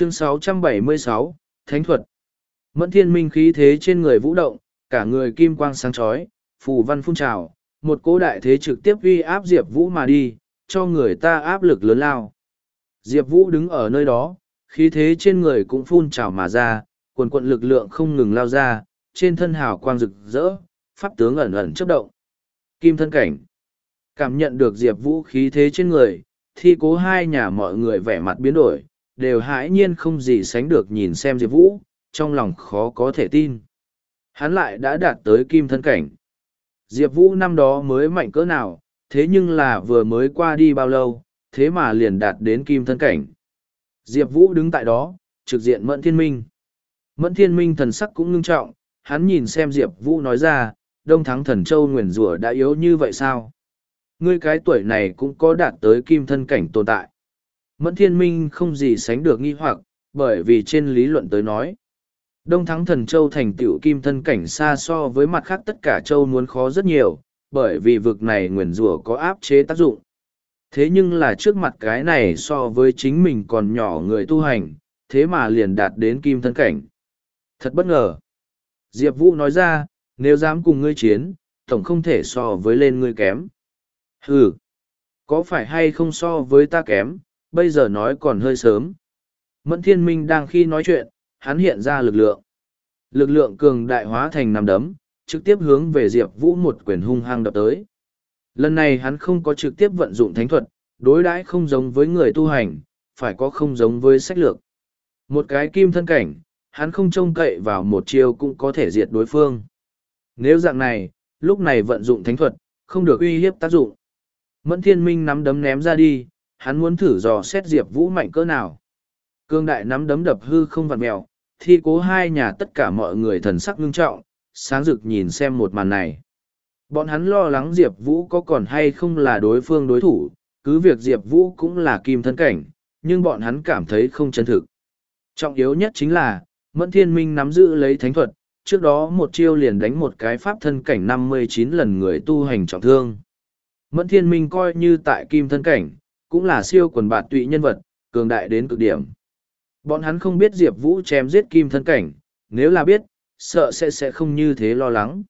chương 676, Thánh thuật Mẫn thiên minh khí thế trên người vũ động, cả người kim quang sáng chói, phù văn phun trào, một cỗ đại thế trực tiếp uy áp Diệp Vũ mà đi, cho người ta áp lực lớn lao. Diệp Vũ đứng ở nơi đó, khí thế trên người cũng phun trào mà ra, quần quận lực lượng không ngừng lao ra, trên thân hào quang rực rỡ, pháp tướng ẩn ẩn chấp động. Kim thân cảnh. Cảm nhận được Diệp Vũ khí thế trên người, thi cố hai nhà mọi người vẻ mặt biến đổi, đều hãi nhiên không gì sánh được nhìn xem Diệp Vũ, trong lòng khó có thể tin. Hắn lại đã đạt tới kim thân cảnh. Diệp Vũ năm đó mới mạnh cỡ nào, thế nhưng là vừa mới qua đi bao lâu, thế mà liền đạt đến kim thân cảnh. Diệp Vũ đứng tại đó, trực diện Mẫn Thiên Minh. Mẫn Thiên Minh thần sắc cũng ngưng trọng, hắn nhìn xem Diệp Vũ nói ra, Đông Thắng Thần Châu nguyền rủa đã yếu như vậy sao? Ngươi cái tuổi này cũng có đạt tới kim thân cảnh tồn tại. Mẫn Thiên Minh không gì sánh được nghi hoặc, bởi vì trên lý luận tới nói. Đông Thắng Thần Châu thành tựu kim thân cảnh xa so với mặt khác tất cả châu muốn khó rất nhiều, bởi vì vực này nguyền rủa có áp chế tác dụng. Thế nhưng là trước mặt cái này so với chính mình còn nhỏ người tu hành, thế mà liền đạt đến kim thân cảnh. Thật bất ngờ. Diệp Vũ nói ra, nếu dám cùng ngươi chiến, tổng không thể so với lên ngươi kém. Ừ, có phải hay không so với ta kém, bây giờ nói còn hơi sớm. Mẫn thiên minh đang khi nói chuyện, hắn hiện ra lực lượng. Lực lượng cường đại hóa thành nằm đấm, trực tiếp hướng về Diệp Vũ một quyền hung hăng đập tới. Lần này hắn không có trực tiếp vận dụng thánh thuật, đối đãi không giống với người tu hành, phải có không giống với sách lược. Một cái kim thân cảnh, hắn không trông cậy vào một chiêu cũng có thể diệt đối phương. Nếu dạng này, lúc này vận dụng thánh thuật, không được uy hiếp tác dụng. Mẫn thiên minh nắm đấm ném ra đi, hắn muốn thử dò xét Diệp Vũ mạnh cỡ nào. Cương đại nắm đấm đập hư không vặt mèo, thi cố hai nhà tất cả mọi người thần sắc ngưng trọng, sáng rực nhìn xem một màn này. Bọn hắn lo lắng Diệp Vũ có còn hay không là đối phương đối thủ, cứ việc Diệp Vũ cũng là kim thân cảnh, nhưng bọn hắn cảm thấy không chân thực. Trọng yếu nhất chính là, Mẫn Thiên Minh nắm giữ lấy thánh thuật, trước đó một chiêu liền đánh một cái pháp thân cảnh năm mươi chín lần người tu hành trọng thương. Mẫn Thiên Minh coi như tại kim thân cảnh, cũng là siêu quần bạt tụy nhân vật, cường đại đến cực điểm. Bọn hắn không biết Diệp Vũ chém giết kim thân cảnh, nếu là biết, sợ sẽ sẽ không như thế lo lắng.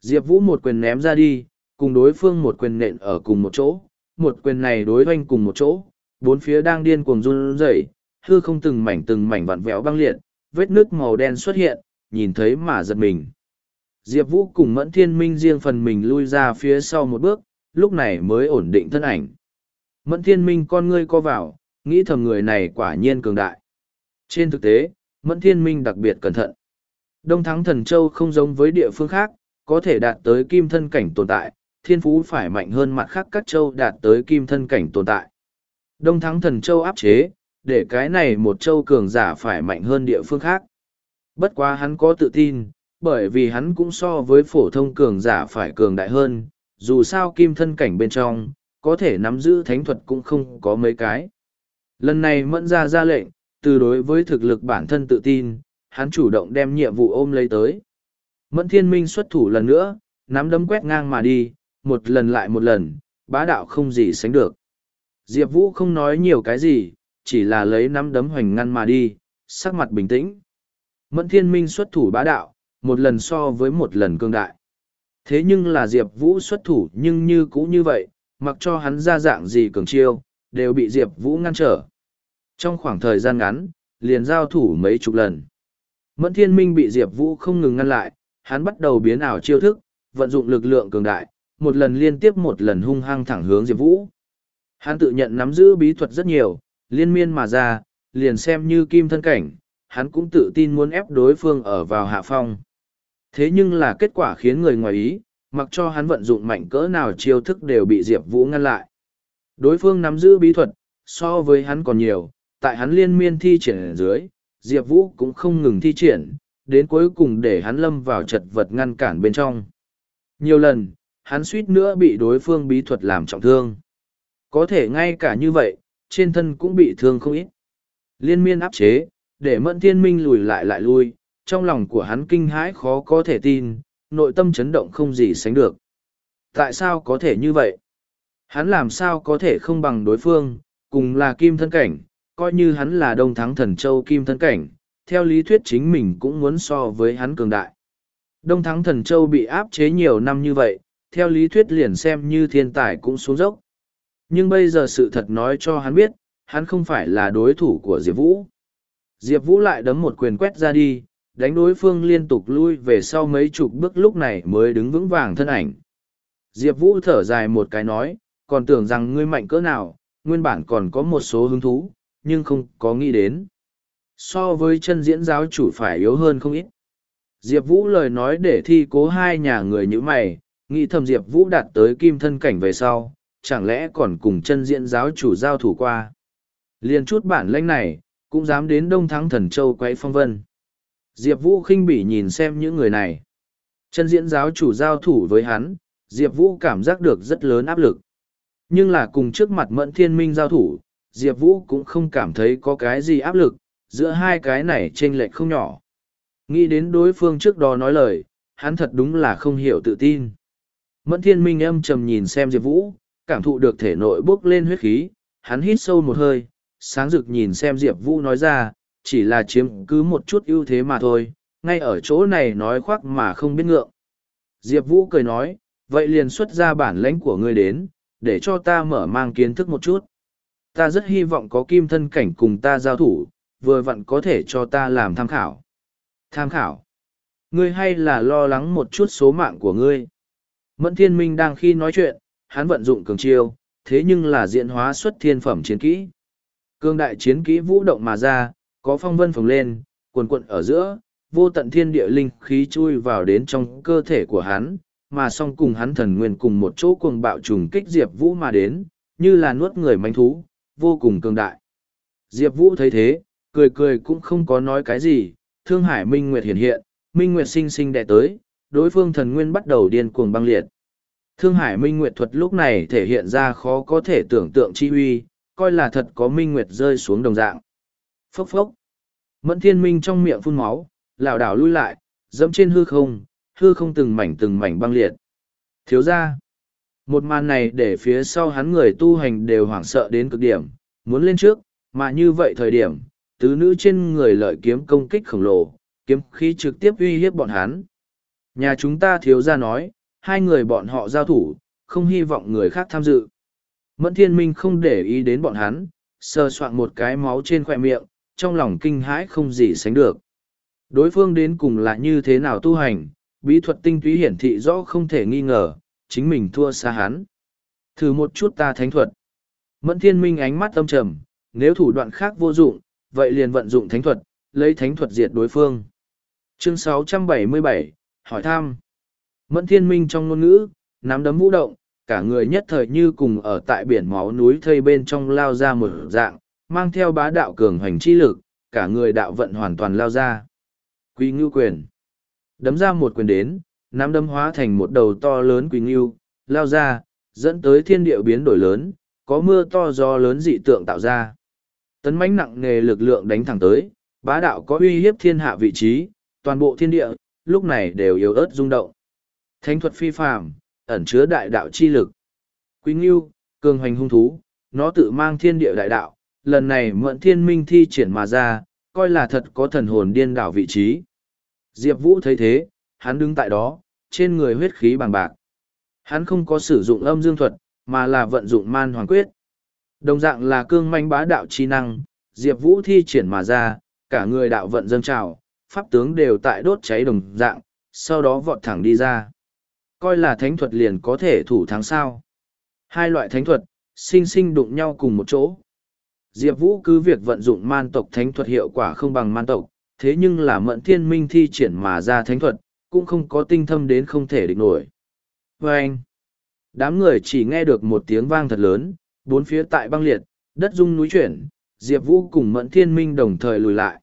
Diệp Vũ một quyền ném ra đi, cùng đối phương một quyền nện ở cùng một chỗ, một quyền này đối hoanh cùng một chỗ, bốn phía đang điên cuồng run rẩy, hư không từng mảnh từng mảnh vặn vẹo băng liệt, vết nước màu đen xuất hiện, nhìn thấy mà giật mình. Diệp Vũ cùng Mẫn Thiên Minh riêng phần mình lui ra phía sau một bước, lúc này mới ổn định thân ảnh. Mẫn Thiên Minh con ngươi co vào, nghĩ thầm người này quả nhiên cường đại. Trên thực tế, Mẫn Thiên Minh đặc biệt cẩn thận. Đông Thắng Thần Châu không giống với địa phương khác, có thể đạt tới kim thân cảnh tồn tại, thiên phú phải mạnh hơn mặt khác các châu đạt tới kim thân cảnh tồn tại. Đông Thắng Thần Châu áp chế, để cái này một châu cường giả phải mạnh hơn địa phương khác. Bất quá hắn có tự tin, bởi vì hắn cũng so với phổ thông cường giả phải cường đại hơn, dù sao kim thân cảnh bên trong, có thể nắm giữ thánh thuật cũng không có mấy cái. Lần này mẫn ra ra lệnh, từ đối với thực lực bản thân tự tin, hắn chủ động đem nhiệm vụ ôm lấy tới. Mẫn thiên minh xuất thủ lần nữa, nắm đấm quét ngang mà đi, một lần lại một lần, bá đạo không gì sánh được. Diệp Vũ không nói nhiều cái gì, chỉ là lấy nắm đấm hoành ngăn mà đi, sắc mặt bình tĩnh. Mẫn thiên minh xuất thủ bá đạo, một lần so với một lần cương đại. Thế nhưng là Diệp Vũ xuất thủ nhưng như cũ như vậy, mặc cho hắn ra dạng gì cường chiêu, đều bị Diệp Vũ ngăn trở. Trong khoảng thời gian ngắn, liền giao thủ mấy chục lần. Mẫn thiên minh bị Diệp Vũ không ngừng ngăn lại, hắn bắt đầu biến ảo chiêu thức, vận dụng lực lượng cường đại, một lần liên tiếp một lần hung hăng thẳng hướng Diệp Vũ. Hắn tự nhận nắm giữ bí thuật rất nhiều, liên miên mà ra, liền xem như kim thân cảnh, hắn cũng tự tin muốn ép đối phương ở vào hạ phong. Thế nhưng là kết quả khiến người ngoài ý, mặc cho hắn vận dụng mạnh cỡ nào chiêu thức đều bị Diệp Vũ ngăn lại. Đối phương nắm giữ bí thuật, so với hắn còn nhiều, tại hắn liên miên thi triển ở dưới, Diệp Vũ cũng không ngừng thi triển, đến cuối cùng để hắn lâm vào chật vật ngăn cản bên trong. Nhiều lần, hắn suýt nữa bị đối phương bí thuật làm trọng thương. Có thể ngay cả như vậy, trên thân cũng bị thương không ít. Liên miên áp chế, để mẫn thiên minh lùi lại lại lui, trong lòng của hắn kinh hãi khó có thể tin, nội tâm chấn động không gì sánh được. Tại sao có thể như vậy? Hắn làm sao có thể không bằng đối phương, cùng là kim thân cảnh, coi như hắn là đông thắng thần châu kim thân cảnh, theo lý thuyết chính mình cũng muốn so với hắn cường đại. Đông thắng thần châu bị áp chế nhiều năm như vậy, theo lý thuyết liền xem như thiên tài cũng xuống dốc. Nhưng bây giờ sự thật nói cho hắn biết, hắn không phải là đối thủ của Diệp Vũ. Diệp Vũ lại đấm một quyền quét ra đi, đánh đối phương liên tục lui về sau mấy chục bước lúc này mới đứng vững vàng thân ảnh. Diệp Vũ thở dài một cái nói, còn tưởng rằng ngươi mạnh cỡ nào, nguyên bản còn có một số hứng thú, nhưng không có nghĩ đến. So với chân diễn giáo chủ phải yếu hơn không ít. Diệp Vũ lời nói để thi cố hai nhà người như mày, nghĩ thầm Diệp Vũ đạt tới kim thân cảnh về sau, chẳng lẽ còn cùng chân diễn giáo chủ giao thủ qua. Liên chút bản lãnh này, cũng dám đến Đông Thắng Thần Châu quay phong vân. Diệp Vũ khinh bỉ nhìn xem những người này. Chân diễn giáo chủ giao thủ với hắn, Diệp Vũ cảm giác được rất lớn áp lực. Nhưng là cùng trước mặt mẫn thiên minh giao thủ, Diệp Vũ cũng không cảm thấy có cái gì áp lực, giữa hai cái này chênh lệch không nhỏ. Nghĩ đến đối phương trước đó nói lời, hắn thật đúng là không hiểu tự tin. Mẫn thiên minh âm trầm nhìn xem Diệp Vũ, cảm thụ được thể nội bốc lên huyết khí, hắn hít sâu một hơi, sáng rực nhìn xem Diệp Vũ nói ra, chỉ là chiếm cứ một chút ưu thế mà thôi, ngay ở chỗ này nói khoác mà không biết ngượng. Diệp Vũ cười nói, vậy liền xuất ra bản lãnh của ngươi đến, để cho ta mở mang kiến thức một chút. Ta rất hy vọng có kim thân cảnh cùng ta giao thủ, vừa vặn có thể cho ta làm tham khảo. Tham khảo? Ngươi hay là lo lắng một chút số mạng của ngươi? Mẫn thiên minh đang khi nói chuyện, hắn vận dụng cường chiêu, thế nhưng là diễn hóa xuất thiên phẩm chiến kỹ. Cương đại chiến kỹ vũ động mà ra, có phong vân phồng lên, cuồn cuộn ở giữa, vô tận thiên địa linh khí chui vào đến trong cơ thể của hắn, mà song cùng hắn thần nguyên cùng một chỗ cuồng bạo trùng kích Diệp Vũ mà đến, như là nuốt người manh thú, vô cùng cường đại. Diệp Vũ thấy thế, cười cười cũng không có nói cái gì, Thương Hải Minh Nguyệt hiện hiện, Minh Nguyệt sinh sinh đè tới, đối phương thần nguyên bắt đầu điên cuồng băng liệt. Thương Hải Minh Nguyệt thuật lúc này thể hiện ra khó có thể tưởng tượng chi uy, coi là thật có Minh Nguyệt rơi xuống đồng dạng. Phốc phốc. Mẫn Thiên Minh trong miệng phun máu, lảo đảo lui lại, dẫm trên hư không, hư không từng mảnh từng mảnh băng liệt. Thiếu ra. Một màn này để phía sau hắn người tu hành đều hoảng sợ đến cực điểm, muốn lên trước, mà như vậy thời điểm, tứ nữ trên người lợi kiếm công kích khổng lồ, kiếm khí trực tiếp uy hiếp bọn hắn. Nhà chúng ta thiếu ra nói, hai người bọn họ giao thủ, không hy vọng người khác tham dự. Mẫn thiên minh không để ý đến bọn hắn, sơ soạn một cái máu trên khoẻ miệng, trong lòng kinh hãi không gì sánh được. Đối phương đến cùng là như thế nào tu hành, bí thuật tinh túy hiển thị rõ không thể nghi ngờ, chính mình thua xa hắn. Thử một chút ta thánh thuật. Mẫn thiên minh ánh mắt âm trầm, nếu thủ đoạn khác vô dụng, vậy liền vận dụng thánh thuật, lấy thánh thuật diệt đối phương. Chương 677, hỏi thăm. Mẫn thiên minh trong ngôn ngữ, nắm đấm vũ động, cả người nhất thời như cùng ở tại biển máu núi thây bên trong lao ra một dạng, mang theo bá đạo cường hoành chi lực, cả người đạo vận hoàn toàn lao ra. Quý ngưu quyền. Đấm ra một quyền đến, nắm đấm hóa thành một đầu to lớn quý ngưu, lao ra, dẫn tới thiên địa biến đổi lớn, có mưa to gió lớn dị tượng tạo ra. Tấn mãnh nặng nề lực lượng đánh thẳng tới, bá đạo có uy hiếp thiên hạ vị trí, toàn bộ thiên địa, lúc này đều yếu ớt rung động. Thánh thuật phi phàm, ẩn chứa đại đạo chi lực. Quý Ngưu, cường hoành hung thú, nó tự mang thiên địa đại đạo, lần này mượn thiên minh thi triển mà ra, coi là thật có thần hồn điên đảo vị trí. Diệp Vũ thấy thế, hắn đứng tại đó, trên người huyết khí bằng bạc. Hắn không có sử dụng âm dương thuật, mà là vận dụng man hoàng quyết. Đồng dạng là cương manh bá đạo chi năng, Diệp Vũ thi triển mà ra, cả người đạo vận dâng trào, pháp tướng đều tại đốt cháy đồng dạng, sau đó vọt thẳng đi ra. Coi là thánh thuật liền có thể thủ thắng sao. Hai loại thánh thuật, sinh sinh đụng nhau cùng một chỗ. Diệp Vũ cứ việc vận dụng man tộc thánh thuật hiệu quả không bằng man tộc, thế nhưng là mận thiên minh thi triển mà ra thánh thuật, cũng không có tinh thâm đến không thể địch nổi. Vâng! anh, đám người chỉ nghe được một tiếng vang thật lớn, bốn phía tại băng liệt, đất rung núi chuyển, Diệp Vũ cùng mẫn thiên minh đồng thời lùi lại.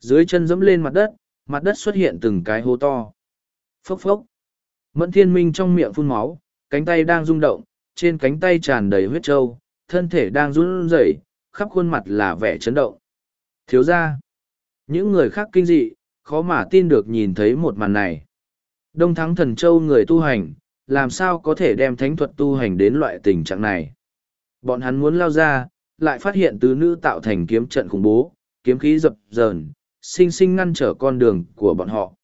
Dưới chân dẫm lên mặt đất, mặt đất xuất hiện từng cái hố to. Phốc phốc. Mẫn thiên minh trong miệng phun máu, cánh tay đang rung động, trên cánh tay tràn đầy huyết trâu, thân thể đang run rẩy, khắp khuôn mặt là vẻ chấn động. Thiếu ra. Những người khác kinh dị, khó mà tin được nhìn thấy một màn này. Đông thắng thần châu người tu hành, làm sao có thể đem thánh thuật tu hành đến loại tình trạng này. Bọn hắn muốn lao ra, lại phát hiện tứ nữ tạo thành kiếm trận khủng bố, kiếm khí dập dờn, sinh sinh ngăn trở con đường của bọn họ.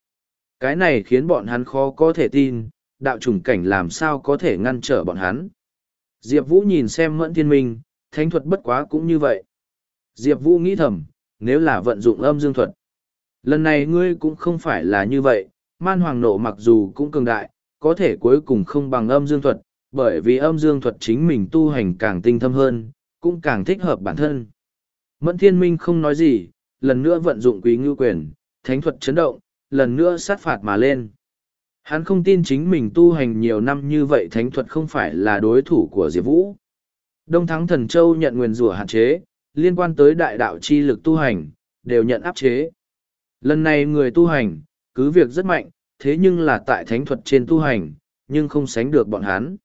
Cái này khiến bọn hắn khó có thể tin, đạo trùng cảnh làm sao có thể ngăn trở bọn hắn. Diệp Vũ nhìn xem mẫn thiên minh, thánh thuật bất quá cũng như vậy. Diệp Vũ nghĩ thầm, nếu là vận dụng âm dương thuật. Lần này ngươi cũng không phải là như vậy, man hoàng nộ mặc dù cũng cường đại, có thể cuối cùng không bằng âm dương thuật, bởi vì âm dương thuật chính mình tu hành càng tinh thâm hơn, cũng càng thích hợp bản thân. Mẫn thiên minh không nói gì, lần nữa vận dụng quý ngư quyền, thánh thuật chấn động, lần nữa sát phạt mà lên. Hắn không tin chính mình tu hành nhiều năm như vậy thánh thuật không phải là đối thủ của Diệp Vũ. Đông Thắng Thần Châu nhận nguyền rủa hạn chế, liên quan tới đại đạo chi lực tu hành, đều nhận áp chế. Lần này người tu hành, cứ việc rất mạnh, thế nhưng là tại thánh thuật trên tu hành, nhưng không sánh được bọn hắn.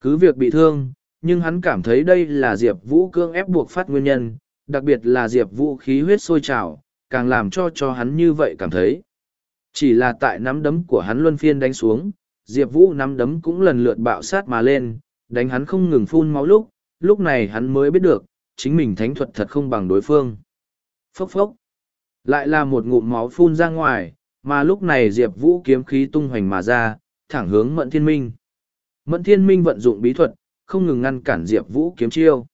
Cứ việc bị thương, nhưng hắn cảm thấy đây là Diệp Vũ cương ép buộc phát nguyên nhân, đặc biệt là Diệp Vũ khí huyết sôi trào, càng làm cho cho hắn như vậy cảm thấy. Chỉ là tại nắm đấm của hắn luân phiên đánh xuống, Diệp Vũ nắm đấm cũng lần lượt bạo sát mà lên, đánh hắn không ngừng phun máu lúc, lúc này hắn mới biết được, chính mình thánh thuật thật không bằng đối phương. Phốc phốc. Lại là một ngụm máu phun ra ngoài, mà lúc này Diệp Vũ kiếm khí tung hoành mà ra, thẳng hướng Mẫn Thiên Minh. Mẫn Thiên Minh vận dụng bí thuật, không ngừng ngăn cản Diệp Vũ kiếm chiêu.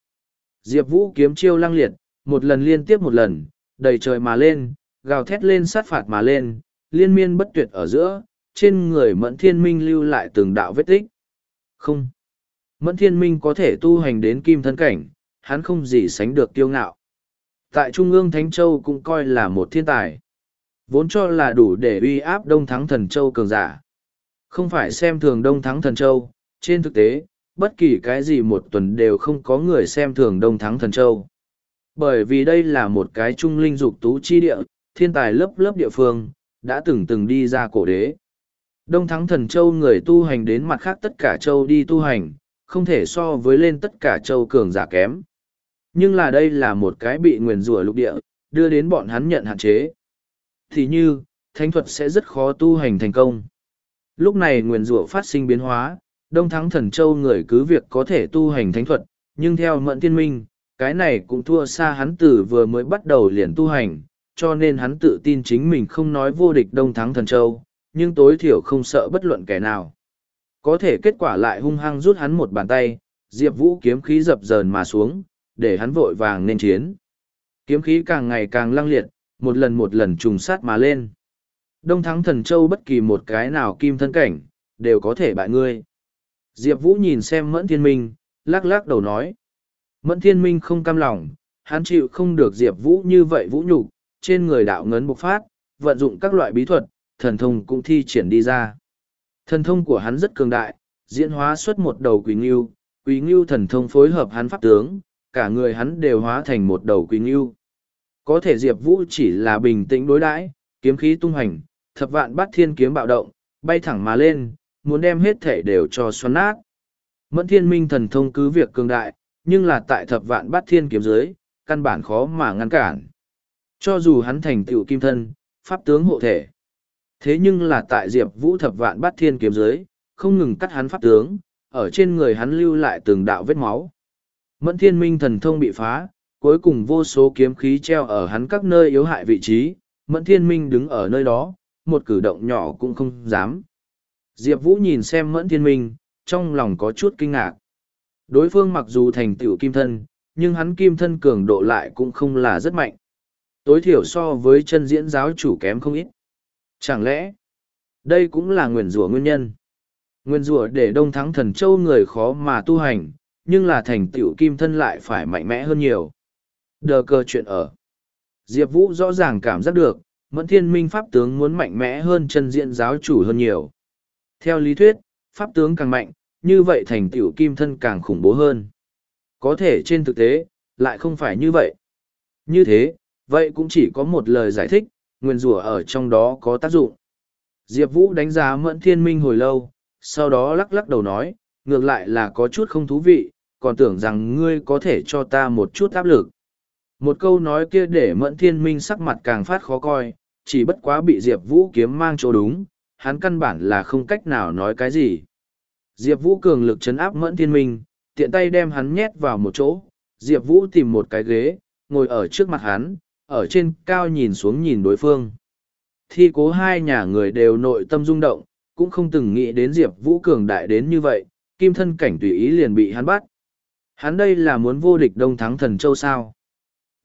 Diệp Vũ kiếm chiêu lăng liệt, một lần liên tiếp một lần, đầy trời mà lên, gào thét lên sát phạt mà lên, liên miên bất tuyệt ở giữa, trên người Mẫn Thiên Minh lưu lại từng đạo vết tích. Không. Mẫn Thiên Minh có thể tu hành đến kim thân cảnh, hắn không gì sánh được tiêu ngạo. Tại Trung ương Thánh Châu cũng coi là một thiên tài. Vốn cho là đủ để uy áp Đông Thắng Thần Châu cường giả. Không phải xem thường Đông Thắng Thần Châu, trên thực tế, bất kỳ cái gì một tuần đều không có người xem thường Đông Thắng Thần Châu. Bởi vì đây là một cái trung linh dục tú chi địa, thiên tài lớp lớp địa phương, đã từng từng đi ra cổ đế. Đông Thắng Thần Châu người tu hành đến mặt khác tất cả châu đi tu hành, không thể so với lên tất cả châu cường giả kém. Nhưng là đây là một cái bị nguyền rủa lục địa, đưa đến bọn hắn nhận hạn chế. Thì như, thánh thuật sẽ rất khó tu hành thành công. Lúc này nguyền rủa phát sinh biến hóa, Đông Thắng Thần Châu người cứ việc có thể tu hành thánh thuật, nhưng theo mận tiên minh, cái này cũng thua xa hắn tử vừa mới bắt đầu liền tu hành, cho nên hắn tự tin chính mình không nói vô địch Đông Thắng Thần Châu, nhưng tối thiểu không sợ bất luận kẻ nào. Có thể kết quả lại hung hăng rút hắn một bàn tay, Diệp Vũ kiếm khí dập dờn mà xuống, để hắn vội vàng nên chiến. Kiếm khí càng ngày càng lăng liệt, một lần một lần trùng sát mà lên. Đông thắng thần châu bất kỳ một cái nào kim thân cảnh, đều có thể bại ngươi. Diệp Vũ nhìn xem Mẫn Thiên Minh, lắc lắc đầu nói. Mẫn Thiên Minh không cam lòng, hắn chịu không được Diệp Vũ như vậy vũ nhục trên người đạo ngấn bộc phát, vận dụng các loại bí thuật, thần thông cũng thi triển đi ra. Thần thông của hắn rất cường đại, diễn hóa xuất một đầu quỷ ngưu, quỷ ngưu thần thông phối hợp hắn pháp tướng, cả người hắn đều hóa thành một đầu quỷ ngưu. Có thể Diệp Vũ chỉ là bình tĩnh đối đãi, kiếm khí tung hành, thập vạn bát thiên kiếm bạo động, bay thẳng mà lên, muốn đem hết thể đều cho xoắn nát. Mẫn thiên minh thần thông cứ việc cường đại, nhưng là tại thập vạn bát thiên kiếm dưới, căn bản khó mà ngăn cản. Cho dù hắn thành tựu kim thân, pháp tướng hộ thể. Thế nhưng là tại Diệp Vũ thập vạn bát thiên kiếm giới, không ngừng cắt hắn pháp tướng, ở trên người hắn lưu lại từng đạo vết máu. Mẫn thiên minh thần thông bị phá, cuối cùng vô số kiếm khí treo ở hắn các nơi yếu hại vị trí, mẫn thiên minh đứng ở nơi đó, một cử động nhỏ cũng không dám. Diệp Vũ nhìn xem mẫn thiên minh, trong lòng có chút kinh ngạc. Đối phương mặc dù thành tựu kim thân, nhưng hắn kim thân cường độ lại cũng không là rất mạnh. Tối thiểu so với chân diễn giáo chủ kém không ít. Chẳng lẽ, đây cũng là nguyền rủa nguyên nhân? Nguyên rủa để đông thắng thần châu người khó mà tu hành, nhưng là thành tựu kim thân lại phải mạnh mẽ hơn nhiều. Đờ cơ chuyện ở. Diệp Vũ rõ ràng cảm giác được, Mẫn Thiên Minh Pháp tướng muốn mạnh mẽ hơn chân diện giáo chủ hơn nhiều. Theo lý thuyết, Pháp tướng càng mạnh, như vậy thành tựu kim thân càng khủng bố hơn. Có thể trên thực tế, lại không phải như vậy. Như thế, vậy cũng chỉ có một lời giải thích, nguyên rủa ở trong đó có tác dụng. Diệp Vũ đánh giá Mẫn Thiên Minh hồi lâu, sau đó lắc lắc đầu nói, ngược lại là có chút không thú vị, còn tưởng rằng ngươi có thể cho ta một chút áp lực. Một câu nói kia để Mẫn Thiên Minh sắc mặt càng phát khó coi, chỉ bất quá bị Diệp Vũ kiếm mang chỗ đúng, hắn căn bản là không cách nào nói cái gì. Diệp Vũ cường lực chấn áp Mẫn Thiên Minh, tiện tay đem hắn nhét vào một chỗ, Diệp Vũ tìm một cái ghế, ngồi ở trước mặt hắn, ở trên cao nhìn xuống nhìn đối phương. Thi cố hai nhà người đều nội tâm rung động, cũng không từng nghĩ đến Diệp Vũ cường đại đến như vậy, kim thân cảnh tùy ý liền bị hắn bắt. Hắn đây là muốn vô địch đông thắng thần châu sao.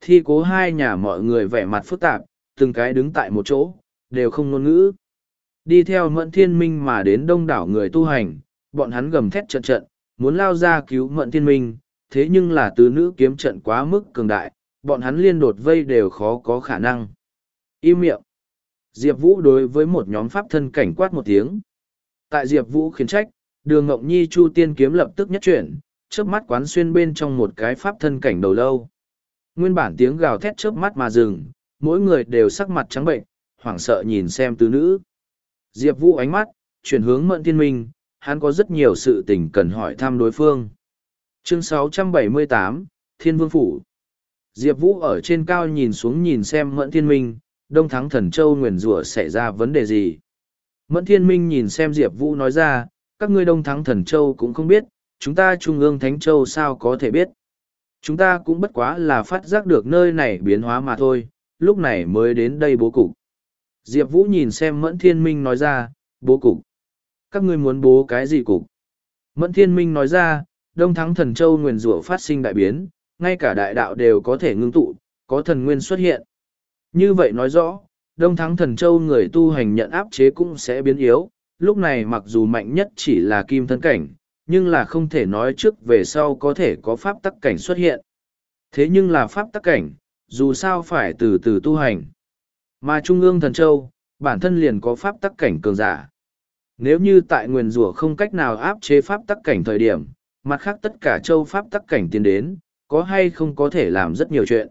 Thi cố hai nhà mọi người vẻ mặt phức tạp, từng cái đứng tại một chỗ, đều không ngôn ngữ. Đi theo mẫn thiên minh mà đến đông đảo người tu hành, bọn hắn gầm thét trận trận, muốn lao ra cứu mẫn thiên minh, thế nhưng là tứ nữ kiếm trận quá mức cường đại, bọn hắn liên đột vây đều khó có khả năng. Im miệng. Diệp Vũ đối với một nhóm pháp thân cảnh quát một tiếng. Tại Diệp Vũ khiến trách, đường Ngọc Nhi Chu Tiên kiếm lập tức nhất chuyển, chớp mắt quán xuyên bên trong một cái pháp thân cảnh đầu lâu. Nguyên bản tiếng gào thét chớp mắt mà dừng, mỗi người đều sắc mặt trắng bệnh, hoảng sợ nhìn xem tứ nữ. Diệp Vũ ánh mắt, chuyển hướng Mận Thiên Minh, hắn có rất nhiều sự tình cần hỏi thăm đối phương. Chương 678, Thiên Vương Phủ Diệp Vũ ở trên cao nhìn xuống nhìn xem Mẫn Thiên Minh, Đông Thắng Thần Châu nguyền rủa xảy ra vấn đề gì. Mẫn Thiên Minh nhìn xem Diệp Vũ nói ra, các ngươi Đông Thắng Thần Châu cũng không biết, chúng ta Trung ương Thánh Châu sao có thể biết. Chúng ta cũng bất quá là phát giác được nơi này biến hóa mà thôi, lúc này mới đến đây bố cục. Diệp Vũ nhìn xem Mẫn Thiên Minh nói ra, bố cục. Các ngươi muốn bố cái gì cục? Mẫn Thiên Minh nói ra, Đông Thắng Thần Châu nguyền rủa phát sinh đại biến, ngay cả đại đạo đều có thể ngưng tụ, có thần nguyên xuất hiện. Như vậy nói rõ, Đông Thắng Thần Châu người tu hành nhận áp chế cũng sẽ biến yếu, lúc này mặc dù mạnh nhất chỉ là kim thân cảnh, nhưng là không thể nói trước về sau có thể có pháp tắc cảnh xuất hiện. Thế nhưng là pháp tắc cảnh, dù sao phải từ từ tu hành. Mà Trung ương Thần Châu, bản thân liền có pháp tắc cảnh cường giả. Nếu như tại nguyền rủa không cách nào áp chế pháp tắc cảnh thời điểm, mặt khác tất cả châu pháp tắc cảnh tiến đến, có hay không có thể làm rất nhiều chuyện.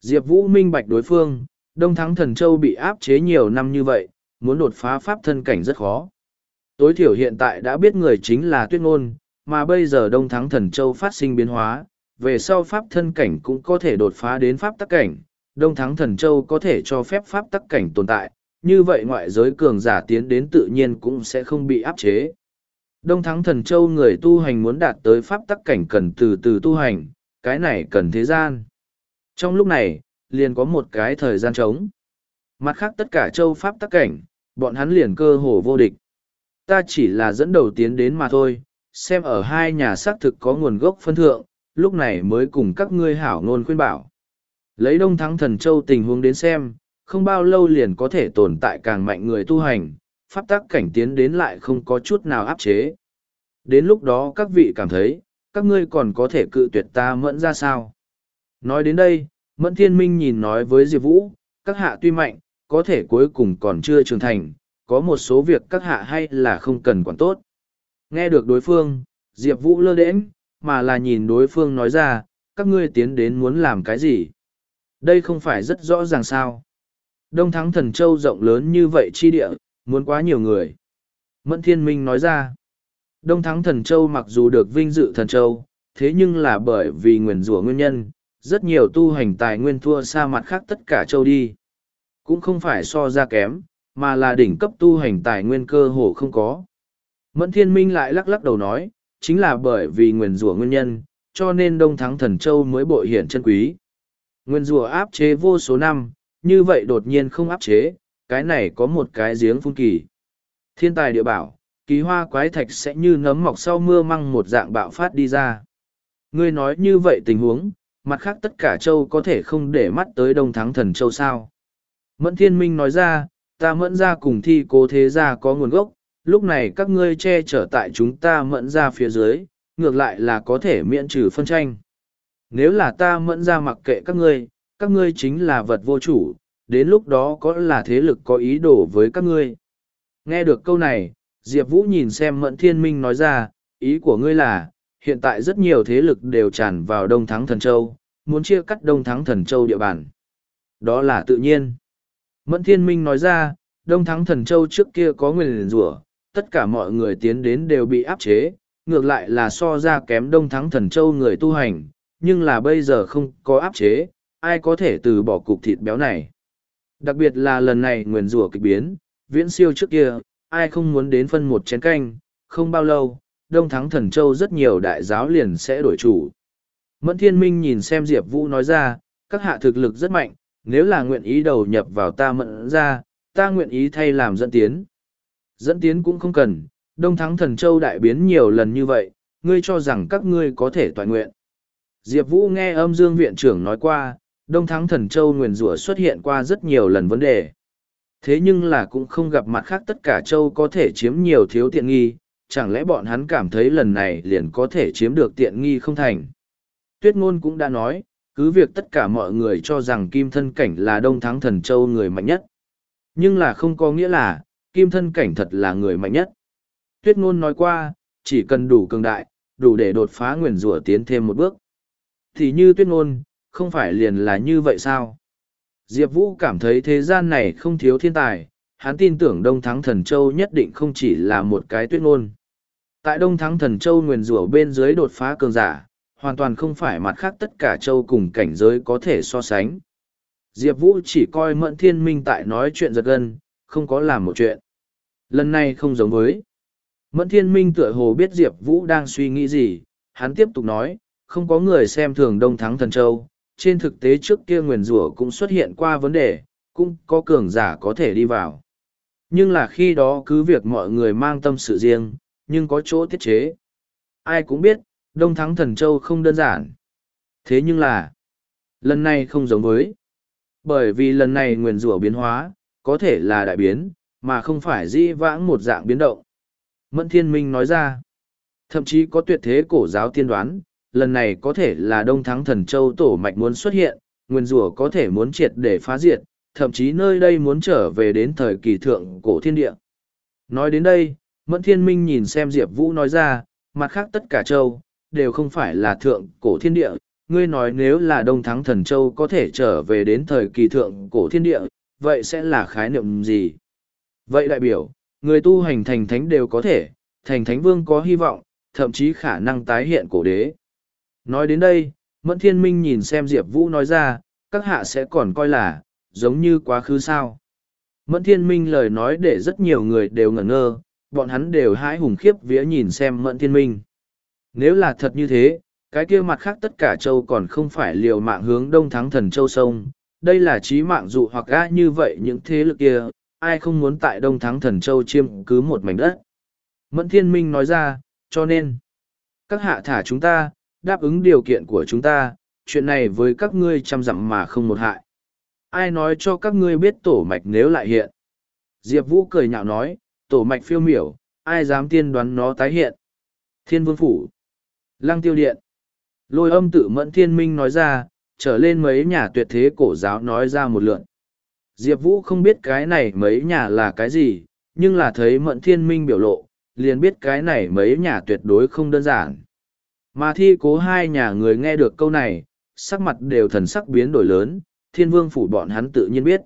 Diệp Vũ minh bạch đối phương, Đông Thắng Thần Châu bị áp chế nhiều năm như vậy, muốn đột phá pháp thân cảnh rất khó. Tối thiểu hiện tại đã biết người chính là tuyết ngôn, mà bây giờ Đông Thắng Thần Châu phát sinh biến hóa, về sau pháp thân cảnh cũng có thể đột phá đến pháp tắc cảnh, Đông Thắng Thần Châu có thể cho phép pháp tắc cảnh tồn tại, như vậy ngoại giới cường giả tiến đến tự nhiên cũng sẽ không bị áp chế. Đông Thắng Thần Châu người tu hành muốn đạt tới pháp tắc cảnh cần từ từ tu hành, cái này cần thế gian. Trong lúc này, liền có một cái thời gian trống. Mặt khác tất cả châu pháp tắc cảnh, bọn hắn liền cơ hồ vô địch. Ta chỉ là dẫn đầu tiến đến mà thôi, xem ở hai nhà xác thực có nguồn gốc phân thượng, lúc này mới cùng các ngươi hảo ngôn khuyên bảo. Lấy đông thắng thần châu tình huống đến xem, không bao lâu liền có thể tồn tại càng mạnh người tu hành, pháp tắc cảnh tiến đến lại không có chút nào áp chế. Đến lúc đó các vị cảm thấy, các ngươi còn có thể cự tuyệt ta mẫn ra sao? Nói đến đây, mẫn thiên minh nhìn nói với Diệp Vũ, các hạ tuy mạnh, có thể cuối cùng còn chưa trưởng thành, có một số việc các hạ hay là không cần quản tốt. Nghe được đối phương, Diệp Vũ lơ đễnh, mà là nhìn đối phương nói ra, các ngươi tiến đến muốn làm cái gì? Đây không phải rất rõ ràng sao? Đông Thắng Thần Châu rộng lớn như vậy chi địa, muốn quá nhiều người. Mẫn Thiên Minh nói ra, Đông Thắng Thần Châu mặc dù được vinh dự Thần Châu, thế nhưng là bởi vì nguyền rủa nguyên nhân, rất nhiều tu hành tài nguyên thua xa mặt khác tất cả châu đi. Cũng không phải so ra kém, mà là đỉnh cấp tu hành tài nguyên cơ hồ không có. Mẫn Thiên Minh lại lắc lắc đầu nói, chính là bởi vì nguyền rủa nguyên nhân, cho nên Đông Thắng Thần Châu mới bội hiển chân quý. Nguyên rủa áp chế vô số năm, như vậy đột nhiên không áp chế, cái này có một cái giếng phun kỳ. Thiên tài địa bảo, kỳ hoa quái thạch sẽ như nấm mọc sau mưa măng một dạng bạo phát đi ra. Ngươi nói như vậy tình huống, mặt khác tất cả châu có thể không để mắt tới đông thắng thần châu sao. Mẫn thiên minh nói ra, ta mẫn ra cùng thi cố thế gia có nguồn gốc, lúc này các ngươi che chở tại chúng ta mẫn ra phía dưới, ngược lại là có thể miễn trừ phân tranh. Nếu là ta mẫn ra mặc kệ các ngươi, các ngươi chính là vật vô chủ, đến lúc đó có là thế lực có ý đồ với các ngươi. Nghe được câu này, Diệp Vũ nhìn xem Mẫn Thiên Minh nói ra, ý của ngươi là, hiện tại rất nhiều thế lực đều tràn vào Đông Thắng Thần Châu, muốn chia cắt Đông Thắng Thần Châu địa bàn. Đó là tự nhiên. Mẫn Thiên Minh nói ra, Đông Thắng Thần Châu trước kia có nguyên rủa tất cả mọi người tiến đến đều bị áp chế, ngược lại là so ra kém Đông Thắng Thần Châu người tu hành, nhưng là bây giờ không có áp chế, ai có thể từ bỏ cục thịt béo này. Đặc biệt là lần này nguyền rủa kịch biến, viễn siêu trước kia, ai không muốn đến phân một chén canh, không bao lâu, Đông Thắng Thần Châu rất nhiều đại giáo liền sẽ đổi chủ. Mẫn thiên minh nhìn xem Diệp Vũ nói ra, các hạ thực lực rất mạnh, nếu là nguyện ý đầu nhập vào ta mẫn ra, ta nguyện ý thay làm dẫn tiến. Dẫn tiến cũng không cần, Đông Thắng Thần Châu đại biến nhiều lần như vậy, ngươi cho rằng các ngươi có thể toàn nguyện. Diệp Vũ nghe âm dương viện trưởng nói qua, Đông Thắng Thần Châu nguyền rủa xuất hiện qua rất nhiều lần vấn đề. Thế nhưng là cũng không gặp mặt khác tất cả châu có thể chiếm nhiều thiếu tiện nghi, chẳng lẽ bọn hắn cảm thấy lần này liền có thể chiếm được tiện nghi không thành. Tuyết ngôn cũng đã nói, cứ việc tất cả mọi người cho rằng kim thân cảnh là đông thắng thần châu người mạnh nhất. Nhưng là không có nghĩa là, kim thân cảnh thật là người mạnh nhất. Tuyết ngôn nói qua, chỉ cần đủ cường đại, đủ để đột phá nguyền rủa tiến thêm một bước. Thì như tuyết ngôn, không phải liền là như vậy sao? Diệp Vũ cảm thấy thế gian này không thiếu thiên tài, hắn tin tưởng Đông Thắng Thần Châu nhất định không chỉ là một cái tuyết ngôn. Tại Đông Thắng Thần Châu nguyền rủa bên dưới đột phá cường giả, hoàn toàn không phải mặt khác tất cả châu cùng cảnh giới có thể so sánh. Diệp Vũ chỉ coi Mẫn Thiên Minh tại nói chuyện giật gân, không có làm một chuyện. Lần này không giống với. Mẫn Thiên Minh tựa hồ biết Diệp Vũ đang suy nghĩ gì, hắn tiếp tục nói, không có người xem thường Đông Thắng Thần Châu, trên thực tế trước kia nguyền rủa cũng xuất hiện qua vấn đề, cũng có cường giả có thể đi vào. Nhưng là khi đó cứ việc mọi người mang tâm sự riêng, nhưng có chỗ tiết chế. Ai cũng biết, Đông Thắng Thần Châu không đơn giản. Thế nhưng là, lần này không giống với. Bởi vì lần này nguyền rủa biến hóa, có thể là đại biến, mà không phải di vãng một dạng biến động. Mẫn Thiên Minh nói ra, thậm chí có tuyệt thế cổ giáo tiên đoán, lần này có thể là Đông Thắng Thần Châu tổ mạch muốn xuất hiện, nguyên rủa có thể muốn triệt để phá diệt, thậm chí nơi đây muốn trở về đến thời kỳ thượng cổ thiên địa. Nói đến đây, Mẫn Thiên Minh nhìn xem Diệp Vũ nói ra, mặt khác tất cả châu, đều không phải là thượng cổ thiên địa. Ngươi nói nếu là Đông Thắng Thần Châu có thể trở về đến thời kỳ thượng cổ thiên địa, vậy sẽ là khái niệm gì? Vậy đại biểu, người tu hành thành thánh đều có thể, thành thánh vương có hy vọng, thậm chí khả năng tái hiện cổ đế. Nói đến đây, Mẫn Thiên Minh nhìn xem Diệp Vũ nói ra, các hạ sẽ còn coi là, giống như quá khứ sao. Mẫn Thiên Minh lời nói để rất nhiều người đều ngẩn ngơ, bọn hắn đều hãi hùng khiếp vía nhìn xem Mẫn Thiên Minh. Nếu là thật như thế, cái kia mặt khác tất cả châu còn không phải liều mạng hướng đông thắng thần châu sông. Đây là trí mạng dụ hoặc gã như vậy những thế lực kia, ai không muốn tại đông thắng thần châu chiêm cứ một mảnh đất. Mẫn Thiên Minh nói ra, cho nên, các hạ thả chúng ta, đáp ứng điều kiện của chúng ta, chuyện này với các ngươi chăm dặm mà không một hại. Ai nói cho các ngươi biết tổ mạch nếu lại hiện? Diệp Vũ cười nhạo nói, tổ mạch phiêu miểu, ai dám tiên đoán nó tái hiện? Thiên Vương Phủ, Lăng Tiêu Điện, lôi âm tự mẫn thiên minh nói ra, trở lên mấy nhà tuyệt thế cổ giáo nói ra một lượn. Diệp Vũ không biết cái này mấy nhà là cái gì, nhưng là thấy mẫn thiên minh biểu lộ, liền biết cái này mấy nhà tuyệt đối không đơn giản. Mà thi cố hai nhà người nghe được câu này, sắc mặt đều thần sắc biến đổi lớn, thiên vương phủ bọn hắn tự nhiên biết.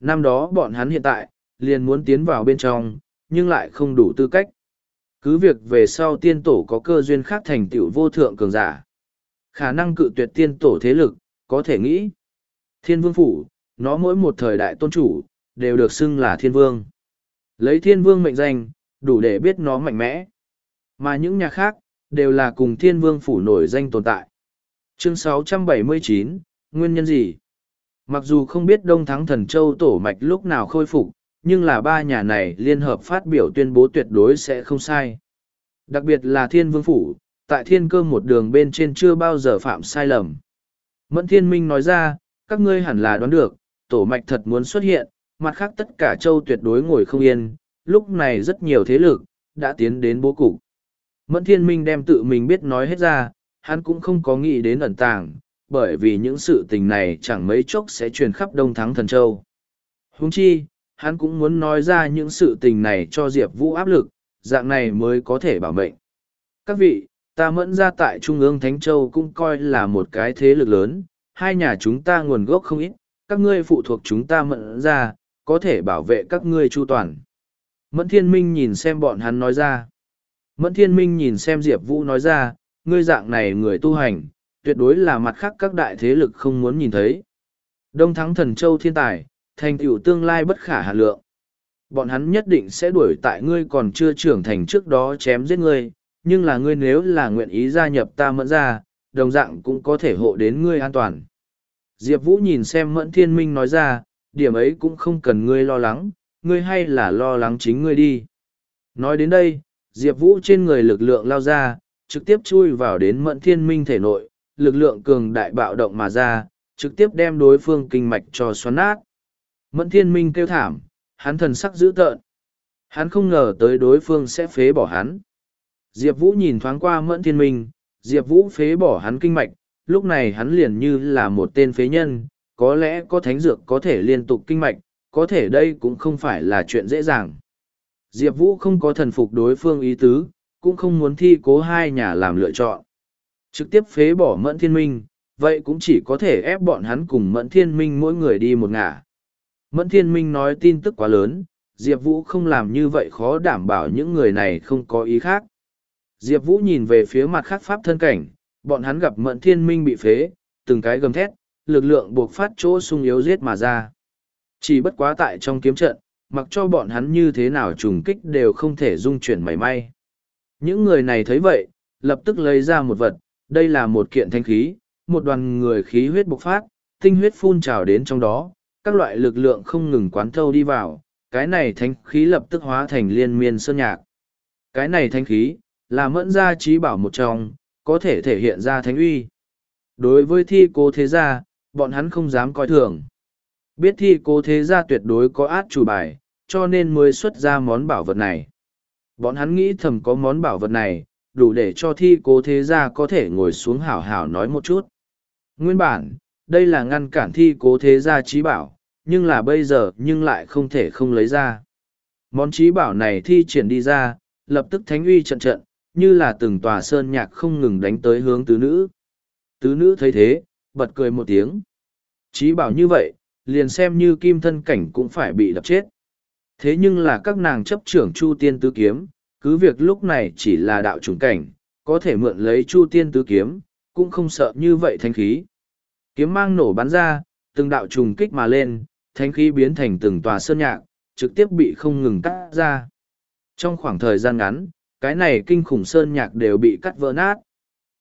Năm đó bọn hắn hiện tại, liền muốn tiến vào bên trong, nhưng lại không đủ tư cách. Cứ việc về sau tiên tổ có cơ duyên khác thành tựu vô thượng cường giả. Khả năng cự tuyệt tiên tổ thế lực, có thể nghĩ. Thiên vương phủ, nó mỗi một thời đại tôn chủ, đều được xưng là thiên vương. Lấy thiên vương mệnh danh, đủ để biết nó mạnh mẽ. Mà những nhà khác, đều là cùng thiên vương phủ nổi danh tồn tại. Chương 679, Nguyên nhân gì? Mặc dù không biết Đông Thắng Thần Châu tổ mạch lúc nào khôi phục, nhưng là ba nhà này liên hợp phát biểu tuyên bố tuyệt đối sẽ không sai. Đặc biệt là thiên vương phủ, tại thiên cơ một đường bên trên chưa bao giờ phạm sai lầm. Mẫn thiên minh nói ra, các ngươi hẳn là đoán được, tổ mạch thật muốn xuất hiện, mặt khác tất cả châu tuyệt đối ngồi không yên, lúc này rất nhiều thế lực, đã tiến đến bố cục. Mẫn thiên minh đem tự mình biết nói hết ra, hắn cũng không có nghĩ đến ẩn tàng, bởi vì những sự tình này chẳng mấy chốc sẽ truyền khắp Đông Thắng Thần Châu. Huống chi, hắn cũng muốn nói ra những sự tình này cho Diệp Vũ áp lực, dạng này mới có thể bảo mệnh. Các vị, ta mẫn ra tại Trung ương Thánh Châu cũng coi là một cái thế lực lớn, hai nhà chúng ta nguồn gốc không ít, các ngươi phụ thuộc chúng ta mẫn ra, có thể bảo vệ các ngươi chu toàn. Mẫn thiên minh nhìn xem bọn hắn nói ra. Mẫn thiên minh nhìn xem Diệp Vũ nói ra, ngươi dạng này người tu hành, tuyệt đối là mặt khác các đại thế lực không muốn nhìn thấy. Đông thắng thần châu thiên tài, thành tựu tương lai bất khả hà lượng. Bọn hắn nhất định sẽ đuổi tại ngươi còn chưa trưởng thành trước đó chém giết ngươi, nhưng là ngươi nếu là nguyện ý gia nhập ta mẫn ra, đồng dạng cũng có thể hộ đến ngươi an toàn. Diệp Vũ nhìn xem Mẫn Thiên Minh nói ra, điểm ấy cũng không cần ngươi lo lắng, ngươi hay là lo lắng chính ngươi đi. Nói đến đây, Diệp Vũ trên người lực lượng lao ra, trực tiếp chui vào đến Mẫn Thiên Minh thể nội, lực lượng cường đại bạo động mà ra, trực tiếp đem đối phương kinh mạch cho xoắn nát. Mẫn Thiên Minh kêu thảm, hắn thần sắc dữ tợn. Hắn không ngờ tới đối phương sẽ phế bỏ hắn. Diệp Vũ nhìn thoáng qua Mẫn Thiên Minh, Diệp Vũ phế bỏ hắn kinh mạch, lúc này hắn liền như là một tên phế nhân, có lẽ có thánh dược có thể liên tục kinh mạch, có thể đây cũng không phải là chuyện dễ dàng. Diệp Vũ không có thần phục đối phương ý tứ, cũng không muốn thi cố hai nhà làm lựa chọn. Trực tiếp phế bỏ Mẫn Thiên Minh, vậy cũng chỉ có thể ép bọn hắn cùng Mẫn Thiên Minh mỗi người đi một ngả. Mẫn Thiên Minh nói tin tức quá lớn, Diệp Vũ không làm như vậy khó đảm bảo những người này không có ý khác. Diệp Vũ nhìn về phía mặt khác pháp thân cảnh, bọn hắn gặp Mẫn Thiên Minh bị phế, từng cái gầm thét, lực lượng buộc phát chỗ sung yếu giết mà ra. Chỉ bất quá tại trong kiếm trận, mặc cho bọn hắn như thế nào trùng kích đều không thể dung chuyển mảy may. Những người này thấy vậy, lập tức lấy ra một vật, đây là một kiện thanh khí, một đoàn người khí huyết bộc phát, tinh huyết phun trào đến trong đó, các loại lực lượng không ngừng quán thâu đi vào, cái này thanh khí lập tức hóa thành liên miên sơn nhạc. Cái này thanh khí, là mẫn gia trí bảo một trong, có thể thể hiện ra thánh uy. Đối với thi cố thế gia, bọn hắn không dám coi thường. Biết thi cố thế gia tuyệt đối có át chủ bài, cho nên mới xuất ra món bảo vật này. Bọn hắn nghĩ thầm có món bảo vật này, đủ để cho thi cố thế gia có thể ngồi xuống hảo hảo nói một chút. Nguyên bản, đây là ngăn cản thi cố thế gia trí bảo, nhưng là bây giờ nhưng lại không thể không lấy ra. Món trí bảo này thi triển đi ra, lập tức thánh uy trận trận, như là từng tòa sơn nhạc không ngừng đánh tới hướng tứ nữ. Tứ nữ thấy thế, bật cười một tiếng. Trí bảo như vậy, liền xem như kim thân cảnh cũng phải bị đập chết. Thế nhưng là các nàng chấp trưởng Chu Tiên Tứ Kiếm, cứ việc lúc này chỉ là đạo trùng cảnh, có thể mượn lấy Chu Tiên Tứ Kiếm, cũng không sợ như vậy thanh khí. Kiếm mang nổ bắn ra, từng đạo trùng kích mà lên, thanh khí biến thành từng tòa sơn nhạc, trực tiếp bị không ngừng cắt ra. Trong khoảng thời gian ngắn, cái này kinh khủng sơn nhạc đều bị cắt vỡ nát.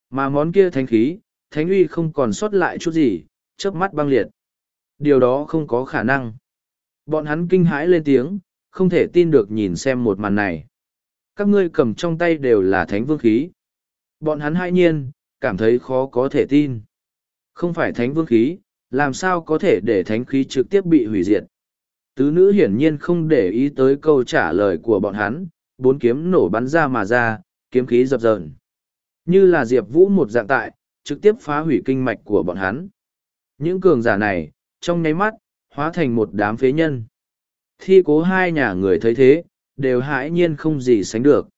Mà món kia thanh khí, thánh uy không còn sót lại chút gì, chớp mắt băng liệt. Điều đó không có khả năng. Bọn hắn kinh hãi lên tiếng, không thể tin được nhìn xem một màn này. Các ngươi cầm trong tay đều là thánh vương khí. Bọn hắn hãi nhiên, cảm thấy khó có thể tin. Không phải thánh vương khí, làm sao có thể để thánh khí trực tiếp bị hủy diệt. Tứ nữ hiển nhiên không để ý tới câu trả lời của bọn hắn, bốn kiếm nổ bắn ra mà ra, kiếm khí dập dờn. Như là Diệp Vũ một dạng tại, trực tiếp phá hủy kinh mạch của bọn hắn. Những cường giả này, trong nháy mắt, hóa thành một đám phế nhân. Thi cố hai nhà người thấy thế, đều hãi nhiên không gì sánh được.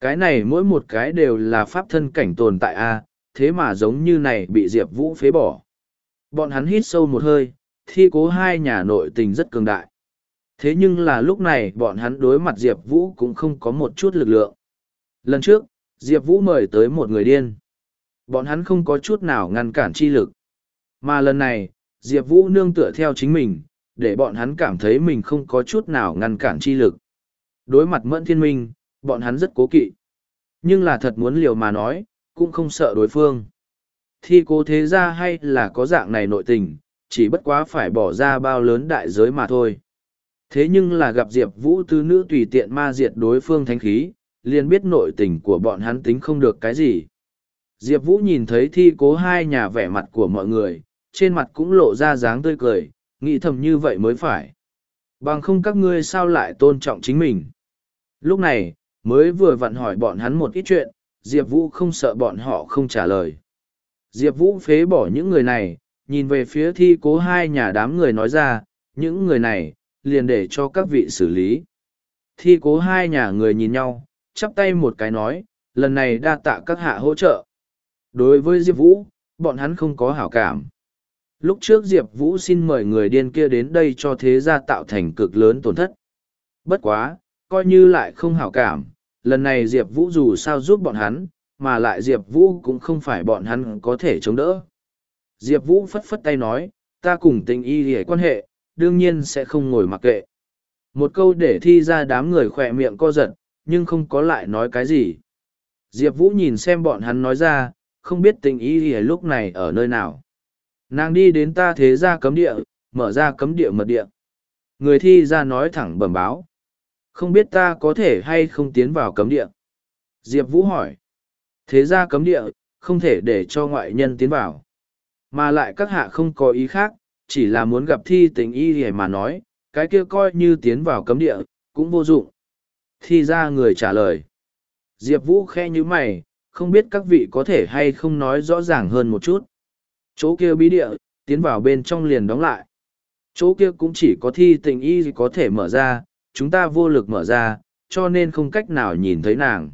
Cái này mỗi một cái đều là pháp thân cảnh tồn tại a thế mà giống như này bị Diệp Vũ phế bỏ. Bọn hắn hít sâu một hơi, thi cố hai nhà nội tình rất cường đại. Thế nhưng là lúc này bọn hắn đối mặt Diệp Vũ cũng không có một chút lực lượng. Lần trước, Diệp Vũ mời tới một người điên. Bọn hắn không có chút nào ngăn cản chi lực. Mà lần này, Diệp Vũ nương tựa theo chính mình, để bọn hắn cảm thấy mình không có chút nào ngăn cản chi lực. Đối mặt Mẫn Thiên Minh, bọn hắn rất cố kỵ. Nhưng là thật muốn liều mà nói, cũng không sợ đối phương. Thi cố thế ra hay là có dạng này nội tình, chỉ bất quá phải bỏ ra bao lớn đại giới mà thôi. Thế nhưng là gặp Diệp Vũ tư nữ tùy tiện ma diệt đối phương thánh khí, liền biết nội tình của bọn hắn tính không được cái gì. Diệp Vũ nhìn thấy thi cố hai nhà vẻ mặt của mọi người, trên mặt cũng lộ ra dáng tươi cười, nghĩ thầm như vậy mới phải. Bằng không các ngươi sao lại tôn trọng chính mình. Lúc này, mới vừa vặn hỏi bọn hắn một ít chuyện, Diệp Vũ không sợ bọn họ không trả lời. Diệp Vũ phế bỏ những người này, nhìn về phía thi cố hai nhà đám người nói ra, những người này, liền để cho các vị xử lý. Thi cố hai nhà người nhìn nhau, chắp tay một cái nói, lần này đa tạ các hạ hỗ trợ. Đối với Diệp Vũ, bọn hắn không có hảo cảm. Lúc trước Diệp Vũ xin mời người điên kia đến đây cho thế gia tạo thành cực lớn tổn thất. Bất quá, coi như lại không hảo cảm, lần này Diệp Vũ dù sao giúp bọn hắn, mà lại Diệp Vũ cũng không phải bọn hắn có thể chống đỡ. Diệp Vũ phất phất tay nói, ta cùng tình y hề quan hệ, đương nhiên sẽ không ngồi mặc kệ. Một câu để thi ra đám người khỏe miệng co giật, nhưng không có lại nói cái gì. Diệp Vũ nhìn xem bọn hắn nói ra, không biết tình y gì lúc này ở nơi nào. Nàng đi đến ta thế ra cấm địa, mở ra cấm địa mật địa. Người thi ra nói thẳng bẩm báo. Không biết ta có thể hay không tiến vào cấm địa. Diệp Vũ hỏi. Thế ra cấm địa, không thể để cho ngoại nhân tiến vào. Mà lại các hạ không có ý khác, chỉ là muốn gặp thi tình y hề mà nói, cái kia coi như tiến vào cấm địa, cũng vô dụng. Thi ra người trả lời. Diệp Vũ khe như mày, không biết các vị có thể hay không nói rõ ràng hơn một chút. Chỗ kia bí địa, tiến vào bên trong liền đóng lại. Chỗ kia cũng chỉ có thi tình y có thể mở ra, chúng ta vô lực mở ra, cho nên không cách nào nhìn thấy nàng.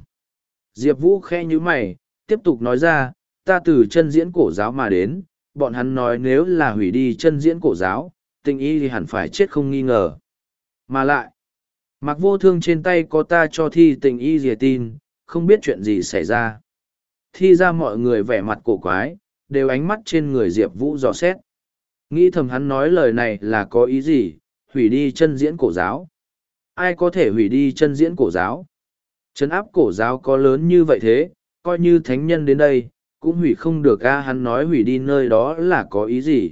Diệp Vũ khe nhữ mày, tiếp tục nói ra, ta từ chân diễn cổ giáo mà đến, bọn hắn nói nếu là hủy đi chân diễn cổ giáo, tình y thì hẳn phải chết không nghi ngờ. Mà lại, mặc vô thương trên tay có ta cho thi tình y dìa tin, không biết chuyện gì xảy ra. Thi ra mọi người vẻ mặt cổ quái, đều ánh mắt trên người Diệp Vũ dò xét. Nghĩ thầm hắn nói lời này là có ý gì, hủy đi chân diễn cổ giáo. Ai có thể hủy đi chân diễn cổ giáo? Trấn áp cổ giáo có lớn như vậy thế, coi như thánh nhân đến đây, cũng hủy không được a hắn nói hủy đi nơi đó là có ý gì.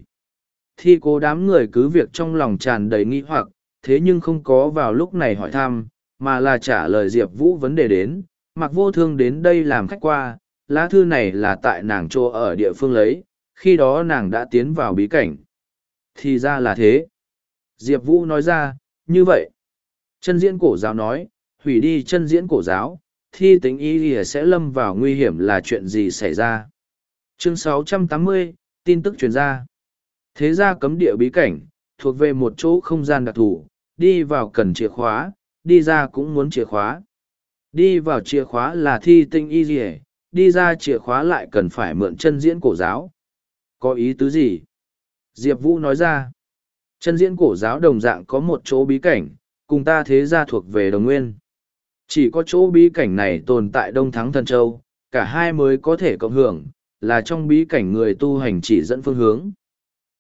Thi cố đám người cứ việc trong lòng tràn đầy nghi hoặc, thế nhưng không có vào lúc này hỏi thăm, mà là trả lời Diệp Vũ vấn đề đến, mặc vô thương đến đây làm khách qua, lá thư này là tại nàng chỗ ở địa phương lấy, khi đó nàng đã tiến vào bí cảnh. Thì ra là thế. Diệp Vũ nói ra, như vậy. Chân diễn cổ giáo nói, hủy đi chân diễn cổ giáo, thi tính y sẽ lâm vào nguy hiểm là chuyện gì xảy ra. Chương 680, tin tức truyền ra. Thế ra cấm địa bí cảnh, thuộc về một chỗ không gian đặc thù, đi vào cần chìa khóa, đi ra cũng muốn chìa khóa. Đi vào chìa khóa là thi tinh y rỉa, đi ra chìa khóa lại cần phải mượn chân diễn cổ giáo. Có ý tứ gì? Diệp Vũ nói ra. Chân diễn cổ giáo đồng dạng có một chỗ bí cảnh, cùng ta thế gia thuộc về đồng nguyên. Chỉ có chỗ bí cảnh này tồn tại Đông Thắng Thần Châu, cả hai mới có thể cộng hưởng, là trong bí cảnh người tu hành chỉ dẫn phương hướng.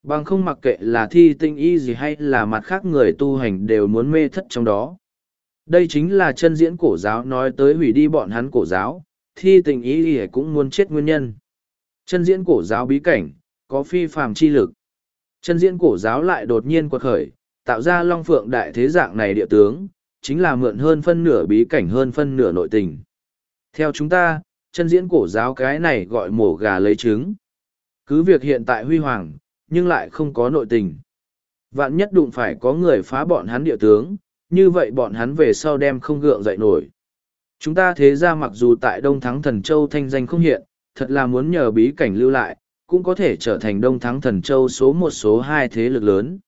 Bằng không mặc kệ là thi tinh y gì hay là mặt khác người tu hành đều muốn mê thất trong đó. Đây chính là chân diễn cổ giáo nói tới hủy đi bọn hắn cổ giáo, thi tình ý ỉa cũng muốn chết nguyên nhân. Chân diễn cổ giáo bí cảnh, có phi phàm chi lực. Chân diễn cổ giáo lại đột nhiên quật khởi, tạo ra long phượng đại thế dạng này địa tướng, chính là mượn hơn phân nửa bí cảnh hơn phân nửa nội tình. Theo chúng ta, chân diễn cổ giáo cái này gọi mổ gà lấy trứng. Cứ việc hiện tại huy hoàng, nhưng lại không có nội tình. Vạn nhất đụng phải có người phá bọn hắn địa tướng, như vậy bọn hắn về sau đem không gượng dậy nổi. Chúng ta thế ra mặc dù tại Đông Thắng Thần Châu thanh danh không hiện, thật là muốn nhờ bí cảnh lưu lại, cũng có thể trở thành Đông Thắng Thần Châu số một số hai thế lực lớn.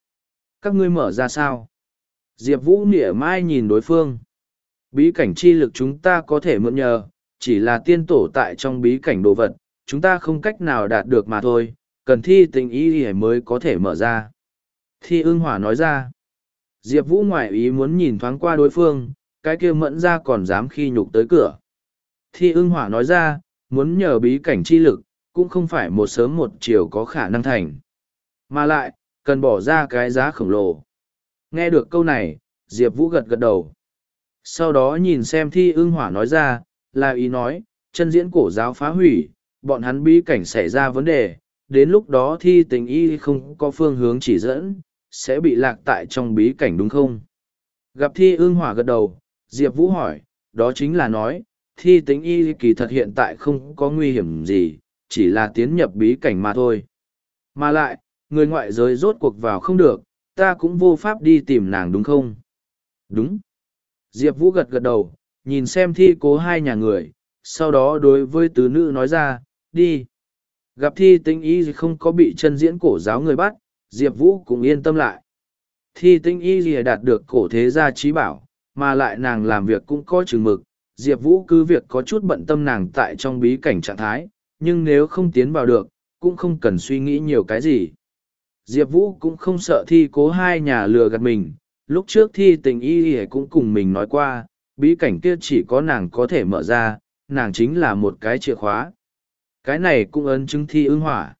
Các ngươi mở ra sao? Diệp Vũ nỉa mai nhìn đối phương. Bí cảnh chi lực chúng ta có thể mượn nhờ, chỉ là tiên tổ tại trong bí cảnh đồ vật, chúng ta không cách nào đạt được mà thôi, cần thi tình ý mới có thể mở ra. Thi ưng hỏa nói ra. Diệp Vũ ngoại ý muốn nhìn thoáng qua đối phương, cái kia mẫn ra còn dám khi nhục tới cửa. Thi ưng hỏa nói ra, muốn nhờ bí cảnh chi lực, cũng không phải một sớm một chiều có khả năng thành. Mà lại, cần bỏ ra cái giá khổng lồ. Nghe được câu này, Diệp Vũ gật gật đầu. Sau đó nhìn xem thi ưng hỏa nói ra, là ý nói, chân diễn cổ giáo phá hủy, bọn hắn bí cảnh xảy ra vấn đề, đến lúc đó thi tình y không có phương hướng chỉ dẫn, sẽ bị lạc tại trong bí cảnh đúng không? Gặp thi ưng hỏa gật đầu, Diệp Vũ hỏi, đó chính là nói, thi tính y kỳ thật hiện tại không có nguy hiểm gì, chỉ là tiến nhập bí cảnh mà thôi. Mà lại, người ngoại giới rốt cuộc vào không được, ta cũng vô pháp đi tìm nàng đúng không? Đúng. Diệp Vũ gật gật đầu, nhìn xem thi cố hai nhà người, sau đó đối với tứ nữ nói ra, đi. Gặp thi tinh y không có bị chân diễn cổ giáo người bắt, Diệp Vũ cũng yên tâm lại. Thi tinh y gì đạt được cổ thế gia trí bảo, mà lại nàng làm việc cũng có chừng mực. Diệp Vũ cứ việc có chút bận tâm nàng tại trong bí cảnh trạng thái, nhưng nếu không tiến vào được, cũng không cần suy nghĩ nhiều cái gì. Diệp Vũ cũng không sợ thi cố hai nhà lừa gạt mình, lúc trước thi tình y y cũng cùng mình nói qua, bí cảnh kia chỉ có nàng có thể mở ra, nàng chính là một cái chìa khóa. Cái này cũng ấn chứng thi ưng hỏa.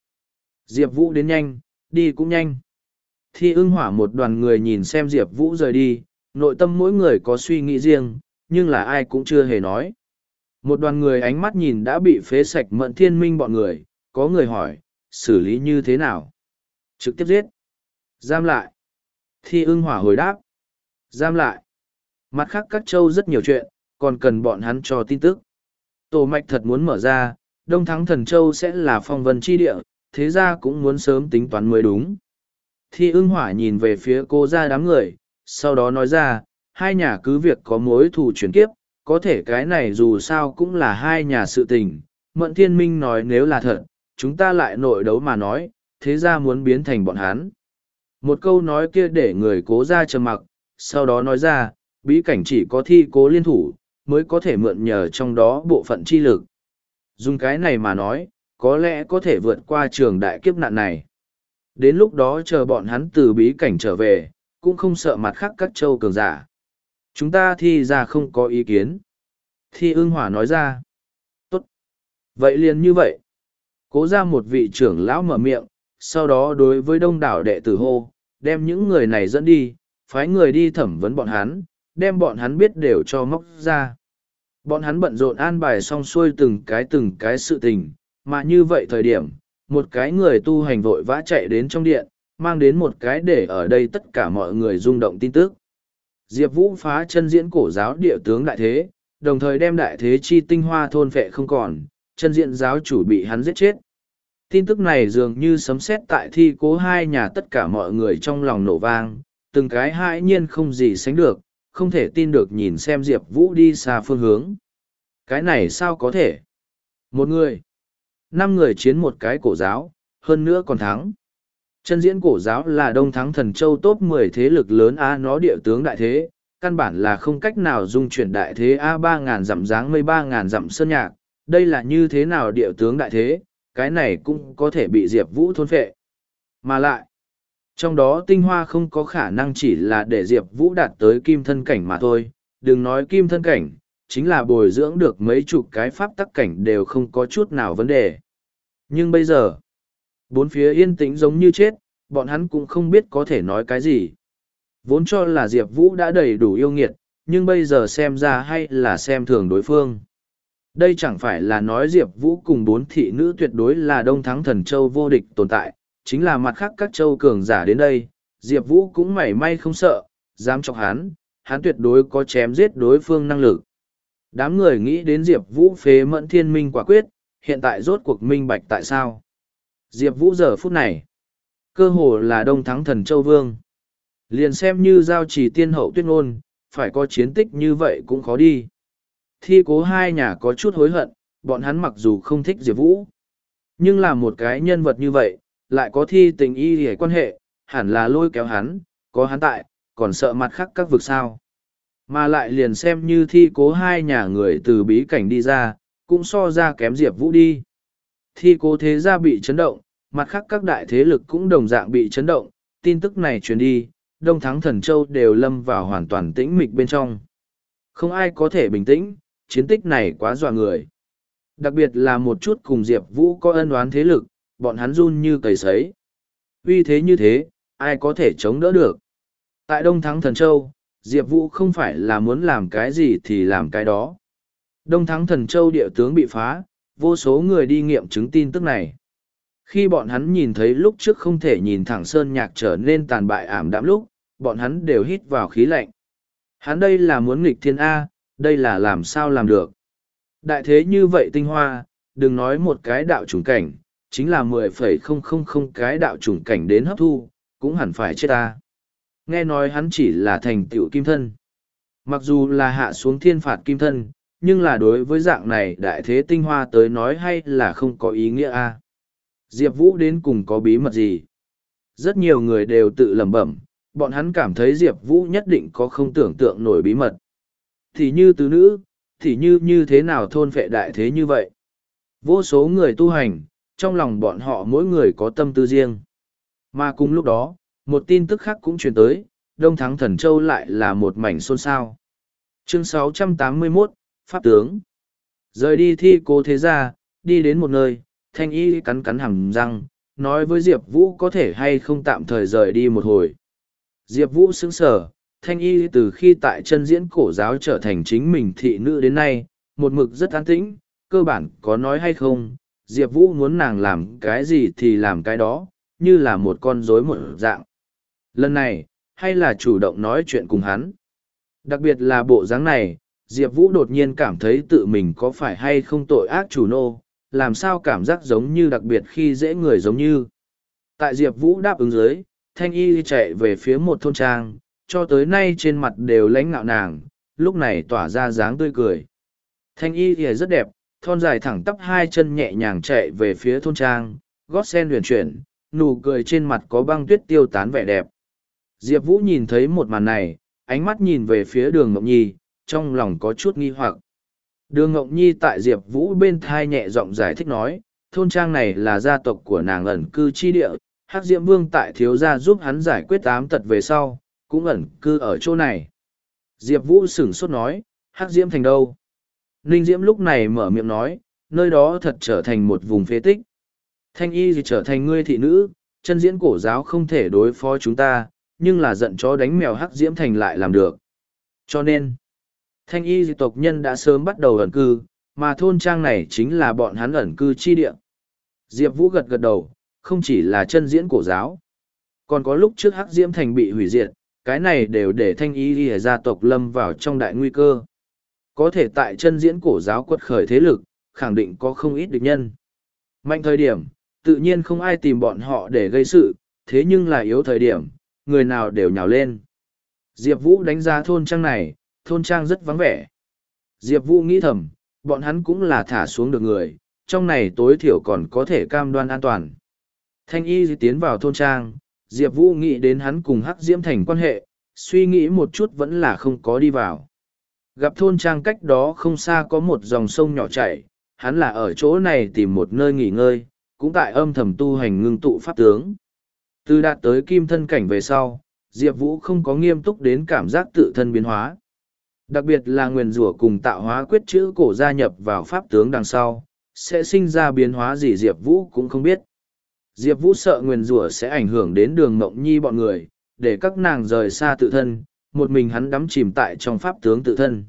Diệp Vũ đến nhanh, đi cũng nhanh. Thi ưng hỏa một đoàn người nhìn xem Diệp Vũ rời đi, nội tâm mỗi người có suy nghĩ riêng, nhưng là ai cũng chưa hề nói. Một đoàn người ánh mắt nhìn đã bị phế sạch mận thiên minh bọn người, có người hỏi, xử lý như thế nào? Trực tiếp giết. Giam lại. Thi ưng hỏa hồi đáp. Giam lại. Mặt khác các châu rất nhiều chuyện, còn cần bọn hắn cho tin tức. Tổ mạch thật muốn mở ra, Đông Thắng Thần Châu sẽ là phong vân chi địa, thế ra cũng muốn sớm tính toán mới đúng. Thi ưng hỏa nhìn về phía cô ra đám người, sau đó nói ra, hai nhà cứ việc có mối thù chuyển kiếp, có thể cái này dù sao cũng là hai nhà sự tình. Mận thiên minh nói nếu là thật, chúng ta lại nội đấu mà nói, thế ra muốn biến thành bọn hắn. Một câu nói kia để người cố ra trầm mặc, sau đó nói ra, bí cảnh chỉ có thi cố liên thủ, mới có thể mượn nhờ trong đó bộ phận chi lực. Dùng cái này mà nói, có lẽ có thể vượt qua trường đại kiếp nạn này. Đến lúc đó chờ bọn hắn từ bí cảnh trở về, cũng không sợ mặt khác các châu cường giả. Chúng ta thi ra không có ý kiến. Thi ưng hỏa nói ra. Tốt. Vậy liền như vậy. Cố ra một vị trưởng lão mở miệng, sau đó đối với đông đảo đệ tử hô, đem những người này dẫn đi, phái người đi thẩm vấn bọn hắn, đem bọn hắn biết đều cho móc ra. Bọn hắn bận rộn an bài xong xuôi từng cái từng cái sự tình, mà như vậy thời điểm, một cái người tu hành vội vã chạy đến trong điện, mang đến một cái để ở đây tất cả mọi người rung động tin tức. Diệp Vũ phá chân diễn cổ giáo địa tướng đại thế, đồng thời đem đại thế chi tinh hoa thôn phệ không còn, chân diễn giáo chủ bị hắn giết chết. Tin tức này dường như sấm sét tại thi cố hai nhà tất cả mọi người trong lòng nổ vang, từng cái hãi nhiên không gì sánh được, không thể tin được nhìn xem Diệp Vũ đi xa phương hướng. Cái này sao có thể? Một người, năm người chiến một cái cổ giáo, hơn nữa còn thắng. Chân diễn cổ giáo là đông thắng thần châu top 10 thế lực lớn A nó địa tướng đại thế, căn bản là không cách nào dung chuyển đại thế A 3.000 dặm dáng mây 3.000 dặm sơn nhạc. Đây là như thế nào địa tướng đại thế, cái này cũng có thể bị Diệp Vũ thôn phệ. Mà lại, trong đó tinh hoa không có khả năng chỉ là để Diệp Vũ đạt tới kim thân cảnh mà thôi, đừng nói kim thân cảnh, chính là bồi dưỡng được mấy chục cái pháp tắc cảnh đều không có chút nào vấn đề. Nhưng bây giờ, bốn phía yên tĩnh giống như chết, bọn hắn cũng không biết có thể nói cái gì. Vốn cho là Diệp Vũ đã đầy đủ yêu nghiệt, nhưng bây giờ xem ra hay là xem thường đối phương. Đây chẳng phải là nói Diệp Vũ cùng bốn thị nữ tuyệt đối là đông thắng thần châu vô địch tồn tại, chính là mặt khác các châu cường giả đến đây, Diệp Vũ cũng mảy may không sợ, dám chọc hắn, hắn tuyệt đối có chém giết đối phương năng lực. Đám người nghĩ đến Diệp Vũ phế mẫn thiên minh quả quyết, hiện tại rốt cuộc minh bạch tại sao. Diệp Vũ giờ phút này, cơ hồ là đông thắng thần châu vương. Liền xem như giao trì tiên hậu tuyết ngôn, phải có chiến tích như vậy cũng khó đi. Thi cố hai nhà có chút hối hận, bọn hắn mặc dù không thích Diệp Vũ. Nhưng là một cái nhân vật như vậy, lại có thi tình y hề quan hệ, hẳn là lôi kéo hắn, có hắn tại, còn sợ mặt khác các vực sao. Mà lại liền xem như thi cố hai nhà người từ bí cảnh đi ra, cũng so ra kém Diệp Vũ đi. Thi cố thế gia bị chấn động, mặt khác các đại thế lực cũng đồng dạng bị chấn động, tin tức này truyền đi, Đông Thắng Thần Châu đều lâm vào hoàn toàn tĩnh mịch bên trong. Không ai có thể bình tĩnh, chiến tích này quá dọa người. Đặc biệt là một chút cùng Diệp Vũ có ân oán thế lực, bọn hắn run như cầy sấy. Vì thế như thế, ai có thể chống đỡ được. Tại Đông Thắng Thần Châu, Diệp Vũ không phải là muốn làm cái gì thì làm cái đó. Đông Thắng Thần Châu địa tướng bị phá, vô số người đi nghiệm chứng tin tức này. Khi bọn hắn nhìn thấy lúc trước không thể nhìn thẳng sơn nhạc trở nên tàn bại ảm đạm lúc, bọn hắn đều hít vào khí lạnh. Hắn đây là muốn nghịch thiên A, đây là làm sao làm được. Đại thế như vậy tinh hoa, đừng nói một cái đạo trùng cảnh, chính là mười phẩy không không không cái đạo trùng cảnh đến hấp thu, cũng hẳn phải chết ta. Nghe nói hắn chỉ là thành tựu kim thân. Mặc dù là hạ xuống thiên phạt kim thân, nhưng là đối với dạng này đại thế tinh hoa tới nói hay là không có ý nghĩa a Diệp Vũ đến cùng có bí mật gì? Rất nhiều người đều tự lẩm bẩm, bọn hắn cảm thấy Diệp Vũ nhất định có không tưởng tượng nổi bí mật. Thì như tứ nữ, thì như như thế nào thôn vệ đại thế như vậy? Vô số người tu hành, trong lòng bọn họ mỗi người có tâm tư riêng. Mà cùng lúc đó, một tin tức khác cũng truyền tới, Đông Thắng Thần Châu lại là một mảnh xôn xao. Chương 681, Pháp tướng. Rời đi thi cố thế gia, đi đến một nơi, thanh y cắn cắn hàm răng, nói với Diệp Vũ có thể hay không tạm thời rời đi một hồi. Diệp Vũ sững sở, thanh y từ khi tại chân diễn cổ giáo trở thành chính mình thị nữ đến nay, một mực rất an tĩnh, cơ bản có nói hay không, Diệp Vũ muốn nàng làm cái gì thì làm cái đó, như là một con rối một dạng. Lần này, hay là chủ động nói chuyện cùng hắn. Đặc biệt là bộ dáng này, Diệp Vũ đột nhiên cảm thấy tự mình có phải hay không tội ác chủ nô, làm sao cảm giác giống như đặc biệt khi dễ người giống như. Tại Diệp Vũ đáp ứng dưới, Thanh Y chạy về phía một thôn trang, cho tới nay trên mặt đều lãnh ngạo nàng, lúc này tỏa ra dáng tươi cười. Thanh Y thì rất đẹp, thon dài thẳng tắp hai chân nhẹ nhàng chạy về phía thôn trang, gót sen huyền chuyển, nụ cười trên mặt có băng tuyết tiêu tán vẻ đẹp. Diệp Vũ nhìn thấy một màn này, ánh mắt nhìn về phía đường Ngọc Nhi, trong lòng có chút nghi hoặc. Đường Ngọc Nhi tại Diệp Vũ bên thai nhẹ giọng giải thích nói, thôn trang này là gia tộc của nàng ẩn cư chi địa, Hắc Diệm Vương tại thiếu gia giúp hắn giải quyết ám tật về sau, cũng ẩn cư ở chỗ này. Diệp Vũ sửng sốt nói, Hắc Diễm thành đâu? Ninh Diễm lúc này mở miệng nói, nơi đó thật trở thành một vùng phế tích. Thanh y gì trở thành ngươi thị nữ, chân diễn cổ giáo không thể đối phó chúng ta, nhưng là giận chó đánh mèo Hắc Diễm thành lại làm được. Cho nên, thanh y di tộc nhân đã sớm bắt đầu ẩn cư, mà thôn trang này chính là bọn hắn ẩn cư chi địa. Diệp Vũ gật gật đầu, không chỉ là chân diễn cổ giáo. Còn có lúc trước Hắc Diễm thành bị hủy diệt, cái này đều để thanh y dị gia tộc lâm vào trong đại nguy cơ có thể tại chân diễn cổ giáo quật khởi thế lực, khẳng định có không ít địch nhân. Mạnh thời điểm, tự nhiên không ai tìm bọn họ để gây sự, thế nhưng là yếu thời điểm, người nào đều nhào lên. Diệp Vũ đánh giá thôn trang này, thôn trang rất vắng vẻ. Diệp Vũ nghĩ thầm, bọn hắn cũng là thả xuống được người, trong này tối thiểu còn có thể cam đoan an toàn. Thanh y tiến vào thôn trang, Diệp Vũ nghĩ đến hắn cùng Hắc Diễm Thành quan hệ, suy nghĩ một chút vẫn là không có đi vào. Gặp thôn trang cách đó không xa có một dòng sông nhỏ chảy, hắn là ở chỗ này tìm một nơi nghỉ ngơi, cũng tại âm thầm tu hành ngưng tụ pháp tướng. Từ đạt tới kim thân cảnh về sau, Diệp Vũ không có nghiêm túc đến cảm giác tự thân biến hóa. Đặc biệt là nguyền rủa cùng tạo hóa quyết chữ cổ gia nhập vào pháp tướng đằng sau, sẽ sinh ra biến hóa gì Diệp Vũ cũng không biết. Diệp Vũ sợ nguyền rủa sẽ ảnh hưởng đến đường mộng nhi bọn người, để các nàng rời xa tự thân, một mình hắn đắm chìm tại trong pháp tướng tự thân.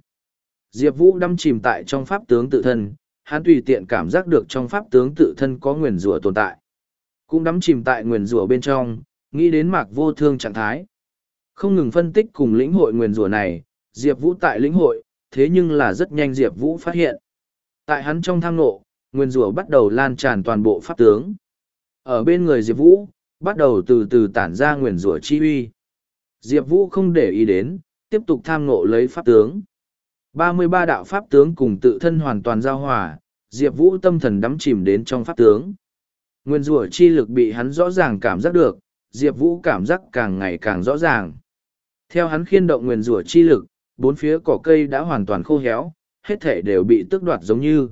Diệp Vũ đắm chìm tại trong pháp tướng tự thân, hắn tùy tiện cảm giác được trong pháp tướng tự thân có nguyền rủa tồn tại. Cũng đắm chìm tại nguyền rủa bên trong, nghĩ đến mạc vô thương trạng thái. Không ngừng phân tích cùng lĩnh hội nguyền rủa này, Diệp Vũ tại lĩnh hội, thế nhưng là rất nhanh Diệp Vũ phát hiện. Tại hắn trong thang nộ, nguyên rùa bắt đầu lan tràn toàn bộ pháp tướng. Ở bên người Diệp Vũ, bắt đầu từ từ tản ra nguyên rùa chi uy. Diệp Vũ không để ý đến, tiếp tục tham ngộ lấy pháp tướng. ba mươi ba đạo pháp tướng cùng tự thân hoàn toàn giao hòa, Diệp Vũ tâm thần đắm chìm đến trong pháp tướng. Nguyên rùa chi lực bị hắn rõ ràng cảm giác được, Diệp Vũ cảm giác càng ngày càng rõ ràng. Theo hắn khiên động nguyên rùa chi lực, bốn phía cỏ cây đã hoàn toàn khô héo, hết thể đều bị tước đoạt giống như.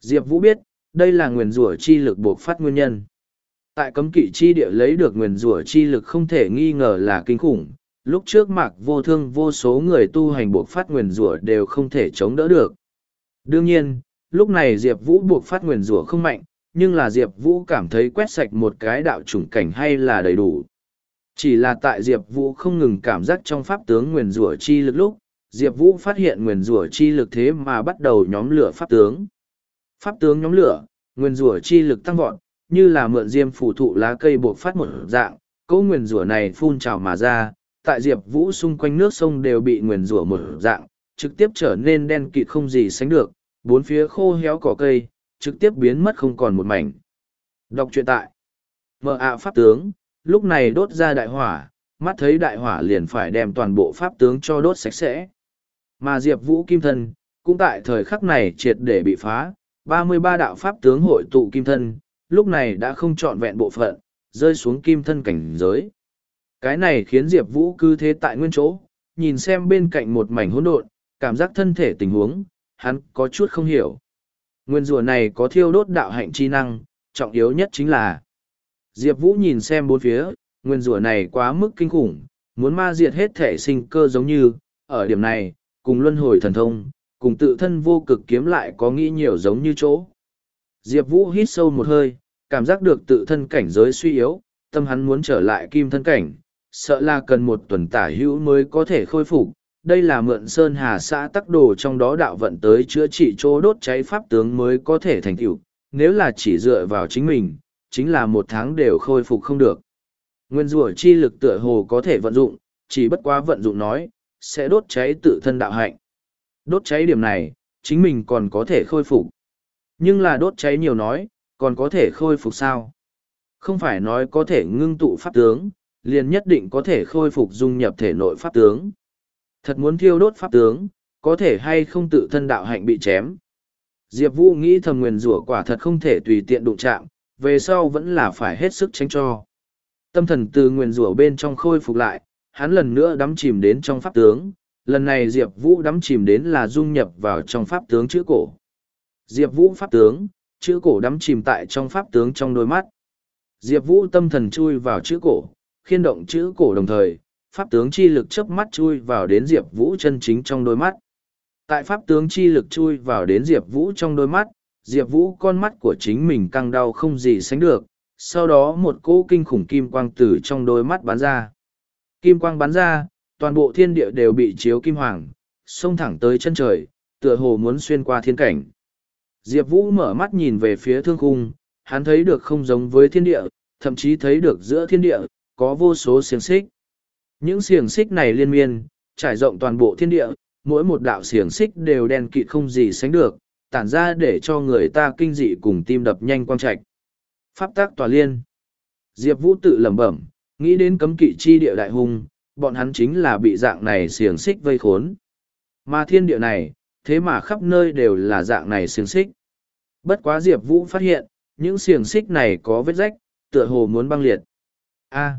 Diệp Vũ biết, đây là nguyên rủa chi lực buộc phát nguyên nhân. Tại cấm kỵ chi địa lấy được nguyền rủa chi lực không thể nghi ngờ là kinh khủng lúc trước mạc vô thương vô số người tu hành buộc phát nguyền rủa đều không thể chống đỡ được. Đương nhiên lúc này diệp vũ buộc phát nguyền rủa không mạnh nhưng là diệp vũ cảm thấy quét sạch một cái đạo chủng cảnh hay là đầy đủ. Chỉ là tại diệp vũ không ngừng cảm giác trong pháp tướng nguyền rủa chi lực lúc diệp vũ phát hiện nguyền rủa chi lực thế mà bắt đầu nhóm lửa pháp tướng pháp tướng nhóm lửa nguyền rủa chi lực tăng vọt như là mượn diêm phủ thụ lá cây buộc phát một dạng, cỗ nguyền rủa này phun trào mà ra, tại Diệp Vũ xung quanh nước sông đều bị nguyền rủa một dạng, trực tiếp trở nên đen kịt không gì sánh được, bốn phía khô héo cỏ cây, trực tiếp biến mất không còn một mảnh. Đọc truyện tại Mờ ạ pháp tướng, lúc này đốt ra đại hỏa, mắt thấy đại hỏa liền phải đem toàn bộ pháp tướng cho đốt sạch sẽ. Mà Diệp Vũ kim thân, cũng tại thời khắc này triệt để bị phá, ba mươi ba đạo pháp tướng hội tụ kim thân, lúc này đã không trọn vẹn bộ phận, rơi xuống kim thân cảnh giới. Cái này khiến Diệp Vũ cứ thế tại nguyên chỗ, nhìn xem bên cạnh một mảnh hỗn độn, cảm giác thân thể tình huống, hắn có chút không hiểu. Nguyên rùa này có thiêu đốt đạo hạnh chi năng, trọng yếu nhất chính là Diệp Vũ nhìn xem bốn phía, nguyên rùa này quá mức kinh khủng, muốn ma diệt hết thể sinh cơ giống như, ở điểm này, cùng luân hồi thần thông, cùng tự thân vô cực kiếm lại có nghĩ nhiều giống như chỗ. Diệp Vũ hít sâu một hơi, cảm giác được tự thân cảnh giới suy yếu, tâm hắn muốn trở lại kim thân cảnh, sợ là cần một tuần tả hữu mới có thể khôi phục, đây là mượn sơn hà xã tắc đồ trong đó đạo vận tới chữa trị chỗ đốt cháy pháp tướng mới có thể thành tựu nếu là chỉ dựa vào chính mình chính là một tháng đều khôi phục không được nguyên rùa chi lực tựa hồ có thể vận dụng chỉ bất quá vận dụng nói sẽ đốt cháy tự thân đạo hạnh đốt cháy điểm này chính mình còn có thể khôi phục nhưng là đốt cháy nhiều nói còn có thể khôi phục sao không phải nói có thể ngưng tụ pháp tướng liền nhất định có thể khôi phục dung nhập thể nội pháp tướng Thật muốn thiêu đốt pháp tướng, có thể hay không tự thân đạo hạnh bị chém. Diệp Vũ nghĩ thầm nguyền rủa quả thật không thể tùy tiện đụng chạm, về sau vẫn là phải hết sức tránh cho. Tâm thần từ nguyền rủa bên trong khôi phục lại, hắn lần nữa đắm chìm đến trong pháp tướng, lần này Diệp Vũ đắm chìm đến là dung nhập vào trong pháp tướng chữ cổ. Diệp Vũ pháp tướng, chữ cổ đắm chìm tại trong pháp tướng trong đôi mắt. Diệp Vũ tâm thần chui vào chữ cổ, khiên động chữ cổ đồng thời, pháp tướng chi lực chớp mắt chui vào đến diệp vũ chân chính trong đôi mắt tại pháp tướng chi lực chui vào đến diệp vũ trong đôi mắt diệp vũ con mắt của chính mình căng đau không gì sánh được sau đó một cỗ kinh khủng kim quang tử trong đôi mắt bắn ra kim quang bắn ra toàn bộ thiên địa đều bị chiếu kim hoàng xông thẳng tới chân trời tựa hồ muốn xuyên qua thiên cảnh diệp vũ mở mắt nhìn về phía thương khung hắn thấy được không giống với thiên địa thậm chí thấy được giữa thiên địa có vô số xiềng xích những xiềng xích này liên miên, trải rộng toàn bộ thiên địa, mỗi một đạo xiềng xích đều đen kịt không gì sánh được, tản ra để cho người ta kinh dị cùng tim đập nhanh quang trạch. Pháp tác tòa liên. Diệp Vũ tự lẩm bẩm, nghĩ đến cấm kỵ chi địa đại hung, bọn hắn chính là bị dạng này xiềng xích vây khốn. Mà thiên địa này, thế mà khắp nơi đều là dạng này xiềng xích. Bất quá Diệp Vũ phát hiện, những xiềng xích này có vết rách, tựa hồ muốn băng liệt. A.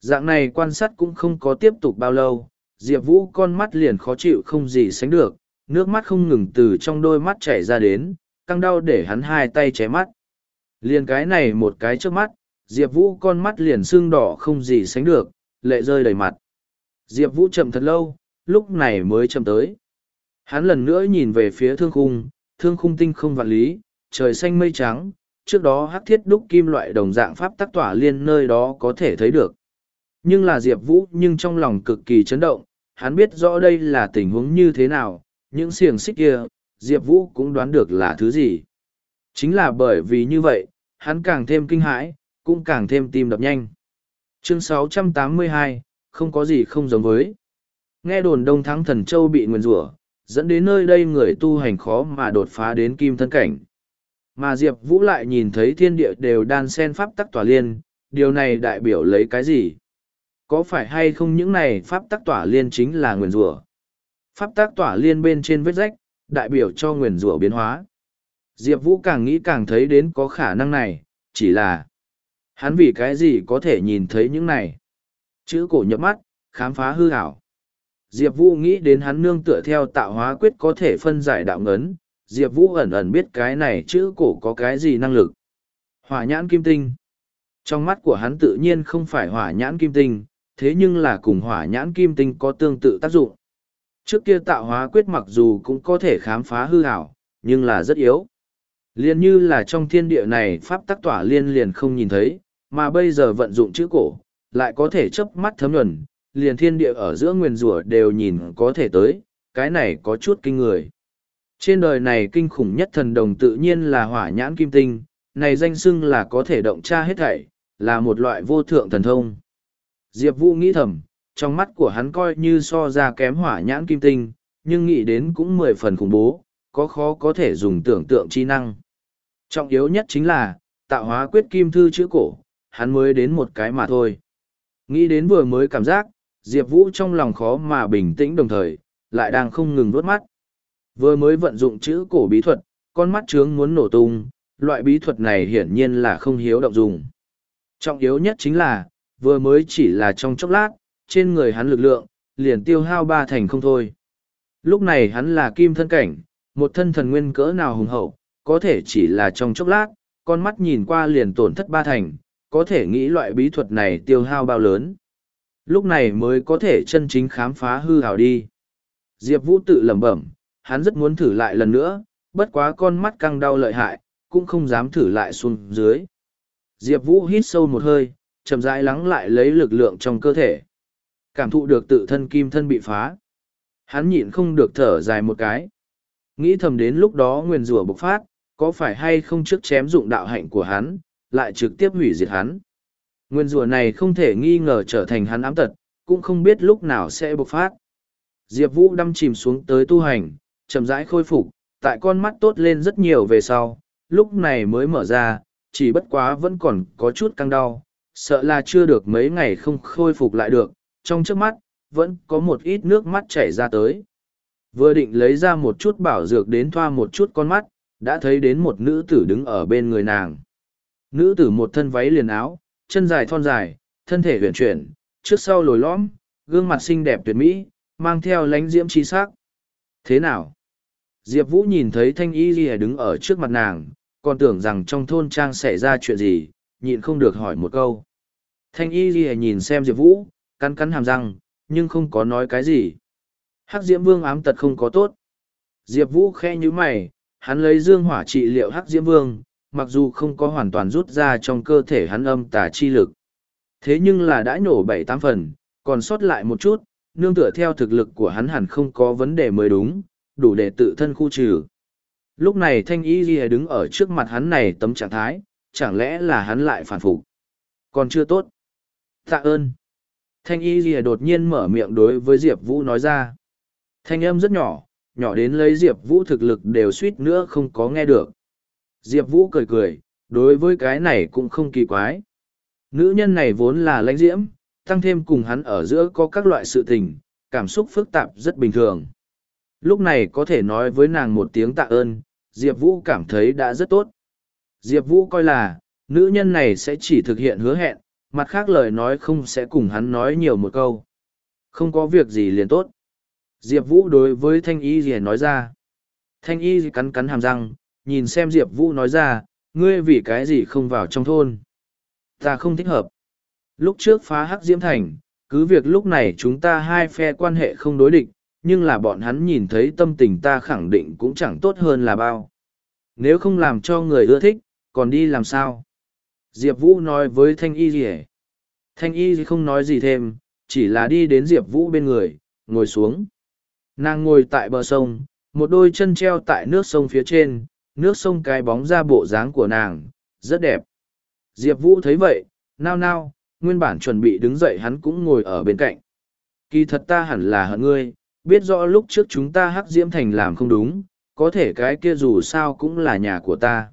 Dạng này quan sát cũng không có tiếp tục bao lâu, Diệp Vũ con mắt liền khó chịu không gì sánh được, nước mắt không ngừng từ trong đôi mắt chảy ra đến, căng đau để hắn hai tay ché mắt. Liền cái này một cái trước mắt, Diệp Vũ con mắt liền sưng đỏ không gì sánh được, lệ rơi đầy mặt. Diệp Vũ chậm thật lâu, lúc này mới chậm tới. Hắn lần nữa nhìn về phía thương khung, thương khung tinh không vạn lý, trời xanh mây trắng, trước đó hắc thiết đúc kim loại đồng dạng pháp tác tỏa liên nơi đó có thể thấy được. Nhưng là Diệp Vũ nhưng trong lòng cực kỳ chấn động, hắn biết rõ đây là tình huống như thế nào, những xiềng xích kia, Diệp Vũ cũng đoán được là thứ gì. Chính là bởi vì như vậy, hắn càng thêm kinh hãi, cũng càng thêm tim đập nhanh. Chương 682, không có gì không giống với. Nghe đồn Đông Thắng Thần Châu bị nguyền rủa dẫn đến nơi đây người tu hành khó mà đột phá đến kim thân cảnh. Mà Diệp Vũ lại nhìn thấy thiên địa đều đan sen pháp tắc tỏa liên, điều này đại biểu lấy cái gì? Có phải hay không những này pháp tác tỏa liên chính là nguyền rủa Pháp tác tỏa liên bên trên vết rách, đại biểu cho nguyền rủa biến hóa. Diệp Vũ càng nghĩ càng thấy đến có khả năng này, chỉ là hắn vì cái gì có thể nhìn thấy những này. Chữ cổ nhập mắt, khám phá hư ảo. Diệp Vũ nghĩ đến hắn nương tựa theo tạo hóa quyết có thể phân giải đạo ngấn, Diệp Vũ ẩn ẩn biết cái này chữ cổ có cái gì năng lực. Hỏa nhãn kim tinh. Trong mắt của hắn tự nhiên không phải hỏa nhãn kim tinh, thế nhưng là cùng hỏa nhãn kim tinh có tương tự tác dụng. Trước kia tạo hóa quyết mặc dù cũng có thể khám phá hư ảo, nhưng là rất yếu. Liên như là trong thiên địa này pháp tắc tỏa liên liền không nhìn thấy, mà bây giờ vận dụng chữ cổ, lại có thể chớp mắt thấm nhuần, liền thiên địa ở giữa nguyền rủa đều nhìn có thể tới, cái này có chút kinh người. Trên đời này kinh khủng nhất thần đồng tự nhiên là hỏa nhãn kim tinh, này danh xưng là có thể động tra hết thảy, là một loại vô thượng thần thông. Diệp Vũ nghĩ thầm, trong mắt của hắn coi như so ra kém hỏa nhãn kim tinh, nhưng nghĩ đến cũng mười phần khủng bố, có khó có thể dùng tưởng tượng chi năng. Trọng yếu nhất chính là, tạo hóa quyết kim thư chữ cổ, hắn mới đến một cái mà thôi. Nghĩ đến vừa mới cảm giác, Diệp Vũ trong lòng khó mà bình tĩnh đồng thời, lại đang không ngừng đốt mắt. Vừa mới vận dụng chữ cổ bí thuật, con mắt trướng muốn nổ tung, loại bí thuật này hiển nhiên là không hiếu động dùng. Trọng yếu nhất chính là, vừa mới chỉ là trong chốc lát, trên người hắn lực lượng, liền tiêu hao ba thành không thôi. Lúc này hắn là kim thân cảnh, một thân thần nguyên cỡ nào hùng hậu, có thể chỉ là trong chốc lát, con mắt nhìn qua liền tổn thất ba thành, có thể nghĩ loại bí thuật này tiêu hao bao lớn. Lúc này mới có thể chân chính khám phá hư hào đi. Diệp Vũ tự lẩm bẩm, hắn rất muốn thử lại lần nữa, bất quá con mắt căng đau lợi hại, cũng không dám thử lại xuống dưới. Diệp Vũ hít sâu một hơi, chậm rãi lắng lại lấy lực lượng trong cơ thể. Cảm thụ được tự thân kim thân bị phá. Hắn nhịn không được thở dài một cái. Nghĩ thầm đến lúc đó nguyền rủa bộc phát, có phải hay không trước chém dụng đạo hạnh của hắn, lại trực tiếp hủy diệt hắn. Nguyên rùa này không thể nghi ngờ trở thành hắn ám tật, cũng không biết lúc nào sẽ bộc phát. Diệp Vũ đâm chìm xuống tới tu hành, chậm rãi khôi phục, tại con mắt tốt lên rất nhiều về sau, lúc này mới mở ra, chỉ bất quá vẫn còn có chút căng đau, sợ là chưa được mấy ngày không khôi phục lại được, trong trước mắt, vẫn có một ít nước mắt chảy ra tới. Vừa định lấy ra một chút bảo dược đến thoa một chút con mắt, đã thấy đến một nữ tử đứng ở bên người nàng. Nữ tử một thân váy liền áo, chân dài thon dài, thân thể huyền chuyển, trước sau lồi lõm, gương mặt xinh đẹp tuyệt mỹ, mang theo lánh diễm chi sắc. Thế nào? Diệp Vũ nhìn thấy thanh y ghi đứng ở trước mặt nàng, còn tưởng rằng trong thôn trang xảy ra chuyện gì, nhịn không được hỏi một câu. Thanh y ghi nhìn xem Diệp Vũ, cắn cắn hàm răng, nhưng không có nói cái gì. Hắc Diễm Vương ám tật không có tốt. Diệp Vũ khe như mày, hắn lấy dương hỏa trị liệu Hắc Diễm Vương, mặc dù không có hoàn toàn rút ra trong cơ thể hắn âm tà chi lực. Thế nhưng là đã nổ bảy tám phần, còn sót lại một chút, nương tựa theo thực lực của hắn hẳn không có vấn đề mới đúng, đủ để tự thân khu trừ. Lúc này thanh y ghi đứng ở trước mặt hắn này tấm trạng thái, chẳng lẽ là hắn lại phản phục. Còn chưa tốt. Tạ ơn. Thanh y ghi đột nhiên mở miệng đối với Diệp Vũ nói ra. Thanh âm rất nhỏ, nhỏ đến lấy Diệp Vũ thực lực đều suýt nữa không có nghe được. Diệp Vũ cười cười, đối với cái này cũng không kỳ quái. Nữ nhân này vốn là lãnh diễm, tăng thêm cùng hắn ở giữa có các loại sự tình, cảm xúc phức tạp rất bình thường. Lúc này có thể nói với nàng một tiếng tạ ơn, Diệp Vũ cảm thấy đã rất tốt. Diệp Vũ coi là, nữ nhân này sẽ chỉ thực hiện hứa hẹn, mặt khác lời nói không sẽ cùng hắn nói nhiều một câu. Không có việc gì liền tốt. Diệp Vũ đối với Thanh Y gì nói ra. Thanh Y cắn cắn hàm răng, nhìn xem Diệp Vũ nói ra, ngươi vì cái gì không vào trong thôn. Ta không thích hợp. Lúc trước phá hắc diễm thành, cứ việc lúc này chúng ta hai phe quan hệ không đối địch, nhưng là bọn hắn nhìn thấy tâm tình ta khẳng định cũng chẳng tốt hơn là bao. Nếu không làm cho người ưa thích, còn đi làm sao? Diệp Vũ nói với Thanh Y gì Thanh Y không nói gì thêm, chỉ là đi đến Diệp Vũ bên người, ngồi xuống. Nàng ngồi tại bờ sông, một đôi chân treo tại nước sông phía trên, nước sông cái bóng ra bộ dáng của nàng, rất đẹp. Diệp Vũ thấy vậy, nao nao, nguyên bản chuẩn bị đứng dậy hắn cũng ngồi ở bên cạnh. Kỳ thật ta hẳn là hận ngươi, biết rõ lúc trước chúng ta hắc diễm thành làm không đúng, có thể cái kia dù sao cũng là nhà của ta.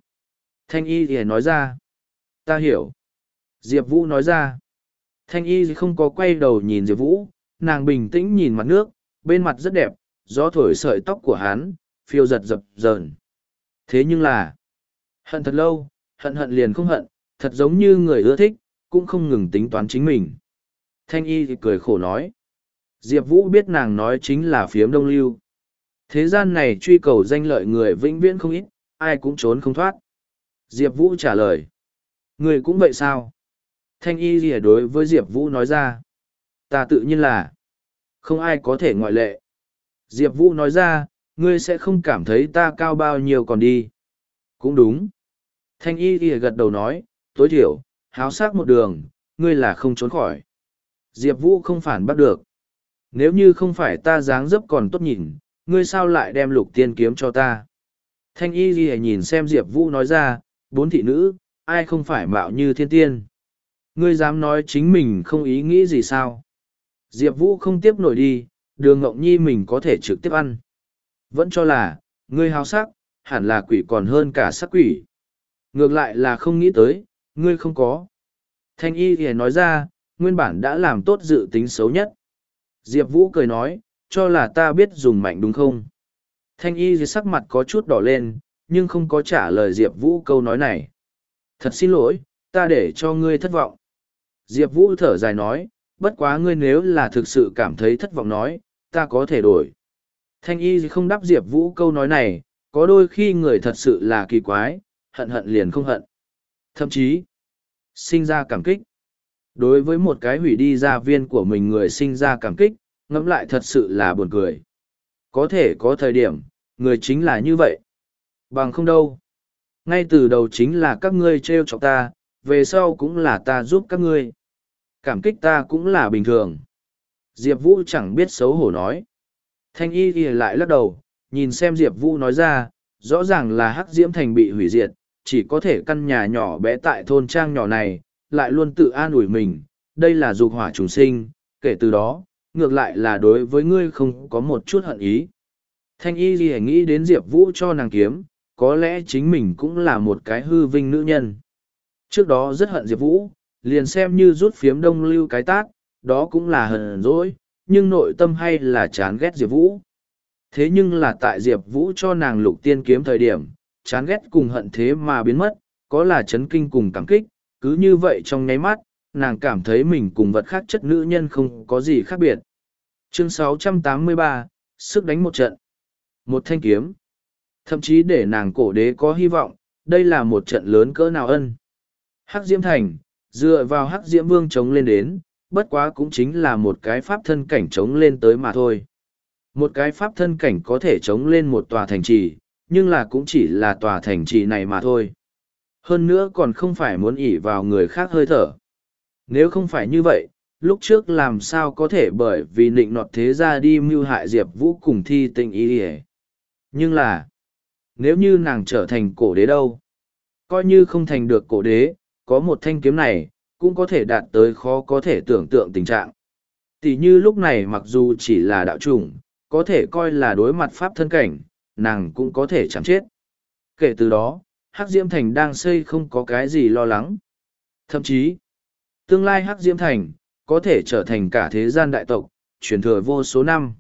Thanh y thì nói ra. Ta hiểu. Diệp Vũ nói ra. Thanh y không có quay đầu nhìn Diệp Vũ, nàng bình tĩnh nhìn mặt nước, bên mặt rất đẹp, gió thổi sợi tóc của hắn, phiêu giật dập dờn. Thế nhưng là, hận thật lâu, hận hận liền không hận, thật giống như người ưa thích, cũng không ngừng tính toán chính mình. Thanh y thì cười khổ nói. Diệp Vũ biết nàng nói chính là phiếm đông lưu. Thế gian này truy cầu danh lợi người vĩnh viễn không ít, ai cũng trốn không thoát. Diệp Vũ trả lời. Người cũng vậy sao? Thanh y gì đối với Diệp Vũ nói ra. Ta tự nhiên là. Không ai có thể ngoại lệ. Diệp Vũ nói ra, ngươi sẽ không cảm thấy ta cao bao nhiêu còn đi. Cũng đúng. Thanh y thì gật đầu nói, tối thiểu, háo sắc một đường, ngươi là không trốn khỏi. Diệp Vũ không phản bắt được. Nếu như không phải ta dáng dấp còn tốt nhìn, ngươi sao lại đem lục tiên kiếm cho ta? Thanh y ghi nhìn xem Diệp Vũ nói ra, bốn thị nữ, ai không phải mạo như thiên tiên? Ngươi dám nói chính mình không ý nghĩ gì sao? Diệp Vũ không tiếp nổi đi, đường ngộng nhi mình có thể trực tiếp ăn. Vẫn cho là, ngươi háo sắc, hẳn là quỷ còn hơn cả sắc quỷ. Ngược lại là không nghĩ tới, ngươi không có. Thanh y thì nói ra, nguyên bản đã làm tốt dự tính xấu nhất. Diệp Vũ cười nói, cho là ta biết dùng mạnh đúng không? Thanh y thì sắc mặt có chút đỏ lên, nhưng không có trả lời Diệp Vũ câu nói này. Thật xin lỗi, ta để cho ngươi thất vọng. Diệp Vũ thở dài nói, bất quá ngươi nếu là thực sự cảm thấy thất vọng nói, ta có thể đổi. Thanh y không đáp Diệp Vũ câu nói này, có đôi khi người thật sự là kỳ quái, hận hận liền không hận. Thậm chí, sinh ra cảm kích. Đối với một cái hủy đi gia viên của mình người sinh ra cảm kích, ngẫm lại thật sự là buồn cười. Có thể có thời điểm, người chính là như vậy. Bằng không đâu. Ngay từ đầu chính là các ngươi trêu chọc ta, về sau cũng là ta giúp các ngươi. Cảm kích ta cũng là bình thường. Diệp Vũ chẳng biết xấu hổ nói. Thanh y thì lại lắc đầu, nhìn xem Diệp Vũ nói ra, rõ ràng là hắc diễm thành bị hủy diệt, chỉ có thể căn nhà nhỏ bé tại thôn trang nhỏ này, lại luôn tự an ủi mình, đây là dục hỏa trùng sinh, kể từ đó, ngược lại là đối với ngươi không có một chút hận ý. Thanh y gì nghĩ đến Diệp Vũ cho nàng kiếm, có lẽ chính mình cũng là một cái hư vinh nữ nhân. Trước đó rất hận Diệp Vũ, liền xem như rút phiếm đông lưu cái tát, đó cũng là hận dỗi, nhưng nội tâm hay là chán ghét Diệp Vũ. Thế nhưng là tại Diệp Vũ cho nàng lục tiên kiếm thời điểm, chán ghét cùng hận thế mà biến mất, có là chấn kinh cùng cảm kích, cứ như vậy trong nháy mắt, nàng cảm thấy mình cùng vật khác chất nữ nhân không có gì khác biệt. Chương 683, sức đánh một trận. Một thanh kiếm. Thậm chí để nàng cổ đế có hy vọng, đây là một trận lớn cỡ nào ân. Hắc Diễm Thành, dựa vào Hắc Diễm Vương chống lên đến, bất quá cũng chính là một cái pháp thân cảnh chống lên tới mà thôi. Một cái pháp thân cảnh có thể chống lên một tòa thành trì, nhưng là cũng chỉ là tòa thành trì này mà thôi. Hơn nữa còn không phải muốn ỉ vào người khác hơi thở. Nếu không phải như vậy, lúc trước làm sao có thể bởi vì nịnh nọt thế ra đi mưu hại Diệp Vũ cùng thi tình ý hề. Nhưng là, nếu như nàng trở thành cổ đế đâu, coi như không thành được cổ đế, có một thanh kiếm này, cũng có thể đạt tới khó có thể tưởng tượng tình trạng. Tỷ như lúc này mặc dù chỉ là đạo chủng, có thể coi là đối mặt pháp thân cảnh, nàng cũng có thể chẳng chết. Kể từ đó, Hắc Diễm Thành đang xây không có cái gì lo lắng. Thậm chí, tương lai Hắc Diễm Thành, có thể trở thành cả thế gian đại tộc, truyền thừa vô số năm.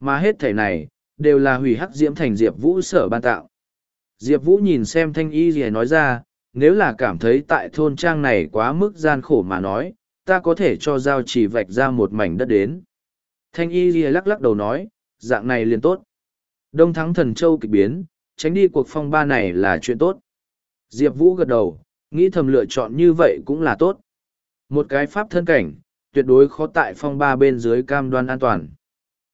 Mà hết thể này, đều là hủy Hắc Diễm Thành Diệp Vũ sở ban tạo. Diệp Vũ nhìn xem thanh y gì nói ra, nếu là cảm thấy tại thôn trang này quá mức gian khổ mà nói, ta có thể cho giao chỉ vạch ra một mảnh đất đến. Thanh y ghi lắc lắc đầu nói, dạng này liền tốt. Đông thắng thần châu kịch biến, tránh đi cuộc phong ba này là chuyện tốt. Diệp Vũ gật đầu, nghĩ thầm lựa chọn như vậy cũng là tốt. Một cái pháp thân cảnh, tuyệt đối khó tại phong ba bên dưới cam đoan an toàn.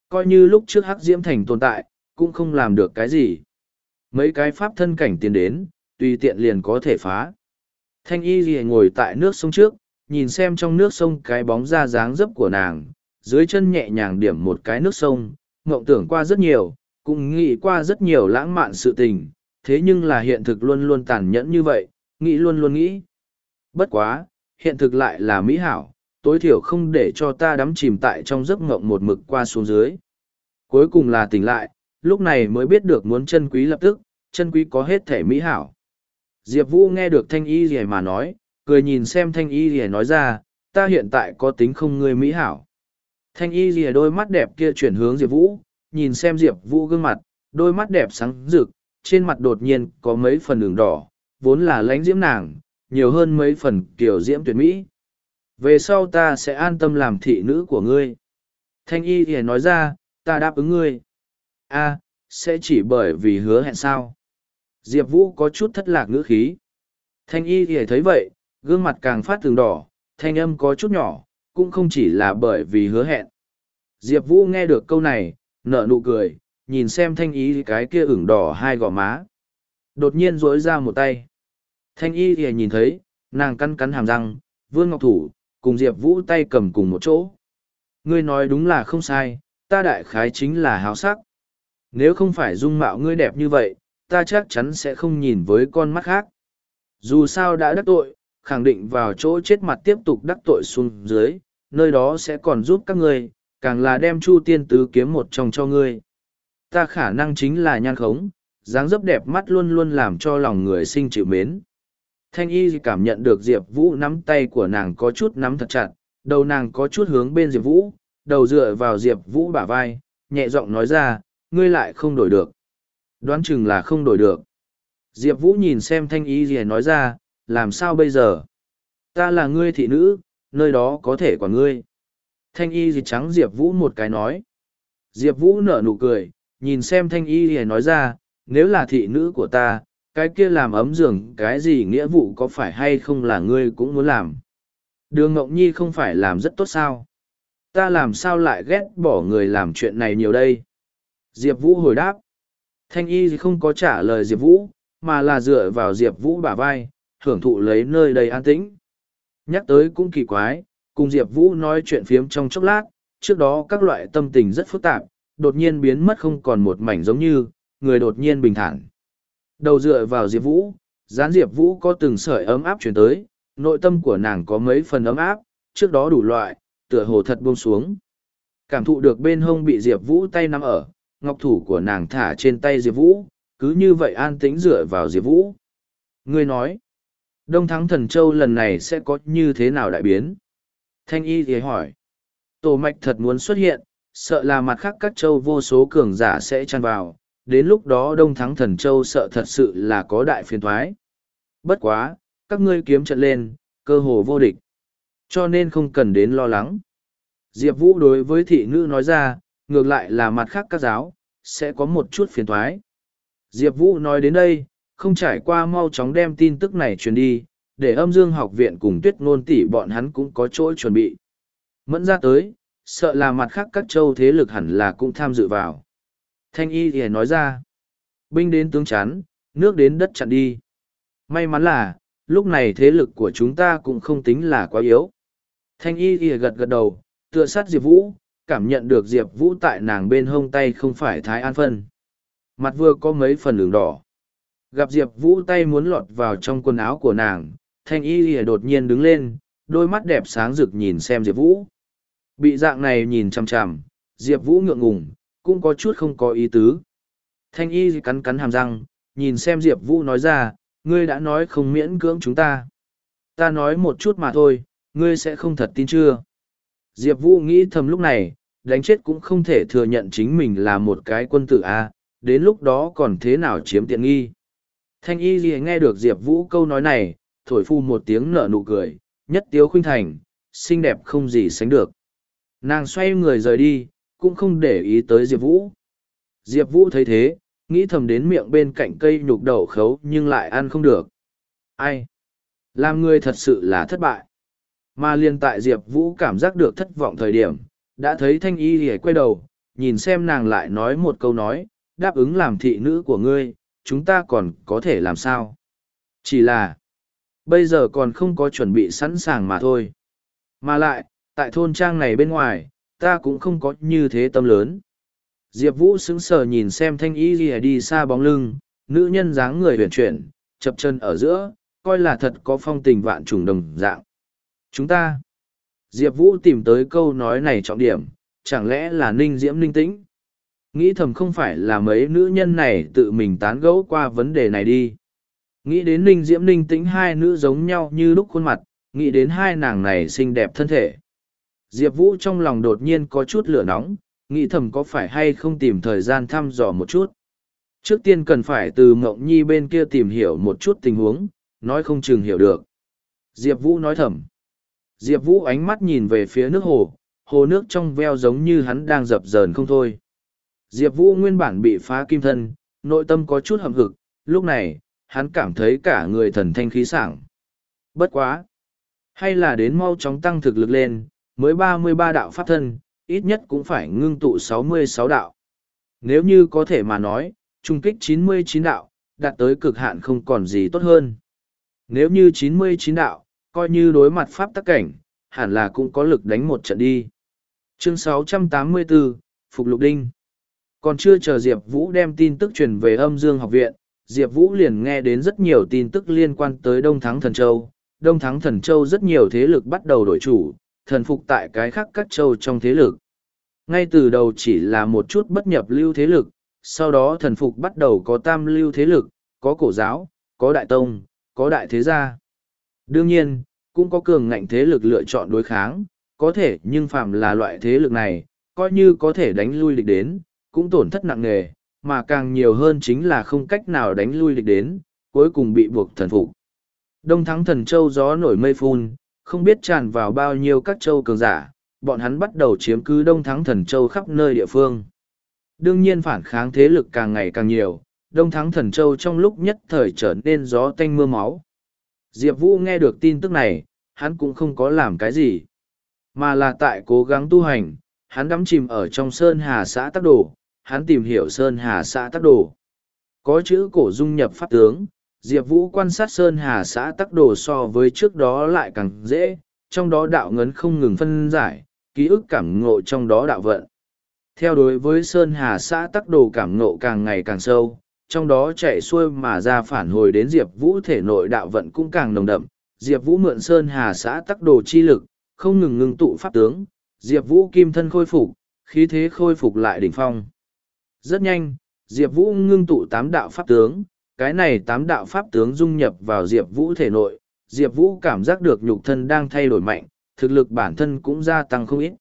Coi như lúc trước Hắc Diễm Thành tồn tại, cũng không làm được cái gì. Mấy cái pháp thân cảnh tiến đến, tùy tiện liền có thể phá. Thanh y gì ngồi tại nước sông trước, nhìn xem trong nước sông cái bóng ra dáng dấp của nàng, dưới chân nhẹ nhàng điểm một cái nước sông, mộng tưởng qua rất nhiều, cũng nghĩ qua rất nhiều lãng mạn sự tình, thế nhưng là hiện thực luôn luôn tàn nhẫn như vậy, nghĩ luôn luôn nghĩ. Bất quá, hiện thực lại là mỹ hảo, tối thiểu không để cho ta đắm chìm tại trong giấc mộng một mực qua xuống dưới. Cuối cùng là tỉnh lại, lúc này mới biết được muốn chân quý lập tức, chân quý có hết thể mỹ hảo. Diệp Vũ nghe được thanh y gì mà nói, cười nhìn xem thanh y gì nói ra, ta hiện tại có tính không người mỹ hảo. Thanh y gì đôi mắt đẹp kia chuyển hướng Diệp Vũ, nhìn xem Diệp Vũ gương mặt, đôi mắt đẹp sáng rực, trên mặt đột nhiên có mấy phần đường đỏ, vốn là lánh diễm nàng, nhiều hơn mấy phần kiểu diễm tuyệt mỹ. Về sau ta sẽ an tâm làm thị nữ của ngươi. Thanh y thì nói ra, ta đáp ứng ngươi. a sẽ chỉ bởi vì hứa hẹn sao. Diệp Vũ có chút thất lạc ngữ khí. Thanh y thì thấy vậy, gương mặt càng phát tường đỏ, thanh âm có chút nhỏ, cũng không chỉ là bởi vì hứa hẹn. Diệp Vũ nghe được câu này, nở nụ cười, nhìn xem thanh y cái kia ửng đỏ hai gò má. Đột nhiên rỗi ra một tay. Thanh y thì nhìn thấy, nàng cắn cắn hàm răng, vương ngọc thủ, cùng Diệp Vũ tay cầm cùng một chỗ. Ngươi nói đúng là không sai, ta đại khái chính là hào sắc. Nếu không phải dung mạo ngươi đẹp như vậy, ta chắc chắn sẽ không nhìn với con mắt khác. Dù sao đã đắc tội, khẳng định vào chỗ chết mặt tiếp tục đắc tội xuống dưới, nơi đó sẽ còn giúp các ngươi, càng là đem Chu Tiên Tứ kiếm một trong cho ngươi. Ta khả năng chính là nhan khống, dáng dấp đẹp mắt luôn luôn làm cho lòng người sinh chịu mến. Thanh y cảm nhận được Diệp Vũ nắm tay của nàng có chút nắm thật chặt, đầu nàng có chút hướng bên Diệp Vũ, đầu dựa vào Diệp Vũ bả vai, nhẹ giọng nói ra, ngươi lại không đổi được. Đoán chừng là không đổi được. Diệp Vũ nhìn xem thanh y gì nói ra, làm sao bây giờ? Ta là ngươi thị nữ, nơi đó có thể quản ngươi. Thanh y gì trắng Diệp Vũ một cái nói. Diệp Vũ nở nụ cười, nhìn xem thanh y gì nói ra, nếu là thị nữ của ta, cái kia làm ấm giường cái gì nghĩa vụ có phải hay không là ngươi cũng muốn làm. Đường Ngọc Nhi không phải làm rất tốt sao? Ta làm sao lại ghét bỏ người làm chuyện này nhiều đây? Diệp Vũ hồi đáp. Thanh y không có trả lời Diệp Vũ, mà là dựa vào Diệp Vũ bả vai, hưởng thụ lấy nơi đầy an tĩnh. Nhắc tới cũng kỳ quái, cùng Diệp Vũ nói chuyện phiếm trong chốc lát, trước đó các loại tâm tình rất phức tạp, đột nhiên biến mất không còn một mảnh giống như, người đột nhiên bình thản. Đầu dựa vào Diệp Vũ, gián Diệp Vũ có từng sợi ấm áp chuyển tới, nội tâm của nàng có mấy phần ấm áp, trước đó đủ loại, tựa hồ thật buông xuống. Cảm thụ được bên hông bị Diệp Vũ tay nắm ở, ngọc thủ của nàng thả trên tay Diệp Vũ, cứ như vậy an tĩnh dựa vào Diệp Vũ. Ngươi nói, Đông Thắng Thần Châu lần này sẽ có như thế nào đại biến? Thanh Y thì hỏi, tổ mạch thật muốn xuất hiện, sợ là mặt khác các châu vô số cường giả sẽ tràn vào, đến lúc đó Đông Thắng Thần Châu sợ thật sự là có đại phiền thoái. Bất quá, các ngươi kiếm trận lên, cơ hồ vô địch. Cho nên không cần đến lo lắng. Diệp Vũ đối với thị nữ nói ra, ngược lại là mặt khác các giáo, sẽ có một chút phiền thoái. Diệp Vũ nói đến đây, không trải qua mau chóng đem tin tức này truyền đi, để âm dương học viện cùng tuyết ngôn tỷ bọn hắn cũng có chỗ chuẩn bị. Mẫn ra tới, sợ là mặt khác các châu thế lực hẳn là cũng tham dự vào. Thanh y thì nói ra, binh đến tướng chắn, nước đến đất chặn đi. May mắn là, lúc này thế lực của chúng ta cũng không tính là quá yếu. Thanh y thì gật gật đầu, tựa sát Diệp Vũ, cảm nhận được Diệp Vũ tại nàng bên hông tay không phải thái an phân. Mặt vừa có mấy phần đường đỏ. Gặp Diệp Vũ tay muốn lọt vào trong quần áo của nàng, thanh y lìa đột nhiên đứng lên, đôi mắt đẹp sáng rực nhìn xem Diệp Vũ. Bị dạng này nhìn chằm chằm, Diệp Vũ ngượng ngùng, cũng có chút không có ý tứ. Thanh y cắn cắn hàm răng, nhìn xem Diệp Vũ nói ra, ngươi đã nói không miễn cưỡng chúng ta. Ta nói một chút mà thôi, ngươi sẽ không thật tin chưa? Diệp Vũ nghĩ thầm lúc này, đánh chết cũng không thể thừa nhận chính mình là một cái quân tử A, đến lúc đó còn thế nào chiếm tiện nghi. Thanh y gì nghe được Diệp Vũ câu nói này, thổi phu một tiếng nở nụ cười, nhất tiếu khuynh thành, xinh đẹp không gì sánh được. Nàng xoay người rời đi, cũng không để ý tới Diệp Vũ. Diệp Vũ thấy thế, nghĩ thầm đến miệng bên cạnh cây nhục đậu khấu nhưng lại ăn không được. Ai? Làm người thật sự là thất bại. Mà liền tại Diệp Vũ cảm giác được thất vọng thời điểm, đã thấy thanh y hề quay đầu, nhìn xem nàng lại nói một câu nói, đáp ứng làm thị nữ của ngươi, chúng ta còn có thể làm sao? Chỉ là, bây giờ còn không có chuẩn bị sẵn sàng mà thôi. Mà lại, tại thôn trang này bên ngoài, ta cũng không có như thế tâm lớn. Diệp Vũ sững sờ nhìn xem thanh y ghi đi xa bóng lưng, nữ nhân dáng người huyền chuyển, chập chân ở giữa, coi là thật có phong tình vạn trùng đồng dạng. Chúng ta, Diệp Vũ tìm tới câu nói này trọng điểm, chẳng lẽ là ninh diễm ninh tĩnh? Nghĩ thầm không phải là mấy nữ nhân này tự mình tán gẫu qua vấn đề này đi. Nghĩ đến ninh diễm ninh tĩnh hai nữ giống nhau như lúc khuôn mặt, nghĩ đến hai nàng này xinh đẹp thân thể. Diệp Vũ trong lòng đột nhiên có chút lửa nóng, nghĩ thầm có phải hay không tìm thời gian thăm dò một chút. Trước tiên cần phải từ Mộng Nhi bên kia tìm hiểu một chút tình huống, nói không chừng hiểu được. Diệp Vũ nói thầm. Diệp Vũ ánh mắt nhìn về phía nước hồ, hồ nước trong veo giống như hắn đang dập dờn không thôi. Diệp Vũ nguyên bản bị phá kim thân, nội tâm có chút hầm hực, lúc này, hắn cảm thấy cả người thần thanh khí sảng. Bất quá! Hay là đến mau chóng tăng thực lực lên, mới ba mươi ba đạo pháp thân, ít nhất cũng phải ngưng tụ sáu mươi sáu đạo. Nếu như có thể mà nói, trung kích chín mươi chín đạo, đạt tới cực hạn không còn gì tốt hơn. Nếu như chín mươi chín đạo, coi như đối mặt pháp tắc cảnh, hẳn là cũng có lực đánh một trận đi. Chương 684, Phục Lục Đinh Còn chưa chờ Diệp Vũ đem tin tức truyền về âm dương học viện, Diệp Vũ liền nghe đến rất nhiều tin tức liên quan tới Đông Thắng Thần Châu. Đông Thắng Thần Châu rất nhiều thế lực bắt đầu đổi chủ, thần phục tại cái khác các châu trong thế lực. Ngay từ đầu chỉ là một chút bất nhập lưu thế lực, sau đó thần phục bắt đầu có tam lưu thế lực, có cổ giáo, có đại tông, có đại thế gia. Đương nhiên, cũng có cường ngạnh thế lực lựa chọn đối kháng, có thể nhưng phạm là loại thế lực này, coi như có thể đánh lui địch đến, cũng tổn thất nặng nề, mà càng nhiều hơn chính là không cách nào đánh lui địch đến, cuối cùng bị buộc thần phục. Đông thắng thần châu gió nổi mây phun, không biết tràn vào bao nhiêu các châu cường giả, bọn hắn bắt đầu chiếm cứ đông thắng thần châu khắp nơi địa phương. Đương nhiên phản kháng thế lực càng ngày càng nhiều, đông thắng thần châu trong lúc nhất thời trở nên gió tanh mưa máu. Diệp Vũ nghe được tin tức này, hắn cũng không có làm cái gì, mà là tại cố gắng tu hành, hắn đắm chìm ở trong Sơn Hà xã Tắc Đồ, hắn tìm hiểu Sơn Hà xã Tắc Đồ. Có chữ cổ dung nhập pháp tướng, Diệp Vũ quan sát Sơn Hà xã Tắc Đồ so với trước đó lại càng dễ, trong đó đạo ngấn không ngừng phân giải, ký ức cảm ngộ trong đó đạo vận. Theo đối với Sơn Hà xã tắc đồ cảm ngộ càng ngày càng sâu, trong đó chạy xuôi mà ra phản hồi đến Diệp Vũ thể nội đạo vận cũng càng nồng đậm. Diệp Vũ mượn Sơn Hà xã tắc đồ chi lực, không ngừng ngưng tụ pháp tướng, Diệp Vũ kim thân khôi phục, khí thế khôi phục lại đỉnh phong. Rất nhanh, Diệp Vũ ngưng tụ tám đạo pháp tướng, cái này tám đạo pháp tướng dung nhập vào Diệp Vũ thể nội, Diệp Vũ cảm giác được nhục thân đang thay đổi mạnh, thực lực bản thân cũng gia tăng không ít.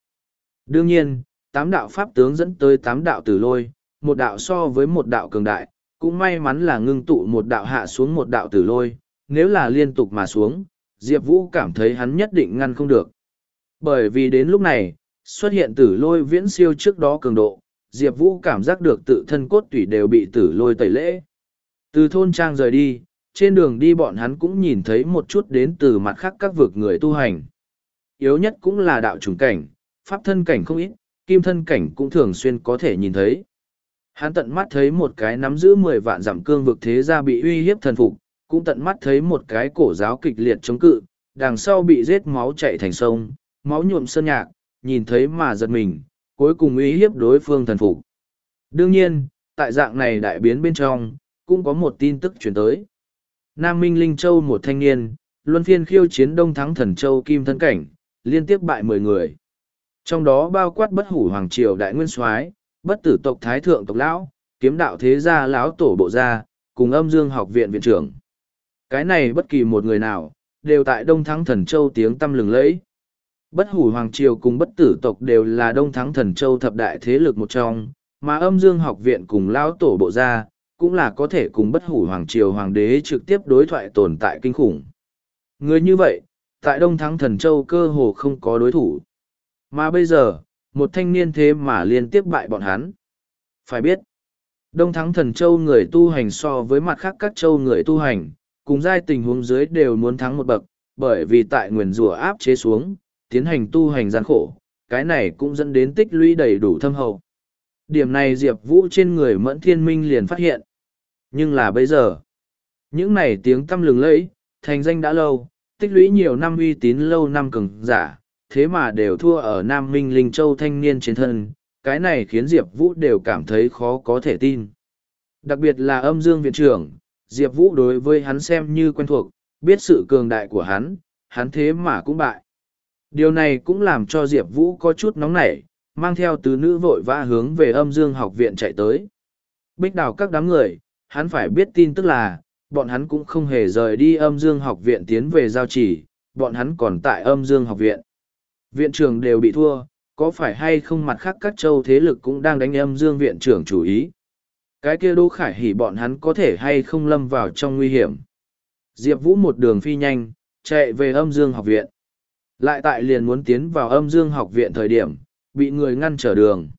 Đương nhiên, tám đạo pháp tướng dẫn tới tám đạo tử lôi, một đạo so với một đạo cường đại, cũng may mắn là ngưng tụ một đạo hạ xuống một đạo tử lôi, nếu là liên tục mà xuống, Diệp Vũ cảm thấy hắn nhất định ngăn không được. Bởi vì đến lúc này, xuất hiện tử lôi viễn siêu trước đó cường độ, Diệp Vũ cảm giác được tự thân cốt tủy đều bị tử lôi tẩy lễ. Từ thôn trang rời đi, trên đường đi bọn hắn cũng nhìn thấy một chút đến từ mặt khác các vực người tu hành. Yếu nhất cũng là đạo trùng cảnh, pháp thân cảnh không ít, kim thân cảnh cũng thường xuyên có thể nhìn thấy. Hắn tận mắt thấy một cái nắm giữ mười vạn giảm cương vực thế gia bị uy hiếp thần phục, cũng tận mắt thấy một cái cổ giáo kịch liệt chống cự, đằng sau bị giết máu chạy thành sông, máu nhuộm sơn nhạc, nhìn thấy mà giật mình, cuối cùng uy hiếp đối phương thần phục. Đương nhiên, tại dạng này đại biến bên trong, cũng có một tin tức chuyển tới. Nam Minh Linh Châu một thanh niên, luân phiên khiêu chiến đông thắng thần châu kim thân cảnh, liên tiếp bại mười người. Trong đó bao quát bất hủ hoàng triều đại nguyên soái, bất tử tộc thái thượng tộc lão, kiếm đạo thế gia lão tổ bộ gia, cùng âm dương học viện viện trưởng. Cái này bất kỳ một người nào, đều tại đông thắng thần châu tiếng tâm lừng lẫy. Bất hủ hoàng triều cùng bất tử tộc đều là đông thắng thần châu thập đại thế lực một trong, mà âm dương học viện cùng lão tổ bộ gia, cũng là có thể cùng bất hủ hoàng triều hoàng đế trực tiếp đối thoại tồn tại kinh khủng. Người như vậy, tại Đông Thắng Thần Châu cơ hồ không có đối thủ. Mà bây giờ, một thanh niên thế mà liên tiếp bại bọn hắn. Phải biết, Đông Thắng Thần Châu người tu hành so với mặt khác các châu người tu hành, cùng giai tình huống dưới đều muốn thắng một bậc, bởi vì tại nguyền rùa áp chế xuống, tiến hành tu hành gian khổ, cái này cũng dẫn đến tích lũy đầy đủ thâm hậu. Điểm này Diệp Vũ trên người Mẫn Thiên Minh liền phát hiện. Nhưng là bây giờ, những này tiếng tâm lừng lẫy, thành danh đã lâu, tích lũy nhiều năm uy tín lâu năm cường giả, thế mà đều thua ở Nam Minh Linh Châu thanh niên trên thân, cái này khiến Diệp Vũ đều cảm thấy khó có thể tin. Đặc biệt là âm dương viện trưởng, Diệp Vũ đối với hắn xem như quen thuộc, biết sự cường đại của hắn, hắn thế mà cũng bại. Điều này cũng làm cho Diệp Vũ có chút nóng nảy, mang theo tứ nữ vội vã hướng về âm dương học viện chạy tới. Bích đào các đám người, hắn phải biết tin tức là, bọn hắn cũng không hề rời đi âm dương học viện tiến về giao chỉ, bọn hắn còn tại âm dương học viện. Viện trưởng đều bị thua, có phải hay không mặt khác các châu thế lực cũng đang đánh âm dương viện trưởng chủ ý. Cái kia đô khải hỉ bọn hắn có thể hay không lâm vào trong nguy hiểm. Diệp Vũ một đường phi nhanh, chạy về âm dương học viện. Lại tại liền muốn tiến vào âm dương học viện thời điểm, bị người ngăn trở đường.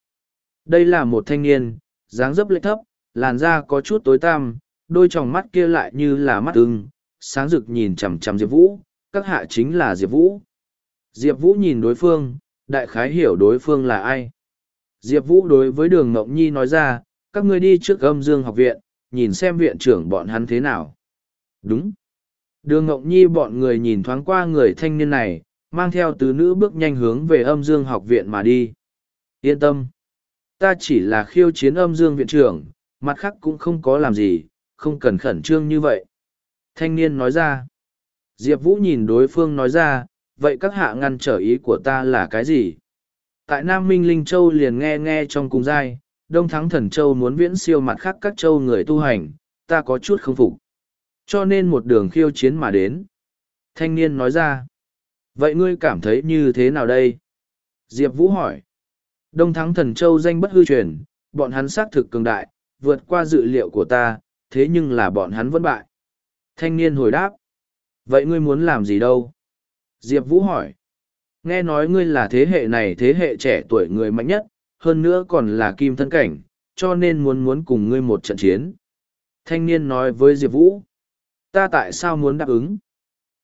Đây là một thanh niên, dáng dấp lệch thấp, làn da có chút tối tăm, đôi tròng mắt kia lại như là mắt ưng, sáng rực nhìn chằm chằm Diệp Vũ, các hạ chính là Diệp Vũ. Diệp Vũ nhìn đối phương, đại khái hiểu đối phương là ai. Diệp Vũ đối với đường Ngọc Nhi nói ra, các ngươi đi trước âm dương học viện, nhìn xem viện trưởng bọn hắn thế nào. Đúng. Đường Ngọc Nhi bọn người nhìn thoáng qua người thanh niên này, mang theo tứ nữ bước nhanh hướng về âm dương học viện mà đi. Yên tâm. Ta chỉ là khiêu chiến âm dương viện trưởng, mặt khác cũng không có làm gì, không cần khẩn trương như vậy. Thanh niên nói ra. Diệp Vũ nhìn đối phương nói ra, vậy các hạ ngăn trở ý của ta là cái gì? Tại Nam Minh Linh Châu liền nghe nghe trong cùng giai, Đông Thắng Thần Châu muốn viễn siêu mặt khác các châu người tu hành, ta có chút không phục. Cho nên một đường khiêu chiến mà đến. Thanh niên nói ra. Vậy ngươi cảm thấy như thế nào đây? Diệp Vũ hỏi. Đông Thắng Thần Châu danh bất hư truyền, bọn hắn xác thực cường đại, vượt qua dự liệu của ta, thế nhưng là bọn hắn vẫn bại. Thanh niên hồi đáp. Vậy ngươi muốn làm gì đâu? Diệp Vũ hỏi. Nghe nói ngươi là thế hệ này thế hệ trẻ tuổi người mạnh nhất, hơn nữa còn là kim thân cảnh, cho nên muốn muốn cùng ngươi một trận chiến. Thanh niên nói với Diệp Vũ. Ta tại sao muốn đáp ứng?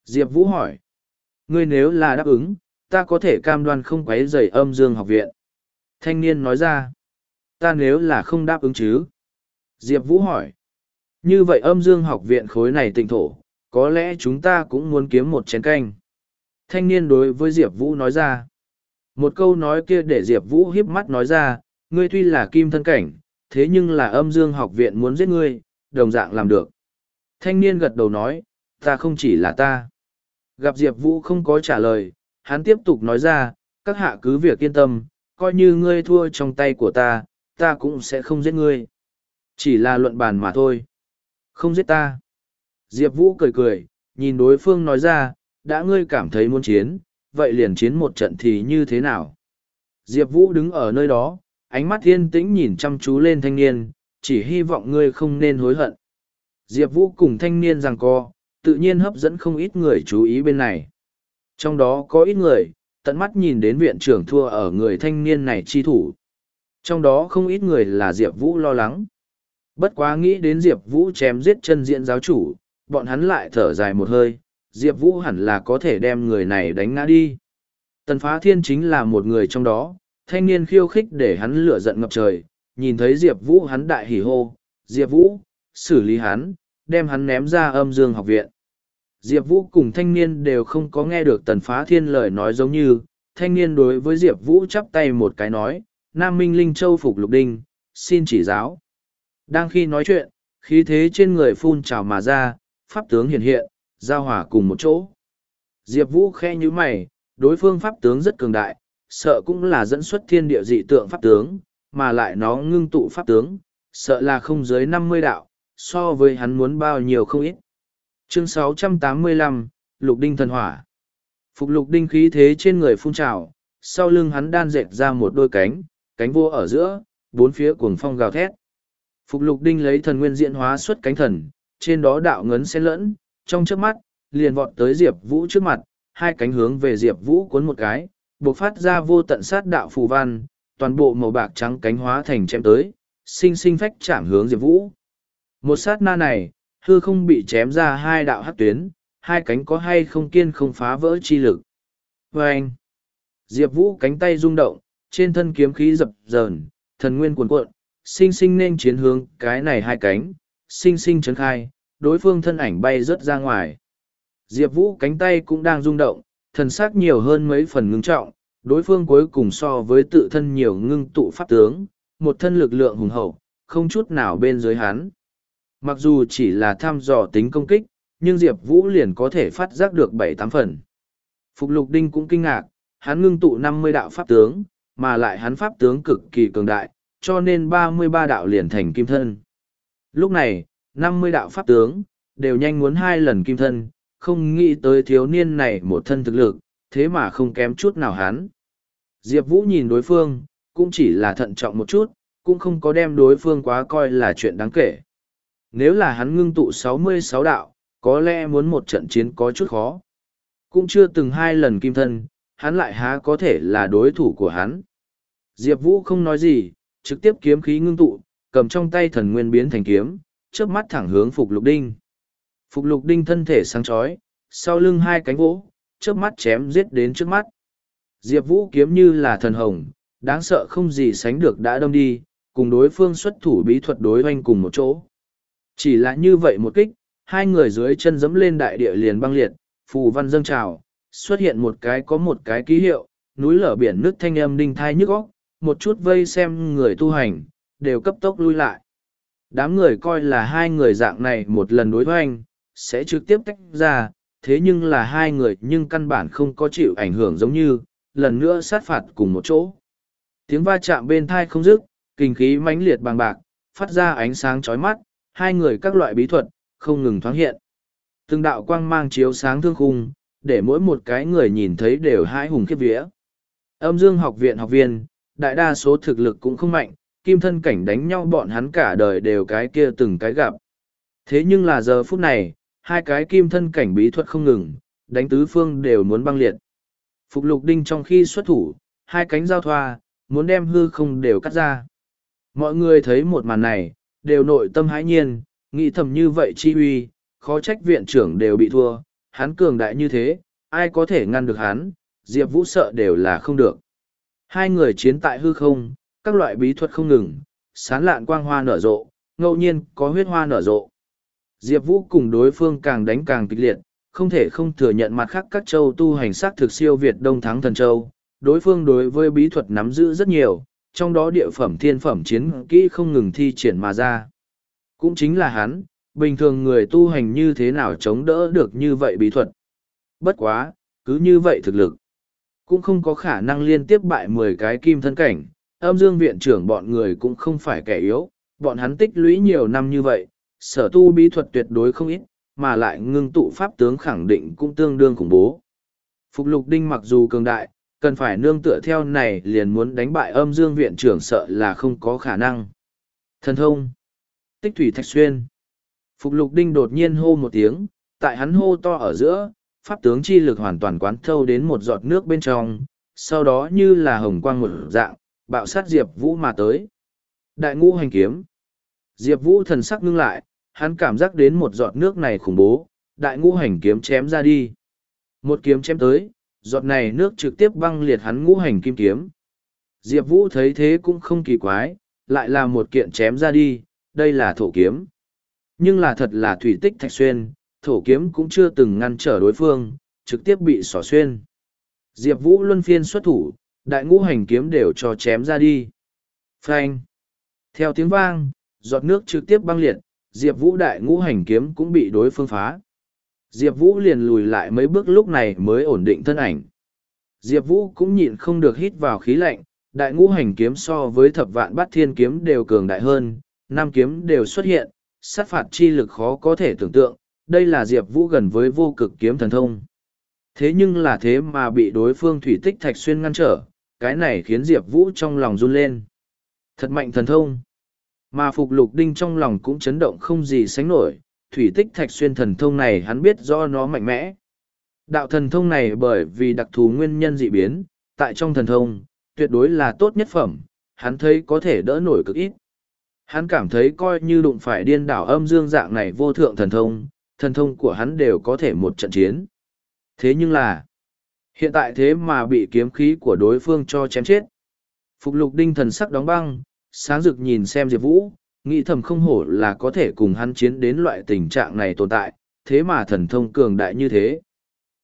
Diệp Vũ hỏi. Ngươi nếu là đáp ứng, ta có thể cam đoan không quấy rầy âm dương học viện. Thanh niên nói ra. Ta nếu là không đáp ứng chứ? Diệp Vũ hỏi. Như vậy âm dương học viện khối này tịnh thổ, có lẽ chúng ta cũng muốn kiếm một chén canh. Thanh niên đối với Diệp Vũ nói ra. Một câu nói kia để Diệp Vũ hiếp mắt nói ra, ngươi tuy là kim thân cảnh, thế nhưng là âm dương học viện muốn giết ngươi, đồng dạng làm được. Thanh niên gật đầu nói, ta không chỉ là ta. Gặp Diệp Vũ không có trả lời, hắn tiếp tục nói ra, các hạ cứ việc yên tâm, coi như ngươi thua trong tay của ta, ta cũng sẽ không giết ngươi. Chỉ là luận bàn mà thôi. Không giết ta. Diệp Vũ cười cười, nhìn đối phương nói ra, đã ngươi cảm thấy muốn chiến, vậy liền chiến một trận thì như thế nào? Diệp Vũ đứng ở nơi đó, ánh mắt thiên tĩnh nhìn chăm chú lên thanh niên, chỉ hy vọng ngươi không nên hối hận. Diệp Vũ cùng thanh niên rằng co, tự nhiên hấp dẫn không ít người chú ý bên này. Trong đó có ít người, tận mắt nhìn đến viện trưởng thua ở người thanh niên này chi thủ. Trong đó không ít người là Diệp Vũ lo lắng. Bất quá nghĩ đến Diệp Vũ chém giết chân diện giáo chủ, bọn hắn lại thở dài một hơi, Diệp Vũ hẳn là có thể đem người này đánh ngã đi. Tần Phá Thiên chính là một người trong đó, thanh niên khiêu khích để hắn lửa giận ngập trời, nhìn thấy Diệp Vũ hắn đại hỉ hô, Diệp Vũ, xử lý hắn, đem hắn ném ra âm dương học viện. Diệp Vũ cùng thanh niên đều không có nghe được Tần Phá Thiên lời nói giống như, thanh niên đối với Diệp Vũ chắp tay một cái nói, Nam Minh Linh Châu Phục Lục Đinh, xin chỉ giáo. Đang khi nói chuyện, khí thế trên người phun trào mà ra, pháp tướng hiện hiện, giao hòa cùng một chỗ. Diệp Vũ khe như mày, đối phương pháp tướng rất cường đại, sợ cũng là dẫn xuất thiên địa dị tượng pháp tướng, mà lại nó ngưng tụ pháp tướng, sợ là không dưới năm mươi đạo, so với hắn muốn bao nhiêu không ít. Chương 685, Lục Đinh Thần Hỏa Phục lục đinh khí thế trên người phun trào, sau lưng hắn đan dệt ra một đôi cánh, cánh vô ở giữa, bốn phía cuồng phong gào thét. Phục lục đinh lấy thần nguyên diễn hóa xuất cánh thần, trên đó đạo ngấn xen lẫn, trong trước mắt, liền vọt tới Diệp Vũ trước mặt, hai cánh hướng về Diệp Vũ cuốn một cái, bộc phát ra vô tận sát đạo phù văn, toàn bộ màu bạc trắng cánh hóa thành chém tới, sinh sinh phách chạm hướng Diệp Vũ. Một sát na này, hư không bị chém ra hai đạo hát tuyến, hai cánh có hay không kiên không phá vỡ chi lực. Vâng! Diệp Vũ cánh tay rung động, trên thân kiếm khí dập dờn, thần nguyên cuồn cuộn, sinh sinh nên chiến hướng cái này hai cánh, sinh sinh chấn khai, đối phương thân ảnh bay rớt ra ngoài. Diệp Vũ cánh tay cũng đang rung động, thần sắc nhiều hơn mấy phần ngưng trọng, đối phương cuối cùng so với tự thân nhiều ngưng tụ pháp tướng, một thân lực lượng hùng hậu, không chút nào bên dưới hắn. Mặc dù chỉ là thăm dò tính công kích, nhưng Diệp Vũ liền có thể phát giác được bảy tám phần. Phục Lục Đinh cũng kinh ngạc, hắn ngưng tụ năm mươi đạo pháp tướng, mà lại hắn pháp tướng cực kỳ cường đại, cho nên ba mươi ba đạo liền thành kim thân. Lúc này, năm mươi đạo pháp tướng, đều nhanh muốn hai lần kim thân, không nghĩ tới thiếu niên này một thân thực lực, thế mà không kém chút nào hắn. Diệp Vũ nhìn đối phương, cũng chỉ là thận trọng một chút, cũng không có đem đối phương quá coi là chuyện đáng kể. Nếu là hắn ngưng tụ sáu mươi sáu đạo, có lẽ muốn một trận chiến có chút khó. Cũng chưa từng hai lần kim thân, hắn lại há có thể là đối thủ của hắn. Diệp Vũ không nói gì, trực tiếp kiếm khí ngưng tụ, cầm trong tay thần nguyên biến thành kiếm, chớp mắt thẳng hướng Phục Lục Đinh. Phục Lục Đinh thân thể sáng chói, sau lưng hai cánh vỗ, chớp mắt chém giết đến trước mắt. Diệp Vũ kiếm như là thần hồng, đáng sợ không gì sánh được đã đâm đi, cùng đối phương xuất thủ bí thuật đối hoanh cùng một chỗ. Chỉ là như vậy một kích, hai người dưới chân dẫm lên đại địa liền băng liệt, phù văn dâng trào, xuất hiện một cái có một cái ký hiệu, núi lở biển nước thanh âm đinh thai nhức óc, một chút vây xem người tu hành, đều cấp tốc lui lại. Đám người coi là hai người dạng này một lần đối với anh sẽ trực tiếp tách ra, thế nhưng là hai người nhưng căn bản không có chịu ảnh hưởng giống như, lần nữa sát phạt cùng một chỗ. Tiếng va chạm bên thai không dứt, kinh khí mãnh liệt bằng bạc, phát ra ánh sáng chói mắt, hai người các loại bí thuật, không ngừng thoáng hiện. Từng đạo quang mang chiếu sáng thương khung, để mỗi một cái người nhìn thấy đều hãi hùng khiếp vía. Âm dương học viện học viên, đại đa số thực lực cũng không mạnh, kim thân cảnh đánh nhau bọn hắn cả đời đều cái kia từng cái gặp. Thế nhưng là giờ phút này, hai cái kim thân cảnh bí thuật không ngừng, đánh tứ phương đều muốn băng liệt. Phục lục đinh trong khi xuất thủ, hai cánh giao thoa, muốn đem hư không đều cắt ra. Mọi người thấy một màn này, đều nội tâm hãi nhiên, nghĩ thầm như vậy chi uy, khó trách viện trưởng đều bị thua, hắn cường đại như thế, ai có thể ngăn được hắn, Diệp Vũ sợ đều là không được. Hai người chiến tại hư không, các loại bí thuật không ngừng, sán lạn quang hoa nở rộ, ngẫu nhiên có huyết hoa nở rộ. Diệp Vũ cùng đối phương càng đánh càng kịch liệt, không thể không thừa nhận mặt khác các châu tu hành sắc thực siêu Việt Đông Thắng Thần Châu. Đối phương đối với bí thuật nắm giữ rất nhiều, trong đó địa phẩm thiên phẩm chiến kỹ không ngừng thi triển mà ra. Cũng chính là hắn, bình thường người tu hành như thế nào chống đỡ được như vậy bí thuật. Bất quá, cứ như vậy thực lực. Cũng không có khả năng liên tiếp bại mười cái kim thân cảnh, âm dương viện trưởng bọn người cũng không phải kẻ yếu, bọn hắn tích lũy nhiều năm như vậy, sở tu bí thuật tuyệt đối không ít, mà lại ngưng tụ pháp tướng khẳng định cũng tương đương khủng bố. Phục lục đinh mặc dù cường đại, cần phải nương tựa theo này liền muốn đánh bại âm dương viện trưởng sợ là không có khả năng. Thần thông. Tích thủy thạch xuyên. Phục lục đinh đột nhiên hô một tiếng, tại hắn hô to ở giữa, pháp tướng chi lực hoàn toàn quán thâu đến một giọt nước bên trong, sau đó như là hồng quang một dạng, bạo sát Diệp Vũ mà tới. Đại ngũ hành kiếm. Diệp Vũ thần sắc ngưng lại, hắn cảm giác đến một giọt nước này khủng bố, đại ngũ hành kiếm chém ra đi. Một kiếm chém tới, giọt này nước trực tiếp băng liệt hắn ngũ hành kim kiếm. Diệp Vũ thấy thế cũng không kỳ quái, lại là một kiện chém ra đi, đây là thổ kiếm. Nhưng là thật là thủy tích thạch xuyên, thổ kiếm cũng chưa từng ngăn trở đối phương, trực tiếp bị xỏ xuyên. Diệp Vũ luân phiên xuất thủ, đại ngũ hành kiếm đều cho chém ra đi. Phanh! Theo tiếng vang, giọt nước trực tiếp băng liệt, Diệp Vũ đại ngũ hành kiếm cũng bị đối phương phá. Diệp Vũ liền lùi lại mấy bước lúc này mới ổn định thân ảnh. Diệp Vũ cũng nhịn không được hít vào khí lạnh, đại ngũ hành kiếm so với thập vạn bát thiên kiếm đều cường đại hơn, Nam kiếm đều xuất hiện, sát phạt chi lực khó có thể tưởng tượng, đây là Diệp Vũ gần với vô cực kiếm thần thông. Thế nhưng là thế mà bị đối phương thủy tích thạch xuyên ngăn trở, cái này khiến Diệp Vũ trong lòng run lên. Thật mạnh thần thông. Mà Phục Lục Đinh trong lòng cũng chấn động không gì sánh nổi, thủy tích thạch xuyên thần thông này hắn biết do nó mạnh mẽ. Đạo thần thông này bởi vì đặc thù nguyên nhân dị biến, tại trong thần thông, tuyệt đối là tốt nhất phẩm, hắn thấy có thể đỡ nổi cực ít. Hắn cảm thấy coi như đụng phải điên đảo âm dương dạng này vô thượng thần thông, thần thông của hắn đều có thể một trận chiến. Thế nhưng là, hiện tại thế mà bị kiếm khí của đối phương cho chém chết. Phục lục đinh thần sắc đóng băng, sáng rực nhìn xem Diệp Vũ, nghĩ thầm không hổ là có thể cùng hắn chiến đến loại tình trạng này tồn tại, thế mà thần thông cường đại như thế.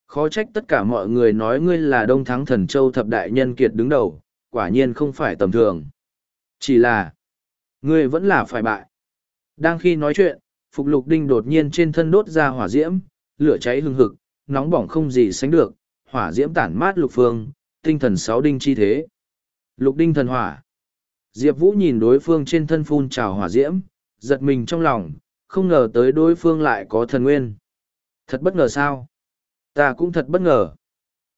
Khó trách tất cả mọi người nói ngươi là đông thắng thần châu thập đại nhân kiệt đứng đầu, quả nhiên không phải tầm thường. Chỉ là, ngươi vẫn là phải bại. Đang khi nói chuyện, Phục Lục Đinh đột nhiên trên thân đốt ra hỏa diễm, lửa cháy hừng hực, nóng bỏng không gì sánh được, hỏa diễm tản mát lục phương, tinh thần sáu đinh chi thế. Lục Đinh thần hỏa. Diệp Vũ nhìn đối phương trên thân phun trào hỏa diễm, giật mình trong lòng, không ngờ tới đối phương lại có thần nguyên. Thật bất ngờ sao? Ta cũng thật bất ngờ.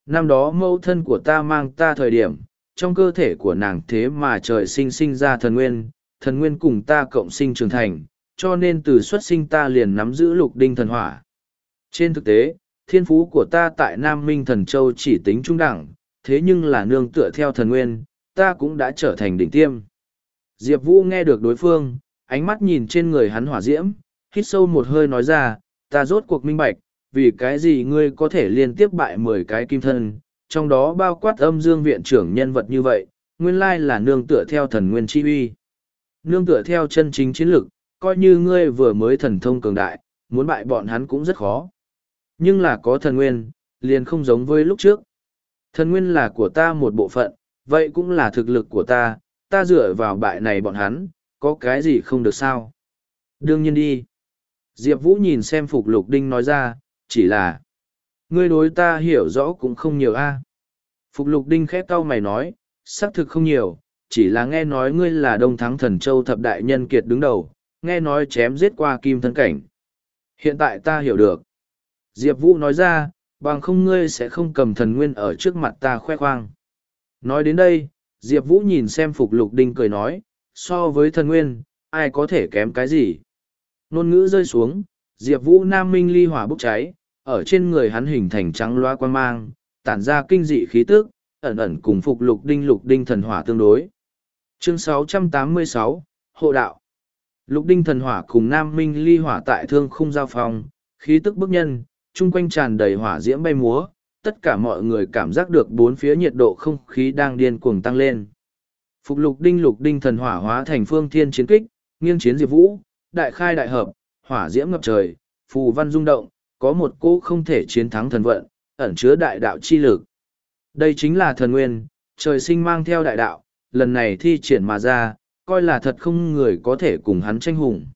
Năm đó mẫu thân của ta mang ta thời điểm, trong cơ thể của nàng thế mà trời sinh sinh ra thần nguyên, thần nguyên cùng ta cộng sinh trưởng thành, cho nên từ xuất sinh ta liền nắm giữ lục đinh thần hỏa. Trên thực tế, thiên phú của ta tại Nam Minh Thần Châu chỉ tính trung đẳng, thế nhưng là nương tựa theo thần nguyên, ta cũng đã trở thành đỉnh tiêm. Diệp Vũ nghe được đối phương, ánh mắt nhìn trên người hắn hỏa diễm, hít sâu một hơi nói ra, ta rốt cuộc minh bạch, vì cái gì ngươi có thể liên tiếp bại mười cái kim thân, trong đó bao quát âm dương viện trưởng nhân vật như vậy, nguyên lai là nương tựa theo thần nguyên chi uy. Nương tựa theo chân chính chiến lực, coi như ngươi vừa mới thần thông cường đại, muốn bại bọn hắn cũng rất khó. Nhưng là có thần nguyên, liền không giống với lúc trước. Thần nguyên là của ta một bộ phận, vậy cũng là thực lực của ta, ta dựa vào bại này bọn hắn, có cái gì không được sao? Đương nhiên đi. Diệp Vũ nhìn xem Phục Lục Đinh nói ra, chỉ là ngươi đối ta hiểu rõ cũng không nhiều a Phục Lục Đinh khép cau mày nói, xác thực không nhiều, chỉ là nghe nói ngươi là Đông Thắng Thần Châu thập đại nhân kiệt đứng đầu, nghe nói chém giết qua kim thân cảnh. Hiện tại ta hiểu được. Diệp Vũ nói ra, bằng không ngươi sẽ không cầm thần nguyên ở trước mặt ta khoe khoang. Nói đến đây, Diệp Vũ nhìn xem Phục Lục Đinh cười nói, so với thần nguyên, ai có thể kém cái gì. Nôn ngữ rơi xuống, Diệp Vũ Nam Minh ly hỏa bốc cháy, ở trên người hắn hình thành trắng loa quan mang, tản ra kinh dị khí tức, ẩn ẩn cùng Phục Lục Đinh Lục Đinh thần hỏa tương đối. Chương 686, Hộ đạo Lục đinh thần hỏa cùng nam minh ly hỏa tại thương khung giao Phòng, khí tức bức nhân, chung quanh tràn đầy hỏa diễm bay múa, tất cả mọi người cảm giác được bốn phía nhiệt độ không khí đang điên cuồng tăng lên. Phục lục đinh lục đinh thần hỏa hóa thành phương thiên chiến kích, nghiêng chiến diệp vũ, đại khai đại hợp, hỏa diễm ngập trời, phù văn rung động, có một cỗ không thể chiến thắng thần vận, ẩn chứa đại đạo chi lực. Đây chính là thần nguyên, trời sinh mang theo đại đạo, lần này thi triển mà ra, coi là thật không người có thể cùng hắn tranh hùng.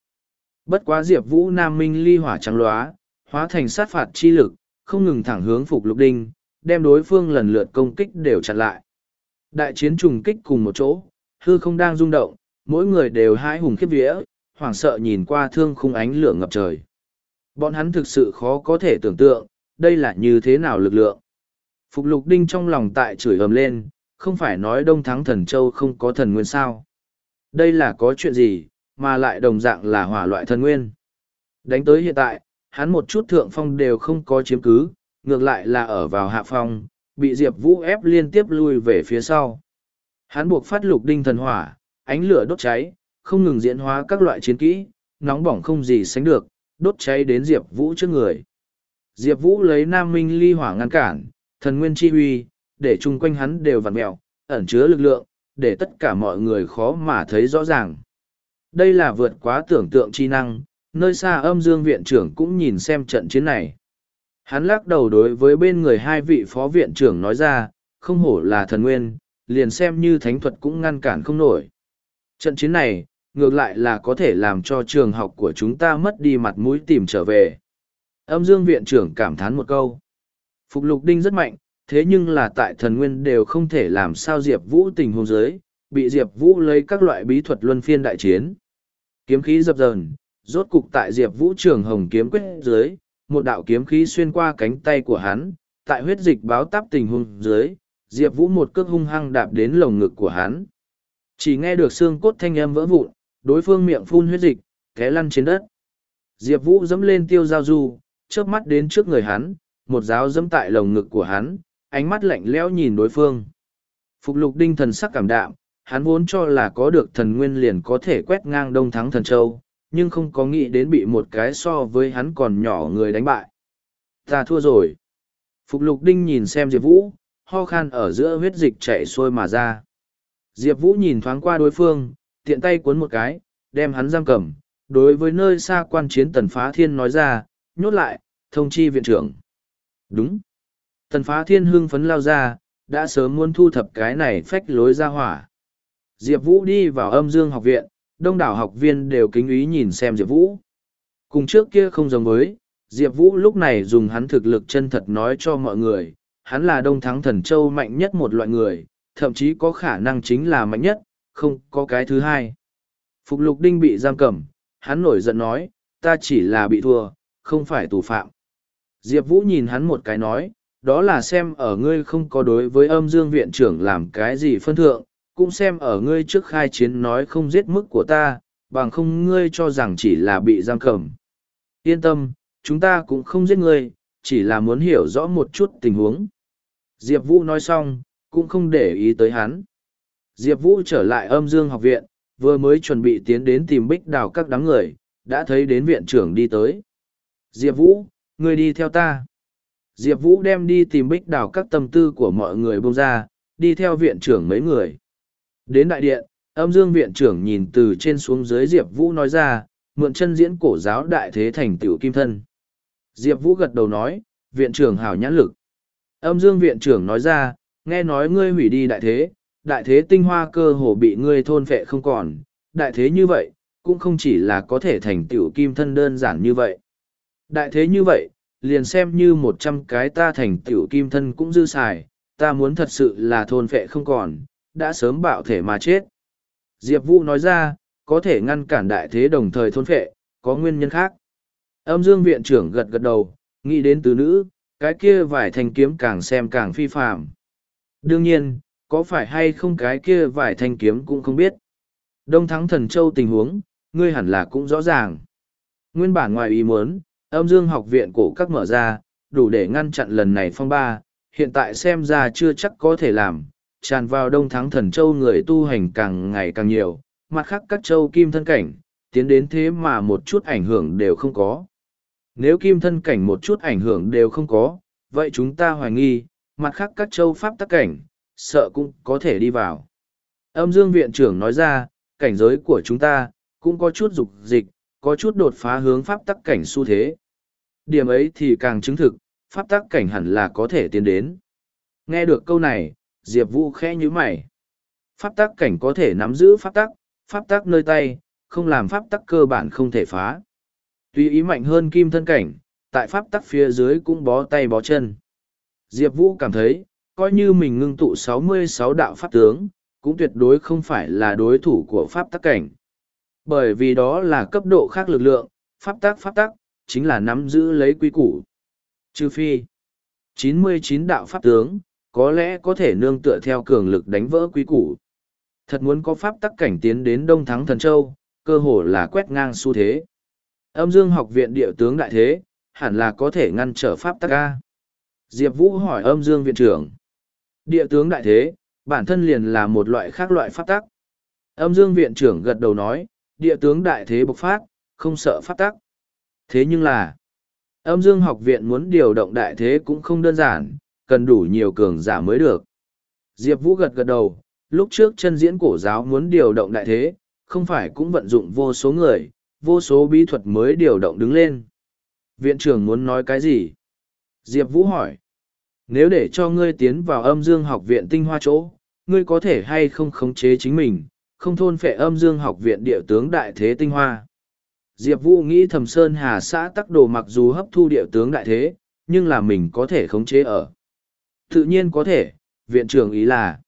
Bất quá Diệp Vũ Nam Minh ly hỏa trắng lóa, hóa thành sát phạt chi lực, không ngừng thẳng hướng Phục Lục Đinh, đem đối phương lần lượt công kích đều chặn lại. Đại chiến trùng kích cùng một chỗ, hư không đang rung động, mỗi người đều hãi hùng khiếp vía, hoảng sợ nhìn qua thương khung ánh lửa ngập trời. Bọn hắn thực sự khó có thể tưởng tượng, đây là như thế nào lực lượng. Phục lục đinh trong lòng tại chửi ầm lên, không phải nói đông thắng thần châu không có thần nguyên sao. Đây là có chuyện gì, mà lại đồng dạng là hỏa loại thần nguyên. Đánh tới hiện tại, hắn một chút thượng phong đều không có chiếm cứ, ngược lại là ở vào hạ phong, bị Diệp Vũ ép liên tiếp lui về phía sau. Hắn buộc phát lục đinh thần hỏa, ánh lửa đốt cháy, không ngừng diễn hóa các loại chiến kỹ, nóng bỏng không gì sánh được, đốt cháy đến Diệp Vũ trước người. Diệp Vũ lấy Nam Minh ly hỏa ngăn cản, thần nguyên chi huy, để chung quanh hắn đều vặn mẹo, ẩn chứa lực lượng, để tất cả mọi người khó mà thấy rõ ràng. Đây là vượt quá tưởng tượng chi năng, nơi xa âm dương viện trưởng cũng nhìn xem trận chiến này. Hắn lắc đầu đối với bên người hai vị phó viện trưởng nói ra, không hổ là thần nguyên, liền xem như thánh thuật cũng ngăn cản không nổi. Trận chiến này, ngược lại là có thể làm cho trường học của chúng ta mất đi mặt mũi tìm trở về. Âm dương viện trưởng cảm thán một câu. Phục lục đinh rất mạnh, thế nhưng là tại thần nguyên đều không thể làm sao Diệp Vũ tình hôn giới, bị Diệp Vũ lấy các loại bí thuật luân phiên đại chiến. Kiếm khí dập dờn, rốt cục tại Diệp Vũ trường hồng kiếm quyết dưới, một đạo kiếm khí xuyên qua cánh tay của hắn, tại huyết dịch báo táp tình hung dưới, Diệp Vũ một cước hung hăng đạp đến lồng ngực của hắn. Chỉ nghe được xương cốt thanh âm vỡ vụn, đối phương miệng phun huyết dịch, té lăn trên đất. Diệp Vũ dẫm lên tiêu giao du, chớp mắt đến trước người hắn, một giáo dẫm tại lồng ngực của hắn, ánh mắt lạnh lẽo nhìn đối phương. Phục lục đinh thần sắc cảm đạm, hắn vốn cho là có được thần nguyên liền có thể quét ngang đông thắng thần châu, nhưng không có nghĩ đến bị một cái so với hắn còn nhỏ người đánh bại. Ta thua rồi. Phục lục đinh nhìn xem Diệp Vũ, ho khan ở giữa huyết dịch chạy xuôi mà ra. Diệp Vũ nhìn thoáng qua đối phương, tiện tay cuốn một cái, đem hắn giam cầm. Đối với nơi xa quan chiến tần phá thiên nói ra, nhốt lại, thông chi viện trưởng. Đúng. Tần phá thiên hưng phấn lao ra, đã sớm muốn thu thập cái này phách lối ra hỏa. Diệp Vũ đi vào âm dương học viện, đông đảo học viên đều kính ý nhìn xem Diệp Vũ. Cùng trước kia không giống với, Diệp Vũ lúc này dùng hắn thực lực chân thật nói cho mọi người, hắn là đông thắng thần châu mạnh nhất một loại người, thậm chí có khả năng chính là mạnh nhất, không có cái thứ hai. Phục lục đinh bị giam cầm, hắn nổi giận nói, ta chỉ là bị thua, không phải tù phạm. Diệp Vũ nhìn hắn một cái nói, đó là xem ở ngươi không có đối với âm dương viện trưởng làm cái gì phân thượng, cũng xem ở ngươi trước khai chiến nói không giết mức của ta, bằng không ngươi cho rằng chỉ là bị giam cầm. Yên tâm, chúng ta cũng không giết ngươi, chỉ là muốn hiểu rõ một chút tình huống. Diệp Vũ nói xong, cũng không để ý tới hắn. Diệp Vũ trở lại âm dương học viện, vừa mới chuẩn bị tiến đến tìm bích đào các đám người, đã thấy đến viện trưởng đi tới. Diệp Vũ, ngươi đi theo ta. Diệp Vũ đem đi tìm bích đào các tâm tư của mọi người bông ra, đi theo viện trưởng mấy người. Đến đại điện, âm dương viện trưởng nhìn từ trên xuống dưới Diệp Vũ nói ra, mượn chân diễn cổ giáo đại thế thành tiểu kim thân. Diệp Vũ gật đầu nói, viện trưởng hảo nhãn lực. Âm dương viện trưởng nói ra, nghe nói ngươi hủy đi đại thế, đại thế tinh hoa cơ hồ bị ngươi thôn phệ không còn, đại thế như vậy, cũng không chỉ là có thể thành tiểu kim thân đơn giản như vậy. Đại thế như vậy, liền xem như một trăm cái ta thành tiểu kim thân cũng dư xài, ta muốn thật sự là thôn phệ không còn, đã sớm bạo thể mà chết. Diệp Vũ nói ra, có thể ngăn cản đại thế đồng thời thôn phệ, có nguyên nhân khác. Âm dương viện trưởng gật gật đầu, nghĩ đến từ nữ, cái kia vải thanh kiếm càng xem càng phi phạm. Đương nhiên, có phải hay không cái kia vải thanh kiếm cũng không biết. Đông thắng thần châu tình huống, ngươi hẳn là cũng rõ ràng. Nguyên bản ngoài ý muốn, âm dương học viện cổ các mở ra, đủ để ngăn chặn lần này phong ba, hiện tại xem ra chưa chắc có thể làm, tràn vào đông thắng thần châu người tu hành càng ngày càng nhiều, mặt khác các châu kim thân cảnh, tiến đến thế mà một chút ảnh hưởng đều không có. Nếu kim thân cảnh một chút ảnh hưởng đều không có, vậy chúng ta hoài nghi, mặt khác các châu pháp tắc cảnh, sợ cũng có thể đi vào. Âm dương viện trưởng nói ra, cảnh giới của chúng ta, cũng có chút dục dịch, có chút đột phá hướng pháp tắc cảnh xu thế. Điểm ấy thì càng chứng thực, pháp tắc cảnh hẳn là có thể tiến đến. Nghe được câu này, Diệp Vũ khẽ như mày. Pháp tắc cảnh có thể nắm giữ pháp tắc, pháp tắc nơi tay, không làm pháp tắc cơ bản không thể phá. Tuy ý mạnh hơn kim thân cảnh, tại pháp tắc phía dưới cũng bó tay bó chân. Diệp Vũ cảm thấy, coi như mình ngưng tụ 66 đạo pháp tướng, cũng tuyệt đối không phải là đối thủ của pháp tắc cảnh. Bởi vì đó là cấp độ khác lực lượng, pháp tắc pháp tắc, chính là nắm giữ lấy quy củ. Trừ phi, 99 đạo pháp tướng, có lẽ có thể nương tựa theo cường lực đánh vỡ quý củ. Thật muốn có pháp tắc cảnh tiến đến Đông Thắng Thần Châu, cơ hồ là quét ngang xu thế. Âm Dương học viện địa tướng đại thế, hẳn là có thể ngăn trở pháp tắc ca. Diệp Vũ hỏi âm Dương viện trưởng. Địa tướng đại thế, bản thân liền là một loại khác loại pháp tắc. Âm Dương viện trưởng gật đầu nói, địa tướng đại thế bộc phát, không sợ pháp tắc. Thế nhưng là, âm Dương học viện muốn điều động đại thế cũng không đơn giản, cần đủ nhiều cường giả mới được. Diệp Vũ gật gật đầu, lúc trước chân diễn cổ giáo muốn điều động đại thế, không phải cũng vận dụng vô số người, vô số bí thuật mới điều động đứng lên. Viện trưởng muốn nói cái gì? Diệp Vũ hỏi. Nếu để cho ngươi tiến vào âm dương học viện tinh hoa chỗ, ngươi có thể hay không khống chế chính mình, không thôn phệ âm dương học viện địa tướng đại thế tinh hoa. Diệp Vũ nghĩ thầm sơn hà xã tắc đồ mặc dù hấp thu địa tướng đại thế, nhưng là mình có thể khống chế ở. Tự nhiên có thể, viện trưởng ý là,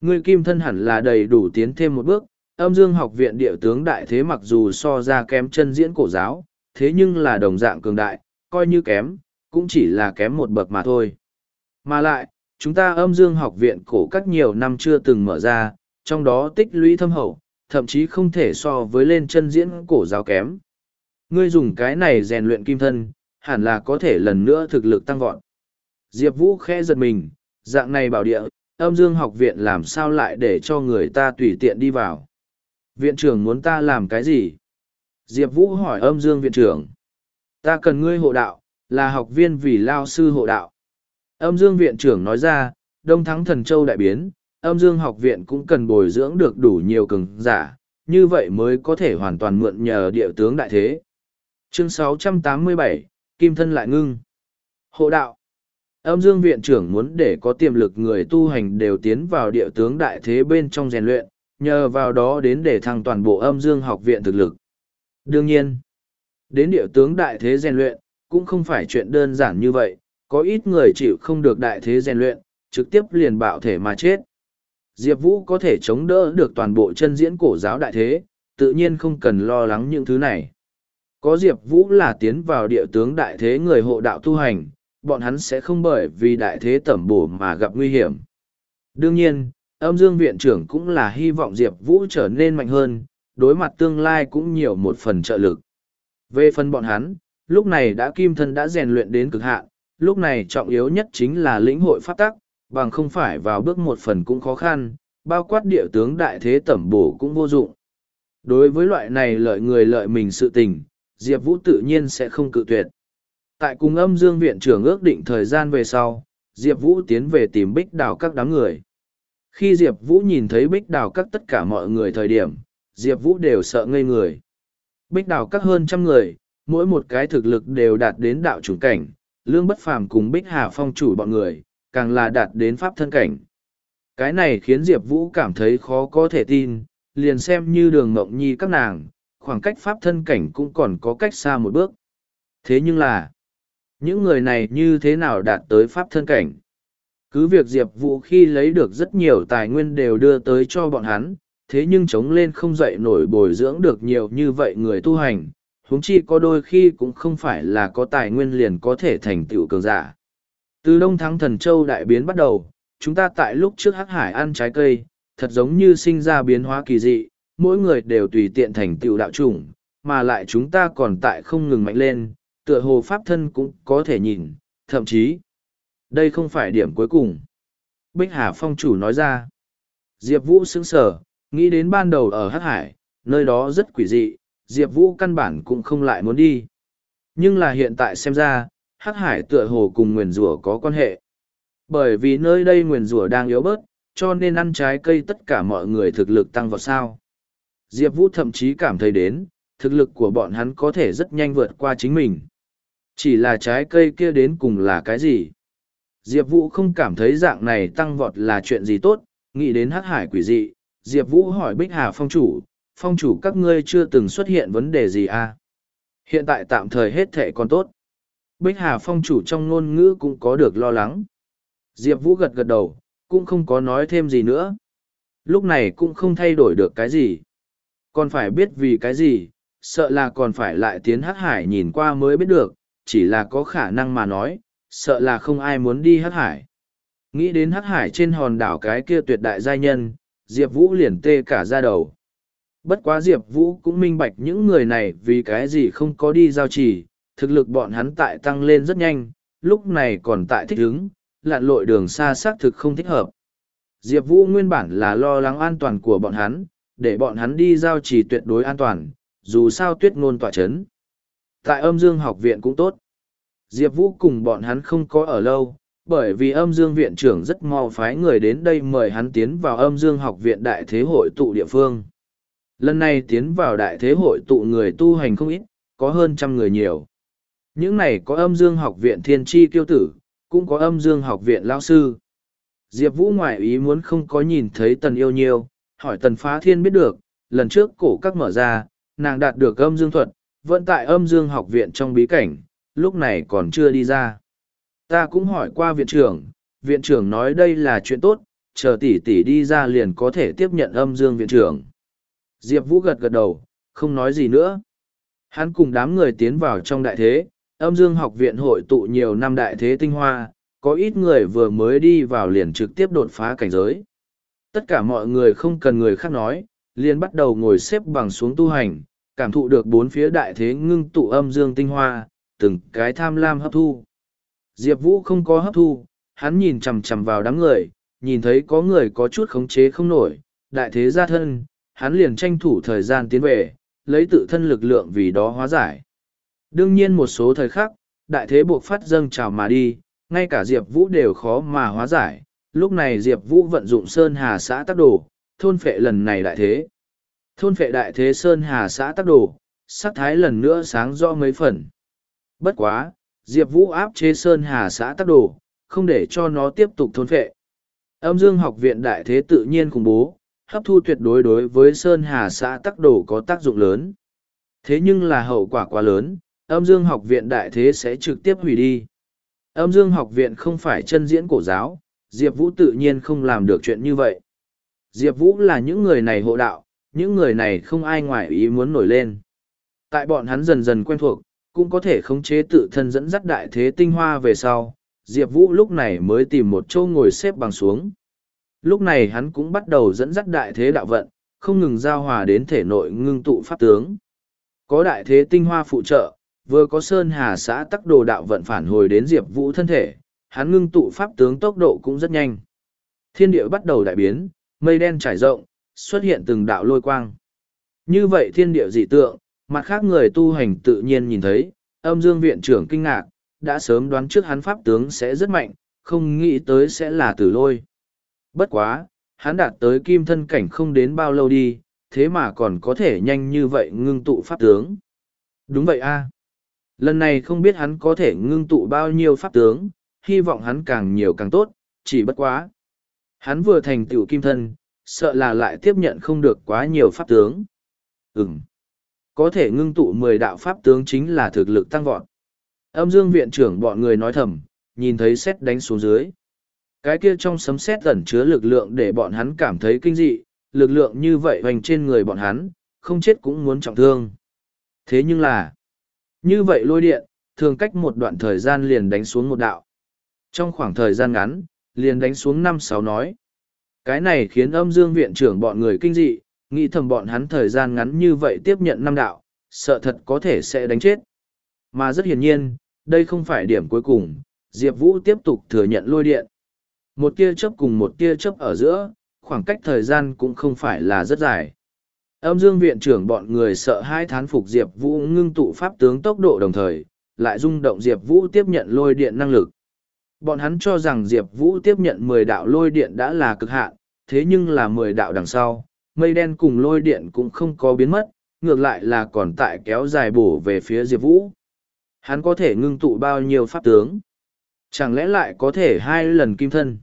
ngươi kim thân hẳn là đầy đủ tiến thêm một bước, âm dương học viện địa tướng đại thế mặc dù so ra kém chân diễn cổ giáo, thế nhưng là đồng dạng cường đại, coi như kém, cũng chỉ là kém một bậc mà thôi. Mà lại, chúng ta âm dương học viện cổ các nhiều năm chưa từng mở ra, trong đó tích lũy thâm hậu, thậm chí không thể so với lên chân diễn cổ giáo kém. Ngươi dùng cái này rèn luyện kim thân, hẳn là có thể lần nữa thực lực tăng vọt. Diệp Vũ khẽ giật mình, dạng này bảo địa, âm dương học viện làm sao lại để cho người ta tùy tiện đi vào. Viện trưởng muốn ta làm cái gì? Diệp Vũ hỏi âm dương viện trưởng. Ta cần ngươi hộ đạo, là học viên vì lao sư hộ đạo. Âm dương viện trưởng nói ra, Đông Thắng Thần Châu đại biến, âm dương học viện cũng cần bồi dưỡng được đủ nhiều cường giả, như vậy mới có thể hoàn toàn mượn nhờ địa tướng đại thế. Chương 687, Kim Thân lại ngưng. Hộ đạo. Âm dương viện trưởng muốn để có tiềm lực người tu hành đều tiến vào địa tướng đại thế bên trong rèn luyện, nhờ vào đó đến để thăng toàn bộ âm dương học viện thực lực. Đương nhiên, đến địa tướng đại thế rèn luyện, cũng không phải chuyện đơn giản như vậy, có ít người chịu không được đại thế rèn luyện, trực tiếp liền bạo thể mà chết. Diệp Vũ có thể chống đỡ được toàn bộ chân diễn cổ giáo đại thế, tự nhiên không cần lo lắng những thứ này. Có Diệp Vũ là tiến vào địa tướng đại thế người hộ đạo tu hành, bọn hắn sẽ không bởi vì đại thế tẩm bổ mà gặp nguy hiểm. Đương nhiên, âm dương viện trưởng cũng là hy vọng Diệp Vũ trở nên mạnh hơn, đối mặt tương lai cũng nhiều một phần trợ lực. Về phần bọn hắn, lúc này đã kim thân đã rèn luyện đến cực hạn, lúc này trọng yếu nhất chính là lĩnh hội pháp tắc, bằng không phải vào bước một phần cũng khó khăn, bao quát địa tướng đại thế tẩm bổ cũng vô dụng. Đối với loại này lợi người lợi mình sự tình, Diệp Vũ tự nhiên sẽ không cự tuyệt tại cùng âm dương viện trưởng ước định thời gian về sau, diệp vũ tiến về tìm bích đào các đám người. Khi diệp vũ nhìn thấy bích đào các tất cả mọi người thời điểm, diệp vũ đều sợ ngây người. Bích đào các hơn trăm người, mỗi một cái thực lực đều đạt đến đạo chủng cảnh, lương bất phàm cùng bích hà phong chủ bọn người, càng là đạt đến pháp thân cảnh. Cái này khiến diệp vũ cảm thấy khó có thể tin, liền xem như đường mộng nhi các nàng, khoảng cách pháp thân cảnh cũng còn có cách xa một bước. Thế nhưng là những người này như thế nào đạt tới pháp thân cảnh? Cứ việc Diệp Vũ khi lấy được rất nhiều tài nguyên đều đưa tới cho bọn hắn, thế nhưng chống lên không dậy nổi bồi dưỡng được nhiều như vậy người tu hành, huống chi có đôi khi cũng không phải là có tài nguyên liền có thể thành tựu cường giả. Từ Đông Thắng Thần Châu đại biến bắt đầu, chúng ta tại lúc trước Hắc Hải ăn trái cây, thật giống như sinh ra biến hóa kỳ dị, mỗi người đều tùy tiện thành tựu đạo chủng, mà lại chúng ta còn tại không ngừng mạnh lên, tựa hồ pháp thân cũng có thể nhìn, thậm chí, đây không phải điểm cuối cùng. Bích Hà Phong chủ nói ra, Diệp Vũ sững sở, nghĩ đến ban đầu ở Hắc Hải, nơi đó rất quỷ dị, Diệp Vũ căn bản cũng không lại muốn đi. Nhưng là hiện tại xem ra, Hắc Hải tựa hồ cùng nguyền rủa có quan hệ. Bởi vì nơi đây nguyền rủa đang yếu bớt, cho nên ăn trái cây tất cả mọi người thực lực tăng vào sao. Diệp Vũ thậm chí cảm thấy đến, thực lực của bọn hắn có thể rất nhanh vượt qua chính mình. Chỉ là trái cây kia đến cùng là cái gì? Diệp Vũ không cảm thấy dạng này tăng vọt là chuyện gì tốt, nghĩ đến hắc hải quỷ dị, Diệp Vũ hỏi Bích Hà phong chủ, phong chủ các ngươi chưa từng xuất hiện vấn đề gì à? Hiện tại tạm thời hết thể còn tốt. Bích Hà phong chủ trong ngôn ngữ cũng có được lo lắng. Diệp Vũ gật gật đầu, cũng không có nói thêm gì nữa. Lúc này cũng không thay đổi được cái gì. Còn phải biết vì cái gì, sợ là còn phải lại tiến hắc hải nhìn qua mới biết được, chỉ là có khả năng mà nói, sợ là không ai muốn đi hắc hải. Nghĩ đến hắc hải trên hòn đảo cái kia tuyệt đại giai nhân, Diệp Vũ liền tê cả ra đầu. Bất quá Diệp Vũ cũng minh bạch những người này vì cái gì không có đi giao trì, thực lực bọn hắn tại tăng lên rất nhanh, lúc này còn tại thích ứng, lặn lội đường xa xác thực không thích hợp. Diệp Vũ nguyên bản là lo lắng an toàn của bọn hắn, để bọn hắn đi giao trì tuyệt đối an toàn, dù sao tuyết ngôn tỏa chấn. Tại âm dương học viện cũng tốt. Diệp Vũ cùng bọn hắn không có ở lâu, bởi vì âm dương viện trưởng rất mau phái người đến đây mời hắn tiến vào âm dương học viện đại thế hội tụ địa phương. Lần này tiến vào đại thế hội tụ người tu hành không ít, có hơn trăm người nhiều. Những này có âm dương học viện thiên tri kiêu tử, cũng có âm dương học viện lao sư. Diệp Vũ ngoại ý muốn không có nhìn thấy tần yêu nhiều, hỏi tần phá thiên biết được, lần trước cổ các mở ra, nàng đạt được âm dương thuật, vẫn tại âm dương học viện trong bí cảnh, lúc này còn chưa đi ra. Ta cũng hỏi qua viện trưởng, viện trưởng nói đây là chuyện tốt, chờ tỷ tỷ đi ra liền có thể tiếp nhận âm dương viện trưởng. Diệp Vũ gật gật đầu, không nói gì nữa. Hắn cùng đám người tiến vào trong đại thế, âm dương học viện hội tụ nhiều năm đại thế tinh hoa, có ít người vừa mới đi vào liền trực tiếp đột phá cảnh giới. Tất cả mọi người không cần người khác nói, liền bắt đầu ngồi xếp bằng xuống tu hành, cảm thụ được bốn phía đại thế ngưng tụ âm dương tinh hoa, từng cái tham lam hấp thu. Diệp Vũ không có hấp thu, hắn nhìn chằm chằm vào đám người, nhìn thấy có người có chút khống chế không nổi, đại thế gia thân, hắn liền tranh thủ thời gian tiến về, lấy tự thân lực lượng vì đó hóa giải. Đương nhiên một số thời khắc, đại thế buộc phát dâng trào mà đi, ngay cả Diệp Vũ đều khó mà hóa giải. Lúc này Diệp Vũ vận dụng Sơn Hà xã tác đồ, thôn phệ lần này đại thế. Thôn phệ đại thế Sơn Hà xã tắc đồ, sắc thái lần nữa sáng rõ mấy phần. Bất quá, Diệp Vũ áp chế Sơn Hà xã tắc đồ, không để cho nó tiếp tục thôn phệ. Âm dương học viện đại thế tự nhiên khủng bố, hấp thu tuyệt đối đối với Sơn Hà xã tắc đồ có tác dụng lớn. Thế nhưng là hậu quả quá lớn, âm dương học viện đại thế sẽ trực tiếp hủy đi. Âm dương học viện không phải chân diễn cổ giáo, Diệp Vũ tự nhiên không làm được chuyện như vậy. Diệp Vũ là những người này hộ đạo, những người này không ai ngoài ý muốn nổi lên. Tại bọn hắn dần dần quen thuộc, cũng có thể khống chế tự thân dẫn dắt đại thế tinh hoa về sau. Diệp Vũ lúc này mới tìm một chỗ ngồi xếp bằng xuống. Lúc này hắn cũng bắt đầu dẫn dắt đại thế đạo vận, không ngừng giao hòa đến thể nội ngưng tụ pháp tướng. Có đại thế tinh hoa phụ trợ, vừa có Sơn Hà xã tắc đồ đạo vận phản hồi đến Diệp Vũ thân thể, hắn ngưng tụ pháp tướng tốc độ cũng rất nhanh. Thiên địa bắt đầu đại biến, mây đen trải rộng, xuất hiện từng đạo lôi quang. Như vậy thiên địa dị tượng, mặt khác người tu hành tự nhiên nhìn thấy, âm dương viện trưởng kinh ngạc, đã sớm đoán trước hắn pháp tướng sẽ rất mạnh, không nghĩ tới sẽ là tử lôi. Bất quá, hắn đạt tới kim thân cảnh không đến bao lâu đi, thế mà còn có thể nhanh như vậy ngưng tụ pháp tướng. Đúng vậy a Lần này không biết hắn có thể ngưng tụ bao nhiêu pháp tướng, hy vọng hắn càng nhiều càng tốt, chỉ bất quá. Hắn vừa thành tựu kim thân, sợ là lại tiếp nhận không được quá nhiều pháp tướng. Ừm. Có thể ngưng tụ mười đạo pháp tướng chính là thực lực tăng vọt. Âm dương viện trưởng bọn người nói thầm, nhìn thấy xét đánh xuống dưới. Cái kia trong sấm xét ẩn chứa lực lượng để bọn hắn cảm thấy kinh dị, lực lượng như vậy hoành trên người bọn hắn, không chết cũng muốn trọng thương. Thế nhưng là, như vậy lôi điện, thường cách một đoạn thời gian liền đánh xuống một đạo. Trong khoảng thời gian ngắn, liền đánh xuống năm sáu nói. Cái này khiến âm dương viện trưởng bọn người kinh dị, nghĩ thầm bọn hắn thời gian ngắn như vậy tiếp nhận năm đạo, sợ thật có thể sẽ đánh chết. Mà rất hiển nhiên, đây không phải điểm cuối cùng, Diệp Vũ tiếp tục thừa nhận lôi điện. Một tia chớp cùng một tia chớp ở giữa, khoảng cách thời gian cũng không phải là rất dài. Âm dương viện trưởng bọn người sợ hai thán phục Diệp Vũ ngưng tụ pháp tướng tốc độ đồng thời, lại rung động Diệp Vũ tiếp nhận lôi điện năng lực. Bọn hắn cho rằng Diệp Vũ tiếp nhận mười đạo lôi điện đã là cực hạn, thế nhưng là mười đạo đằng sau, mây đen cùng lôi điện cũng không có biến mất, ngược lại là còn tại kéo dài bổ về phía Diệp Vũ. Hắn có thể ngưng tụ bao nhiêu pháp tướng? Chẳng lẽ lại có thể hai lần kim thân?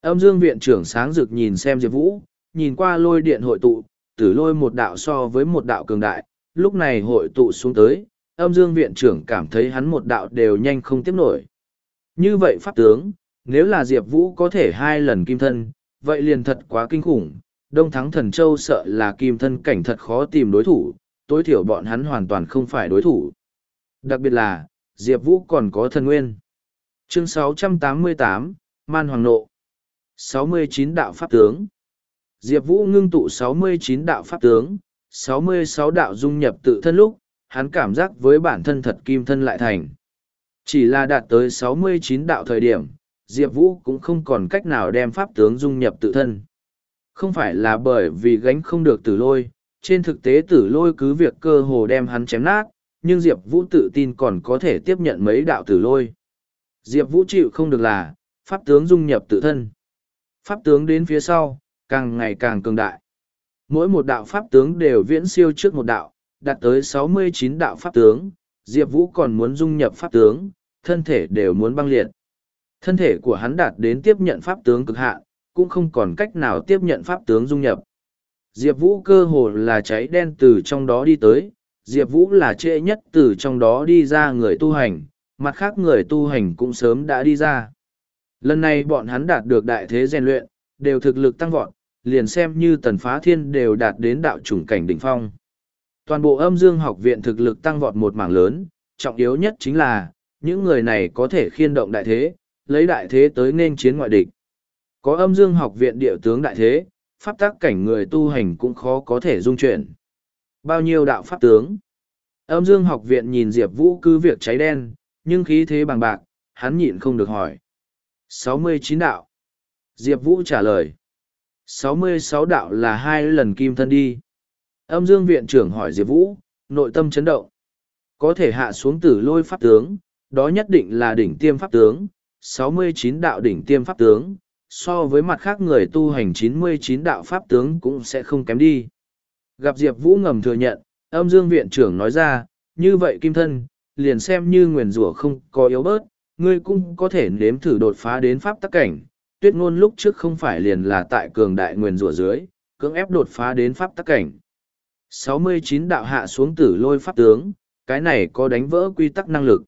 Âm dương viện trưởng sáng rực nhìn xem Diệp Vũ, nhìn qua lôi điện hội tụ, tử lôi một đạo so với một đạo cường đại, lúc này hội tụ xuống tới, âm dương viện trưởng cảm thấy hắn một đạo đều nhanh không tiếp nổi. Như vậy pháp tướng, nếu là Diệp Vũ có thể hai lần kim thân, vậy liền thật quá kinh khủng, Đông Thắng Thần Châu sợ là kim thân cảnh thật khó tìm đối thủ, tối thiểu bọn hắn hoàn toàn không phải đối thủ. Đặc biệt là, Diệp Vũ còn có thần nguyên. Chương 688, Man Hoàng Nộ 69 Đạo Pháp Tướng Diệp Vũ ngưng tụ 69 đạo Pháp Tướng, 66 đạo dung nhập tự thân lúc, hắn cảm giác với bản thân thật kim thân lại thành. Chỉ là đạt tới 69 đạo thời điểm, Diệp Vũ cũng không còn cách nào đem Pháp Tướng dung nhập tự thân. Không phải là bởi vì gánh không được tử lôi, trên thực tế tử lôi cứ việc cơ hồ đem hắn chém nát, nhưng Diệp Vũ tự tin còn có thể tiếp nhận mấy đạo tử lôi. Diệp Vũ chịu không được là, pháp tướng dung nhập tự thân. Pháp tướng đến phía sau, càng ngày càng cường đại. Mỗi một đạo pháp tướng đều viễn siêu trước một đạo, đạt tới sáu mươi chín đạo pháp tướng, Diệp Vũ còn muốn dung nhập pháp tướng, thân thể đều muốn băng liệt. Thân thể của hắn đạt đến tiếp nhận pháp tướng cực hạn, cũng không còn cách nào tiếp nhận pháp tướng dung nhập. Diệp Vũ cơ hồ là cháy đen từ trong đó đi tới, Diệp Vũ là trễ nhất từ trong đó đi ra người tu hành, mặt khác người tu hành cũng sớm đã đi ra. Lần này bọn hắn đạt được đại thế rèn luyện, đều thực lực tăng vọt, liền xem như tần phá thiên đều đạt đến đạo chủng cảnh đỉnh phong. Toàn bộ âm dương học viện thực lực tăng vọt một mảng lớn, trọng yếu nhất chính là, những người này có thể khiên động đại thế, lấy đại thế tới nên chiến ngoại địch. Có âm dương học viện địa tướng đại thế, pháp tác cảnh người tu hành cũng khó có thể dung chuyển. Bao nhiêu đạo pháp tướng? Âm dương học viện nhìn Diệp Vũ cứ việc cháy đen, nhưng khí thế bằng bạc, hắn nhịn không được hỏi. sáu mươi chín đạo. Diệp Vũ trả lời. sáu mươi sáu đạo là hai lần kim thân đi. Âm dương viện trưởng hỏi Diệp Vũ, nội tâm chấn động. Có thể hạ xuống tử lôi pháp tướng, đó nhất định là đỉnh tiêm pháp tướng, sáu mươi chín đạo đỉnh tiêm pháp tướng, so với mặt khác người tu hành chín mươi chín đạo pháp tướng cũng sẽ không kém đi. Gặp Diệp Vũ ngầm thừa nhận, âm dương viện trưởng nói ra, như vậy kim thân, liền xem như nguyền rủa không có yếu bớt, ngươi cũng có thể nếm thử đột phá đến pháp tắc cảnh. Tuyết ngôn lúc trước không phải liền là tại cường đại nguyền rủa dưới, cưỡng ép đột phá đến pháp tắc cảnh. 69 đạo hạ xuống tử lôi pháp tướng, cái này có đánh vỡ quy tắc năng lực.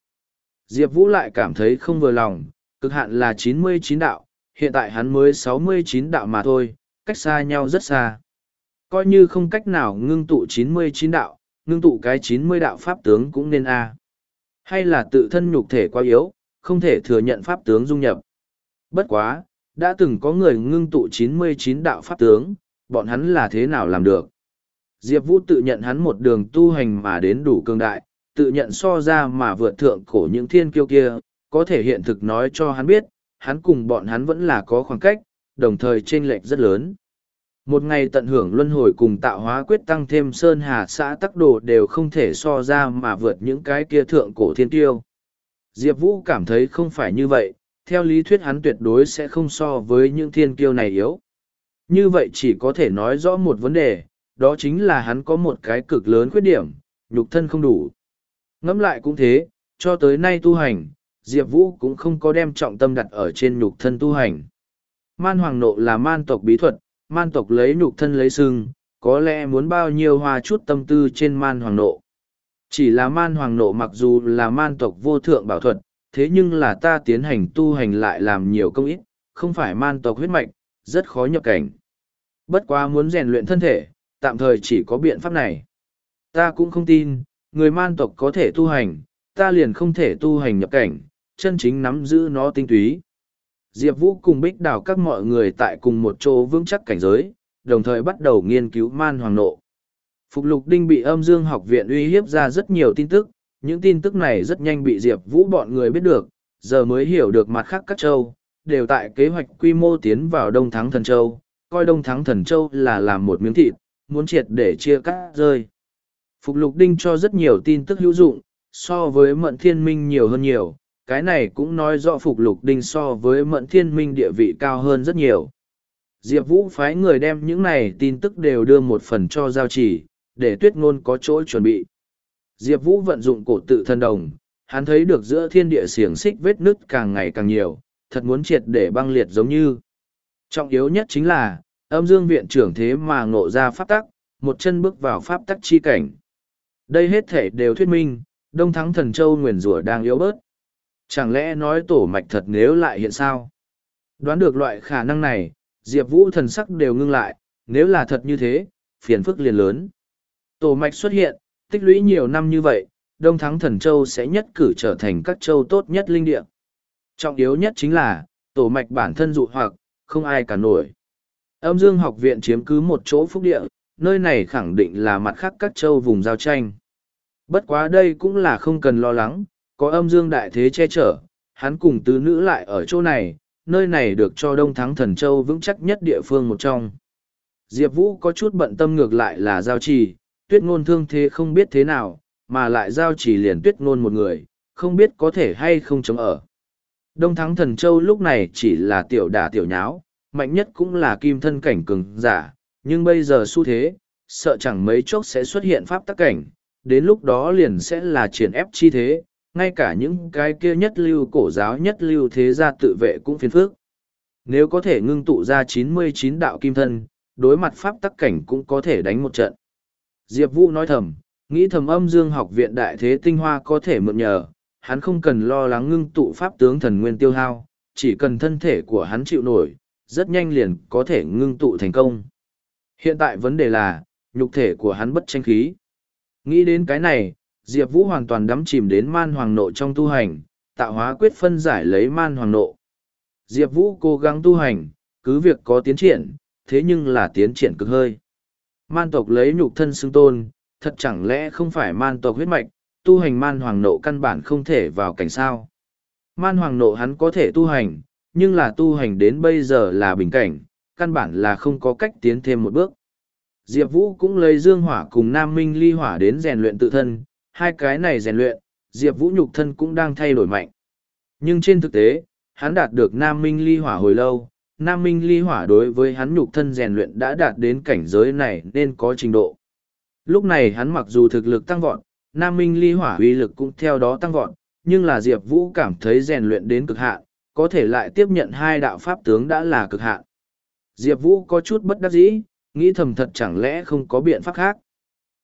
Diệp Vũ lại cảm thấy không vừa lòng, cực hạn là 99 đạo, hiện tại hắn mới 69 đạo mà thôi, cách xa nhau rất xa. Coi như không cách nào ngưng tụ 99 đạo, ngưng tụ cái 90 đạo pháp tướng cũng nên A. Hay là tự thân nhục thể quá yếu, không thể thừa nhận pháp tướng dung nhập. Bất quá, đã từng có người ngưng tụ 99 đạo pháp tướng, bọn hắn là thế nào làm được. Diệp Vũ tự nhận hắn một đường tu hành mà đến đủ cường đại, tự nhận so ra mà vượt thượng cổ những thiên kiêu kia, có thể hiện thực nói cho hắn biết, hắn cùng bọn hắn vẫn là có khoảng cách, đồng thời chênh lệch rất lớn. Một ngày tận hưởng luân hồi cùng tạo hóa quyết tăng thêm sơn hà xã tắc đồ đều không thể so ra mà vượt những cái kia thượng cổ thiên tiêu. Diệp Vũ cảm thấy không phải như vậy, theo lý thuyết hắn tuyệt đối sẽ không so với những thiên kiêu này yếu. Như vậy chỉ có thể nói rõ một vấn đề, đó chính là hắn có một cái cực lớn khuyết điểm, nhục thân không đủ. Ngẫm lại cũng thế, cho tới nay tu hành, Diệp Vũ cũng không có đem trọng tâm đặt ở trên nhục thân tu hành. Man hoàng nộ là man tộc bí thuật, man tộc lấy nhục thân lấy sưng, có lẽ muốn bao nhiêu hoa chút tâm tư trên man hoàng nộ. Chỉ là man hoàng nộ mặc dù là man tộc vô thượng bảo thuật, thế nhưng là ta tiến hành tu hành lại làm nhiều công ít, không phải man tộc huyết mạch, rất khó nhập cảnh. Bất quá muốn rèn luyện thân thể, tạm thời chỉ có biện pháp này. Ta cũng không tin, người man tộc có thể tu hành, ta liền không thể tu hành nhập cảnh, chân chính nắm giữ nó tinh túy. Diệp Vũ cùng Bích Đào các mọi người tại cùng một chỗ vững chắc cảnh giới, đồng thời bắt đầu nghiên cứu man hoàng nộ. Phục Lục Đinh bị âm dương học viện uy hiếp ra rất nhiều tin tức, những tin tức này rất nhanh bị Diệp Vũ bọn người biết được, giờ mới hiểu được mặt khác các châu, đều tại kế hoạch quy mô tiến vào Đông Thắng Thần Châu, coi Đông Thắng Thần Châu là làm một miếng thịt, muốn triệt để chia cắt rơi. Phục Lục Đinh cho rất nhiều tin tức hữu dụng, so với Mận Thiên Minh nhiều hơn nhiều, cái này cũng nói rõ Phục Lục Đinh so với Mận Thiên Minh địa vị cao hơn rất nhiều. Diệp Vũ phái người đem những này tin tức đều đưa một phần cho giao chỉ, để tuyết ngôn có chỗ chuẩn bị. Diệp Vũ vận dụng cổ tự thân đồng, hắn thấy được giữa thiên địa xiềng xích vết nứt càng ngày càng nhiều, thật muốn triệt để băng liệt giống như. Trọng yếu nhất chính là, Âm dương viện trưởng thế mà ngộ ra pháp tắc, một chân bước vào pháp tắc chi cảnh. Đây hết thể đều thuyết minh, Đông Thắng Thần Châu nguyền rủa đang yếu bớt. Chẳng lẽ nói tổ mạch thật nếu lại hiện sao? Đoán được loại khả năng này, Diệp Vũ thần sắc đều ngưng lại, nếu là thật như thế, phiền phức liền lớn. Tổ mạch xuất hiện, tích lũy nhiều năm như vậy, Đông Thắng Thần Châu sẽ nhất cử trở thành các châu tốt nhất linh địa. Trọng yếu nhất chính là, tổ mạch bản thân dụ hoặc, không ai cả nổi. Âm Dương học viện chiếm cứ một chỗ phúc địa, nơi này khẳng định là mặt khác các châu vùng giao tranh. Bất quá đây cũng là không cần lo lắng, có âm dương đại thế che chở, hắn cùng tứ nữ lại ở chỗ này, nơi này được cho Đông Thắng Thần Châu vững chắc nhất địa phương một trong. Diệp Vũ có chút bận tâm ngược lại là giao trì, tuyết ngôn thương thế không biết thế nào, mà lại giao trì liền tuyết ngôn một người, không biết có thể hay không chống ở. Đông Thắng Thần Châu lúc này chỉ là tiểu đả tiểu nháo, mạnh nhất cũng là kim thân cảnh cường giả, nhưng bây giờ xu thế, sợ chẳng mấy chốc sẽ xuất hiện pháp tắc cảnh, đến lúc đó liền sẽ là triển ép chi thế, ngay cả những cái kia nhất lưu cổ giáo nhất lưu thế gia tự vệ cũng phiền phức. Nếu có thể ngưng tụ ra 99 đạo kim thân, đối mặt pháp tắc cảnh cũng có thể đánh một trận. Diệp Vũ nói thầm, nghĩ thầm âm dương học viện đại thế tinh hoa có thể mượn nhờ, hắn không cần lo lắng ngưng tụ pháp tướng thần nguyên tiêu hao, chỉ cần thân thể của hắn chịu nổi, rất nhanh liền có thể ngưng tụ thành công. Hiện tại vấn đề là, nhục thể của hắn bất tranh khí. Nghĩ đến cái này, Diệp Vũ hoàn toàn đắm chìm đến man hoàng nộ trong tu hành, tạo hóa quyết phân giải lấy man hoàng nộ. Diệp Vũ cố gắng tu hành, cứ việc có tiến triển, thế nhưng là tiến triển cực hơi. Man tộc lấy nhục thân xưng tôn, thật chẳng lẽ không phải man tộc huyết mạch, tu hành man hoàng nộ căn bản không thể vào cảnh sao. Man hoàng nộ hắn có thể tu hành, nhưng là tu hành đến bây giờ là bình cảnh, căn bản là không có cách tiến thêm một bước. Diệp Vũ cũng lấy dương hỏa cùng Nam Minh ly hỏa đến rèn luyện tự thân, hai cái này rèn luyện, Diệp Vũ nhục thân cũng đang thay đổi mạnh. Nhưng trên thực tế, hắn đạt được Nam Minh ly hỏa hồi lâu, Nam Minh ly hỏa đối với hắn nhục thân rèn luyện đã đạt đến cảnh giới này nên có trình độ. Lúc này hắn mặc dù thực lực tăng vọt, Nam Minh ly hỏa uy lực cũng theo đó tăng vọt, nhưng là Diệp Vũ cảm thấy rèn luyện đến cực hạn, có thể lại tiếp nhận hai đạo pháp tướng đã là cực hạn. Diệp Vũ có chút bất đắc dĩ, nghĩ thầm thật chẳng lẽ không có biện pháp khác.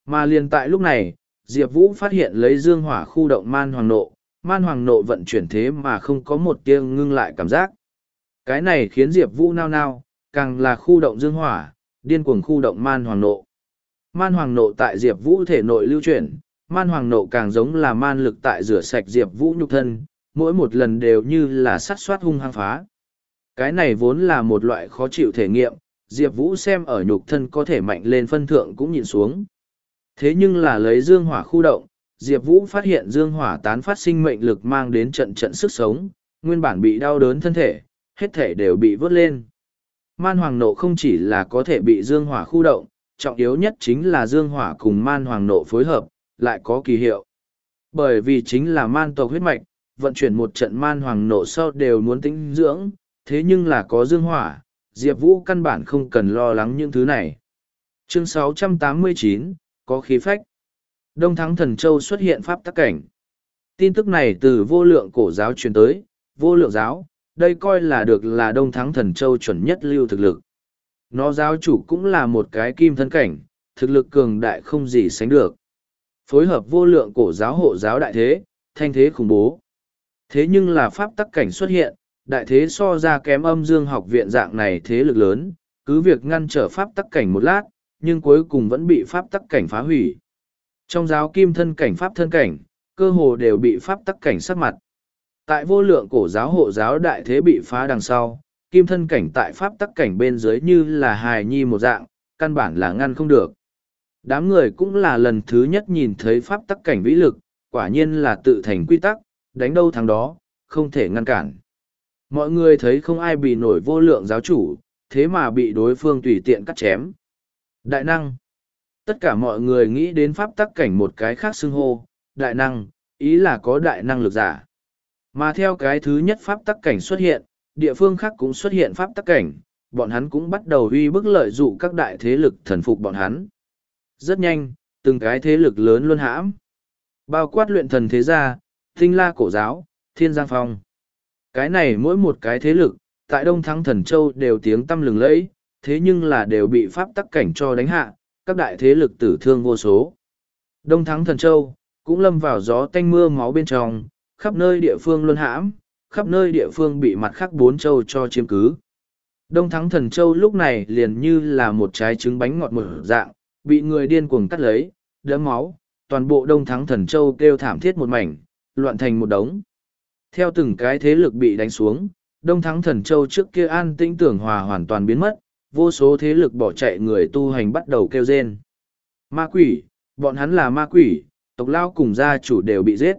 Mà liền tại lúc này, Diệp Vũ phát hiện lấy dương hỏa khu động man hoàng nộ, man hoàng nộ vận chuyển thế mà không có một tia ngưng lại cảm giác. Cái này khiến Diệp Vũ nao nao, càng là khu động dương hỏa, điên cuồng khu động man hoàng nộ. Man hoàng nộ tại Diệp Vũ thể nội lưu chuyển, man hoàng nộ càng giống là man lực tại rửa sạch Diệp Vũ nhục thân, mỗi một lần đều như là sát soát hung hăng phá. Cái này vốn là một loại khó chịu thể nghiệm, Diệp Vũ xem ở nhục thân có thể mạnh lên phân thượng cũng nhìn xuống. Thế nhưng là lấy dương hỏa khu động, Diệp Vũ phát hiện dương hỏa tán phát sinh mệnh lực mang đến trận trận sức sống, nguyên bản bị đau đớn thân thể, hết thể đều bị vớt lên. Man hoàng nộ không chỉ là có thể bị dương hỏa khu động, trọng yếu nhất chính là dương hỏa cùng man hoàng nộ phối hợp, lại có kỳ hiệu. Bởi vì chính là man tộc huyết mạch, vận chuyển một trận man hoàng nộ sau đều muốn tĩnh dưỡng, thế nhưng là có dương hỏa, Diệp Vũ căn bản không cần lo lắng những thứ này. Chương 689, có khí phách. Đông Thắng Thần Châu xuất hiện pháp tắc cảnh. Tin tức này từ vô lượng cổ giáo truyền tới, vô lượng giáo, đây coi là được là Đông Thắng Thần Châu chuẩn nhất lưu thực lực. Nó giáo chủ cũng là một cái kim thân cảnh, thực lực cường đại không gì sánh được. Phối hợp vô lượng cổ giáo hộ giáo đại thế, thanh thế khủng bố. Thế nhưng là pháp tắc cảnh xuất hiện, đại thế so ra kém âm dương học viện dạng này thế lực lớn, cứ việc ngăn trở pháp tắc cảnh một lát, nhưng cuối cùng vẫn bị pháp tắc cảnh phá hủy. Trong giáo kim thân cảnh pháp thân cảnh, cơ hồ đều bị pháp tắc cảnh sát mặt. Tại vô lượng cổ giáo hộ giáo đại thế bị phá đằng sau, kim thân cảnh tại pháp tắc cảnh bên dưới như là hài nhi một dạng, căn bản là ngăn không được. Đám người cũng là lần thứ nhất nhìn thấy pháp tắc cảnh vĩ lực, quả nhiên là tự thành quy tắc, đánh đâu thằng đó, không thể ngăn cản. Mọi người thấy không ai bị nổi vô lượng giáo chủ, thế mà bị đối phương tùy tiện cắt chém. Đại năng. Tất cả mọi người nghĩ đến pháp tắc cảnh một cái khác xưng hô, đại năng, ý là có đại năng lực giả. Mà theo cái thứ nhất pháp tắc cảnh xuất hiện, địa phương khác cũng xuất hiện pháp tắc cảnh, bọn hắn cũng bắt đầu uy bức lợi dụ các đại thế lực thần phục bọn hắn. Rất nhanh, từng cái thế lực lớn luôn hãm. Bao quát luyện thần thế gia, tinh la cổ giáo, thiên giang phong. Cái này mỗi một cái thế lực, tại Đông Thắng Thần Châu đều tiếng tâm lừng lẫy, thế nhưng là đều bị pháp tắc cảnh cho đánh hạ, các đại thế lực tử thương vô số. Đông Thắng Thần Châu, cũng lâm vào gió tanh mưa máu bên trong, khắp nơi địa phương luân hãm, khắp nơi địa phương bị mặt khác bốn châu cho chiếm cứ. Đông Thắng Thần Châu lúc này liền như là một trái trứng bánh ngọt mở dạng, bị người điên cuồng cắt lấy, đỡ máu, toàn bộ Đông Thắng Thần Châu kêu thảm thiết một mảnh, loạn thành một đống. Theo từng cái thế lực bị đánh xuống, Đông Thắng Thần Châu trước kia an tĩnh tưởng hòa hoàn toàn biến mất, vô số thế lực bỏ chạy người tu hành bắt đầu kêu rên. Ma quỷ, bọn hắn là ma quỷ, tộc lao cùng gia chủ đều bị giết.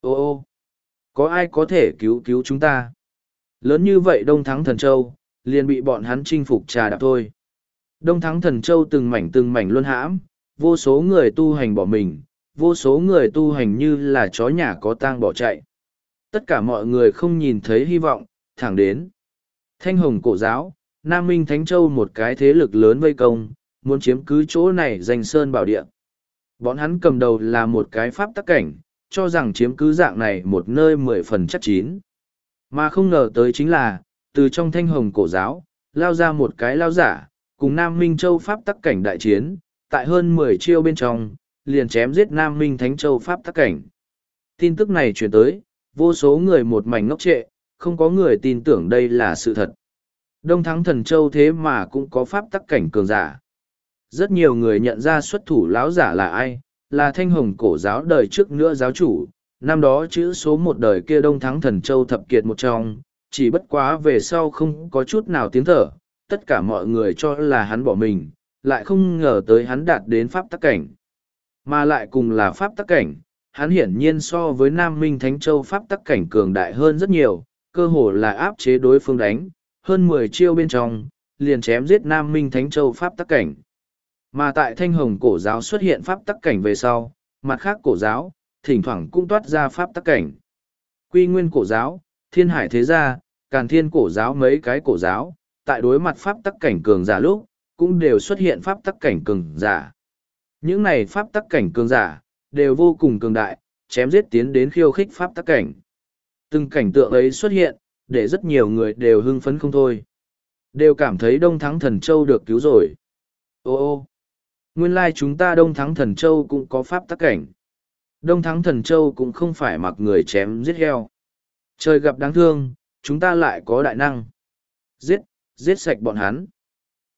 Ô ô, có ai có thể cứu cứu chúng ta? Lớn như vậy Đông Thắng Thần Châu, liền bị bọn hắn chinh phục trà đạp thôi. Đông Thắng Thần Châu từng mảnh từng mảnh luân hãm, vô số người tu hành bỏ mình, vô số người tu hành như là chó nhà có tang bỏ chạy. Tất cả mọi người không nhìn thấy hy vọng, thẳng đến. Thanh Hồng Cổ Giáo, Nam Minh Thánh Châu một cái thế lực lớn vây công, muốn chiếm cứ chỗ này danh sơn bảo địa. Bọn hắn cầm đầu là một cái pháp tắc cảnh, cho rằng chiếm cứ dạng này một nơi mười phần chắc chín. Mà không ngờ tới chính là, từ trong thanh hồng cổ giáo, lao ra một cái lao giả, cùng Nam Minh Châu Pháp tắc cảnh đại chiến, tại hơn mười chiêu bên trong, liền chém giết Nam Minh Thánh Châu Pháp tắc cảnh. Tin tức này truyền tới, vô số người một mảnh ngốc trệ, không có người tin tưởng đây là sự thật. Đông Thắng Thần Châu thế mà cũng có Pháp tắc cảnh cường giả. Rất nhiều người nhận ra xuất thủ lão giả là ai, là thanh hồng cổ giáo đời trước nữa giáo chủ, năm đó chữ số một đời kia Đông Thắng Thần Châu thập kiệt một trong, chỉ bất quá về sau không có chút nào tiếng thở, tất cả mọi người cho là hắn bỏ mình, lại không ngờ tới hắn đạt đến pháp tắc cảnh. Mà lại cùng là pháp tắc cảnh, hắn hiển nhiên so với Nam Minh Thánh Châu pháp tắc cảnh cường đại hơn rất nhiều, cơ hồ là áp chế đối phương đánh, hơn mười chiêu bên trong, liền chém giết Nam Minh Thánh Châu pháp tắc cảnh. Mà tại Thanh Hồng cổ giáo xuất hiện pháp tắc cảnh về sau, mặt khác cổ giáo, thỉnh thoảng cũng toát ra pháp tắc cảnh. Quy nguyên cổ giáo, thiên hải thế gia, càn thiên cổ giáo mấy cái cổ giáo, tại đối mặt pháp tắc cảnh cường giả lúc, cũng đều xuất hiện pháp tắc cảnh cường giả. Những này pháp tắc cảnh cường giả, đều vô cùng cường đại, chém giết tiến đến khiêu khích pháp tắc cảnh. Từng cảnh tượng ấy xuất hiện, để rất nhiều người đều hưng phấn không thôi. Đều cảm thấy Đông Thắng Thần Châu được cứu rồi. Ô ô, nguyên lai chúng ta Đông Thắng Thần Châu cũng có pháp tắc cảnh. Đông Thắng Thần Châu cũng không phải mặc người chém giết heo. Trời gặp đáng thương, chúng ta lại có đại năng. Giết, giết sạch bọn hắn.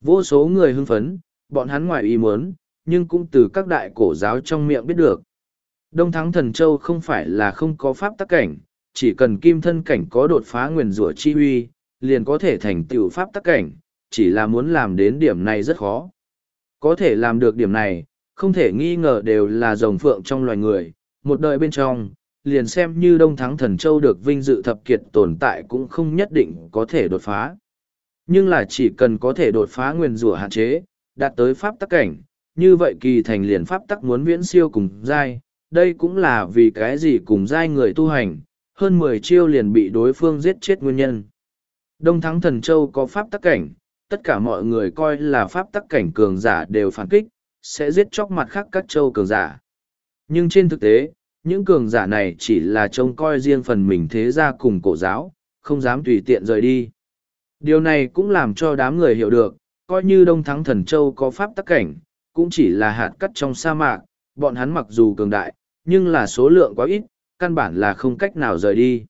Vô số người hưng phấn, bọn hắn ngoài ý muốn, nhưng cũng từ các đại cổ giáo trong miệng biết được. Đông Thắng Thần Châu không phải là không có pháp tắc cảnh, chỉ cần kim thân cảnh có đột phá nguyền rủa chi huy, liền có thể thành tựu pháp tắc cảnh, chỉ là muốn làm đến điểm này rất khó. Có thể làm được điểm này, không thể nghi ngờ đều là rồng phượng trong loài người, một đời bên trong, liền xem như Đông Thắng Thần Châu được vinh dự thập kiệt tồn tại cũng không nhất định có thể đột phá. Nhưng là chỉ cần có thể đột phá nguyên rủa hạn chế, đạt tới pháp tắc cảnh, như vậy kỳ thành liền pháp tắc muốn viễn siêu cùng giai, đây cũng là vì cái gì cùng giai người tu hành, hơn mười chiêu liền bị đối phương giết chết nguyên nhân. Đông Thắng Thần Châu có pháp tắc cảnh, tất cả mọi người coi là pháp tắc cảnh cường giả đều phản kích, sẽ giết chóc mặt khác các châu cường giả. Nhưng trên thực tế, những cường giả này chỉ là trông coi riêng phần mình thế gia cùng cổ giáo, không dám tùy tiện rời đi. Điều này cũng làm cho đám người hiểu được, coi như Đông Thắng Thần Châu có pháp tắc cảnh, cũng chỉ là hạt cắt trong sa mạc, bọn hắn mặc dù cường đại, nhưng là số lượng quá ít, căn bản là không cách nào rời đi.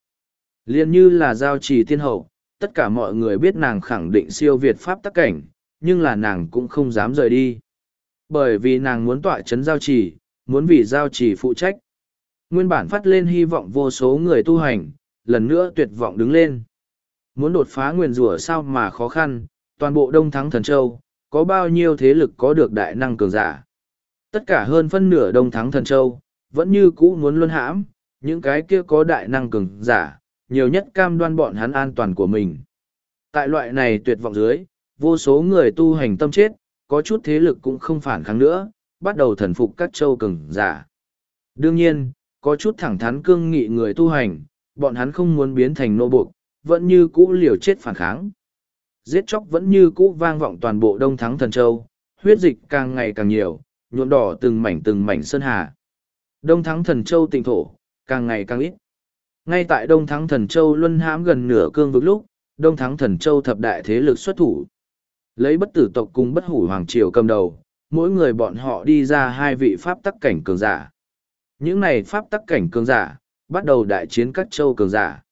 Liên như là giao trì tiên hậu, tất cả mọi người biết nàng khẳng định siêu việt pháp tắc cảnh, nhưng là nàng cũng không dám rời đi. Bởi vì nàng muốn tọa chấn giao trì, muốn vì giao trì phụ trách. Nguyên bản phát lên hy vọng vô số người tu hành, lần nữa tuyệt vọng đứng lên. Muốn đột phá nguyền rủa sao mà khó khăn, toàn bộ Đông Thắng Thần Châu, có bao nhiêu thế lực có được đại năng cường giả. Tất cả hơn phân nửa Đông Thắng Thần Châu, vẫn như cũ muốn luân hãm, những cái kia có đại năng cường giả, nhiều nhất cam đoan bọn hắn an toàn của mình. Tại loại này tuyệt vọng dưới, vô số người tu hành tâm chết, có chút thế lực cũng không phản kháng nữa, bắt đầu thần phục các châu cường giả. Đương nhiên, có chút thẳng thắn cương nghị người tu hành, bọn hắn không muốn biến thành nô buộc, vẫn như cũ liều chết phản kháng. Giết chóc vẫn như cũ vang vọng toàn bộ Đông Thắng Thần Châu, huyết dịch càng ngày càng nhiều, nhuộm đỏ từng mảnh từng mảnh sơn hà. Đông Thắng Thần Châu tỉnh thổ, càng ngày càng ít. Ngay tại Đông Thắng Thần Châu luân hãm gần nửa cương vực lúc, Đông Thắng Thần Châu thập đại thế lực xuất thủ. Lấy bất tử tộc cùng bất hủ hoàng triều cầm đầu, mỗi người bọn họ đi ra hai vị pháp tắc cảnh cường giả. Những này pháp tắc cảnh cường giả, bắt đầu đại chiến các châu cường giả.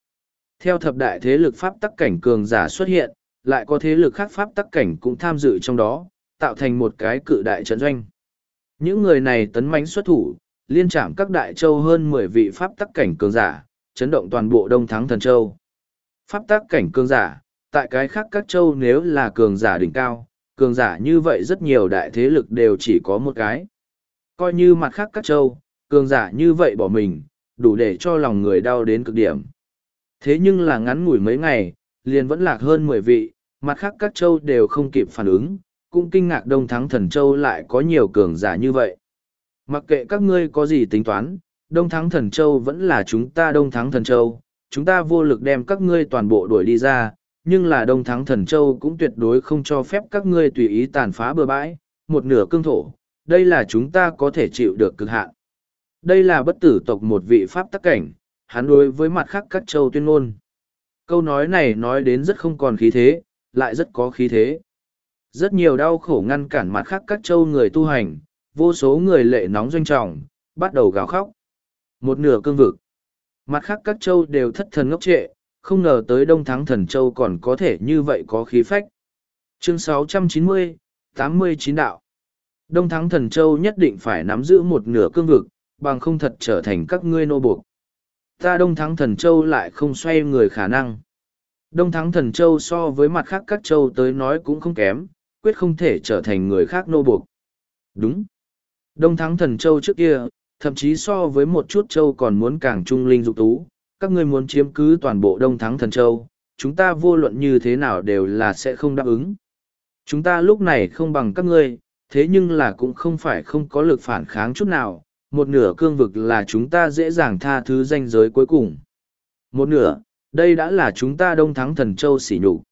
Theo thập đại thế lực pháp tắc cảnh cường giả xuất hiện, lại có thế lực khác pháp tắc cảnh cũng tham dự trong đó, tạo thành một cái cự đại trận doanh. Những người này tấn mãnh xuất thủ, liên trảm các đại châu hơn mười vị pháp tắc cảnh cường giả, chấn động toàn bộ Đông Thắng Thần Châu. Pháp tắc cảnh cường giả, tại cái khác các châu nếu là cường giả đỉnh cao, cường giả như vậy rất nhiều đại thế lực đều chỉ có một cái. Coi như mặt khác các châu, cường giả như vậy bỏ mình, đủ để cho lòng người đau đến cực điểm. Thế nhưng là ngắn ngủi mấy ngày, liền vẫn lạc hơn mười vị, mặt khác các châu đều không kịp phản ứng, cũng kinh ngạc Đông Thắng Thần Châu lại có nhiều cường giả như vậy. Mặc kệ các ngươi có gì tính toán, Đông Thắng Thần Châu vẫn là chúng ta Đông Thắng Thần Châu, chúng ta vô lực đem các ngươi toàn bộ đuổi đi ra, nhưng là Đông Thắng Thần Châu cũng tuyệt đối không cho phép các ngươi tùy ý tàn phá bừa bãi, một nửa cương thổ, đây là chúng ta có thể chịu được cực hạn. Đây là bất tử tộc một vị pháp tắc cảnh, hắn đối với mặt khác các châu tuyên ngôn. Câu nói này nói đến rất không còn khí thế, lại rất có khí thế. Rất nhiều đau khổ ngăn cản mặt khác các châu người tu hành, vô số người lệ nóng doanh trọng, bắt đầu gào khóc. Một nửa cương vực. Mặt khác các châu đều thất thần ngốc trệ, không ngờ tới Đông Thắng Thần Châu còn có thể như vậy có khí phách. Chương 690, 89 đạo. Đông Thắng Thần Châu nhất định phải nắm giữ một nửa cương vực, bằng không thật trở thành các ngươi nô buộc. Ta Đông Thắng Thần Châu lại không xoay người khả năng. Đông Thắng Thần Châu so với mặt khác các châu tới nói cũng không kém, quyết không thể trở thành người khác nô buộc. Đúng. Đông Thắng Thần Châu trước kia, thậm chí so với một chút châu còn muốn càng trung linh dục tú, các ngươi muốn chiếm cứ toàn bộ Đông Thắng Thần Châu, chúng ta vô luận như thế nào đều là sẽ không đáp ứng. Chúng ta lúc này không bằng các ngươi, thế nhưng là cũng không phải không có lực phản kháng chút nào, một nửa cương vực là chúng ta dễ dàng tha thứ danh giới cuối cùng. Một nửa, đây đã là chúng ta Đông Thắng Thần Châu xỉ nhục.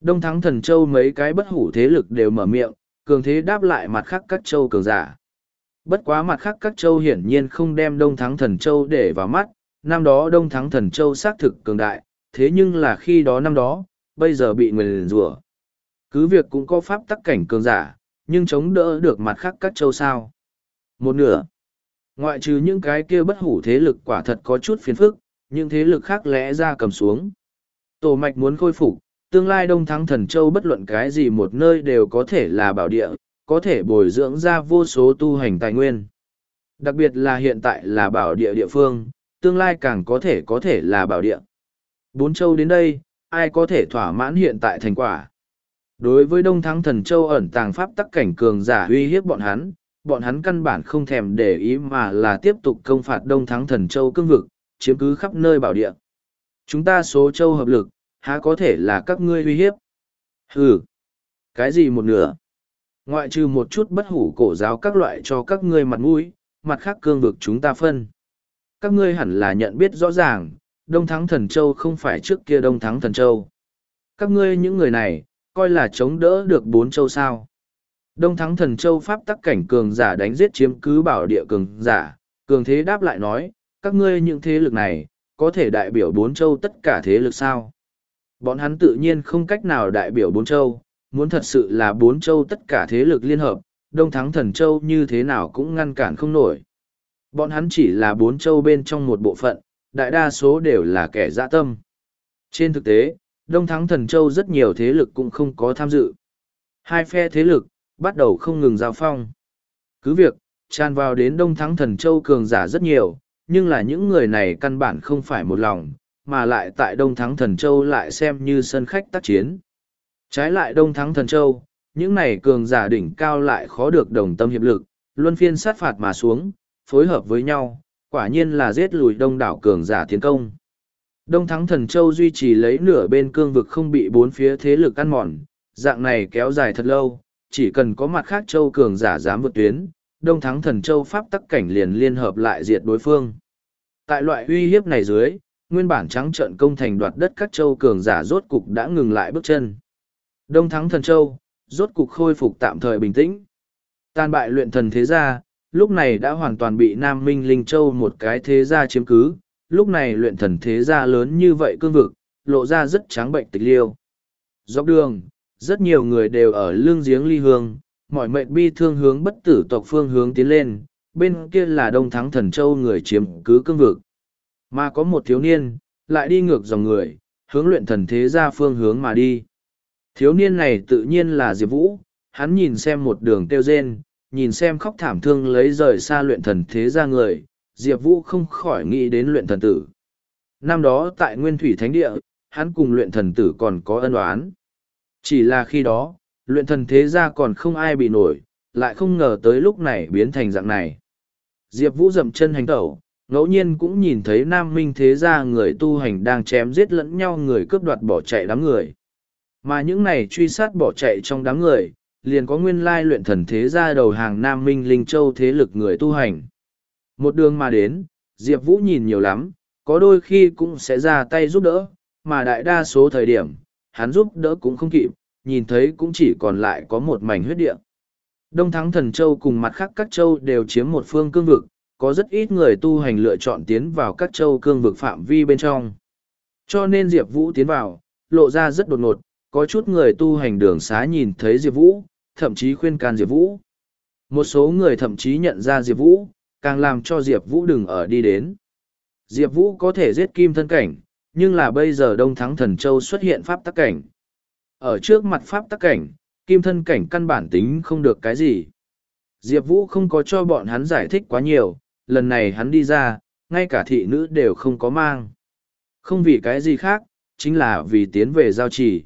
Đông Thắng Thần Châu mấy cái bất hủ thế lực đều mở miệng, cường thế đáp lại mặt khác các châu cường giả. Bất quá mặt khác các châu hiển nhiên không đem Đông Thắng Thần Châu để vào mắt, năm đó Đông Thắng Thần Châu xác thực cường đại, thế nhưng là khi đó năm đó, bây giờ bị người liền rủa. Cứ việc cũng có pháp tắc cảnh cường giả, nhưng chống đỡ được mặt khác các châu sao. Một nửa. Ngoại trừ những cái kia bất hủ thế lực quả thật có chút phiền phức, những thế lực khác lẽ ra cầm xuống. Tổ mạch muốn khôi phục, tương lai Đông Thắng Thần Châu bất luận cái gì một nơi đều có thể là bảo địa, có thể bồi dưỡng ra vô số tu hành tài nguyên. Đặc biệt là hiện tại là bảo địa địa phương, tương lai càng có thể có thể là bảo địa. Bốn châu đến đây, ai có thể thỏa mãn hiện tại thành quả. Đối với Đông Thắng Thần Châu ẩn tàng pháp tắc cảnh cường giả uy hiếp bọn hắn, bọn hắn căn bản không thèm để ý mà là tiếp tục công phạt Đông Thắng Thần Châu cương vực, chiếm cứ khắp nơi bảo địa. Chúng ta số châu hợp lực, há có thể là các ngươi uy hiếp? Hừ, cái gì một nửa? Ngoại trừ một chút bất hủ cổ giáo các loại cho các ngươi mặt mũi, mặt khác cương vực chúng ta phân. Các ngươi hẳn là nhận biết rõ ràng, Đông Thắng Thần Châu không phải trước kia Đông Thắng Thần Châu. Các ngươi những người này, coi là chống đỡ được bốn châu sao. Đông Thắng Thần Châu Pháp tắc cảnh cường giả đánh giết chiếm cứ bảo địa cường giả, cường thế đáp lại nói, các ngươi những thế lực này, có thể đại biểu bốn châu tất cả thế lực sao? Bọn hắn tự nhiên không cách nào đại biểu bốn châu, muốn thật sự là bốn châu tất cả thế lực liên hợp, Đông Thắng Thần Châu như thế nào cũng ngăn cản không nổi. Bọn hắn chỉ là bốn châu bên trong một bộ phận, đại đa số đều là kẻ dã tâm. Trên thực tế, Đông Thắng Thần Châu rất nhiều thế lực cũng không có tham dự. Hai phe thế lực, bắt đầu không ngừng giao phong. Cứ việc, tràn vào đến Đông Thắng Thần Châu cường giả rất nhiều, nhưng là những người này căn bản không phải một lòng, mà lại tại Đông Thắng Thần Châu lại xem như sân khách tác chiến. Trái lại Đông Thắng Thần Châu, những này cường giả đỉnh cao lại khó được đồng tâm hiệp lực, luân phiên sát phạt mà xuống, phối hợp với nhau, quả nhiên là giết lùi đông đảo cường giả tiến công. Đông Thắng Thần Châu duy trì lấy nửa bên cương vực không bị bốn phía thế lực ăn mòn, dạng này kéo dài thật lâu, chỉ cần có mặt khác châu cường giả dám vượt tuyến, Đông Thắng Thần Châu pháp tắc cảnh liền liên hợp lại diệt đối phương. Tại loại uy hiếp này dưới, nguyên bản trắng trận công thành đoạt đất các châu cường giả rốt cục đã ngừng lại bước chân. Đông Thắng Thần Châu, rốt cục khôi phục tạm thời bình tĩnh. Tàn bại luyện thần thế gia, lúc này đã hoàn toàn bị Nam Minh Linh Châu một cái thế gia chiếm cứ, lúc này luyện thần thế gia lớn như vậy cương vực, lộ ra rất trắng bệnh tịch liêu. Dọc đường, rất nhiều người đều ở lương giếng ly hương, mọi mệnh bi thương hướng bất tử tộc phương hướng tiến lên, bên kia là đông thắng thần châu người chiếm cứ cương vực. Mà có một thiếu niên, lại đi ngược dòng người, hướng luyện thần thế ra phương hướng mà đi. Thiếu niên này tự nhiên là Diệp Vũ, hắn nhìn xem một đường tiêu rên, nhìn xem khóc thảm thương lấy rời xa luyện thần thế ra người, Diệp Vũ không khỏi nghĩ đến luyện thần tử. Năm đó tại Nguyên Thủy Thánh Địa, hắn cùng luyện thần tử còn có ân oán. Chỉ là khi đó, luyện thần thế ra còn không ai bị nổi, lại không ngờ tới lúc này biến thành dạng này. Diệp Vũ dậm chân hành tẩu, ngẫu nhiên cũng nhìn thấy nam minh thế gia người tu hành đang chém giết lẫn nhau người cướp đoạt bỏ chạy đám người. Mà những này truy sát bỏ chạy trong đám người, liền có nguyên lai luyện thần thế gia đầu hàng nam minh linh châu thế lực người tu hành. Một đường mà đến, Diệp Vũ nhìn nhiều lắm, có đôi khi cũng sẽ ra tay giúp đỡ, mà đại đa số thời điểm, hắn giúp đỡ cũng không kịp, nhìn thấy cũng chỉ còn lại có một mảnh huyết địa. Đông Thắng Thần Châu cùng mặt khác các châu đều chiếm một phương cương vực, có rất ít người tu hành lựa chọn tiến vào các châu cương vực phạm vi bên trong. Cho nên Diệp Vũ tiến vào, lộ ra rất đột ngột, có chút người tu hành đường xá nhìn thấy Diệp Vũ, thậm chí khuyên can Diệp Vũ. Một số người thậm chí nhận ra Diệp Vũ, càng làm cho Diệp Vũ đừng ở đi đến. Diệp Vũ có thể giết kim thân cảnh, nhưng là bây giờ Đông Thắng Thần Châu xuất hiện pháp tắc cảnh. Ở trước mặt pháp tắc cảnh, kim thân cảnh căn bản tính không được cái gì. Diệp Vũ không có cho bọn hắn giải thích quá nhiều, lần này hắn đi ra, ngay cả thị nữ đều không có mang. Không vì cái gì khác, chính là vì tiến về giao trì.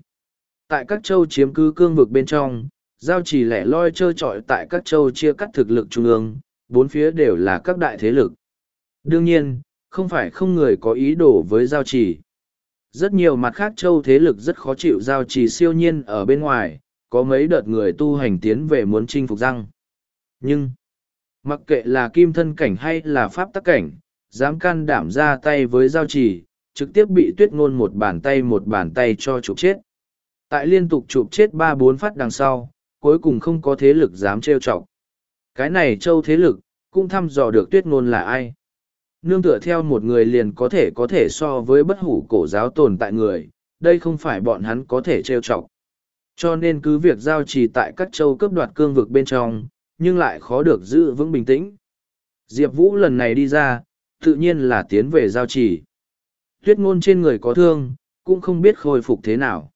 Tại các châu chiếm cứ cương vực bên trong, giao trì lẻ loi trơ trọi tại các châu chia cắt thực lực trung ương, bốn phía đều là các đại thế lực. Đương nhiên, không phải không người có ý đồ với giao trì. Rất nhiều mặt khác châu thế lực rất khó chịu giao trì siêu nhiên ở bên ngoài, có mấy đợt người tu hành tiến về muốn chinh phục răng. Nhưng, mặc kệ là kim thân cảnh hay là pháp tắc cảnh, dám can đảm ra tay với giao trì, trực tiếp bị tuyết ngôn một bàn tay một bàn tay cho chụp chết. Tại liên tục chụp chết ba bốn phát đằng sau, cuối cùng không có thế lực dám trêu chọc. Cái này châu thế lực, cũng thăm dò được tuyết ngôn là ai. Nương tựa theo một người liền có thể có thể so với bất hủ cổ giáo tồn tại người, đây không phải bọn hắn có thể trêu chọc. Cho nên cứ việc giao trì tại các châu cướp đoạt cương vực bên trong, nhưng lại khó được giữ vững bình tĩnh. Diệp Vũ lần này đi ra, tự nhiên là tiến về giao trì. Tuyết ngôn trên người có thương, cũng không biết khôi phục thế nào.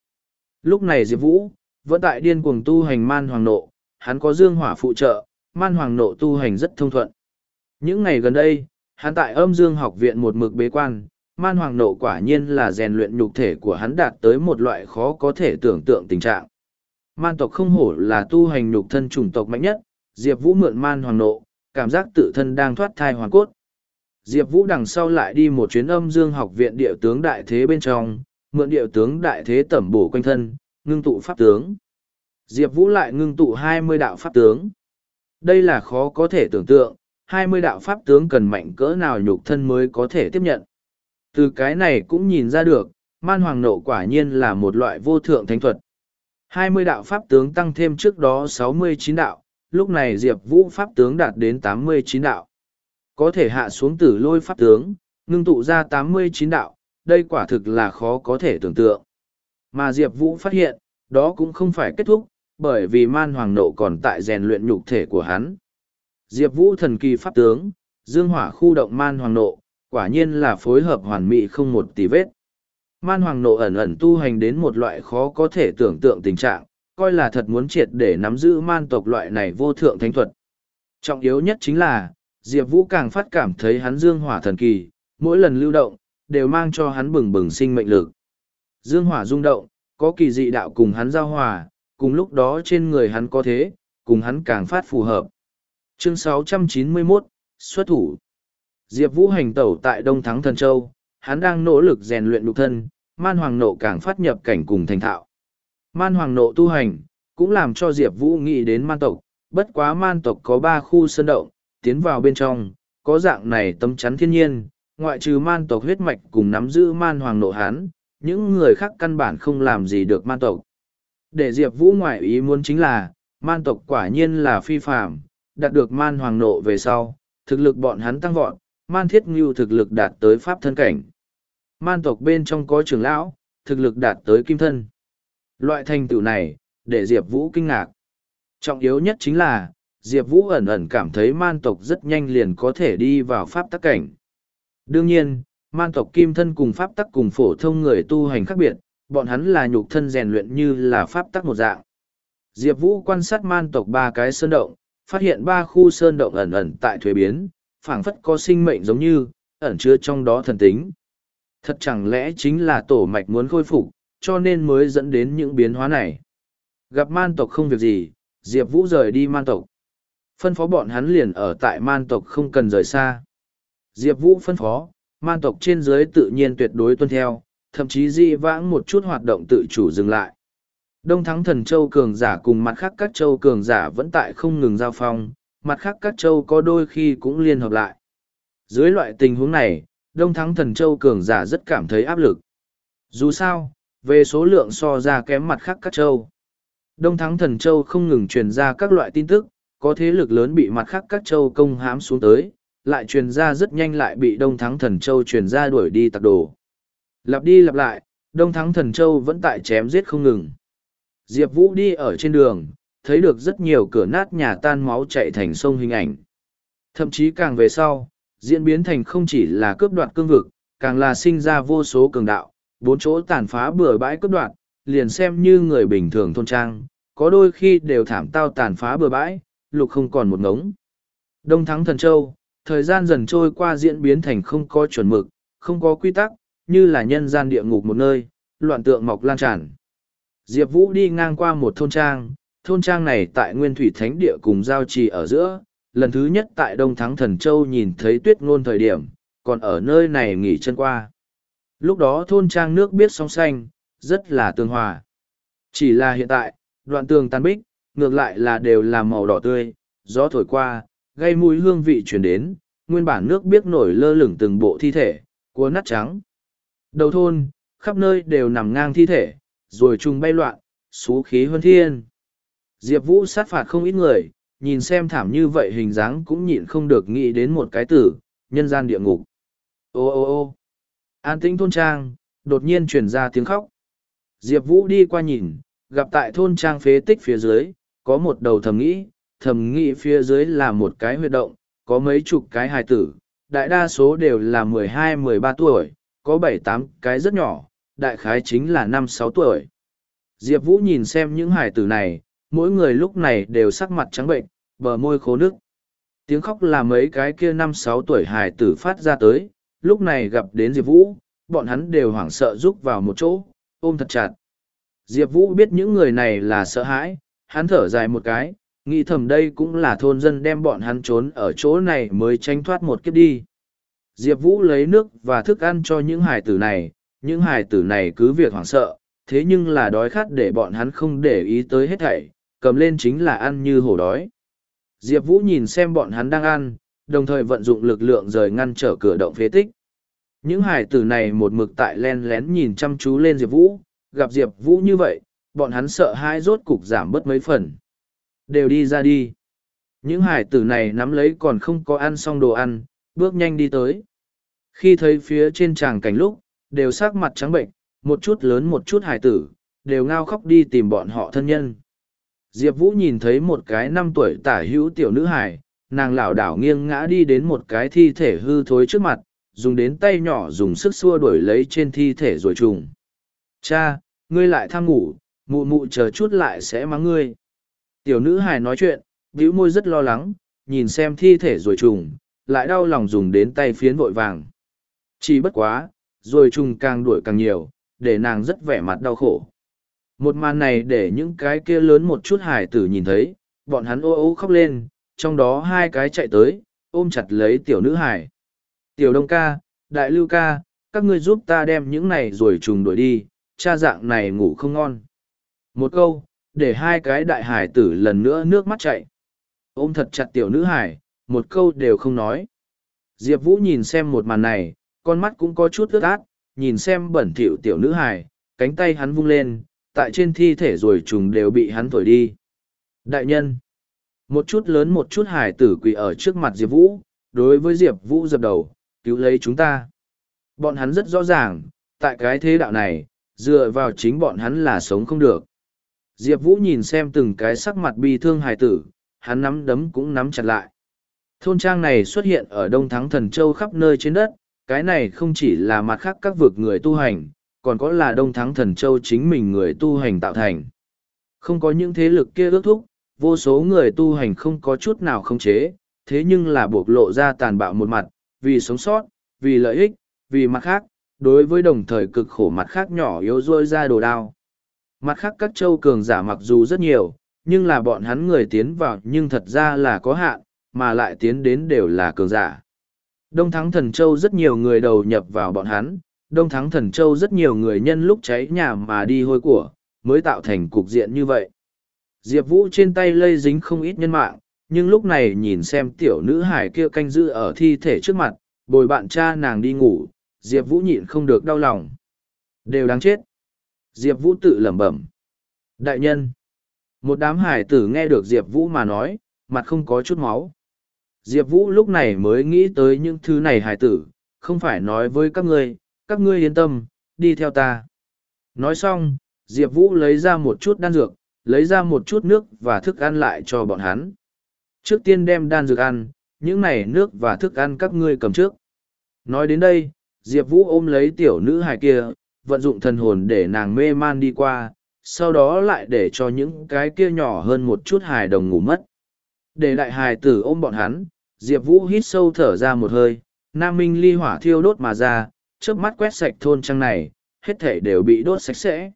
Lúc này Diệp Vũ, vẫn tại điên cuồng tu hành man hoàng nộ, hắn có dương hỏa phụ trợ, man hoàng nộ tu hành rất thông thuận. Những ngày gần đây, hắn tại âm dương học viện một mực bế quan, man hoàng nộ quả nhiên là rèn luyện nhục thể của hắn đạt tới một loại khó có thể tưởng tượng tình trạng. Man tộc không hổ là tu hành nhục thân chủng tộc mạnh nhất, Diệp Vũ mượn man hoàng nộ, cảm giác tự thân đang thoát thai hoàn cốt. Diệp Vũ đằng sau lại đi một chuyến âm dương học viện địa tướng đại thế bên trong, mượn địa tướng đại thế tẩm bổ quanh thân, ngưng tụ pháp tướng. Diệp Vũ lại ngưng tụ hai mươi đạo pháp tướng. Đây là khó có thể tưởng tượng, hai mươi đạo pháp tướng cần mạnh cỡ nào nhục thân mới có thể tiếp nhận. Từ cái này cũng nhìn ra được, man hoàng nộ quả nhiên là một loại vô thượng thánh thuật. hai mươi đạo pháp tướng tăng thêm trước đó sáu mươi chín đạo, lúc này Diệp Vũ pháp tướng đạt đến tám mươi chín đạo. Có thể hạ xuống tử lôi pháp tướng, ngưng tụ ra tám mươi chín đạo, đây quả thực là khó có thể tưởng tượng. Mà Diệp Vũ phát hiện, đó cũng không phải kết thúc, bởi vì man hoàng nộ còn tại rèn luyện nhục thể của hắn. Diệp Vũ thần kỳ pháp tướng, dương hỏa khu động man hoàng nộ, quả nhiên là phối hợp hoàn mỹ không một tí vết. Man hoàng nộ ẩn ẩn tu hành đến một loại khó có thể tưởng tượng tình trạng, coi là thật muốn triệt để nắm giữ man tộc loại này vô thượng thánh thuật. Trọng yếu nhất chính là, Diệp Vũ càng phát cảm thấy hắn dương hỏa thần kỳ, mỗi lần lưu động, đều mang cho hắn bừng bừng sinh mệnh lực. Dương hỏa rung động, có kỳ dị đạo cùng hắn giao hòa, cùng lúc đó trên người hắn có thế, cùng hắn càng phát phù hợp. Chương 691, xuất thủ. Diệp Vũ hành tẩu tại Đông Thắng Thần Châu, hắn đang nỗ lực rèn luyện lục thân, man hoàng nộ càng phát nhập cảnh cùng thành thạo. Man hoàng nộ tu hành, cũng làm cho Diệp Vũ nghĩ đến man tộc, bất quá man tộc có ba khu sơn động, tiến vào bên trong, có dạng này tâm chắn thiên nhiên, ngoại trừ man tộc huyết mạch cùng nắm giữ man hoàng nộ hán, những người khác căn bản không làm gì được man tộc. Để Diệp Vũ ngoại ý muốn chính là, man tộc quả nhiên là phi phạm, đạt được man hoàng nộ về sau, thực lực bọn hắn tăng vọt, man thiết ngưu thực lực đạt tới pháp thân cảnh. Man tộc bên trong có trưởng lão, thực lực đạt tới kim thân. Loại thành tựu này, để Diệp Vũ kinh ngạc. Trọng yếu nhất chính là, Diệp Vũ ẩn ẩn cảm thấy man tộc rất nhanh liền có thể đi vào pháp tắc cảnh. Đương nhiên, man tộc kim thân cùng pháp tắc cùng phổ thông người tu hành khác biệt, bọn hắn là nhục thân rèn luyện như là pháp tắc một dạng. Diệp Vũ quan sát man tộc ba cái sơn động, phát hiện ba khu sơn động ẩn ẩn tại thuế biến, phảng phất có sinh mệnh giống như, ẩn chứa trong đó thần tính. Thật chẳng lẽ chính là tổ mạch muốn khôi phục, cho nên mới dẫn đến những biến hóa này. Gặp man tộc không việc gì, Diệp Vũ rời đi man tộc. Phân phó bọn hắn liền ở tại man tộc không cần rời xa. Diệp Vũ phân phó, man tộc trên dưới tự nhiên tuyệt đối tuân theo, thậm chí di vãng một chút hoạt động tự chủ dừng lại. Đông thắng thần châu cường giả cùng mặt khác các châu cường giả vẫn tại không ngừng giao phong, mặt khác các châu có đôi khi cũng liên hợp lại. Dưới loại tình huống này, Đông thắng thần châu cường giả rất cảm thấy áp lực. Dù sao, về số lượng so ra kém mặt khác các châu. Đông thắng thần châu không ngừng truyền ra các loại tin tức, có thế lực lớn bị mặt khác các châu công hãm xuống tới, lại truyền ra rất nhanh lại bị Đông thắng thần châu truyền ra đuổi đi tặc đồ. Lặp đi lặp lại, Đông thắng thần châu vẫn tại chém giết không ngừng. Diệp Vũ đi ở trên đường, thấy được rất nhiều cửa nát nhà tan máu chạy thành sông hình ảnh. Thậm chí càng về sau, diễn biến thành không chỉ là cướp đoạt cương vực, càng là sinh ra vô số cường đạo, bốn chỗ tàn phá bừa bãi cướp đoạt, liền xem như người bình thường thôn trang, có đôi khi đều thảm tao tàn phá bừa bãi, lục không còn một ngống. Đông thắng thần châu, thời gian dần trôi qua diễn biến thành không có chuẩn mực, không có quy tắc, như là nhân gian địa ngục một nơi, loạn tượng mọc lan tràn. Diệp Vũ đi ngang qua một thôn trang, thôn trang này tại Nguyên Thủy Thánh Địa cùng giao trì ở giữa, lần thứ nhất tại Đông Thắng Thần Châu nhìn thấy tuyết ngôn thời điểm, còn ở nơi này nghỉ chân qua. Lúc đó thôn trang nước biết sóng xanh, rất là tương hòa. Chỉ là hiện tại, đoạn tường tan bích, ngược lại là đều là màu đỏ tươi, gió thổi qua, gây mùi hương vị chuyển đến, nguyên bản nước biết nổi lơ lửng từng bộ thi thể, cua nát trắng. Đầu thôn, khắp nơi đều nằm ngang thi thể, rồi trùng bay loạn, xú khí huân thiên. Diệp Vũ sát phạt không ít người, nhìn xem thảm như vậy hình dáng cũng nhịn không được nghĩ đến một cái tử, nhân gian địa ngục. Ô ô ô an tĩnh thôn trang, đột nhiên truyền ra tiếng khóc. Diệp Vũ đi qua nhìn, gặp tại thôn trang phế tích phía dưới, có một đầu thầm nghĩ, thầm nghĩ phía dưới là một cái huyệt động, có mấy chục cái hài tử, đại đa số đều là mười hai mười ba tuổi, có bảy tám cái rất nhỏ, đại khái chính là năm sáu tuổi. Diệp Vũ nhìn xem những hải tử này, mỗi người lúc này đều sắc mặt trắng bệnh, bờ môi khô nước. Tiếng khóc là mấy cái kia năm sáu tuổi hải tử phát ra tới, lúc này gặp đến Diệp Vũ, bọn hắn đều hoảng sợ rúc vào một chỗ, ôm thật chặt. Diệp Vũ biết những người này là sợ hãi, hắn thở dài một cái, nghĩ thầm đây cũng là thôn dân đem bọn hắn trốn ở chỗ này mới tránh thoát một kiếp đi. Diệp Vũ lấy nước và thức ăn cho những hải tử này, những hải tử này cứ việc hoảng sợ, thế nhưng là đói khát để bọn hắn không để ý tới hết thảy, cầm lên chính là ăn như hổ đói. Diệp Vũ nhìn xem bọn hắn đang ăn, đồng thời vận dụng lực lượng rời ngăn trở cửa động phế tích. Những hải tử này một mực tại len lén nhìn chăm chú lên Diệp Vũ, gặp Diệp Vũ như vậy, bọn hắn sợ hai rốt cục giảm bớt mấy phần. Đều đi ra đi. Những hải tử này nắm lấy còn không có ăn xong đồ ăn, bước nhanh đi tới. Khi thấy phía trên tràng cảnh lúc, đều sắc mặt trắng bệnh, một chút lớn một chút hài tử, đều ngao khóc đi tìm bọn họ thân nhân. Diệp Vũ nhìn thấy một cái năm tuổi tả hữu tiểu nữ hài, nàng lảo đảo nghiêng ngã đi đến một cái thi thể hư thối trước mặt, dùng đến tay nhỏ dùng sức xua đuổi lấy trên thi thể rồi trùng. Cha, ngươi lại tham ngủ, mụ mụ chờ chút lại sẽ mắng ngươi. Tiểu nữ hài nói chuyện, bĩu môi rất lo lắng, nhìn xem thi thể rồi trùng, lại đau lòng dùng đến tay phiến vội vàng. Chỉ bất quá, rồi trùng càng đuổi càng nhiều, để nàng rất vẻ mặt đau khổ. Một màn này để những cái kia lớn một chút hải tử nhìn thấy, bọn hắn ô ô khóc lên, trong đó hai cái chạy tới, ôm chặt lấy tiểu nữ hải. Tiểu đông ca, đại lưu ca, các ngươi giúp ta đem những này rồi trùng đuổi đi, cha dạng này ngủ không ngon. Một câu, để hai cái đại hải tử lần nữa nước mắt chạy. Ôm thật chặt tiểu nữ hải, một câu đều không nói. Diệp Vũ nhìn xem một màn này, con mắt cũng có chút ướt át, nhìn xem bẩn thỉu tiểu nữ hài, cánh tay hắn vung lên, tại trên thi thể rồi trùng đều bị hắn thổi đi. Đại nhân, một chút lớn một chút hải tử quỳ ở trước mặt Diệp Vũ, đối với Diệp Vũ dập đầu, cứu lấy chúng ta. Bọn hắn rất rõ ràng, tại cái thế đạo này, dựa vào chính bọn hắn là sống không được. Diệp Vũ nhìn xem từng cái sắc mặt bi thương hài tử, hắn nắm đấm cũng nắm chặt lại. Thôn trang này xuất hiện ở Đông Thắng Thần Châu khắp nơi trên đất, cái này không chỉ là mặt khác các vực người tu hành, còn có là Đông Thắng Thần Châu chính mình người tu hành tạo thành. Không có những thế lực kia ước thúc, vô số người tu hành không có chút nào không chế, thế nhưng là buộc lộ ra tàn bạo một mặt, vì sống sót, vì lợi ích, vì mặt khác, đối với đồng thời cực khổ mặt khác nhỏ yếu rôi ra đồ đao. Mặt khác các châu cường giả mặc dù rất nhiều, nhưng là bọn hắn người tiến vào nhưng thật ra là có hạn, mà lại tiến đến đều là cường giả. Đông Thắng Thần Châu rất nhiều người đầu nhập vào bọn hắn, Đông Thắng Thần Châu rất nhiều người nhân lúc cháy nhà mà đi hôi của, mới tạo thành cục diện như vậy. Diệp Vũ trên tay lây dính không ít nhân mạng, nhưng lúc này nhìn xem tiểu nữ hải kia canh giữ ở thi thể trước mặt, bồi bạn cha nàng đi ngủ, Diệp Vũ nhịn không được đau lòng. Đều đáng chết. Diệp Vũ tự lẩm bẩm. Đại nhân. Một đám hải tử nghe được Diệp Vũ mà nói, mặt không có chút máu. Diệp Vũ lúc này mới nghĩ tới những thứ này hải tử, không phải nói với các ngươi, các ngươi yên tâm, đi theo ta. Nói xong, Diệp Vũ lấy ra một chút đan dược, lấy ra một chút nước và thức ăn lại cho bọn hắn. Trước tiên đem đan dược ăn, những này nước và thức ăn các ngươi cầm trước. Nói đến đây, Diệp Vũ ôm lấy tiểu nữ hài kia, vận dụng thần hồn để nàng mê man đi qua, sau đó lại để cho những cái kia nhỏ hơn một chút hài đồng ngủ mất. Để đại hài tử ôm bọn hắn, Diệp Vũ hít sâu thở ra một hơi, Nam Minh ly hỏa thiêu đốt mà ra, trước mắt quét sạch thôn trang này, hết thể đều bị đốt sạch sẽ.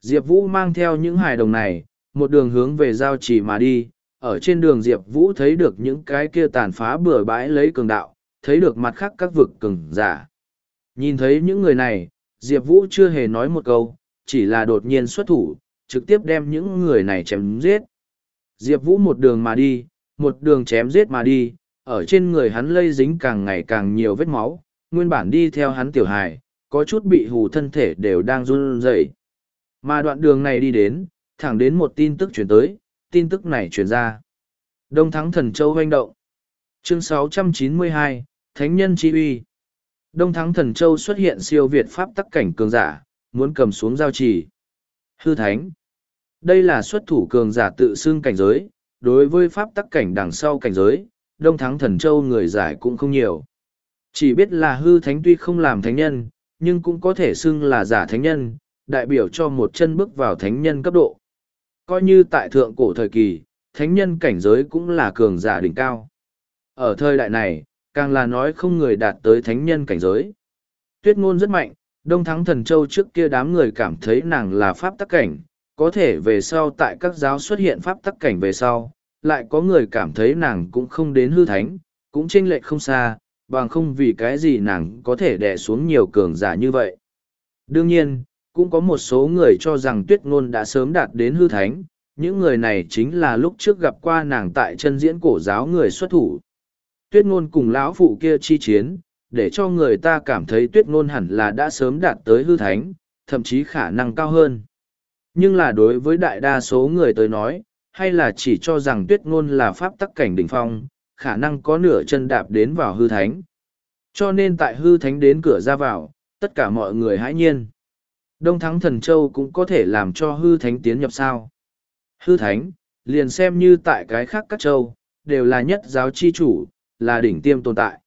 Diệp Vũ mang theo những hài đồng này, một đường hướng về giao chỉ mà đi, ở trên đường Diệp Vũ thấy được những cái kia tàn phá bừa bãi lấy cường đạo, thấy được mặt khác các vực cường giả. Nhìn thấy những người này, Diệp Vũ chưa hề nói một câu, chỉ là đột nhiên xuất thủ, trực tiếp đem những người này chém giết. Diệp Vũ một đường mà đi, một đường chém giết mà đi, ở trên người hắn lây dính càng ngày càng nhiều vết máu, nguyên bản đi theo hắn tiểu hài, có chút bị hù thân thể đều đang run rẩy. Mà đoạn đường này đi đến, thẳng đến một tin tức chuyển tới, tin tức này chuyển ra. Đông Thắng Thần Châu hoành động. Chương 692, Thánh Nhân Chi uy. Đông Thắng Thần Châu xuất hiện siêu việt pháp tắc cảnh cường giả, muốn cầm xuống giao trì. Hư Thánh. Đây là xuất thủ cường giả tự xưng cảnh giới, đối với pháp tắc cảnh đằng sau cảnh giới, Đông Thắng Thần Châu người giải cũng không nhiều. Chỉ biết là hư thánh tuy không làm thánh nhân, nhưng cũng có thể xưng là giả thánh nhân, đại biểu cho một chân bước vào thánh nhân cấp độ. Coi như tại thượng cổ thời kỳ, thánh nhân cảnh giới cũng là cường giả đỉnh cao. Ở thời đại này, càng là nói không người đạt tới thánh nhân cảnh giới. Tuyết ngôn rất mạnh, Đông Thắng Thần Châu trước kia đám người cảm thấy nàng là pháp tắc cảnh, có thể về sau tại các giáo xuất hiện pháp tắc cảnh về sau, lại có người cảm thấy nàng cũng không đến hư thánh, cũng chênh lệch không xa, bằng không vì cái gì nàng có thể đè xuống nhiều cường giả như vậy. Đương nhiên, cũng có một số người cho rằng tuyết ngôn đã sớm đạt đến hư thánh, những người này chính là lúc trước gặp qua nàng tại chân diễn cổ giáo người xuất thủ. Tuyết ngôn cùng lão phụ kia chi chiến, để cho người ta cảm thấy tuyết ngôn hẳn là đã sớm đạt tới hư thánh, thậm chí khả năng cao hơn. Nhưng là đối với đại đa số người tới nói, hay là chỉ cho rằng tuyết ngôn là pháp tắc cảnh đỉnh phong, khả năng có nửa chân đạp đến vào hư thánh. Cho nên tại hư thánh đến cửa ra vào, tất cả mọi người hãy nhiên. Đông Thắng Thần Châu cũng có thể làm cho hư thánh tiến nhập sao. Hư thánh, liền xem như tại cái khác các châu, đều là nhất giáo chi chủ, là đỉnh tiêm tồn tại.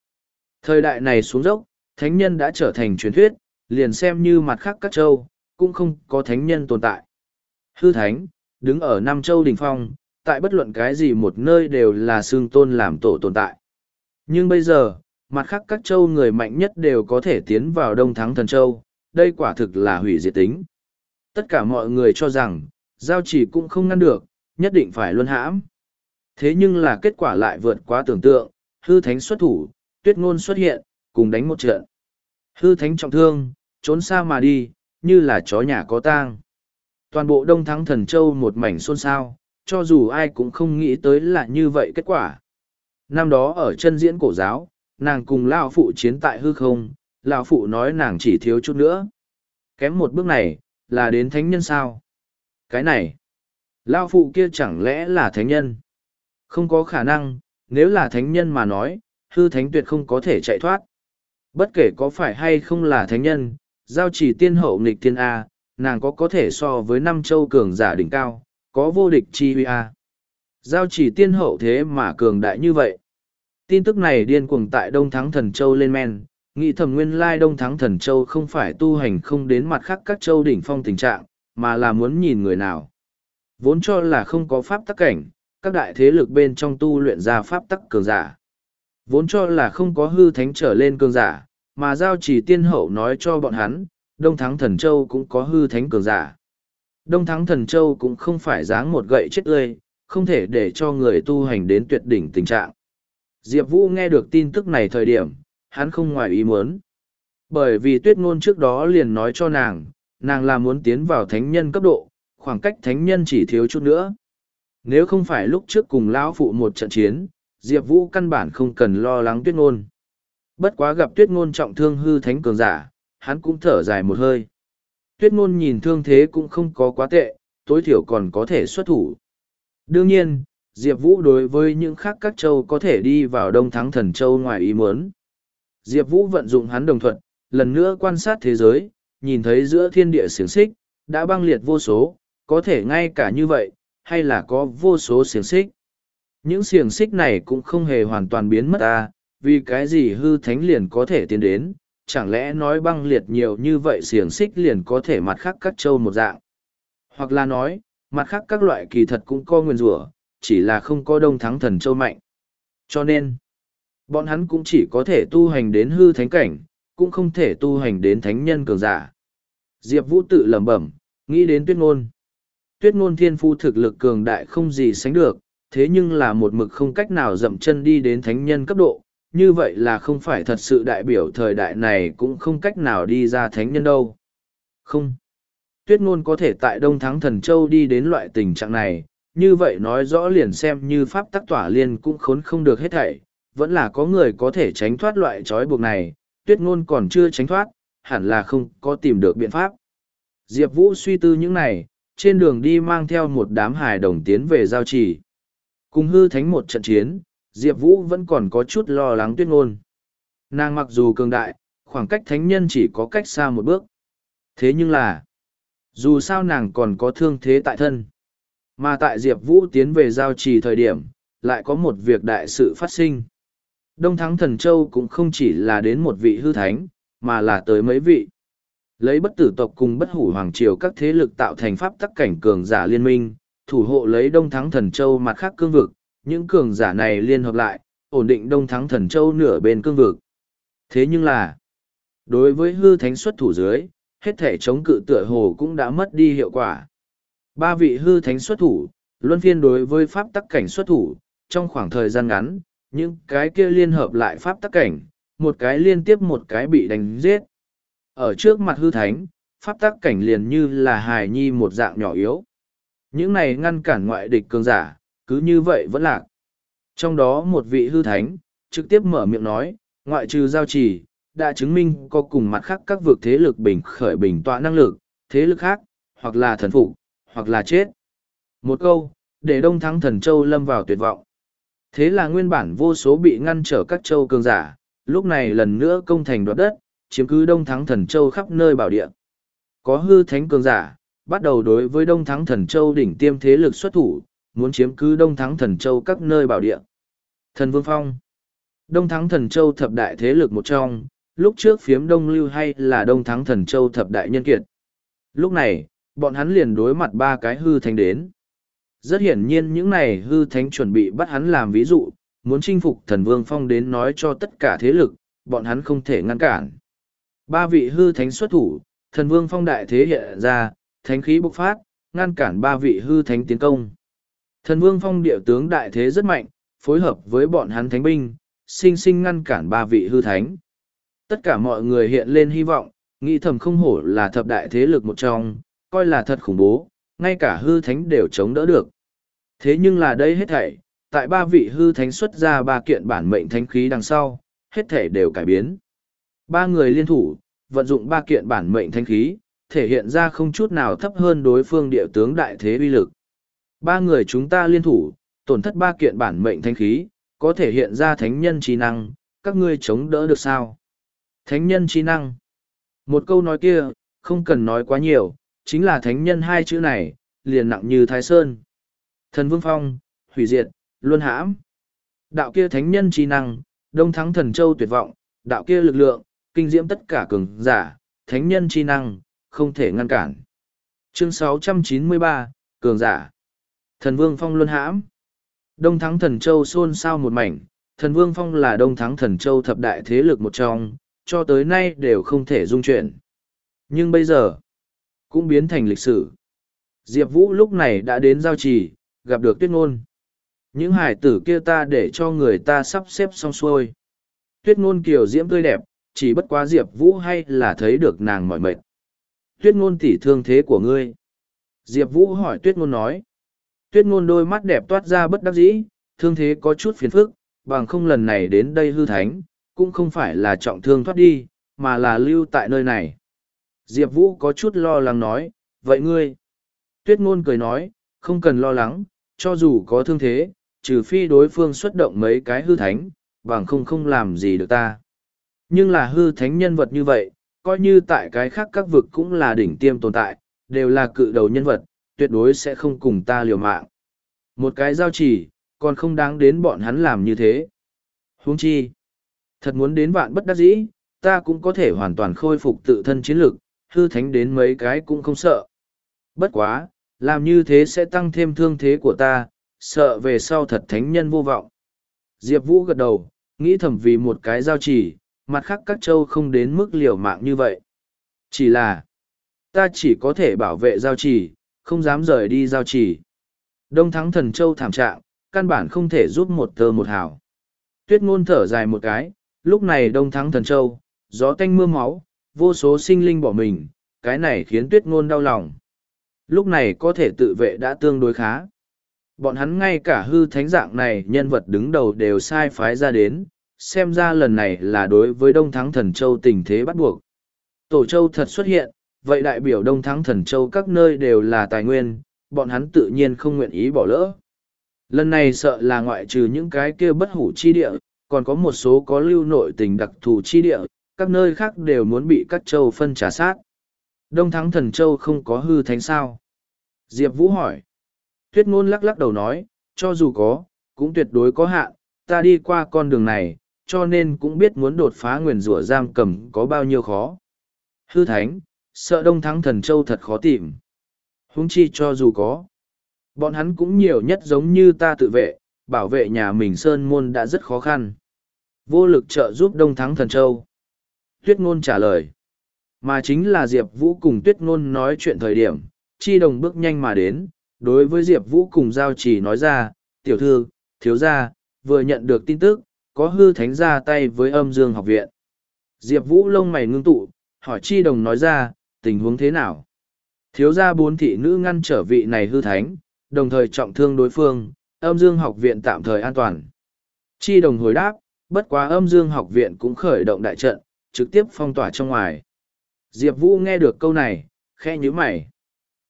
Thời đại này xuống dốc, thánh nhân đã trở thành truyền thuyết, liền xem như mặt khác các châu, cũng không có thánh nhân tồn tại. Hư thánh, đứng ở Nam Châu đỉnh phong, tại bất luận cái gì một nơi đều là xương tôn làm tổ tồn tại. Nhưng bây giờ, mặt khác các châu người mạnh nhất đều có thể tiến vào Đông Thắng Thần Châu, đây quả thực là hủy diệt tính. Tất cả mọi người cho rằng, giao chỉ cũng không ngăn được, nhất định phải luân hãm. Thế nhưng là kết quả lại vượt quá tưởng tượng, hư thánh xuất thủ, tuyết ngôn xuất hiện, cùng đánh một trận. Hư thánh trọng thương, trốn xa mà đi, như là chó nhà có tang. Toàn bộ Đông Thắng Thần Châu một mảnh xôn xao, cho dù ai cũng không nghĩ tới là như vậy kết quả. Năm đó ở chân diễn cổ giáo, nàng cùng Lao Phụ chiến tại hư không, Lao Phụ nói nàng chỉ thiếu chút nữa. Kém một bước này, là đến thánh nhân sao? Cái này, Lao Phụ kia chẳng lẽ là thánh nhân? Không có khả năng, nếu là thánh nhân mà nói, hư thánh tuyệt không có thể chạy thoát. Bất kể có phải hay không là thánh nhân, giao chỉ tiên hậu nghịch thiên A, nàng có có thể so với năm châu cường giả đỉnh cao, có vô địch chi huy a. Giao chỉ tiên hậu thế mà cường đại như vậy. Tin tức này điên cuồng tại Đông Thắng Thần Châu lên men, nghĩ thầm nguyên lai Đông Thắng Thần Châu không phải tu hành không đến mặt khác các châu đỉnh phong tình trạng, mà là muốn nhìn người nào. Vốn cho là không có pháp tắc cảnh, các đại thế lực bên trong tu luyện ra pháp tắc cường giả. Vốn cho là không có hư thánh trở lên cường giả, mà giao chỉ tiên hậu nói cho bọn hắn, Đông Thắng Thần Châu cũng có hư thánh cường giả. Đông Thắng Thần Châu cũng không phải dáng một gậy chết ươi, không thể để cho người tu hành đến tuyệt đỉnh tình trạng. Diệp Vũ nghe được tin tức này thời điểm, hắn không ngoài ý muốn. Bởi vì tuyết ngôn trước đó liền nói cho nàng, nàng là muốn tiến vào thánh nhân cấp độ, khoảng cách thánh nhân chỉ thiếu chút nữa. Nếu không phải lúc trước cùng lão phụ một trận chiến, Diệp Vũ căn bản không cần lo lắng tuyết ngôn. Bất quá gặp tuyết ngôn trọng thương hư thánh cường giả, hắn cũng thở dài một hơi. Tuyết ngôn nhìn thương thế cũng không có quá tệ, tối thiểu còn có thể xuất thủ. Đương nhiên, Diệp Vũ đối với những khác các châu có thể đi vào Đông Thắng Thần Châu ngoài ý muốn. Diệp Vũ vận dụng hắn đồng thuận, lần nữa quan sát thế giới, nhìn thấy giữa thiên địa xiềng xích, đã băng liệt vô số, có thể ngay cả như vậy, hay là có vô số xiềng xích. Những siềng xích này cũng không hề hoàn toàn biến mất ta, vì cái gì hư thánh liền có thể tiến đến, chẳng lẽ nói băng liệt nhiều như vậy xiềng xích liền có thể mặt khác các châu một dạng. Hoặc là nói, mặt khác các loại kỳ thật cũng có nguyên rủa chỉ là không có đông thắng thần châu mạnh. Cho nên, bọn hắn cũng chỉ có thể tu hành đến hư thánh cảnh, cũng không thể tu hành đến thánh nhân cường giả. Diệp Vũ tự lẩm bẩm, nghĩ đến tuyết ngôn. Tuyết ngôn thiên phu thực lực cường đại không gì sánh được, thế nhưng là một mực không cách nào dậm chân đi đến thánh nhân cấp độ, như vậy là không phải thật sự đại biểu thời đại này cũng không cách nào đi ra thánh nhân đâu. Không. Tuyết ngôn có thể tại Đông Thắng Thần Châu đi đến loại tình trạng này, như vậy nói rõ liền xem như pháp tắc tỏa liên cũng khốn không được hết thảy, vẫn là có người có thể tránh thoát loại trói buộc này, tuyết ngôn còn chưa tránh thoát, hẳn là không có tìm được biện pháp. Diệp Vũ suy tư những này, trên đường đi mang theo một đám hài đồng tiến về giao trì. Cùng hư thánh một trận chiến, Diệp Vũ vẫn còn có chút lo lắng tuyết ngôn. Nàng mặc dù cường đại, khoảng cách thánh nhân chỉ có cách xa một bước. Thế nhưng là, dù sao nàng còn có thương thế tại thân. Mà tại Diệp Vũ tiến về giao trì thời điểm, lại có một việc đại sự phát sinh. Đông Thắng Thần Châu cũng không chỉ là đến một vị hư thánh, mà là tới mấy vị. Lấy bất tử tộc cùng bất hủ hoàng triều các thế lực tạo thành pháp tắc cảnh cường giả liên minh, thủ hộ lấy Đông Thắng Thần Châu mặt khác cương vực, những cường giả này liên hợp lại, ổn định Đông Thắng Thần Châu nửa bên cương vực. Thế nhưng là, đối với hư thánh xuất thủ dưới, hết thể chống cự tựa hồ cũng đã mất đi hiệu quả. Ba vị hư thánh xuất thủ, luân phiên đối với pháp tắc cảnh xuất thủ, trong khoảng thời gian ngắn, những cái kia liên hợp lại pháp tắc cảnh, một cái liên tiếp một cái bị đánh giết. Ở trước mặt hư thánh, pháp tắc cảnh liền như là hài nhi một dạng nhỏ yếu. Những này ngăn cản ngoại địch cường giả, cứ như vậy vẫn lạc. Trong đó một vị hư thánh, trực tiếp mở miệng nói, ngoại trừ giao trì, đã chứng minh có cùng mặt khác các vực thế lực bình khởi bình tọa năng lực, thế lực khác, hoặc là thần phục, hoặc là chết. Một câu, để đông thắng thần châu lâm vào tuyệt vọng. Thế là nguyên bản vô số bị ngăn trở các châu cường giả, lúc này lần nữa công thành đoạt đất, chiếm cứ đông thắng thần châu khắp nơi bảo địa. Có hư thánh cường giả, bắt đầu đối với đông thắng thần châu đỉnh tiêm thế lực xuất thủ, muốn chiếm cứ đông thắng thần châu các nơi bảo địa. Thần Vương Phong Đông thắng thần châu thập đại thế lực một trong, lúc trước phiếm đông lưu hay là đông thắng thần châu thập đại nhân kiệt. Lúc này, bọn hắn liền đối mặt ba cái hư thánh đến. Rất hiển nhiên những này hư thánh chuẩn bị bắt hắn làm ví dụ, muốn chinh phục thần vương phong đến nói cho tất cả thế lực, bọn hắn không thể ngăn cản. Ba vị hư thánh xuất thủ, thần vương phong đại thế hiện ra, thánh khí bộc phát, ngăn cản ba vị hư thánh tiến công. Thần vương phong địa tướng đại thế rất mạnh, phối hợp với bọn hắn thánh binh, sinh sinh ngăn cản ba vị hư thánh. Tất cả mọi người hiện lên hy vọng, nghĩ thầm không hổ là thập đại thế lực một trong, coi là thật khủng bố, ngay cả hư thánh đều chống đỡ được. Thế nhưng là đây hết thảy, tại ba vị hư thánh xuất ra ba kiện bản mệnh thánh khí đằng sau, hết thảy đều cải biến. Ba người liên thủ, vận dụng ba kiện bản mệnh thánh khí, thể hiện ra không chút nào thấp hơn đối phương địa tướng đại thế uy lực. Ba người chúng ta liên thủ, tổn thất ba kiện bản mệnh thánh khí, có thể hiện ra thánh nhân trí năng, các ngươi chống đỡ được sao? Thánh nhân trí năng. Một câu nói kia, không cần nói quá nhiều, chính là thánh nhân hai chữ này, liền nặng như thái sơn. Thần vương phong, hủy diệt, luân hãm. Đạo kia thánh nhân trí năng, đông thắng thần châu tuyệt vọng, đạo kia lực lượng, kinh diễm tất cả cường giả, thánh nhân chi năng, không thể ngăn cản. Chương 693, Cường giả. Thần Vương Phong luân hãm. Đông Thắng Thần Châu xôn xao một mảnh, Thần Vương Phong là Đông Thắng Thần Châu thập đại thế lực một trong, cho tới nay đều không thể dung chuyển. Nhưng bây giờ, cũng biến thành lịch sử. Diệp Vũ lúc này đã đến giao trì, gặp được tuyết ngôn. Những hải tử kia ta để cho người ta sắp xếp xong xuôi. Tuyết ngôn kiều diễm tươi đẹp, chỉ bất quá Diệp Vũ hay là thấy được nàng mỏi mệt. Tuyết ngôn tỉ thương thế của ngươi. Diệp Vũ hỏi tuyết ngôn nói. Tuyết ngôn đôi mắt đẹp toát ra bất đắc dĩ, thương thế có chút phiền phức, bằng không lần này đến đây hư thánh, cũng không phải là trọng thương thoát đi, mà là lưu tại nơi này. Diệp Vũ có chút lo lắng nói, vậy ngươi? Tuyết ngôn cười nói, không cần lo lắng, cho dù có thương thế, trừ phi đối phương xuất động mấy cái hư thánh, bằng không không làm gì được ta. Nhưng là hư thánh nhân vật như vậy, coi như tại cái khác các vực cũng là đỉnh tiêm tồn tại, đều là cự đầu nhân vật, tuyệt đối sẽ không cùng ta liều mạng. Một cái giao chỉ, còn không đáng đến bọn hắn làm như thế. huống chi, thật muốn đến vạn bất đắc dĩ, ta cũng có thể hoàn toàn khôi phục tự thân chiến lực, hư thánh đến mấy cái cũng không sợ. Bất quá, làm như thế sẽ tăng thêm thương thế của ta, sợ về sau thật thánh nhân vô vọng. Diệp Vũ gật đầu, nghĩ thầm vì một cái giao chỉ, mặt khác các châu không đến mức liều mạng như vậy. Chỉ là, ta chỉ có thể bảo vệ giao chỉ, không dám rời đi giao chỉ. Đông thắng thần châu thảm trạng, căn bản không thể giúp một tơ một hào. Tuyết ngôn thở dài một cái, lúc này đông thắng thần châu, gió tanh mưa máu, vô số sinh linh bỏ mình, cái này khiến tuyết ngôn đau lòng. Lúc này có thể tự vệ đã tương đối khá. Bọn hắn ngay cả hư thánh dạng này nhân vật đứng đầu đều sai phái ra đến, xem ra lần này là đối với Đông Thắng Thần Châu tình thế bắt buộc. Tổ Châu thật xuất hiện, vậy đại biểu Đông Thắng Thần Châu các nơi đều là tài nguyên, bọn hắn tự nhiên không nguyện ý bỏ lỡ. Lần này sợ là ngoại trừ những cái kia bất hủ chi địa, còn có một số có lưu nội tình đặc thù chi địa, các nơi khác đều muốn bị các châu phân trả sát. Đông Thắng Thần Châu không có hư thánh sao? Diệp Vũ hỏi. Tuyết ngôn lắc lắc đầu nói, cho dù có, cũng tuyệt đối có hạn, ta đi qua con đường này, cho nên cũng biết muốn đột phá nguyền rủa giam cầm có bao nhiêu khó. Hư thánh, sợ đông thắng thần châu thật khó tìm. huống chi cho dù có. Bọn hắn cũng nhiều nhất giống như ta tự vệ, bảo vệ nhà mình sơn môn đã rất khó khăn. Vô lực trợ giúp đông thắng thần châu. Tuyết ngôn trả lời. Mà chính là Diệp Vũ cùng Tuyết ngôn nói chuyện thời điểm, chi đồng bước nhanh mà đến, đối với Diệp Vũ cùng giao chỉ nói ra, tiểu thư, thiếu gia, vừa nhận được tin tức, có hư thánh ra tay với âm dương học viện. Diệp Vũ lông mày ngưng tụ, hỏi chi đồng nói ra, tình huống thế nào? Thiếu gia bốn thị nữ ngăn trở vị này hư thánh, đồng thời trọng thương đối phương, âm dương học viện tạm thời an toàn. Chi đồng hồi đáp, bất quá âm dương học viện cũng khởi động đại trận, trực tiếp phong tỏa trong ngoài. Diệp Vũ nghe được câu này, khe nhíu mày.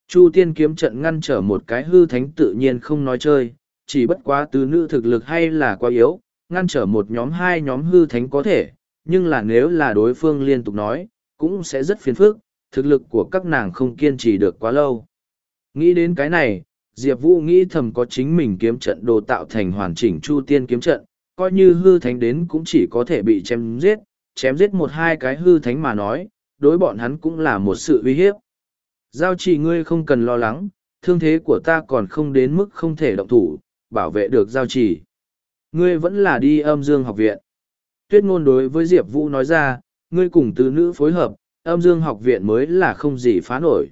Chu tiên kiếm trận ngăn trở một cái hư thánh tự nhiên không nói chơi, chỉ bất quá tứ nữ thực lực hay là quá yếu, ngăn trở một nhóm hai nhóm hư thánh có thể, nhưng là nếu là đối phương liên tục nói, cũng sẽ rất phiền phức, thực lực của các nàng không kiên trì được quá lâu. Nghĩ đến cái này, Diệp Vũ nghĩ thầm có chính mình kiếm trận đồ tạo thành hoàn chỉnh chu tiên kiếm trận, coi như hư thánh đến cũng chỉ có thể bị chém giết, chém giết một hai cái hư thánh mà nói, đối bọn hắn cũng là một sự uy hiếp. Giao chỉ ngươi không cần lo lắng, thương thế của ta còn không đến mức không thể động thủ, bảo vệ được giao chỉ. Ngươi vẫn là đi âm dương học viện. Tuyết ngôn đối với Diệp Vũ nói ra, ngươi cùng tứ nữ phối hợp, âm dương học viện mới là không gì phá nổi.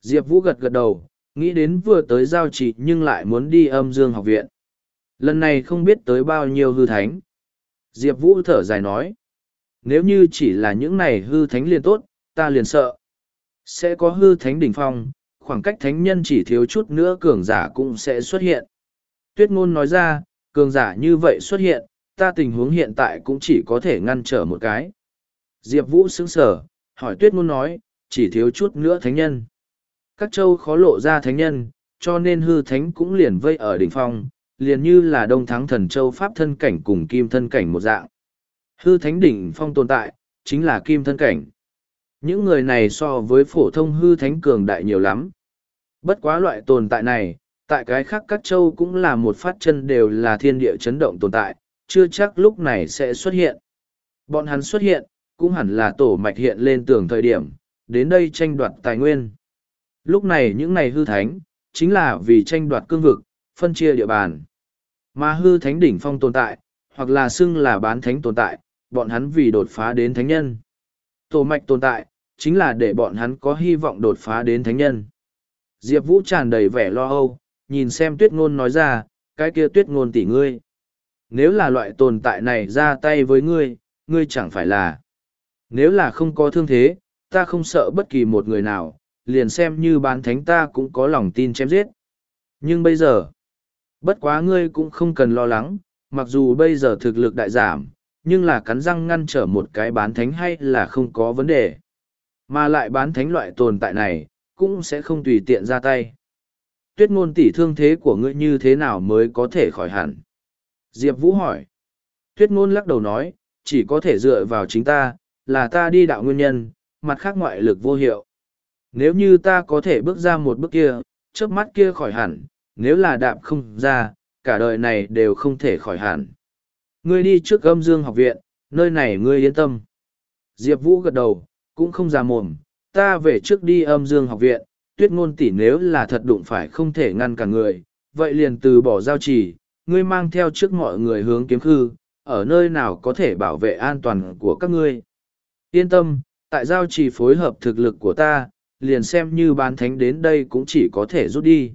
Diệp Vũ gật gật đầu, nghĩ đến vừa tới giao chỉ nhưng lại muốn đi âm dương học viện. Lần này không biết tới bao nhiêu hư thánh. Diệp Vũ thở dài nói, nếu như chỉ là những này hư thánh liền tốt, ta liền sợ. Sẽ có hư thánh đỉnh phong, khoảng cách thánh nhân chỉ thiếu chút nữa cường giả cũng sẽ xuất hiện. Tuyết ngôn nói ra, cường giả như vậy xuất hiện, ta tình huống hiện tại cũng chỉ có thể ngăn trở một cái. Diệp Vũ sững sở, hỏi tuyết ngôn nói, chỉ thiếu chút nữa thánh nhân. Các châu khó lộ ra thánh nhân, cho nên hư thánh cũng liền vây ở đỉnh phong, liền như là đông thắng thần châu pháp thân cảnh cùng kim thân cảnh một dạng. Hư thánh đỉnh phong tồn tại, chính là kim thân cảnh. Những người này so với phổ thông hư thánh cường đại nhiều lắm. Bất quá loại tồn tại này, tại cái khác các châu cũng là một phát chân đều là thiên địa chấn động tồn tại, chưa chắc lúc này sẽ xuất hiện. Bọn hắn xuất hiện, cũng hẳn là tổ mạch hiện lên tường thời điểm, đến đây tranh đoạt tài nguyên. Lúc này những này hư thánh, chính là vì tranh đoạt cương vực, phân chia địa bàn. Mà hư thánh đỉnh phong tồn tại, hoặc là xưng là bán thánh tồn tại, bọn hắn vì đột phá đến thánh nhân. Tổ mạch tồn tại, chính là để bọn hắn có hy vọng đột phá đến thánh nhân. Diệp Vũ tràn đầy vẻ lo âu, nhìn xem tuyết ngôn nói ra, cái kia tuyết ngôn tỷ ngươi. Nếu là loại tồn tại này ra tay với ngươi, ngươi chẳng phải là. Nếu là không có thương thế, ta không sợ bất kỳ một người nào, liền xem như bán thánh ta cũng có lòng tin chém giết. Nhưng bây giờ, bất quá ngươi cũng không cần lo lắng, mặc dù bây giờ thực lực đại giảm, nhưng là cắn răng ngăn trở một cái bán thánh hay là không có vấn đề. Mà lại bán thánh loại tồn tại này, cũng sẽ không tùy tiện ra tay. Tuyết ngôn tỷ thương thế của ngươi như thế nào mới có thể khỏi hẳn? Diệp Vũ hỏi. Tuyết ngôn lắc đầu nói, chỉ có thể dựa vào chính ta, là ta đi đạo nguyên nhân, mặt khác ngoại lực vô hiệu. Nếu như ta có thể bước ra một bước kia, trước mắt kia khỏi hẳn, nếu là đạp không ra, cả đời này đều không thể khỏi hẳn. Ngươi đi trước âm dương học viện, nơi này ngươi yên tâm. Diệp Vũ gật đầu, cũng không ra mồm, ta về trước đi âm dương học viện, tuyết ngôn tỷ nếu là thật đụng phải không thể ngăn cả người, vậy liền từ bỏ giao trì, ngươi mang theo trước mọi người hướng kiếm khư, ở nơi nào có thể bảo vệ an toàn của các ngươi. Yên tâm, tại giao chỉ phối hợp thực lực của ta, liền xem như bán thánh đến đây cũng chỉ có thể rút đi.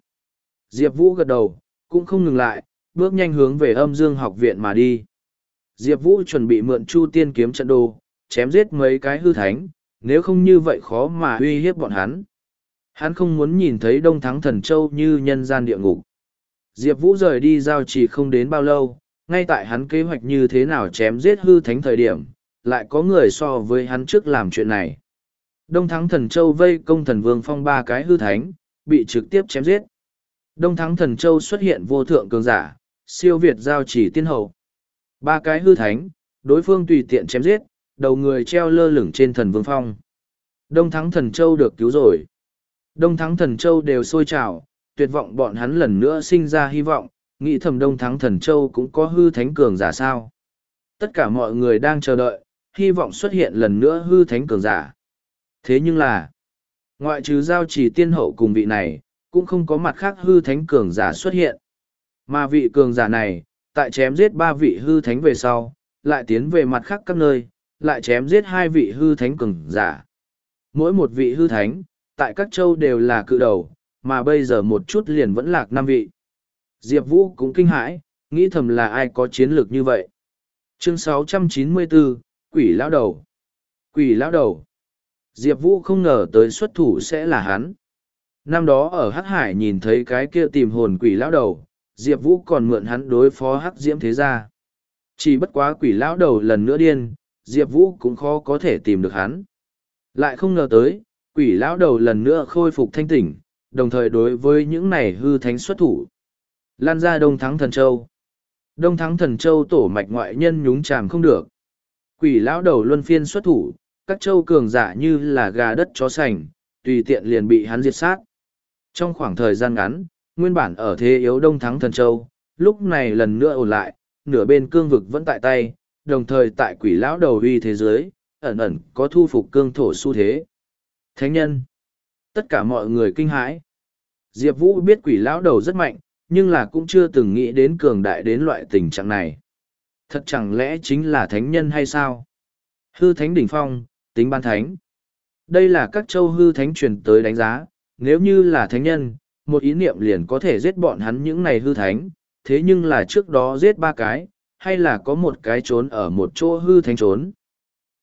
Diệp Vũ gật đầu, cũng không ngừng lại, bước nhanh hướng về âm dương học viện mà đi. Diệp Vũ chuẩn bị mượn Chu Tiên kiếm trận đồ, chém giết mấy cái hư thánh, nếu không như vậy khó mà uy hiếp bọn hắn. Hắn không muốn nhìn thấy Đông Thắng Thần Châu như nhân gian địa ngục. Diệp Vũ rời đi giao chỉ không đến bao lâu, ngay tại hắn kế hoạch như thế nào chém giết hư thánh thời điểm, lại có người so với hắn trước làm chuyện này. Đông Thắng Thần Châu vây công thần vương phong ba cái hư thánh, bị trực tiếp chém giết. Đông Thắng Thần Châu xuất hiện vô thượng cường giả, siêu việt giao chỉ tiên hậu. Ba cái hư thánh, đối phương tùy tiện chém giết, đầu người treo lơ lửng trên thần vương phong. Đông Thắng Thần Châu được cứu rồi. Đông Thắng Thần Châu đều sôi trào, tuyệt vọng bọn hắn lần nữa sinh ra hy vọng, nghĩ thầm Đông Thắng Thần Châu cũng có hư thánh cường giả sao. Tất cả mọi người đang chờ đợi, hy vọng xuất hiện lần nữa hư thánh cường giả. Thế nhưng là, ngoại trừ giao trì tiên hậu cùng vị này, cũng không có mặt khác hư thánh cường giả xuất hiện. Mà vị cường giả này, tại chém giết ba vị hư thánh về sau, lại tiến về mặt khác các nơi, lại chém giết hai vị hư thánh cường giả. Mỗi một vị hư thánh, tại các châu đều là cự đầu, mà bây giờ một chút liền vẫn lạc năm vị. Diệp Vũ cũng kinh hãi, nghĩ thầm là ai có chiến lược như vậy. Chương 694, Quỷ Lão Đầu Quỷ Lão Đầu Diệp Vũ không ngờ tới xuất thủ sẽ là hắn. Năm đó ở Hắc Hải nhìn thấy cái kia tìm hồn quỷ lão đầu, Diệp Vũ còn mượn hắn đối phó Hắc Diễm Thế Gia. Chỉ bất quá quỷ lão đầu lần nữa điên, Diệp Vũ cũng khó có thể tìm được hắn. Lại không ngờ tới, quỷ lão đầu lần nữa khôi phục thanh tỉnh, đồng thời đối với những này hư thánh xuất thủ. Lan ra Đông Thắng Thần Châu. Đông Thắng Thần Châu tổ mạch ngoại nhân nhúng chàm không được. Quỷ lão đầu luân phiên xuất thủ, các châu cường giả như là gà đất chó sành, tùy tiện liền bị hắn diệt sát. Trong khoảng thời gian ngắn, nguyên bản ở thế yếu Đông Thắng Thần Châu, lúc này lần nữa ổn lại, nửa bên cương vực vẫn tại tay, đồng thời tại quỷ lão đầu uy thế giới, ẩn ẩn có thu phục cương thổ xu thế. Thánh nhân. Tất cả mọi người kinh hãi. Diệp Vũ biết quỷ lão đầu rất mạnh, nhưng là cũng chưa từng nghĩ đến cường đại đến loại tình trạng này. Thật chẳng lẽ chính là thánh nhân hay sao? Hư thánh đỉnh phong, tính ban thánh. Đây là các châu hư thánh truyền tới đánh giá, nếu như là thánh nhân, một ý niệm liền có thể giết bọn hắn những này hư thánh, thế nhưng là trước đó giết ba cái, hay là có một cái trốn ở một chỗ hư thánh trốn.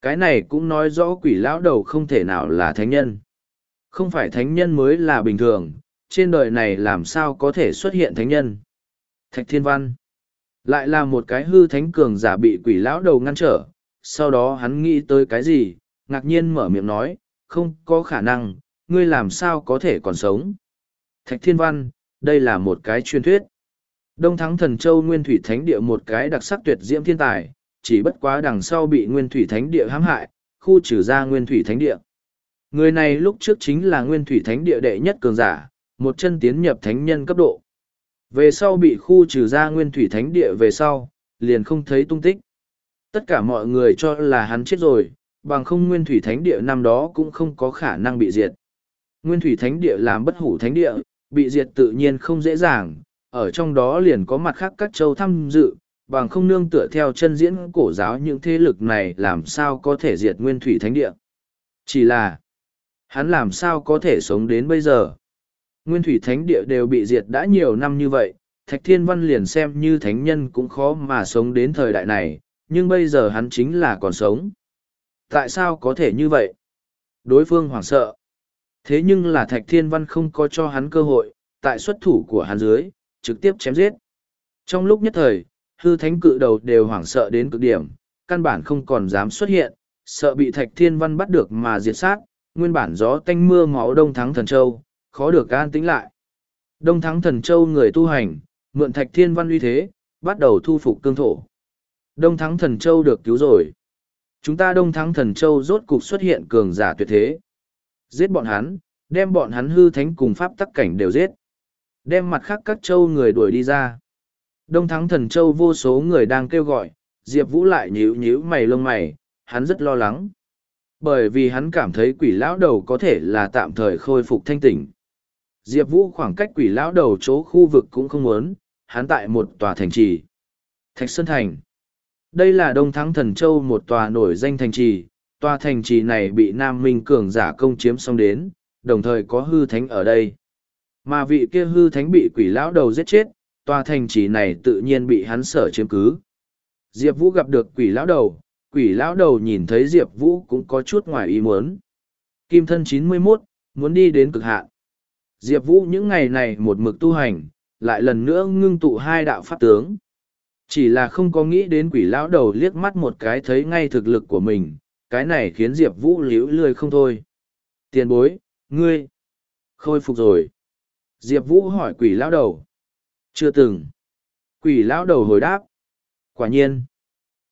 Cái này cũng nói rõ quỷ lão đầu không thể nào là thánh nhân. Không phải thánh nhân mới là bình thường, trên đời này làm sao có thể xuất hiện thánh nhân. Thạch Thiên Văn lại là một cái hư thánh cường giả bị quỷ lão đầu ngăn trở, sau đó hắn nghĩ tới cái gì, ngạc nhiên mở miệng nói, không có khả năng, ngươi làm sao có thể còn sống. Thạch Thiên Văn, đây là một cái truyền thuyết. Đông Thắng Thần Châu Nguyên Thủy Thánh Địa một cái đặc sắc tuyệt diễm thiên tài, chỉ bất quá đằng sau bị Nguyên Thủy Thánh Địa hãm hại, khu trừ ra Nguyên Thủy Thánh Địa. Người này lúc trước chính là nguyên thủy thánh địa đệ nhất cường giả, một chân tiến nhập thánh nhân cấp độ. Về sau bị khu trừ ra nguyên thủy thánh địa về sau, liền không thấy tung tích. Tất cả mọi người cho là hắn chết rồi, bằng không nguyên thủy thánh địa năm đó cũng không có khả năng bị diệt. Nguyên thủy thánh địa làm bất hủ thánh địa, bị diệt tự nhiên không dễ dàng, ở trong đó liền có mặt khác các châu tham dự, bằng không nương tựa theo chân diễn cổ giáo những thế lực này làm sao có thể diệt nguyên thủy thánh địa. Chỉ là, hắn làm sao có thể sống đến bây giờ. Nguyên thủy thánh địa đều bị diệt đã nhiều năm như vậy, Thạch Thiên Văn liền xem như thánh nhân cũng khó mà sống đến thời đại này, nhưng bây giờ hắn chính là còn sống. Tại sao có thể như vậy? Đối phương hoảng sợ. Thế nhưng là Thạch Thiên Văn không có cho hắn cơ hội, tại xuất thủ của hắn dưới, trực tiếp chém giết. Trong lúc nhất thời, hư thánh cự đầu đều hoảng sợ đến cực điểm, căn bản không còn dám xuất hiện, sợ bị Thạch Thiên Văn bắt được mà diệt sát, nguyên bản gió tanh mưa máu đông thắng thần châu, khó được an tĩnh lại. Đông thắng thần châu người tu hành, mượn Thạch Thiên Văn uy thế, bắt đầu thu phục cương thổ. Đông thắng thần châu được cứu rồi. Chúng ta đông thắng thần châu rốt cục xuất hiện cường giả tuyệt thế. Giết bọn hắn, đem bọn hắn hư thánh cùng pháp tắc cảnh đều giết. Đem mặt khác các châu người đuổi đi ra. Đông thắng thần châu vô số người đang kêu gọi, Diệp Vũ lại nhíu nhíu mày lông mày, hắn rất lo lắng. Bởi vì hắn cảm thấy quỷ lão đầu có thể là tạm thời khôi phục thanh tỉnh. Diệp Vũ khoảng cách quỷ lão đầu chỗ khu vực cũng không muốn, hắn tại một tòa thành trì. Thạch Sơn Thành. Đây là Đông Thắng Thần Châu một tòa nổi danh thành trì, tòa thành trì này bị Nam Minh Cường giả công chiếm xong đến, đồng thời có hư thánh ở đây. Mà vị kia hư thánh bị quỷ lão đầu giết chết, tòa thành trì này tự nhiên bị hắn sở chiếm cứ. Diệp Vũ gặp được quỷ lão đầu, quỷ lão đầu nhìn thấy Diệp Vũ cũng có chút ngoài ý muốn. Kim thân chín mươi 91, muốn đi đến cực hạn. Diệp Vũ những ngày này một mực tu hành, lại lần nữa ngưng tụ hai đạo pháp tướng. Chỉ là không có nghĩ đến quỷ lão đầu liếc mắt một cái thấy ngay thực lực của mình, cái này khiến Diệp Vũ liễu lười không thôi. Tiền bối, ngươi, khôi phục rồi. Diệp Vũ hỏi quỷ lão đầu. Chưa từng. Quỷ lão đầu hồi đáp. Quả nhiên.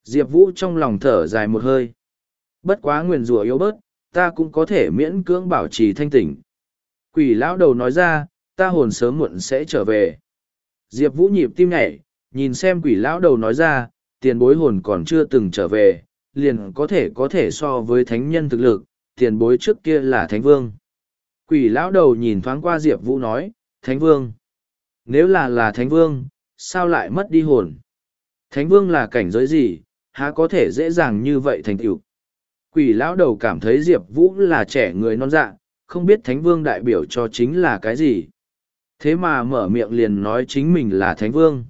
Diệp Vũ trong lòng thở dài một hơi. Bất quá nguyền rủa yếu bớt, ta cũng có thể miễn cưỡng bảo trì thanh tỉnh. Quỷ lão đầu nói ra, ta hồn sớm muộn sẽ trở về. Diệp Vũ nhịp tim nhảy, nhìn xem quỷ lão đầu nói ra, tiền bối hồn còn chưa từng trở về, liền có thể có thể so với thánh nhân thực lực, tiền bối trước kia là thánh vương. Quỷ lão đầu nhìn thoáng qua Diệp Vũ nói, thánh vương. Nếu là là thánh vương, sao lại mất đi hồn? Thánh vương là cảnh giới gì, há có thể dễ dàng như vậy thành tựu Quỷ lão đầu cảm thấy Diệp Vũ là trẻ người non dạ, không biết thánh vương đại biểu cho chính là cái gì. Thế mà mở miệng liền nói chính mình là thánh vương.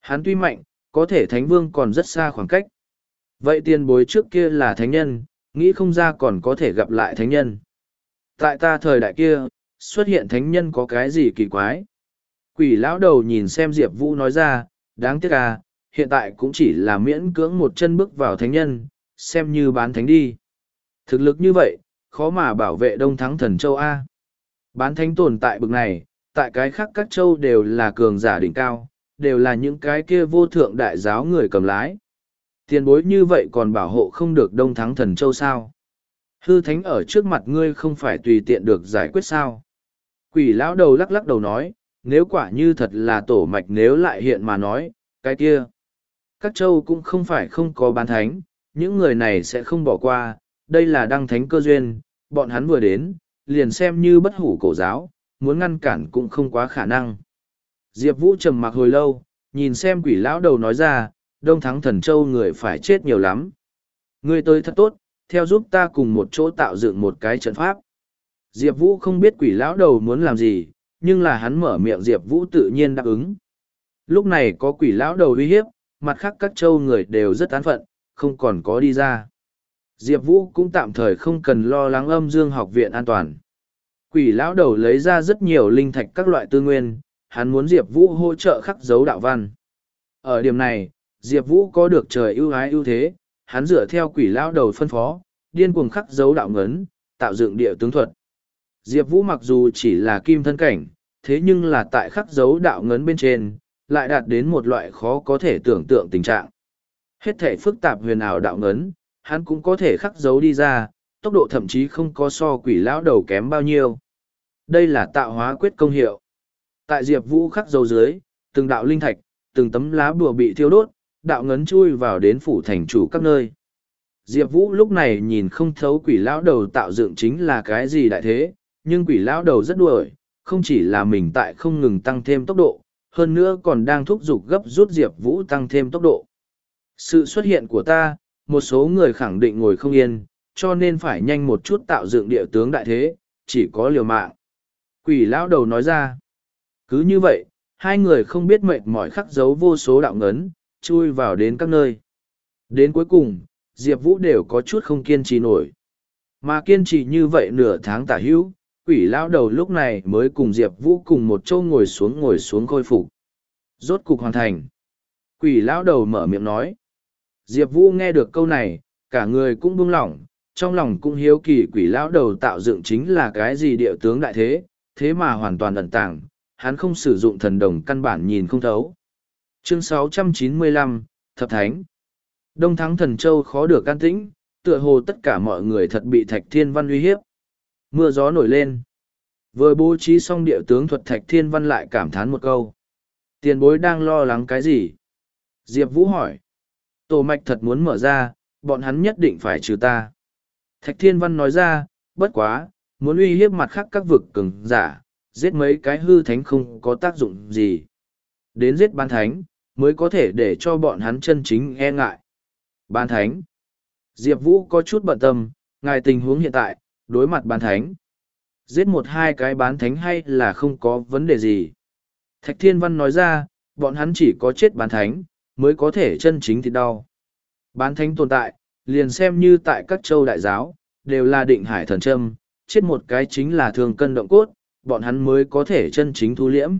Hắn tuy mạnh, có thể thánh vương còn rất xa khoảng cách. Vậy tiền bối trước kia là thánh nhân, nghĩ không ra còn có thể gặp lại thánh nhân. Tại ta thời đại kia, xuất hiện thánh nhân có cái gì kỳ quái. Quỷ lão đầu nhìn xem Diệp Vũ nói ra, đáng tiếc à, hiện tại cũng chỉ là miễn cưỡng một chân bước vào thánh nhân, xem như bán thánh đi. Thực lực như vậy, khó mà bảo vệ đông thắng thần châu A. Bán thánh tồn tại bực này, tại cái khác các châu đều là cường giả đỉnh cao, đều là những cái kia vô thượng đại giáo người cầm lái. Tiền bối như vậy còn bảo hộ không được đông thắng thần châu sao? Hư thánh ở trước mặt ngươi không phải tùy tiện được giải quyết sao? Quỷ lão đầu lắc lắc đầu nói, nếu quả như thật là tổ mạch nếu lại hiện mà nói, cái kia. Các châu cũng không phải không có bán thánh, những người này sẽ không bỏ qua, đây là đăng thánh cơ duyên, bọn hắn vừa đến, liền xem như bất hủ cổ giáo, muốn ngăn cản cũng không quá khả năng. Diệp Vũ trầm mặc hồi lâu, nhìn xem quỷ lão đầu nói ra, đông thắng thần châu người phải chết nhiều lắm. Ngươi tới thật tốt, theo giúp ta cùng một chỗ tạo dựng một cái trận pháp. Diệp Vũ không biết quỷ lão đầu muốn làm gì, nhưng là hắn mở miệng Diệp Vũ tự nhiên đáp ứng. Lúc này có quỷ lão đầu uy hiếp, mặt khác các châu người đều rất án phận, không còn có đi ra. Diệp Vũ cũng tạm thời không cần lo lắng âm dương học viện an toàn. Quỷ lão đầu lấy ra rất nhiều linh thạch các loại tư nguyên, hắn muốn Diệp Vũ hỗ trợ khắc dấu đạo văn. Ở điểm này, Diệp Vũ có được trời ưu ái ưu thế, hắn dựa theo quỷ lão đầu phân phó, điên cuồng khắc dấu đạo ngấn, tạo dựng địa tướng thuật. Diệp Vũ mặc dù chỉ là kim thân cảnh, thế nhưng là tại khắc dấu đạo ngấn bên trên, lại đạt đến một loại khó có thể tưởng tượng tình trạng. Hết thể phức tạp huyền ảo đạo ngấn, hắn cũng có thể khắc dấu đi ra, tốc độ thậm chí không có so quỷ lão đầu kém bao nhiêu. Đây là tạo hóa quyết công hiệu. Tại Diệp Vũ khắc dấu dưới, từng đạo linh thạch, từng tấm lá bùa bị thiêu đốt, đạo ngấn chui vào đến phủ thành chủ các nơi. Diệp Vũ lúc này nhìn không thấu quỷ lão đầu tạo dựng chính là cái gì đại thế, nhưng quỷ lão đầu rất đuổi, không chỉ là mình tại không ngừng tăng thêm tốc độ, hơn nữa còn đang thúc giục gấp rút Diệp Vũ tăng thêm tốc độ. Sự xuất hiện của ta, một số người khẳng định ngồi không yên, cho nên phải nhanh một chút tạo dựng địa tướng đại thế, chỉ có liều mạng. Quỷ lão đầu nói ra. Cứ như vậy, hai người không biết mệt mỏi khắc dấu vô số đạo ngấn, chui vào đến các nơi. Đến cuối cùng, Diệp Vũ đều có chút không kiên trì nổi. Mà kiên trì như vậy nửa tháng tả hữu, quỷ lão đầu lúc này mới cùng Diệp Vũ cùng một châu ngồi xuống ngồi xuống khôi phục. Rốt cục hoàn thành. Quỷ lão đầu mở miệng nói. Diệp Vũ nghe được câu này, cả người cũng buông lỏng, trong lòng cũng hiếu kỳ quỷ lão đầu tạo dựng chính là cái gì địa tướng đại thế, thế mà hoàn toàn ẩn tàng, hắn không sử dụng thần đồng căn bản nhìn không thấu. Chương 695, Thập Thánh Đông Thắng Thần Châu khó được can tĩnh, tựa hồ tất cả mọi người thật bị Thạch Thiên Văn uy hiếp. Mưa gió nổi lên. Vừa bố trí xong địa tướng thuật Thạch Thiên Văn lại cảm thán một câu. Tiền bối đang lo lắng cái gì? Diệp Vũ hỏi. Tổ mạch thật muốn mở ra, bọn hắn nhất định phải trừ ta. Thạch Thiên Văn nói ra, bất quá, muốn uy hiếp mặt khác các vực cường giả, giết mấy cái hư thánh không có tác dụng gì. Đến giết ban thánh, mới có thể để cho bọn hắn chân chính e ngại. Ban thánh. Diệp Vũ có chút bận tâm, ngài tình huống hiện tại, đối mặt ban thánh. Giết một hai cái bán thánh hay là không có vấn đề gì. Thạch Thiên Văn nói ra, bọn hắn chỉ có chết bán thánh, mới có thể chân chính thịt đau. Bán thánh tồn tại, liền xem như tại các châu đại giáo, đều là định hải thần châm, chết một cái chính là thường cân động cốt, bọn hắn mới có thể chân chính thu liễm.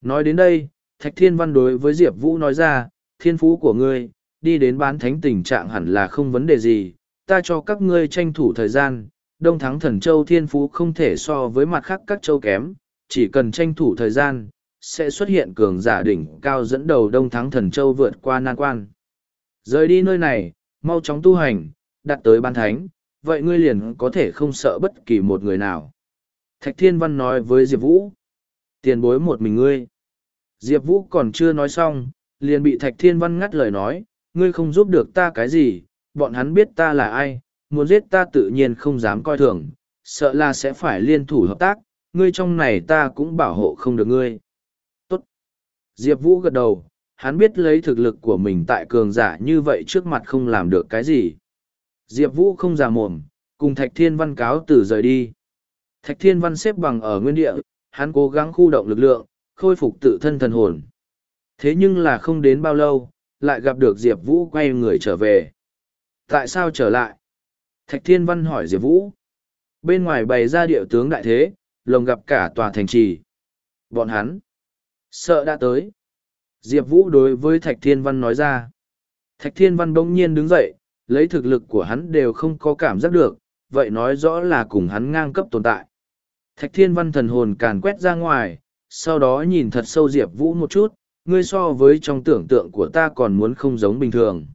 Nói đến đây, Thạch Thiên Văn đối với Diệp Vũ nói ra, thiên phú của ngươi, đi đến bán thánh tình trạng hẳn là không vấn đề gì, ta cho các ngươi tranh thủ thời gian, Đông Thắng Thần Châu thiên phú không thể so với mặt khác các châu kém, chỉ cần tranh thủ thời gian, sẽ xuất hiện cường giả đỉnh cao dẫn đầu Đông Thắng Thần Châu vượt qua nan quan. Rời đi nơi này, mau chóng tu hành, đặt tới ban thánh, vậy ngươi liền có thể không sợ bất kỳ một người nào. Thạch Thiên Văn nói với Diệp Vũ. Tiền bối một mình ngươi. Diệp Vũ còn chưa nói xong, liền bị Thạch Thiên Văn ngắt lời nói, ngươi không giúp được ta cái gì, bọn hắn biết ta là ai, muốn giết ta tự nhiên không dám coi thường, sợ là sẽ phải liên thủ hợp tác, ngươi trong này ta cũng bảo hộ không được ngươi. Diệp Vũ gật đầu, hắn biết lấy thực lực của mình tại cường giả như vậy trước mặt không làm được cái gì. Diệp Vũ không giả mồm, cùng Thạch Thiên Văn cáo từ rời đi. Thạch Thiên Văn xếp bằng ở nguyên địa, hắn cố gắng khu động lực lượng, khôi phục tự thân thần hồn. Thế nhưng là không đến bao lâu, lại gặp được Diệp Vũ quay người trở về. Tại sao trở lại? Thạch Thiên Văn hỏi Diệp Vũ. Bên ngoài bày ra địa tướng đại thế, lồng gặp cả tòa thành trì. Bọn hắn. Sợ đã tới. Diệp Vũ đối với Thạch Thiên Văn nói ra. Thạch Thiên Văn bỗng nhiên đứng dậy, lấy thực lực của hắn đều không có cảm giác được, vậy nói rõ là cùng hắn ngang cấp tồn tại. Thạch Thiên Văn thần hồn càn quét ra ngoài, sau đó nhìn thật sâu Diệp Vũ một chút, ngươi so với trong tưởng tượng của ta còn muốn không giống bình thường.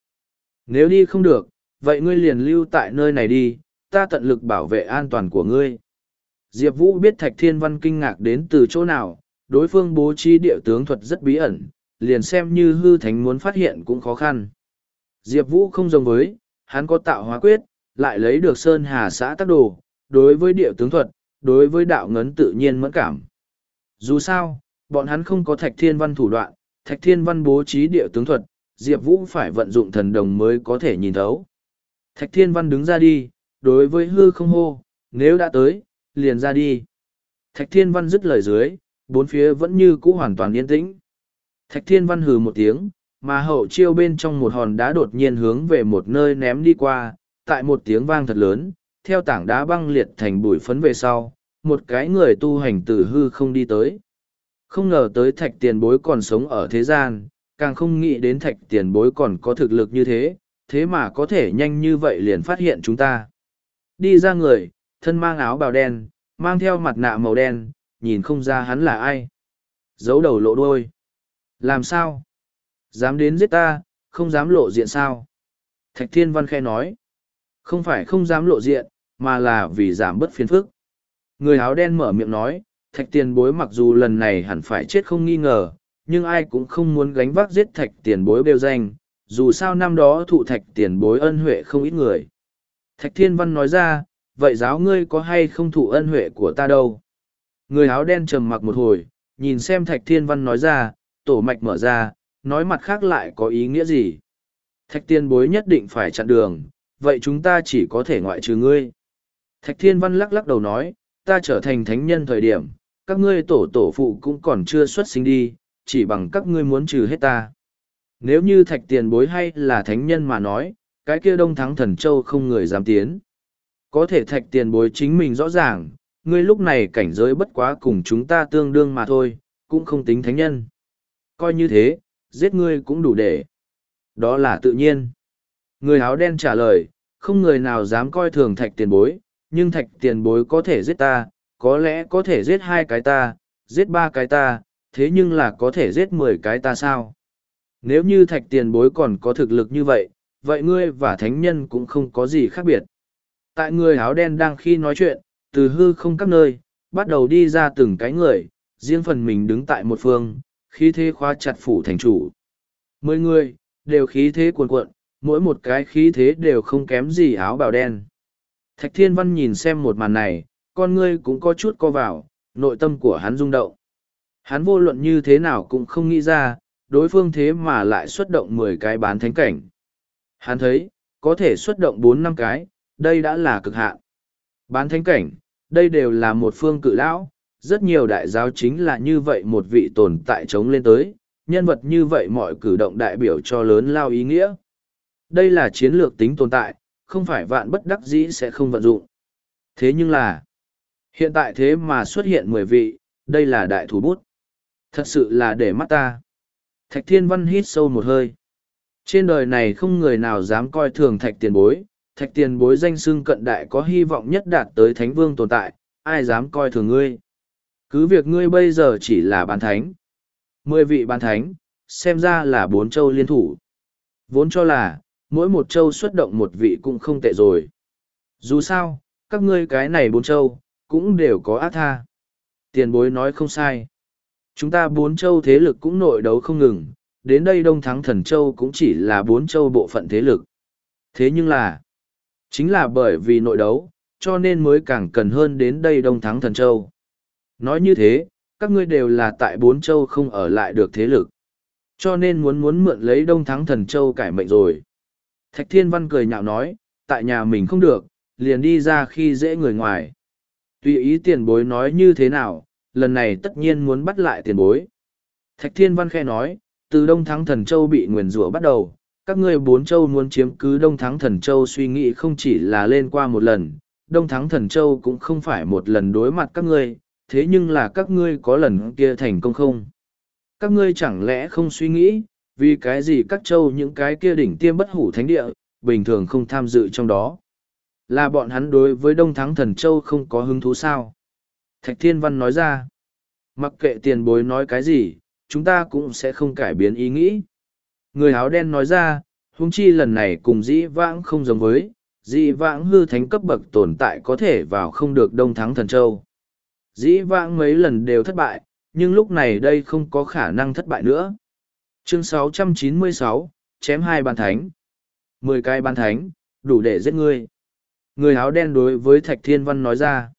Nếu đi không được, vậy ngươi liền lưu tại nơi này đi, ta tận lực bảo vệ an toàn của ngươi. Diệp Vũ biết Thạch Thiên Văn kinh ngạc đến từ chỗ nào, đối phương bố trí địa tướng thuật rất bí ẩn, liền xem như hư thánh muốn phát hiện cũng khó khăn. Diệp Vũ không giống với, hắn có tạo hóa quyết, lại lấy được Sơn Hà xã tác đồ, đối với địa tướng thuật, đối với đạo ngấn tự nhiên mẫn cảm. Dù sao, bọn hắn không có thạch thiên văn thủ đoạn, thạch thiên văn bố trí địa tướng thuật, Diệp Vũ phải vận dụng thần đồng mới có thể nhìn thấu. Thạch thiên văn đứng ra đi, đối với hư không hô, nếu đã tới, liền ra đi. Thạch thiên văn dứt lời dưới, bốn phía vẫn như cũ hoàn toàn yên tĩnh. Thạch thiên văn hừ một tiếng, mà hậu chiêu bên trong một hòn đá đột nhiên hướng về một nơi ném đi qua, tại một tiếng vang thật lớn, theo tảng đá băng liệt thành bụi phấn về sau, một cái người tu hành từ hư không đi tới. Không ngờ tới thạch tiền bối còn sống ở thế gian, càng không nghĩ đến thạch tiền bối còn có thực lực như thế, thế mà có thể nhanh như vậy liền phát hiện chúng ta. Đi ra người, thân mang áo bào đen, mang theo mặt nạ màu đen, nhìn không ra hắn là ai. Giấu đầu lộ đôi. Làm sao? Dám đến giết ta, không dám lộ diện sao? Thạch Thiên Văn khe nói. Không phải không dám lộ diện, mà là vì giảm bớt phiền phức. Người áo đen mở miệng nói, thạch tiền bối mặc dù lần này hẳn phải chết không nghi ngờ, nhưng ai cũng không muốn gánh vác giết thạch tiền bối bêu danh, dù sao năm đó thụ thạch tiền bối ân huệ không ít người. Thạch thiên văn nói ra, vậy giáo ngươi có hay không thụ ân huệ của ta đâu? Người áo đen trầm mặc một hồi, nhìn xem thạch thiên văn nói ra, tổ mạch mở ra, nói mặt khác lại có ý nghĩa gì? Thạch Tiên bối nhất định phải chặn đường, vậy chúng ta chỉ có thể ngoại trừ ngươi. Thạch thiên văn lắc lắc đầu nói, ta trở thành thánh nhân thời điểm, các ngươi tổ tổ phụ cũng còn chưa xuất sinh đi, chỉ bằng các ngươi muốn trừ hết ta. Nếu như thạch tiền bối hay là thánh nhân mà nói, cái kia đông thắng thần châu không người dám tiến. Có thể thạch tiền bối chính mình rõ ràng, ngươi lúc này cảnh giới bất quá cùng chúng ta tương đương mà thôi, cũng không tính thánh nhân. Coi như thế, giết ngươi cũng đủ để. Đó là tự nhiên. Người áo đen trả lời, không người nào dám coi thường thạch tiền bối, nhưng thạch tiền bối có thể giết ta, có lẽ có thể giết hai cái ta, giết ba cái ta, thế nhưng là có thể giết mười cái ta sao? Nếu như thạch tiền bối còn có thực lực như vậy, vậy ngươi và thánh nhân cũng không có gì khác biệt. Tại người áo đen đang khi nói chuyện, từ hư không các nơi, bắt đầu đi ra từng cái người, riêng phần mình đứng tại một phương, khí thế khóa chặt phủ thành chủ. Mười người, đều khí thế cuồn cuộn, mỗi một cái khí thế đều không kém gì áo bào đen. Thạch Thiên Văn nhìn xem một màn này, con ngươi cũng có chút co vào, nội tâm của hắn rung động. Hắn vô luận như thế nào cũng không nghĩ ra, đối phương thế mà lại xuất động mười cái bán thánh cảnh. Hắn thấy, có thể xuất động bốn năm cái, đây đã là cực hạn. Bán thánh cảnh, đây đều là một phương cự lão, rất nhiều đại giáo chính là như vậy một vị tồn tại chống lên tới, nhân vật như vậy mọi cử động đại biểu cho lớn lao ý nghĩa. Đây là chiến lược tính tồn tại, không phải vạn bất đắc dĩ sẽ không vận dụng. Thế nhưng là, hiện tại thế mà xuất hiện mười vị, đây là đại thủ bút. Thật sự là để mắt ta. Thạch Thiên Văn hít sâu một hơi. Trên đời này không người nào dám coi thường thạch tiền bối, thạch tiền bối danh xưng cận đại có hy vọng nhất đạt tới thánh vương tồn tại, ai dám coi thường ngươi. Cứ việc ngươi bây giờ chỉ là bán thánh. Mười vị bán thánh, xem ra là bốn châu liên thủ. Vốn cho là, mỗi một châu xuất động một vị cũng không tệ rồi. Dù sao, các ngươi cái này bốn châu, cũng đều có ác tha. Tiền bối nói không sai. Chúng ta bốn châu thế lực cũng nội đấu không ngừng, đến đây Đông Thắng Thần Châu cũng chỉ là bốn châu bộ phận thế lực. Thế nhưng là, chính là bởi vì nội đấu, cho nên mới càng cần hơn đến đây Đông Thắng Thần Châu. Nói như thế, các ngươi đều là tại bốn châu không ở lại được thế lực. Cho nên muốn muốn mượn lấy Đông Thắng Thần Châu cải mệnh rồi. Thạch Thiên Văn cười nhạo nói, tại nhà mình không được, liền đi ra khi dễ người ngoài. Tùy ý tiền bối nói như thế nào, lần này tất nhiên muốn bắt lại tiền bối. Thạch Thiên Văn khe nói, từ Đông Thắng Thần Châu bị nguyền rủa bắt đầu, các ngươi bốn châu muốn chiếm cứ Đông Thắng Thần Châu suy nghĩ không chỉ là lên qua một lần, Đông Thắng Thần Châu cũng không phải một lần đối mặt các ngươi, thế nhưng là các ngươi có lần kia thành công không? Các ngươi chẳng lẽ không suy nghĩ, vì cái gì các châu những cái kia đỉnh tiêm bất hủ thánh địa, bình thường không tham dự trong đó? Là bọn hắn đối với Đông Thắng Thần Châu không có hứng thú sao? Thạch Thiên Văn nói ra, mặc kệ tiền bối nói cái gì, chúng ta cũng sẽ không cải biến ý nghĩ. Người áo đen nói ra, huống chi lần này cùng dĩ vãng không giống với, dĩ vãng hư thánh cấp bậc tồn tại có thể vào không được đông thắng thần châu. Dĩ vãng mấy lần đều thất bại, nhưng lúc này đây không có khả năng thất bại nữa. Chương 696, chém hai bàn thánh. Mười cái bàn thánh, đủ để giết ngươi. Người áo đen đối với Thạch Thiên Văn nói ra.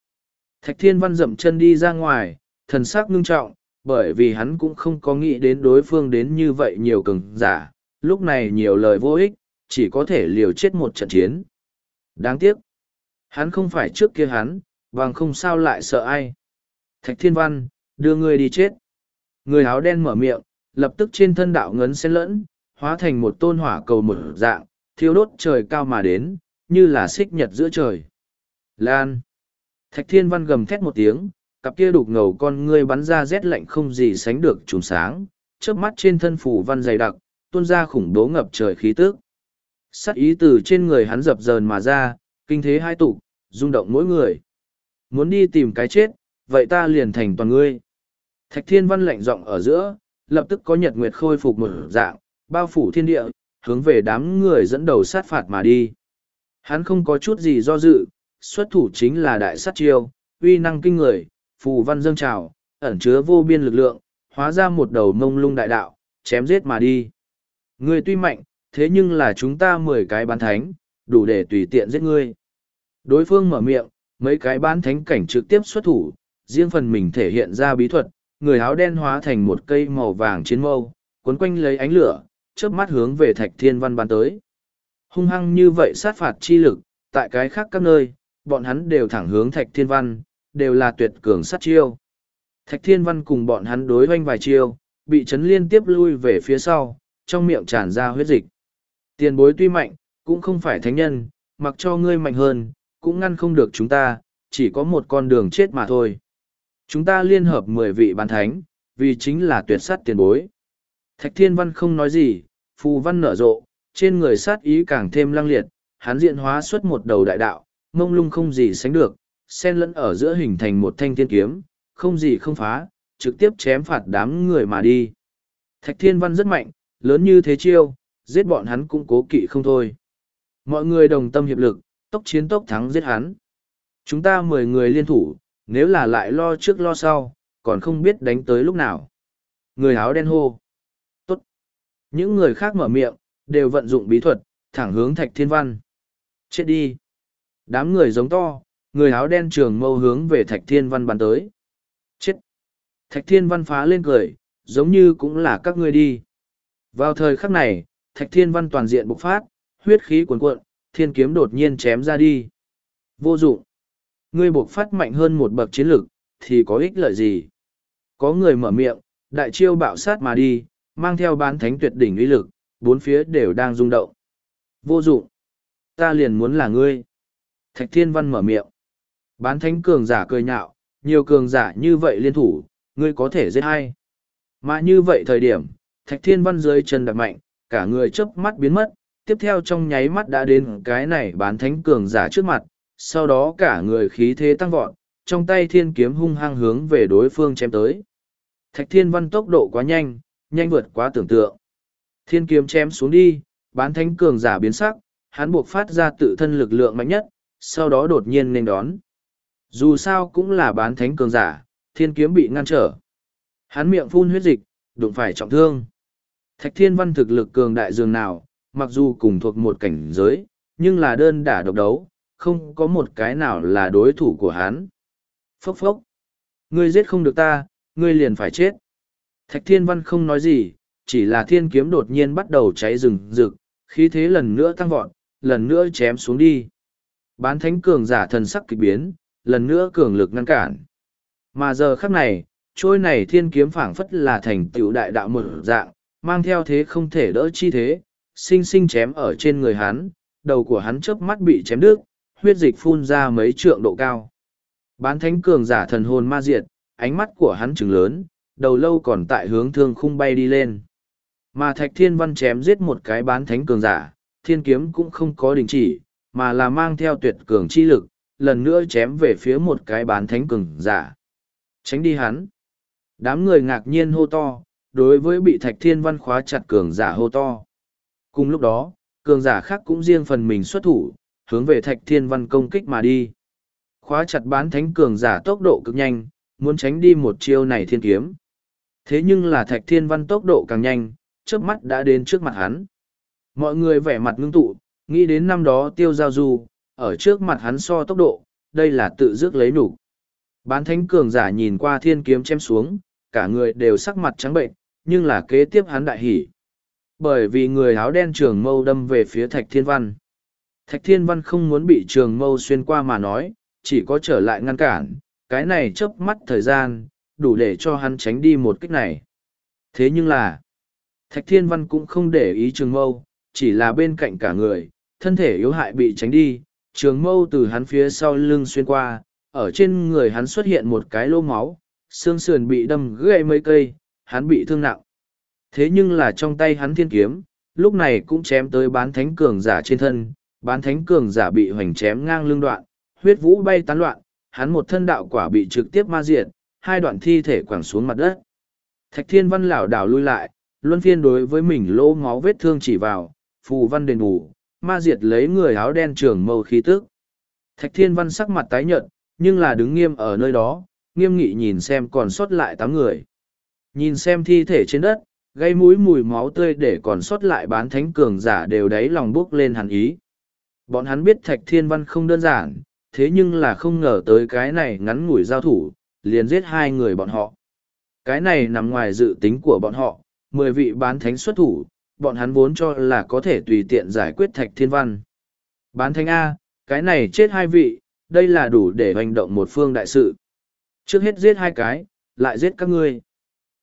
Thạch Thiên Văn dậm chân đi ra ngoài, thần sắc ngưng trọng, bởi vì hắn cũng không có nghĩ đến đối phương đến như vậy nhiều cường giả, lúc này nhiều lời vô ích, chỉ có thể liều chết một trận chiến. Đáng tiếc, hắn không phải trước kia hắn, bằng không sao lại sợ ai. Thạch Thiên Văn, đưa ngươi đi chết. Người áo đen mở miệng, lập tức trên thân đạo ngấn xen lẫn, hóa thành một tôn hỏa cầu một dạng, thiêu đốt trời cao mà đến, như là xích nhật giữa trời. Lan. Thạch Thiên Văn gầm thét một tiếng, cặp kia đục ngầu con ngươi bắn ra rét lạnh không gì sánh được trùm sáng, Chớp mắt trên thân phủ văn dày đặc, tuôn ra khủng bố ngập trời khí tức. Sắc ý từ trên người hắn dập dờn mà ra, kinh thế hai tục, rung động mỗi người. Muốn đi tìm cái chết, vậy ta liền thành toàn ngươi. Thạch thiên văn lạnh giọng ở giữa, lập tức có nhật nguyệt khôi phục một dạng, bao phủ thiên địa, hướng về đám người dẫn đầu sát phạt mà đi. Hắn không có chút gì do dự, xuất thủ chính là đại sát chiêu, uy năng kinh người, phù văn dâng trào, ẩn chứa vô biên lực lượng, hóa ra một đầu mông lung đại đạo, chém giết mà đi. Ngươi tuy mạnh, thế nhưng là chúng ta mười cái bán thánh, đủ để tùy tiện giết ngươi. Đối phương mở miệng, mấy cái bán thánh cảnh trực tiếp xuất thủ, riêng phần mình thể hiện ra bí thuật, người áo đen hóa thành một cây màu vàng chiến mâu, cuốn quanh lấy ánh lửa, chớp mắt hướng về thạch thiên văn bắn tới. Hung hăng như vậy sát phạt chi lực, tại cái khác các nơi, bọn hắn đều thẳng hướng thạch thiên văn, đều là tuyệt cường sát chiêu. Thạch thiên văn cùng bọn hắn đối hoanh vài chiêu, bị chấn liên tiếp lui về phía sau, trong miệng tràn ra huyết dịch. Tiền bối tuy mạnh, cũng không phải thánh nhân, mặc cho ngươi mạnh hơn, cũng ngăn không được chúng ta, chỉ có một con đường chết mà thôi. Chúng ta liên hợp mười vị bán thánh, vì chính là tuyệt sát tiền bối. Thạch Thiên Văn không nói gì, phù văn nở rộ, trên người sát ý càng thêm lăng liệt, hắn diện hóa xuất một đầu đại đạo, mông lung không gì sánh được, sen lẫn ở giữa hình thành một thanh thiên kiếm, không gì không phá, trực tiếp chém phạt đám người mà đi. Thạch Thiên Văn rất mạnh, lớn như thế chiêu, giết bọn hắn cũng cố kỵ không thôi. Mọi người đồng tâm hiệp lực, tốc chiến tốc thắng giết hắn. Chúng ta mười người liên thủ, nếu là lại lo trước lo sau, còn không biết đánh tới lúc nào. Người áo đen hô. Tốt. Những người khác mở miệng, đều vận dụng bí thuật, thẳng hướng thạch thiên văn. Chết đi. Đám người giống to, người áo đen trường mâu hướng về thạch thiên văn bắn tới. Chết. Thạch thiên văn phá lên cười, giống như cũng là các ngươi đi. Vào thời khắc này, thạch thiên văn toàn diện bộc phát, huyết khí cuồn cuộn, thiên kiếm đột nhiên chém ra đi. Vô dụng. Ngươi bộc phát mạnh hơn một bậc chiến lực, thì có ích lợi gì? Có người mở miệng, đại chiêu bạo sát mà đi, mang theo bán thánh tuyệt đỉnh uy lực, bốn phía đều đang rung động. Vô dụng. Ta liền muốn là ngươi. Thạch Thiên Văn mở miệng. Bán thánh cường giả cười nhạo, nhiều cường giả như vậy liên thủ, ngươi có thể giết hay. Mà như vậy thời điểm, Thạch Thiên Văn dưới chân đặt mạnh, cả người chớp mắt biến mất, tiếp theo trong nháy mắt đã đến cái này bán thánh cường giả trước mặt, sau đó cả người khí thế tăng vọt, trong tay thiên kiếm hung hăng hướng về đối phương chém tới. Thạch thiên văn tốc độ quá nhanh, nhanh vượt quá tưởng tượng. Thiên kiếm chém xuống đi, bán thánh cường giả biến sắc, hắn buộc phát ra tự thân lực lượng mạnh nhất, sau đó đột nhiên nên đón. Dù sao cũng là bán thánh cường giả, thiên kiếm bị ngăn trở. Hắn miệng phun huyết dịch, đụng phải trọng thương. Thạch thiên văn thực lực cường đại dường nào, mặc dù cùng thuộc một cảnh giới, nhưng là đơn đả độc đấu, không có một cái nào là đối thủ của hắn. Phốc phốc. Ngươi giết không được ta, ngươi liền phải chết. Thạch Thiên Văn không nói gì, chỉ là thiên kiếm đột nhiên bắt đầu cháy rừng rực, khí thế lần nữa tăng vọt, lần nữa chém xuống đi. Bán thánh cường giả thần sắc kịch biến, lần nữa cường lực ngăn cản. Mà giờ khắc này, trôi này thiên kiếm phảng phất là thành tựu đại đạo một dạng, mang theo thế không thể đỡ chi thế, sinh sinh chém ở trên người hắn, đầu của hắn chớp mắt bị chém đứt, huyết dịch phun ra mấy trượng độ cao. Bán thánh cường giả thần hồn ma diệt, ánh mắt của hắn trừng lớn, đầu lâu còn tại hướng thương khung bay đi lên. Mà thạch thiên văn chém giết một cái bán thánh cường giả, thiên kiếm cũng không có đình chỉ, mà là mang theo tuyệt cường chi lực, lần nữa chém về phía một cái bán thánh cường giả. Tránh đi hắn. Đám người ngạc nhiên hô to, đối với bị thạch thiên văn khóa chặt cường giả hô to. Cùng lúc đó, cường giả khác cũng riêng phần mình xuất thủ, hướng về thạch thiên văn công kích mà đi. Khóa chặt bán thánh cường giả tốc độ cực nhanh, muốn tránh đi một chiêu này thiên kiếm. Thế nhưng là thạch thiên văn tốc độ càng nhanh, trước mắt đã đến trước mặt hắn. Mọi người vẻ mặt ngưng tụ, nghĩ đến năm đó tiêu giao du, ở trước mặt hắn so tốc độ, đây là tự dước lấy nụ. Bán thánh cường giả nhìn qua thiên kiếm chém xuống, cả người đều sắc mặt trắng bệnh, nhưng là kế tiếp hắn đại hỉ. Bởi vì người áo đen trường mâu đâm về phía thạch thiên văn. Thạch Thiên Văn không muốn bị trường mâu xuyên qua mà nói, chỉ có trở lại ngăn cản, cái này chớp mắt thời gian, đủ để cho hắn tránh đi một cách này. Thế nhưng là, Thạch Thiên Văn cũng không để ý trường mâu, chỉ là bên cạnh cả người, thân thể yếu hại bị tránh đi, trường mâu từ hắn phía sau lưng xuyên qua, ở trên người hắn xuất hiện một cái lô máu, xương sườn bị đâm gãy mấy cây, hắn bị thương nặng. Thế nhưng là trong tay hắn thiên kiếm, lúc này cũng chém tới bán thánh cường giả trên thân, bán thánh cường giả bị hoành chém ngang lưng đoạn, huyết vũ bay tán loạn, hắn một thân đạo quả bị trực tiếp ma diệt, hai đoạn thi thể quẳng xuống mặt đất. Thạch thiên văn lảo đảo lui lại, luân phiên đối với mình lỗ máu vết thương chỉ vào, phù văn đền bù, ma diệt lấy người áo đen trường mâu khí tức. Thạch Thiên Văn sắc mặt tái nhợt, nhưng là đứng nghiêm ở nơi đó, nghiêm nghị nhìn xem còn sót lại tám người. Nhìn xem thi thể trên đất, gây mũi mùi máu tươi để còn sót lại bán thánh cường giả đều đáy lòng bước lên hẳn ý. Bọn hắn biết Thạch Thiên Văn không đơn giản, thế nhưng là không ngờ tới cái này ngắn ngủi giao thủ, liền giết hai người bọn họ. Cái này nằm ngoài dự tính của bọn họ, mười vị bán thánh xuất thủ, bọn hắn vốn cho là có thể tùy tiện giải quyết Thạch Thiên Văn. Bán thánh A, cái này chết hai vị, đây là đủ để hành động một phương đại sự. Trước hết giết hai cái, lại giết các ngươi.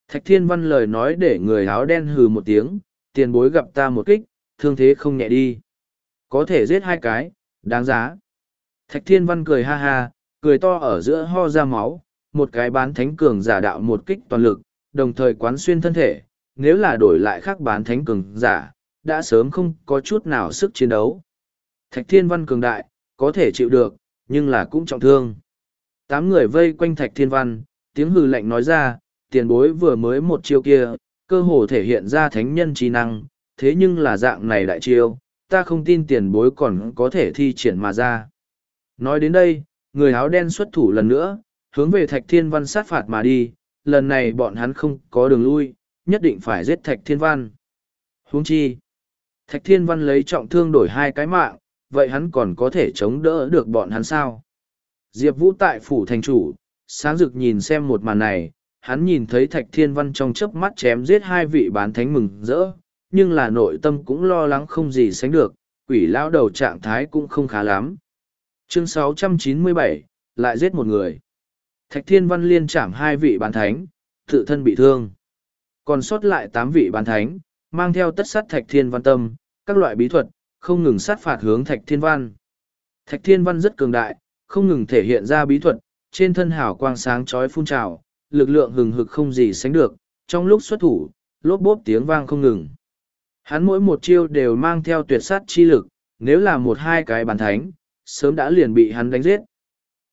Thạch Thiên Văn lời nói để người áo đen hừ một tiếng, tiền bối gặp ta một kích, thương thế không nhẹ đi. Có thể giết hai cái, đáng giá. Thạch Thiên Văn cười ha ha, cười to ở giữa ho ra máu, một cái bán thánh cường giả đạo một kích toàn lực, đồng thời quán xuyên thân thể, nếu là đổi lại khác bán thánh cường giả, đã sớm không có chút nào sức chiến đấu. Thạch Thiên Văn cường đại, có thể chịu được, nhưng là cũng trọng thương. Tám người vây quanh Thạch Thiên Văn, tiếng hừ lạnh nói ra, tiền bối vừa mới một chiêu kia, cơ hồ thể hiện ra thánh nhân trí năng, thế nhưng là dạng này đại chiêu, ta không tin tiền bối còn có thể thi triển mà ra. Nói đến đây, người áo đen xuất thủ lần nữa, hướng về Thạch Thiên Văn sát phạt mà đi, lần này bọn hắn không có đường lui, nhất định phải giết Thạch Thiên Văn. Huống chi, Thạch Thiên Văn lấy trọng thương đổi hai cái mạng, vậy hắn còn có thể chống đỡ được bọn hắn sao? Diệp Vũ tại phủ thành chủ, sáng rực nhìn xem một màn này, hắn nhìn thấy Thạch Thiên Văn trong chớp mắt chém giết hai vị bán thánh mừng rỡ, nhưng là nội tâm cũng lo lắng không gì sánh được, quỷ lão đầu trạng thái cũng không khá lắm. Chương 697, lại giết một người. Thạch Thiên Văn liên chạm hai vị bán thánh, tự thân bị thương. Còn sót lại tám vị bán thánh, mang theo tất sát Thạch Thiên Văn tâm, các loại bí thuật, không ngừng sát phạt hướng Thạch Thiên Văn. Thạch Thiên Văn rất cường đại, không ngừng thể hiện ra bí thuật, trên thân hào quang sáng chói phun trào, lực lượng hừng hực không gì sánh được, trong lúc xuất thủ, lốp bốp tiếng vang không ngừng. Hắn mỗi một chiêu đều mang theo tuyệt sát chi lực, nếu là một hai cái bán thánh, sớm đã liền bị hắn đánh giết.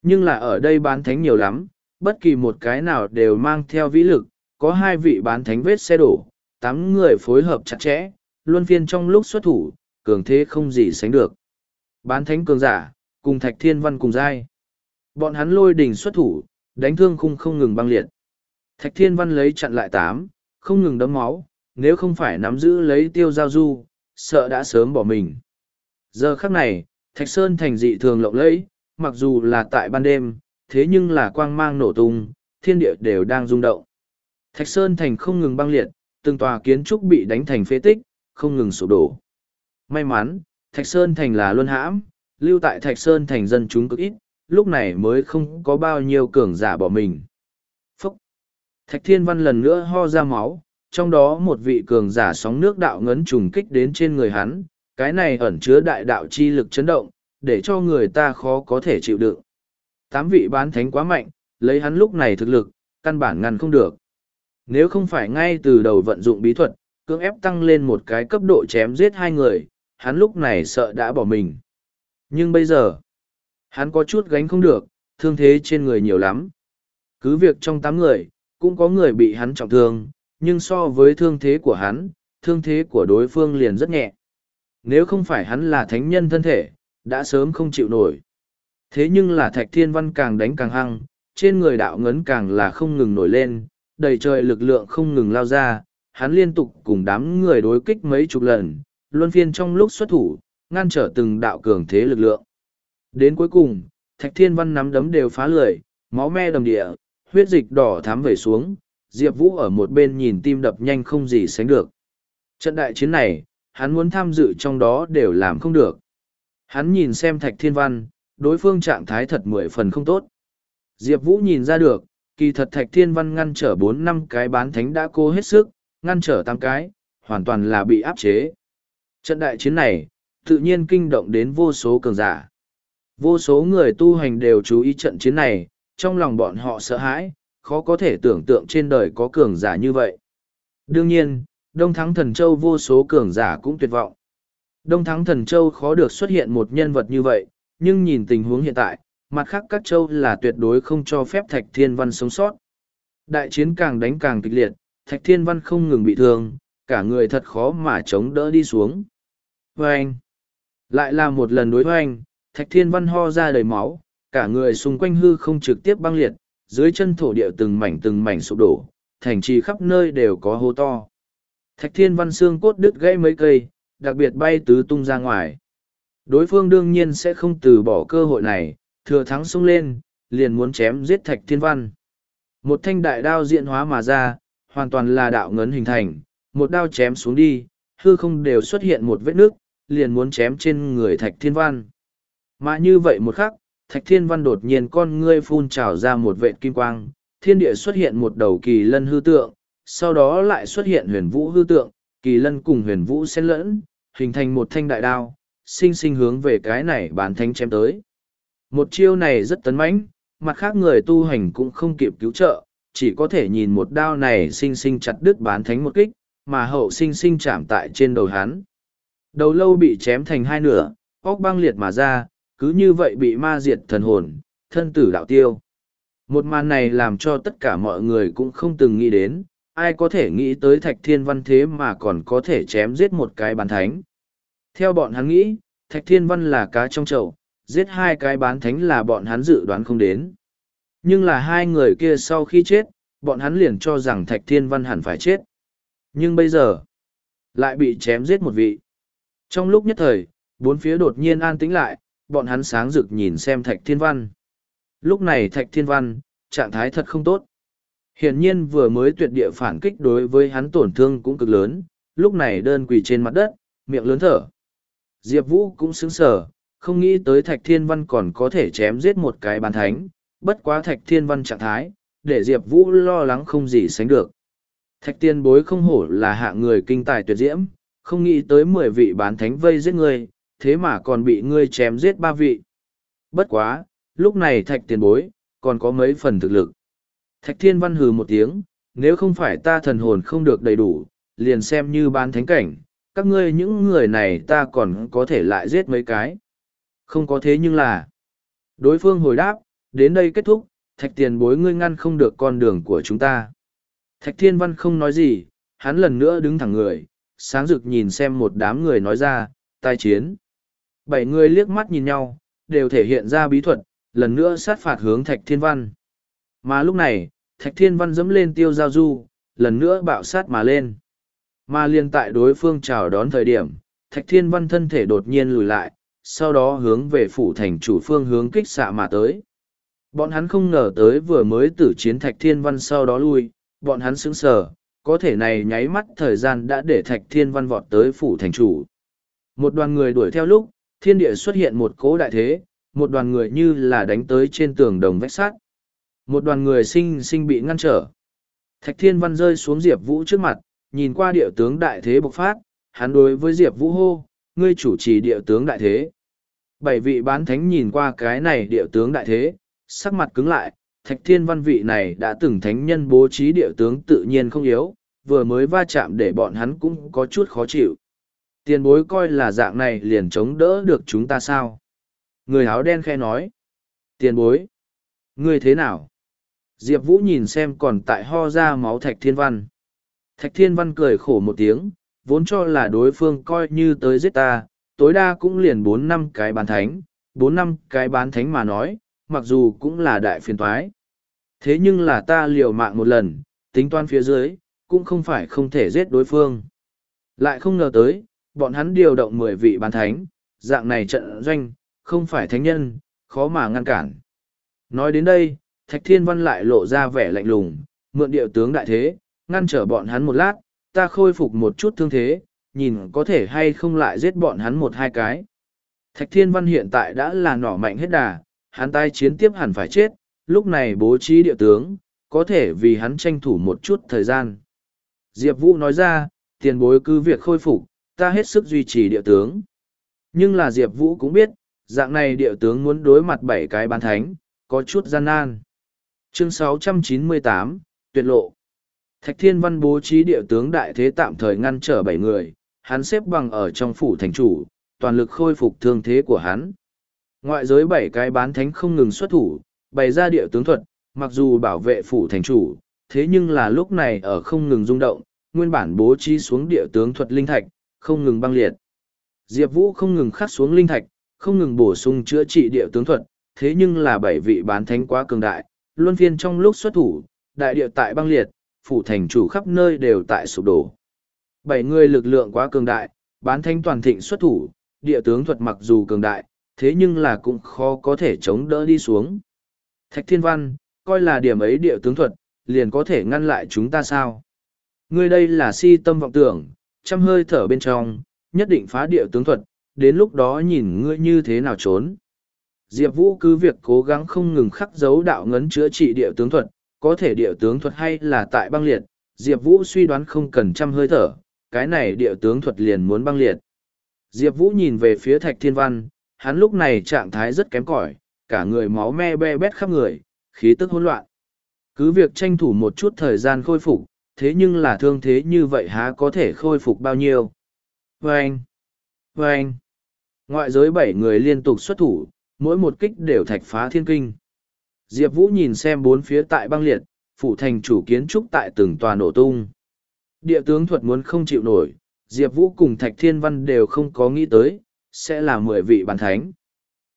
Nhưng là ở đây bán thánh nhiều lắm, bất kỳ một cái nào đều mang theo vĩ lực, có hai vị bán thánh vết xe đổ, tám người phối hợp chặt chẽ, luân phiên trong lúc xuất thủ, cường thế không gì sánh được. Bán thánh cường giả, cùng thạch thiên văn cùng giai. Bọn hắn lôi đỉnh xuất thủ, đánh thương khung không ngừng băng liệt. Thạch thiên văn lấy chặn lại tám, không ngừng đấm máu, nếu không phải nắm giữ lấy tiêu giao du, sợ đã sớm bỏ mình. Giờ khắc này, Thạch Sơn thành dị thường lộng lẫy, mặc dù là tại ban đêm, thế nhưng là quang mang nổ tung, thiên địa đều đang rung động. Thạch Sơn thành không ngừng băng liệt, từng tòa kiến trúc bị đánh thành phế tích, không ngừng sụp đổ. May mắn, Thạch Sơn thành là luân hãm, lưu tại Thạch Sơn thành dân chúng cực ít, lúc này mới không có bao nhiêu cường giả bỏ mình. Phúc! Thạch Thiên Văn lần nữa ho ra máu, trong đó một vị cường giả sóng nước đạo ngấn trùng kích đến trên người hắn, cái này ẩn chứa đại đạo chi lực chấn động, để cho người ta khó có thể chịu đựng. Tám vị bán thánh quá mạnh, lấy hắn lúc này thực lực, căn bản ngăn không được. Nếu không phải ngay từ đầu vận dụng bí thuật, cưỡng ép tăng lên một cái cấp độ chém giết hai người, hắn lúc này sợ đã bỏ mình. Nhưng bây giờ, hắn có chút gánh không được, thương thế trên người nhiều lắm. Cứ việc trong tám người, cũng có người bị hắn trọng thương, nhưng so với thương thế của hắn, thương thế của đối phương liền rất nhẹ. Nếu không phải hắn là thánh nhân thân thể, đã sớm không chịu nổi. Thế nhưng là thạch thiên văn càng đánh càng hăng, trên người đạo ngấn càng là không ngừng nổi lên, đầy trời lực lượng không ngừng lao ra, hắn liên tục cùng đám người đối kích mấy chục lần, luân phiên trong lúc xuất thủ, ngăn trở từng đạo cường thế lực lượng. Đến cuối cùng, thạch thiên văn nắm đấm đều phá lưỡi, máu me đầm địa, huyết dịch đỏ thám về xuống, Diệp Vũ ở một bên nhìn tim đập nhanh không gì sánh được. Trận đại chiến này, hắn muốn tham dự trong đó đều làm không được. Hắn nhìn xem Thạch Thiên Văn, đối phương trạng thái thật mười phần không tốt. Diệp Vũ nhìn ra được, kỳ thật Thạch Thiên Văn ngăn trở bốn năm cái bán thánh đã cố hết sức, ngăn trở tám cái, hoàn toàn là bị áp chế. Trận đại chiến này, tự nhiên kinh động đến vô số cường giả. Vô số người tu hành đều chú ý trận chiến này, trong lòng bọn họ sợ hãi, khó có thể tưởng tượng trên đời có cường giả như vậy. Đương nhiên, Đông Thắng Thần Châu vô số cường giả cũng tuyệt vọng. Đông Thắng Thần Châu khó được xuất hiện một nhân vật như vậy, nhưng nhìn tình huống hiện tại, mặt khác các châu là tuyệt đối không cho phép Thạch Thiên Văn sống sót. Đại chiến càng đánh càng kịch liệt, Thạch Thiên Văn không ngừng bị thương, cả người thật khó mà chống đỡ đi xuống. Vâng! Lại là một lần đối với anh, Thạch Thiên Văn ho ra đầy máu, cả người xung quanh hư không trực tiếp băng liệt, dưới chân thổ địa từng mảnh từng mảnh sụp đổ, thành trì khắp nơi đều có hố to. Thạch Thiên Văn xương cốt đứt gãy mấy cây, đặc biệt bay tứ tung ra ngoài. Đối phương đương nhiên sẽ không từ bỏ cơ hội này, thừa thắng xông lên, liền muốn chém giết Thạch Thiên Văn. Một thanh đại đao diện hóa mà ra, hoàn toàn là đạo ngấn hình thành, một đao chém xuống đi, hư không đều xuất hiện một vết nước, liền muốn chém trên người Thạch Thiên Văn. Mà như vậy một khắc, Thạch Thiên Văn đột nhiên con ngươi phun trào ra một vệt kim quang, thiên địa xuất hiện một đầu kỳ lân hư tượng, sau đó lại xuất hiện huyền vũ hư tượng, kỳ lân cùng huyền vũ xen lẫn, hình thành một thanh đại đao, sinh sinh hướng về cái này bán thánh chém tới. Một chiêu này rất tấn mãnh, mặt khác người tu hành cũng không kịp cứu trợ, chỉ có thể nhìn một đao này sinh sinh chặt đứt bán thánh một kích, mà hậu sinh sinh chạm tại trên đầu hắn. Đầu lâu bị chém thành hai nửa, óc băng liệt mà ra, cứ như vậy bị ma diệt thần hồn, thân tử đạo tiêu. Một màn này làm cho tất cả mọi người cũng không từng nghĩ đến, ai có thể nghĩ tới thạch thiên văn thế mà còn có thể chém giết một cái bàn thánh. Theo bọn hắn nghĩ, thạch thiên văn là cá trong chậu, giết hai cái bán thánh là bọn hắn dự đoán không đến. Nhưng là hai người kia sau khi chết, bọn hắn liền cho rằng thạch thiên văn hẳn phải chết. Nhưng bây giờ, lại bị chém giết một vị. Trong lúc nhất thời, bốn phía đột nhiên an tĩnh lại, bọn hắn sáng rực nhìn xem thạch thiên văn. Lúc này thạch thiên văn, trạng thái thật không tốt. Hiển nhiên vừa mới tuyệt địa phản kích đối với hắn tổn thương cũng cực lớn, lúc này đơn quỳ trên mặt đất, miệng lớn thở. Diệp Vũ cũng sững sờ, không nghĩ tới Thạch Thiên Văn còn có thể chém giết một cái bàn thánh, bất quá Thạch Thiên Văn trạng thái, để Diệp Vũ lo lắng không gì sánh được. Thạch Tiên bối không hổ là hạ người kinh tài tuyệt diễm, không nghĩ tới mười vị bán thánh vây giết ngươi, thế mà còn bị ngươi chém giết ba vị. Bất quá, lúc này Thạch Tiên bối, còn có mấy phần thực lực. Thạch Thiên Văn hừ một tiếng, nếu không phải ta thần hồn không được đầy đủ, liền xem như bán thánh cảnh, các ngươi những người này ta còn có thể lại giết mấy cái. Không có thế nhưng là... Đối phương hồi đáp, đến đây kết thúc, thạch tiền bối ngươi ngăn không được con đường của chúng ta. Thạch Thiên Văn không nói gì, hắn lần nữa đứng thẳng người, sáng rực nhìn xem một đám người nói ra, tai chiến. Bảy người liếc mắt nhìn nhau, đều thể hiện ra bí thuật, lần nữa sát phạt hướng Thạch Thiên Văn. Mà lúc này, Thạch Thiên Văn dẫm lên tiêu giao du, lần nữa bạo sát mà lên. Mà liên tại đối phương chào đón thời điểm, Thạch Thiên Văn thân thể đột nhiên lùi lại, sau đó hướng về phủ thành chủ phương hướng kích xạ mà tới. Bọn hắn không ngờ tới vừa mới tử chiến Thạch Thiên Văn sau đó lui, bọn hắn sững sờ, có thể này nháy mắt thời gian đã để Thạch Thiên Văn vọt tới phủ thành chủ. Một đoàn người đuổi theo lúc, thiên địa xuất hiện một cố đại thế, một đoàn người như là đánh tới trên tường đồng vách sắt. Một đoàn người sinh sinh bị ngăn trở. Thạch Thiên Văn rơi xuống Diệp Vũ trước mặt, nhìn qua địa tướng đại thế bộc phát, hắn đối với Diệp Vũ hô, ngươi chủ trì địa tướng đại thế. Bảy vị bán thánh nhìn qua cái này địa tướng đại thế, sắc mặt cứng lại, Thạch Thiên Văn vị này đã từng thánh nhân bố trí địa tướng tự nhiên không yếu, vừa mới va chạm để bọn hắn cũng có chút khó chịu. Tiền bối coi là dạng này liền chống đỡ được chúng ta sao? Người áo đen khe nói. Tiền bối. Ngươi thế nào? Diệp Vũ nhìn xem còn tại ho ra máu Thạch Thiên Văn. Thạch Thiên Văn cười khổ một tiếng, vốn cho là đối phương coi như tới giết ta, tối đa cũng liền bốn năm cái bán thánh, bốn năm cái bán thánh mà nói, mặc dù cũng là đại phiền toái. Thế nhưng là ta liều mạng một lần, tính toán phía dưới, cũng không phải không thể giết đối phương. Lại không ngờ tới, bọn hắn điều động mười vị bán thánh, dạng này trận doanh, không phải thánh nhân, khó mà ngăn cản. Nói đến đây, Thạch Thiên Văn lại lộ ra vẻ lạnh lùng, mượn điệu tướng đại thế, ngăn trở bọn hắn một lát, ta khôi phục một chút thương thế, nhìn có thể hay không lại giết bọn hắn một hai cái. Thạch Thiên Văn hiện tại đã là nỏ mạnh hết đà, hắn tai chiến tiếp hẳn phải chết, lúc này bố trí địa tướng, có thể vì hắn tranh thủ một chút thời gian. Diệp Vũ nói ra, tiền bối cứ việc khôi phục, ta hết sức duy trì địa tướng. Nhưng là Diệp Vũ cũng biết, dạng này địa tướng muốn đối mặt bảy cái bán thánh, có chút gian nan. Chương 698, Tuyệt lộ. Thạch Thiên Văn bố trí địa tướng đại thế tạm thời ngăn trở bảy người, hắn xếp bằng ở trong phủ thành chủ, toàn lực khôi phục thương thế của hắn. Ngoại giới bảy cái bán thánh không ngừng xuất thủ, bày ra địa tướng thuật, mặc dù bảo vệ phủ thành chủ, thế nhưng là lúc này ở không ngừng rung động, nguyên bản bố trí xuống địa tướng thuật linh thạch, không ngừng băng liệt. Diệp Vũ không ngừng khắc xuống linh thạch, không ngừng bổ sung chữa trị địa tướng thuật, thế nhưng là bảy vị bán thánh quá cường đại, luân phiên trong lúc xuất thủ, đại địa tại băng liệt, phủ thành chủ khắp nơi đều tại sụp đổ. Bảy người lực lượng quá cường đại, bán thanh toàn thịnh xuất thủ, địa tướng thuật mặc dù cường đại, thế nhưng là cũng khó có thể chống đỡ đi xuống. Thạch Thiên Văn, coi là điểm ấy địa tướng thuật, liền có thể ngăn lại chúng ta sao? Ngươi đây là si tâm vọng tưởng, chăm hơi thở bên trong, nhất định phá địa tướng thuật, đến lúc đó nhìn ngươi như thế nào trốn. Diệp Vũ cứ việc cố gắng không ngừng khắc dấu đạo ngấn chữa trị địa tướng thuật, có thể địa tướng thuật hay là tại băng liệt, Diệp Vũ suy đoán không cần trăm hơi thở, cái này địa tướng thuật liền muốn băng liệt. Diệp Vũ nhìn về phía Thạch Thiên Văn, hắn lúc này trạng thái rất kém cỏi, cả người máu me be bét khắp người, khí tức hỗn loạn. Cứ việc tranh thủ một chút thời gian khôi phục, thế nhưng là thương thế như vậy há có thể khôi phục bao nhiêu. Vâng! Vâng! Ngoại giới bảy người liên tục xuất thủ, mỗi một kích đều thạch phá thiên kinh. Diệp Vũ nhìn xem bốn phía tại băng liệt, phủ thành chủ kiến trúc tại từng tòa nổ tung. Địa tướng thuật muốn không chịu nổi, Diệp Vũ cùng Thạch Thiên Văn đều không có nghĩ tới, sẽ là mười vị bản thánh.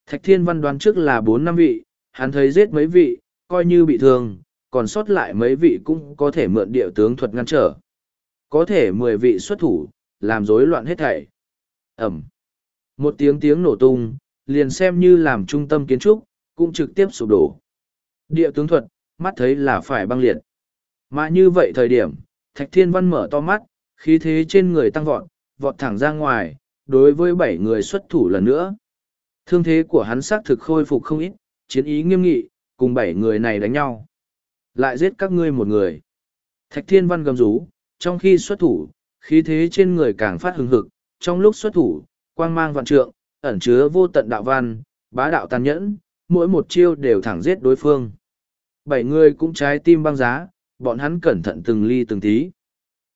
Thạch Thiên Văn đoán trước là bốn năm vị, hắn thấy giết mấy vị, coi như bị thương, còn sót lại mấy vị cũng có thể mượn địa tướng thuật ngăn trở. Có thể mười vị xuất thủ, làm rối loạn hết thảy. Ẩm. Một tiếng tiếng nổ tung, liền xem như làm trung tâm kiến trúc, cũng trực tiếp sụp đổ. Địa tướng thuật, mắt thấy là phải băng liệt. Mà như vậy thời điểm, Thạch Thiên Văn mở to mắt, khí thế trên người tăng vọt, vọt thẳng ra ngoài, đối với bảy người xuất thủ lần nữa. Thương thế của hắn xác thực khôi phục không ít, chiến ý nghiêm nghị, cùng bảy người này đánh nhau. Lại giết các ngươi một người. Thạch Thiên Văn gầm rú, trong khi xuất thủ, khí thế trên người càng phát hừng hực, trong lúc xuất thủ, quang mang vạn trượng, ẩn chứa vô tận đạo văn, bá đạo tàn nhẫn, mỗi một chiêu đều thẳng giết đối phương. Bảy người cũng trái tim băng giá, bọn hắn cẩn thận từng ly từng tí.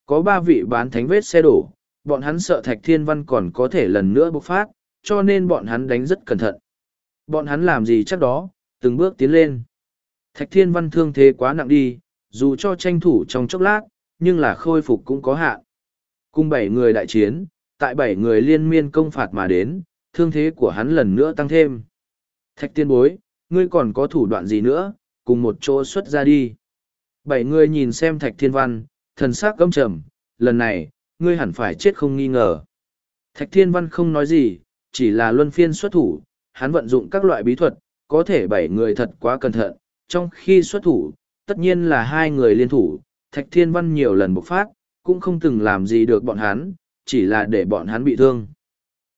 Có ba vị bán thánh vết xe đổ, bọn hắn sợ Thạch Thiên Văn còn có thể lần nữa bộc phát, cho nên bọn hắn đánh rất cẩn thận. Bọn hắn làm gì chắc đó, từng bước tiến lên. Thạch Thiên Văn thương thế quá nặng đi, dù cho tranh thủ trong chốc lát, nhưng là khôi phục cũng có hạn. Cùng bảy người đại chiến, tại bảy người liên miên công phạt mà đến, thương thế của hắn lần nữa tăng thêm. Thạch tiên bối, ngươi còn có thủ đoạn gì nữa, cùng một chỗ xuất ra đi. Bảy người nhìn xem thạch thiên văn, thần sắc căm trầm, lần này, ngươi hẳn phải chết không nghi ngờ. Thạch thiên văn không nói gì, chỉ là luân phiên xuất thủ, hắn vận dụng các loại bí thuật, có thể bảy người thật quá cẩn thận, trong khi xuất thủ, tất nhiên là hai người liên thủ, thạch thiên văn nhiều lần bộc phát, cũng không từng làm gì được bọn hắn, chỉ là để bọn hắn bị thương.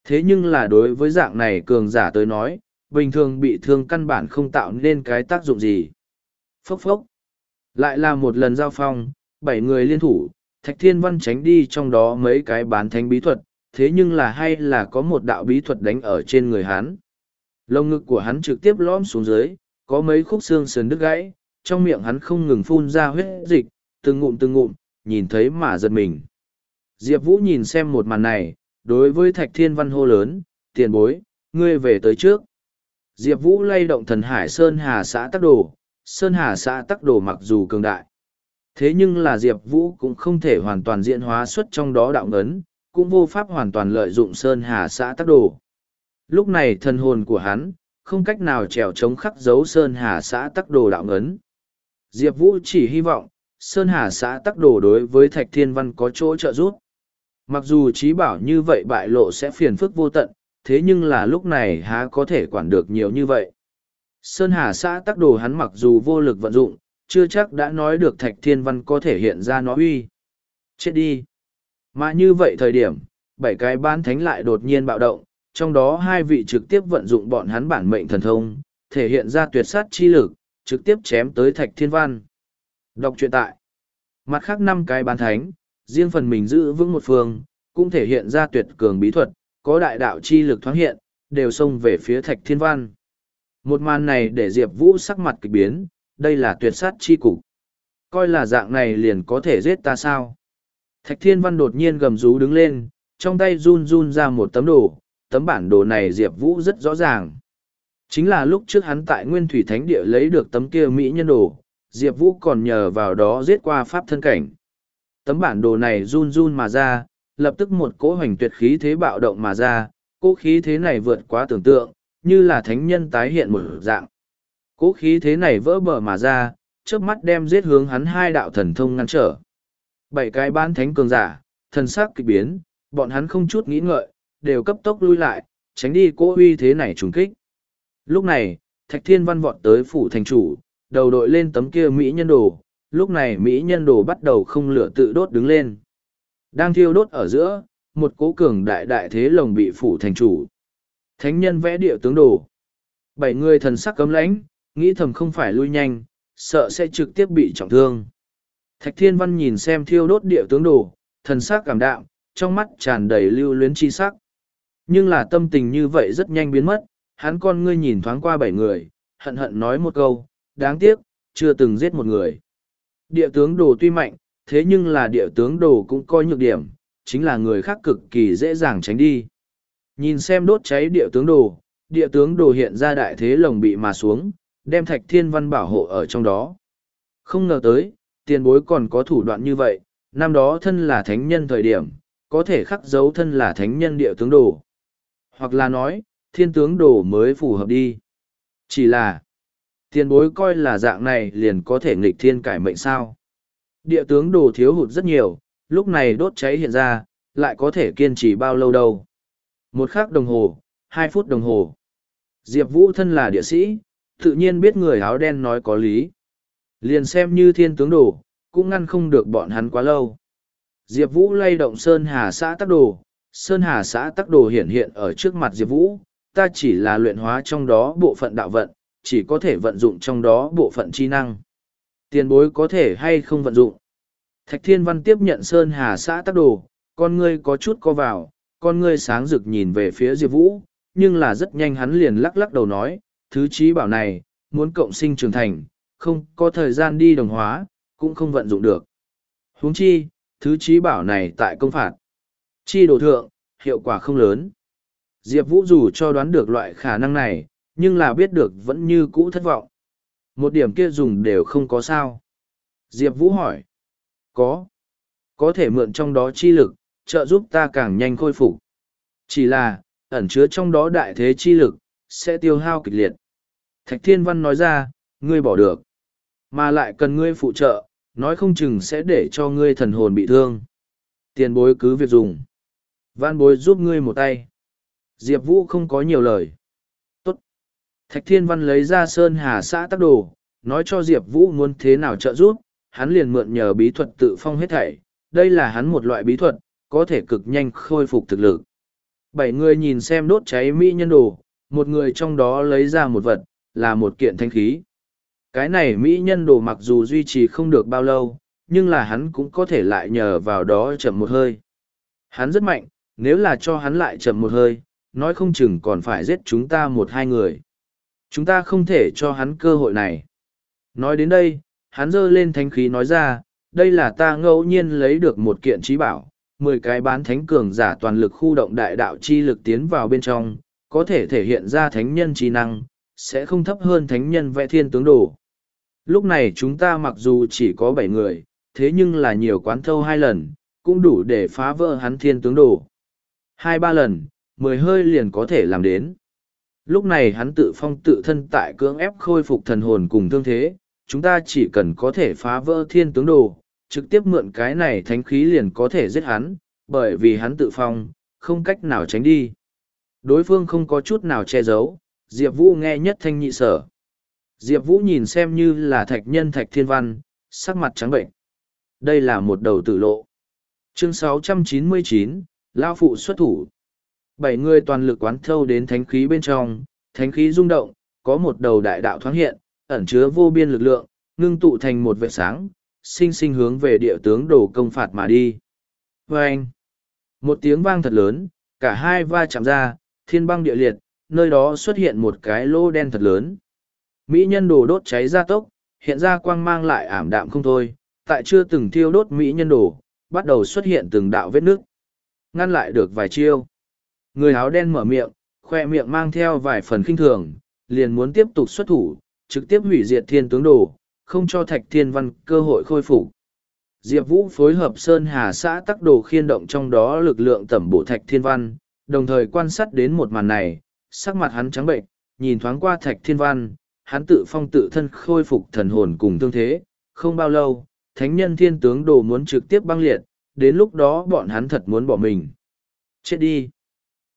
Thế nhưng là đối với dạng này cường giả tới nói, bình thường bị thương căn bản không tạo nên cái tác dụng gì. Phốc phốc. Lại là một lần giao phong, bảy người liên thủ, Thạch Thiên Văn tránh đi trong đó mấy cái bán thánh bí thuật, thế nhưng là hay là có một đạo bí thuật đánh ở trên người hắn. Lông ngực của hắn trực tiếp lõm xuống dưới, có mấy khúc xương sườn đứt gãy, trong miệng hắn không ngừng phun ra huyết dịch, từng ngụm từng ngụm, nhìn thấy mà giật mình. Diệp Vũ nhìn xem một màn này, đối với Thạch Thiên Văn hô lớn, tiền bối, ngươi về tới trước. Diệp Vũ lay động thần hải Sơn Hà xã tắc đồ, Sơn Hà xã tắc đồ mặc dù cường đại. Thế nhưng là Diệp Vũ cũng không thể hoàn toàn diễn hóa xuất trong đó đạo ngấn, cũng vô pháp hoàn toàn lợi dụng Sơn Hà xã tắc đồ. Lúc này thần hồn của hắn, không cách nào trèo chống khắc dấu Sơn Hà xã tắc đồ đạo ngấn. Diệp Vũ chỉ hy vọng, Sơn Hà xã tắc đồ đối với Thạch Thiên Văn có chỗ trợ giúp. Mặc dù trí bảo như vậy bại lộ sẽ phiền phức vô tận, thế nhưng là lúc này há có thể quản được nhiều như vậy. Sơn Hà xã tắc đồ hắn mặc dù vô lực vận dụng, chưa chắc đã nói được Thạch Thiên Văn có thể hiện ra nó uy. Chết đi! Mà như vậy thời điểm, bảy cái bán thánh lại đột nhiên bạo động, trong đó hai vị trực tiếp vận dụng bọn hắn bản mệnh thần thông, thể hiện ra tuyệt sát chi lực, trực tiếp chém tới Thạch Thiên Văn. Đọc truyện tại. Mặt khác năm cái bán thánh, riêng phần mình giữ vững một phương, cũng thể hiện ra tuyệt cường bí thuật, có đại đạo chi lực thoáng hiện, đều xông về phía Thạch Thiên Văn. Một màn này để Diệp Vũ sắc mặt kịch biến, đây là tuyệt sát chi cục. Coi là dạng này liền có thể giết ta sao? Thạch Thiên Văn đột nhiên gầm rú đứng lên, trong tay run run ra một tấm đồ, tấm bản đồ này Diệp Vũ rất rõ ràng. Chính là lúc trước hắn tại Nguyên Thủy Thánh Địa lấy được tấm kia Mỹ nhân đồ, Diệp Vũ còn nhờ vào đó giết qua pháp thân cảnh. Tấm bản đồ này run run mà ra, lập tức một cỗ hoành tuyệt khí thế bạo động mà ra, cỗ khí thế này vượt quá tưởng tượng, như là thánh nhân tái hiện một dạng. Cỗ khí thế này vỡ bờ mà ra, trước mắt đem giết hướng hắn hai đạo thần thông ngăn trở. Bảy cái bán thánh cường giả, thần sắc kịch biến, bọn hắn không chút nghĩ ngợi, đều cấp tốc lui lại, tránh đi cỗ uy thế này trùng kích. Lúc này, Thạch Thiên Văn vọt tới phủ thành chủ, đầu đội lên tấm kia Mỹ nhân đồ, lúc này Mỹ nhân đồ bắt đầu không lửa tự đốt đứng lên. Đang thiêu đốt ở giữa, một cố cường đại đại thế lồng bị phủ thành chủ. Thánh nhân vẽ địa tướng đồ. Bảy người thần sắc cấm lãnh, nghĩ thầm không phải lui nhanh, sợ sẽ trực tiếp bị trọng thương. Thạch Thiên Văn nhìn xem thiêu đốt địa tướng đồ, thần sắc cảm đạm, trong mắt tràn đầy lưu luyến chi sắc. Nhưng là tâm tình như vậy rất nhanh biến mất, hắn con ngươi nhìn thoáng qua bảy người, hận hận nói một câu, đáng tiếc, chưa từng giết một người. Địa tướng đồ tuy mạnh, thế nhưng là địa tướng đồ cũng coi nhược điểm, chính là người khác cực kỳ dễ dàng tránh đi. Nhìn xem đốt cháy địa tướng đồ, địa tướng đồ hiện ra đại thế lồng bị mà xuống, đem thạch thiên văn bảo hộ ở trong đó. Không ngờ tới, tiền bối còn có thủ đoạn như vậy, năm đó thân là thánh nhân thời điểm, có thể khắc dấu thân là thánh nhân địa tướng đồ. Hoặc là nói, thiên tướng đồ mới phù hợp đi. Chỉ là, tiền bối coi là dạng này liền có thể nghịch thiên cải mệnh sao. Địa tướng đồ thiếu hụt rất nhiều, lúc này đốt cháy hiện ra, lại có thể kiên trì bao lâu đâu. Một khắc đồng hồ, hai phút đồng hồ. Diệp Vũ thân là địa sĩ, tự nhiên biết người áo đen nói có lý. Liền xem như thiên tướng đồ, cũng ngăn không được bọn hắn quá lâu. Diệp Vũ lay động Sơn Hà xã tắc đồ, Sơn Hà xã tắc đồ hiện hiện ở trước mặt Diệp Vũ, ta chỉ là luyện hóa trong đó bộ phận đạo vận, chỉ có thể vận dụng trong đó bộ phận chi năng. Tiền bối có thể hay không vận dụng. Thạch Thiên Văn tiếp nhận Sơn Hà xã tác đồ, con ngươi có chút co vào, con ngươi sáng rực nhìn về phía Diệp Vũ, nhưng là rất nhanh hắn liền lắc lắc đầu nói, thứ trí bảo này, muốn cộng sinh trưởng thành, không có thời gian đi đồng hóa, cũng không vận dụng được. huống chi, thứ trí bảo này tại công phạt. Chi đồ thượng, hiệu quả không lớn. Diệp Vũ dù cho đoán được loại khả năng này, nhưng là biết được vẫn như cũ thất vọng. Một điểm kia dùng đều không có sao. Diệp Vũ hỏi. Có. Có thể mượn trong đó chi lực, trợ giúp ta càng nhanh khôi phục. Chỉ là, ẩn chứa trong đó đại thế chi lực, sẽ tiêu hao kịch liệt. Thạch Thiên Văn nói ra, ngươi bỏ được. Mà lại cần ngươi phụ trợ, nói không chừng sẽ để cho ngươi thần hồn bị thương. Tiền bối cứ việc dùng. Văn bối giúp ngươi một tay. Diệp Vũ không có nhiều lời. Thạch Thiên Văn lấy ra Sơn Hà xã tác đồ, nói cho Diệp Vũ muốn thế nào trợ giúp, hắn liền mượn nhờ bí thuật tự phong hết thảy. Đây là hắn một loại bí thuật, có thể cực nhanh khôi phục thực lực. Bảy người nhìn xem đốt cháy mỹ nhân đồ, một người trong đó lấy ra một vật, là một kiện thanh khí. Cái này mỹ nhân đồ mặc dù duy trì không được bao lâu, nhưng là hắn cũng có thể lại nhờ vào đó chậm một hơi. Hắn rất mạnh, nếu là cho hắn lại chậm một hơi, nói không chừng còn phải giết chúng ta một hai người. Chúng ta không thể cho hắn cơ hội này. Nói đến đây, hắn giơ lên thanh khí nói ra, đây là ta ngẫu nhiên lấy được một kiện trí bảo, mười cái bán thánh cường giả toàn lực khu động đại đạo chi lực tiến vào bên trong, có thể thể hiện ra thánh nhân trí năng, sẽ không thấp hơn thánh nhân vẽ thiên tướng đồ. Lúc này chúng ta mặc dù chỉ có bảy người, thế nhưng là nhiều quán thâu hai lần, cũng đủ để phá vỡ hắn thiên tướng đồ. Hai ba lần, mười hơi liền có thể làm đến. Lúc này hắn tự phong tự thân tại cưỡng ép khôi phục thần hồn cùng thương thế, chúng ta chỉ cần có thể phá vỡ thiên tướng đồ, trực tiếp mượn cái này thánh khí liền có thể giết hắn, bởi vì hắn tự phong, không cách nào tránh đi. Đối phương không có chút nào che giấu, Diệp Vũ nghe nhất thanh nhị sở. Diệp Vũ nhìn xem như là thạch nhân thạch thiên văn, sắc mặt trắng bệnh. Đây là một đầu tử lộ. Chương 699, Lao Phụ xuất thủ. Bảy người toàn lực quán thâu đến thánh khí bên trong, thánh khí rung động, có một đầu đại đạo thoáng hiện, ẩn chứa vô biên lực lượng, ngưng tụ thành một vệt sáng, sinh sinh hướng về địa tướng đồ công phạt mà đi. Và anh, một tiếng vang thật lớn, cả hai va chạm ra, thiên băng địa liệt, nơi đó xuất hiện một cái lô đen thật lớn. Mỹ nhân đồ đốt cháy ra tốc, hiện ra quang mang lại ảm đạm không thôi, tại chưa từng thiêu đốt Mỹ nhân đồ, bắt đầu xuất hiện từng đạo vết nước. Ngăn lại được vài chiêu. Người áo đen mở miệng, khoe miệng mang theo vài phần kinh thường, liền muốn tiếp tục xuất thủ, trực tiếp hủy diệt thiên tướng đồ, không cho thạch thiên văn cơ hội khôi phục diệp vũ phối hợp sơn hà xã tắc đồ khiên động trong đó lực lượng tẩm bổ thạch thiên văn đồng thời quan sát đến một màn này, sắc mặt hắn trắng bệnh, nhìn thoáng qua thạch thiên văn, hắn tự phong tự thân khôi phục thần hồn cùng tương thế, không bao lâu, thánh nhân thiên tướng đồ muốn trực tiếp băng liệt, đến lúc đó bọn hắn thật muốn bỏ mình. Chết đi!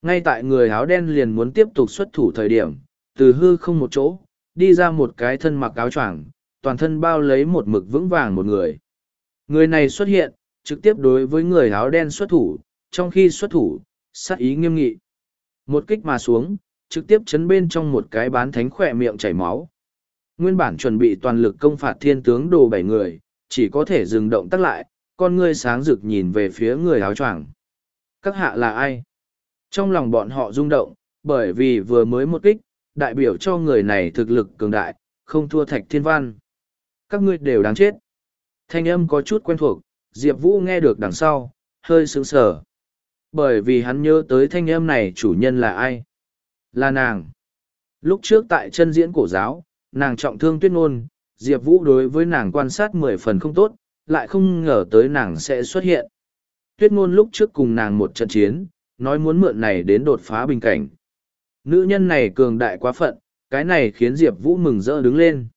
Ngay tại người áo đen liền muốn tiếp tục xuất thủ thời điểm, từ hư không một chỗ, đi ra một cái thân mặc áo choàng, toàn thân bao lấy một mực vững vàng một người. Người này xuất hiện, trực tiếp đối với người áo đen xuất thủ, trong khi xuất thủ, sát ý nghiêm nghị. Một kích mà xuống, trực tiếp chấn bên trong một cái bán thánh khỏe miệng chảy máu. Nguyên bản chuẩn bị toàn lực công phạt thiên tướng đồ bảy người, chỉ có thể dừng động tắt lại, con ngươi sáng rực nhìn về phía người áo choàng. Các hạ là ai? Trong lòng bọn họ rung động, bởi vì vừa mới một kích, đại biểu cho người này thực lực cường đại, không thua thạch thiên văn. Các ngươi đều đáng chết. Thanh âm có chút quen thuộc, Diệp Vũ nghe được đằng sau, hơi sững sờ. Bởi vì hắn nhớ tới thanh âm này chủ nhân là ai? Là nàng. Lúc trước tại chân diễn cổ giáo, nàng trọng thương tuyết ngôn, Diệp Vũ đối với nàng quan sát mười phần không tốt, lại không ngờ tới nàng sẽ xuất hiện. Tuyết ngôn lúc trước cùng nàng một trận chiến, nói muốn mượn này đến đột phá bình cảnh. Nữ nhân này cường đại quá phận, cái này khiến Diệp Vũ mừng rỡ đứng lên.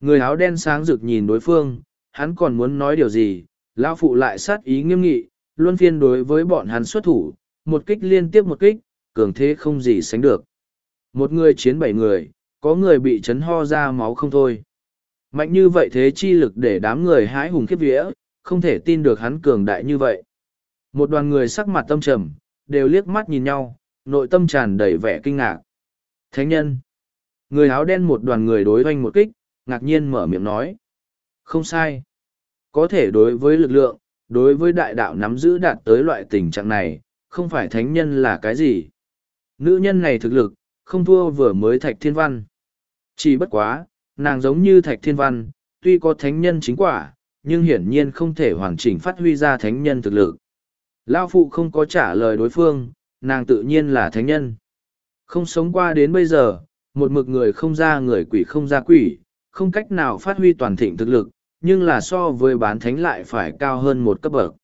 Người áo đen sáng rực nhìn đối phương, hắn còn muốn nói điều gì, Lao phụ lại sát ý nghiêm nghị, luân phiên đối với bọn hắn xuất thủ, một kích liên tiếp một kích, cường thế không gì sánh được. Một người chiến bảy người, có người bị chấn ho ra máu không thôi. Mạnh như vậy thế chi lực để đám người hái hùng khiếp vía, không thể tin được hắn cường đại như vậy. Một đoàn người sắc mặt tâm trầm, đều liếc mắt nhìn nhau, nội tâm tràn đầy vẻ kinh ngạc. Thánh nhân. Người áo đen một đoàn người đối hoanh một kích, ngạc nhiên mở miệng nói. Không sai. Có thể đối với lực lượng, đối với đại đạo nắm giữ đạt tới loại tình trạng này, không phải thánh nhân là cái gì. Nữ nhân này thực lực, không thua vừa mới thạch thiên văn. Chỉ bất quá, nàng giống như thạch thiên văn, tuy có thánh nhân chính quả, nhưng hiển nhiên không thể hoàn chỉnh phát huy ra thánh nhân thực lực. Lao phụ không có trả lời đối phương, nàng tự nhiên là thánh nhân. Không sống qua đến bây giờ, một mực người không ra người quỷ không ra quỷ, không cách nào phát huy toàn thịnh thực lực, nhưng là so với bán thánh lại phải cao hơn một cấp bậc.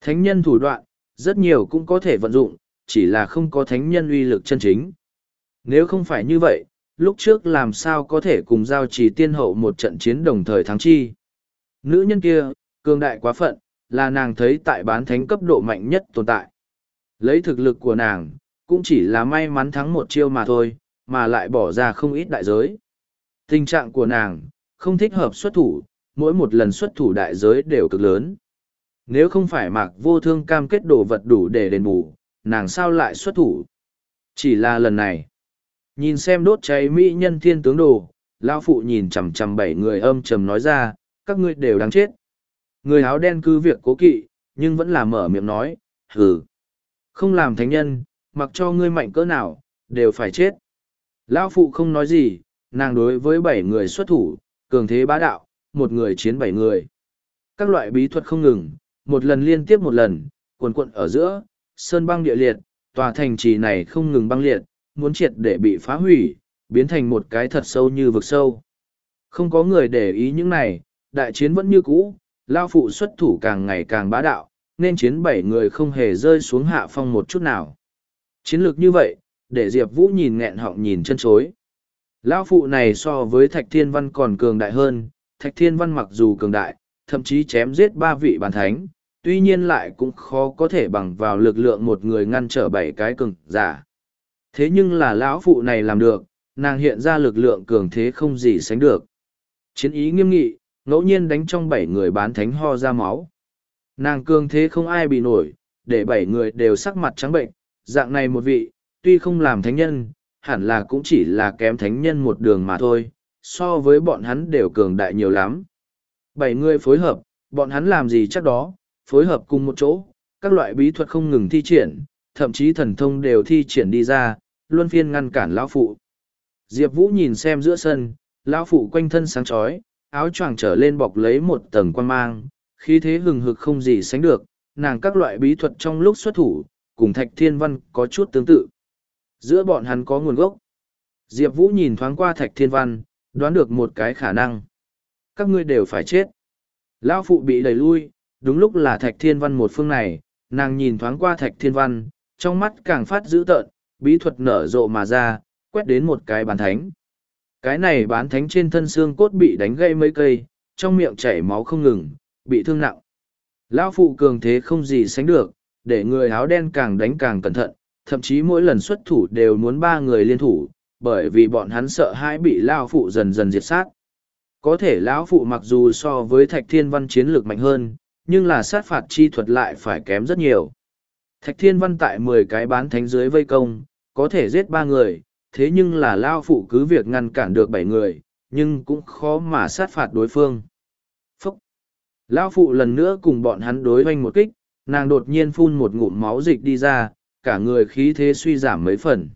Thánh nhân thủ đoạn, rất nhiều cũng có thể vận dụng, chỉ là không có thánh nhân uy lực chân chính. Nếu không phải như vậy, lúc trước làm sao có thể cùng giao trì tiên hậu một trận chiến đồng thời thắng chi. Nữ nhân kia, cường đại quá phận, là nàng thấy tại bán thánh cấp độ mạnh nhất tồn tại. Lấy thực lực của nàng, cũng chỉ là may mắn thắng một chiêu mà thôi, mà lại bỏ ra không ít đại giới. Tình trạng của nàng, không thích hợp xuất thủ, mỗi một lần xuất thủ đại giới đều cực lớn. Nếu không phải mạc vô thương cam kết đồ vật đủ để đền bù, nàng sao lại xuất thủ? Chỉ là lần này. Nhìn xem đốt cháy mỹ nhân thiên tướng đồ, lão phụ nhìn chằm chằm bảy người âm trầm nói ra, các ngươi đều đáng chết. Người áo đen cứ việc cố kỵ, nhưng vẫn là mở miệng nói, hừ. Không làm thánh nhân, mặc cho ngươi mạnh cỡ nào, đều phải chết. Lão phụ không nói gì, nàng đối với bảy người xuất thủ, cường thế bá đạo, một người chiến bảy người. Các loại bí thuật không ngừng, một lần liên tiếp một lần, cuồn cuộn ở giữa, sơn băng địa liệt, tòa thành trì này không ngừng băng liệt, muốn triệt để bị phá hủy, biến thành một cái thật sâu như vực sâu. Không có người để ý những này, đại chiến vẫn như cũ, lao phụ xuất thủ càng ngày càng bá đạo, nên chiến bảy người không hề rơi xuống hạ phong một chút nào. Chiến lược như vậy, để Diệp Vũ nhìn nghẹn họng nhìn chân chối. Lao phụ này so với Thạch Thiên Văn còn cường đại hơn, Thạch Thiên Văn mặc dù cường đại, thậm chí chém giết ba vị bàn thánh, tuy nhiên lại cũng khó có thể bằng vào lực lượng một người ngăn trở bảy cái cường giả. Thế nhưng là lão phụ này làm được, nàng hiện ra lực lượng cường thế không gì sánh được. Chiến ý nghiêm nghị, ngẫu nhiên đánh trong bảy người bán thánh ho ra máu. Nàng cường thế không ai bị nổi, để bảy người đều sắc mặt trắng bệnh, dạng này một vị, tuy không làm thánh nhân, hẳn là cũng chỉ là kém thánh nhân một đường mà thôi, so với bọn hắn đều cường đại nhiều lắm. Bảy người phối hợp, bọn hắn làm gì chắc đó, phối hợp cùng một chỗ, các loại bí thuật không ngừng thi triển, thậm chí thần thông đều thi triển đi ra, luân phiên ngăn cản lão phụ. Diệp Vũ nhìn xem giữa sân, lão phụ quanh thân sáng chói, áo choàng trở lên bọc lấy một tầng quan mang, khí thế hừng hực không gì sánh được, nàng các loại bí thuật trong lúc xuất thủ, cùng Thạch Thiên Văn có chút tương tự. Giữa bọn hắn có nguồn gốc. Diệp Vũ nhìn thoáng qua Thạch Thiên Văn, đoán được một cái khả năng. Các ngươi đều phải chết. Lão phụ bị đẩy lui, đúng lúc là Thạch Thiên Văn một phương này, nàng nhìn thoáng qua Thạch Thiên Văn, trong mắt càng phát dữ tợn, bí thuật nở rộ mà ra, quét đến một cái bàn thánh. Cái này bán thánh trên thân xương cốt bị đánh gây mấy cây, trong miệng chảy máu không ngừng, bị thương nặng. Lão phụ cường thế không gì sánh được, để người áo đen càng đánh càng cẩn thận, thậm chí mỗi lần xuất thủ đều muốn ba người liên thủ, bởi vì bọn hắn sợ hãi bị Lão phụ dần dần diệt sát. Có thể lão phụ mặc dù so với Thạch Thiên Văn chiến lược mạnh hơn, nhưng là sát phạt chi thuật lại phải kém rất nhiều. Thạch Thiên Văn tại mười cái bán thánh dưới vây công, có thể giết ba người, thế nhưng là Lao Phụ cứ việc ngăn cản được bảy người, nhưng cũng khó mà sát phạt đối phương. Phúc! Lao Phụ lần nữa cùng bọn hắn đối oanh một kích, nàng đột nhiên phun một ngụm máu dịch đi ra, cả người khí thế suy giảm mấy phần.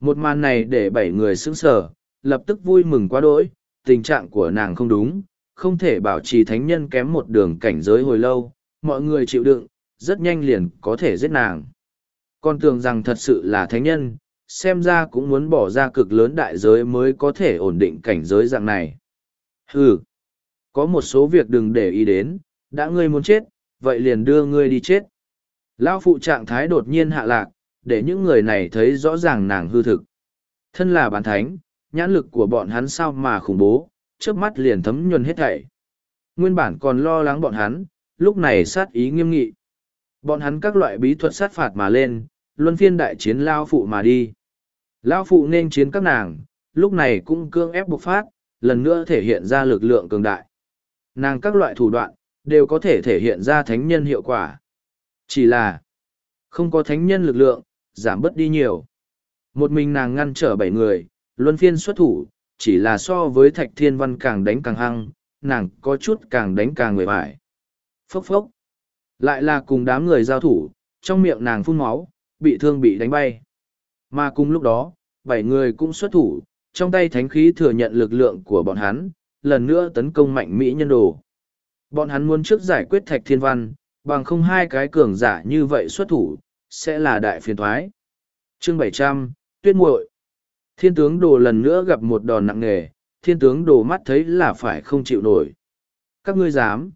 Một màn này để bảy người sững sờ, lập tức vui mừng quá đỗi, tình trạng của nàng không đúng, không thể bảo trì thánh nhân kém một đường cảnh giới hồi lâu, mọi người chịu đựng, rất nhanh liền có thể giết nàng. Con tưởng rằng thật sự là thánh nhân, xem ra cũng muốn bỏ ra cực lớn đại giới mới có thể ổn định cảnh giới dạng này. Hừ, có một số việc đừng để ý đến, đã ngươi muốn chết, vậy liền đưa ngươi đi chết. Lão phụ trạng thái đột nhiên hạ lạc, để những người này thấy rõ ràng nàng hư thực. Thân là bản thánh, nhãn lực của bọn hắn sao mà khủng bố, trước mắt liền thấm nhuần hết thảy. Nguyên bản còn lo lắng bọn hắn, lúc này sát ý nghiêm nghị. Bọn hắn các loại bí thuật sát phạt mà lên, luân phiên đại chiến lao phụ mà đi lão phụ nên chiến các nàng, lúc này cũng cương ép bộc phát, lần nữa thể hiện ra lực lượng cường đại. Nàng các loại thủ đoạn, đều có thể thể hiện ra thánh nhân hiệu quả. Chỉ là, không có thánh nhân lực lượng, giảm bớt đi nhiều. Một mình nàng ngăn trở bảy người, luân phiên xuất thủ, chỉ là so với thạch thiên văn càng đánh càng hăng, nàng có chút càng đánh càng người bại. Phốc phốc. Lại là cùng đám người giao thủ, trong miệng nàng phun máu, bị thương bị đánh bay. Mà cùng lúc đó, bảy người cũng xuất thủ, trong tay thánh khí thừa nhận lực lượng của bọn hắn, lần nữa tấn công mạnh Mỹ nhân đồ. Bọn hắn muốn trước giải quyết thạch thiên văn, bằng không hai cái cường giả như vậy xuất thủ, sẽ là đại phiền thoái. Chương bảy trăm Tuyết muội Thiên tướng đồ lần nữa gặp một đòn nặng nề, thiên tướng đồ mắt thấy là phải không chịu nổi. Các ngươi dám.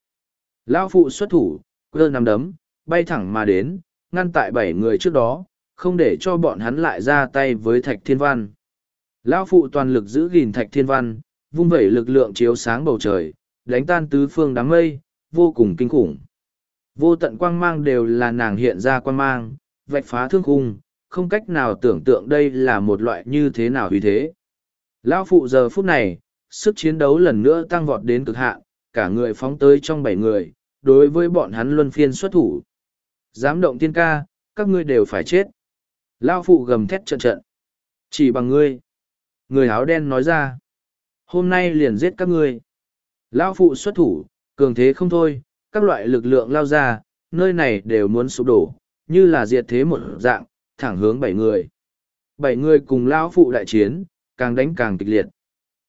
Lao phụ xuất thủ, cơ nằm đấm, bay thẳng mà đến, ngăn tại bảy người trước đó, không để cho bọn hắn lại ra tay với thạch thiên văn. Lão phụ toàn lực giữ gìn thạch thiên văn, vung vẩy lực lượng chiếu sáng bầu trời, đánh tan tứ phương đám mây, vô cùng kinh khủng. Vô tận quang mang đều là nàng hiện ra quang mang, vạch phá thương khung, không cách nào tưởng tượng đây là một loại như thế nào uy thế. Lão phụ giờ phút này, sức chiến đấu lần nữa tăng vọt đến cực hạn, cả người phóng tới trong bảy người, đối với bọn hắn luân phiên xuất thủ. Dám động tiên ca, các ngươi đều phải chết. Lao phụ gầm thét trận trận. Chỉ bằng ngươi. Người áo đen nói ra. Hôm nay liền giết các ngươi. Lao phụ xuất thủ, cường thế không thôi, các loại lực lượng lao ra, nơi này đều muốn sụp đổ, như là diệt thế một dạng, thẳng hướng bảy người. Bảy người cùng Lao phụ đại chiến, càng đánh càng kịch liệt.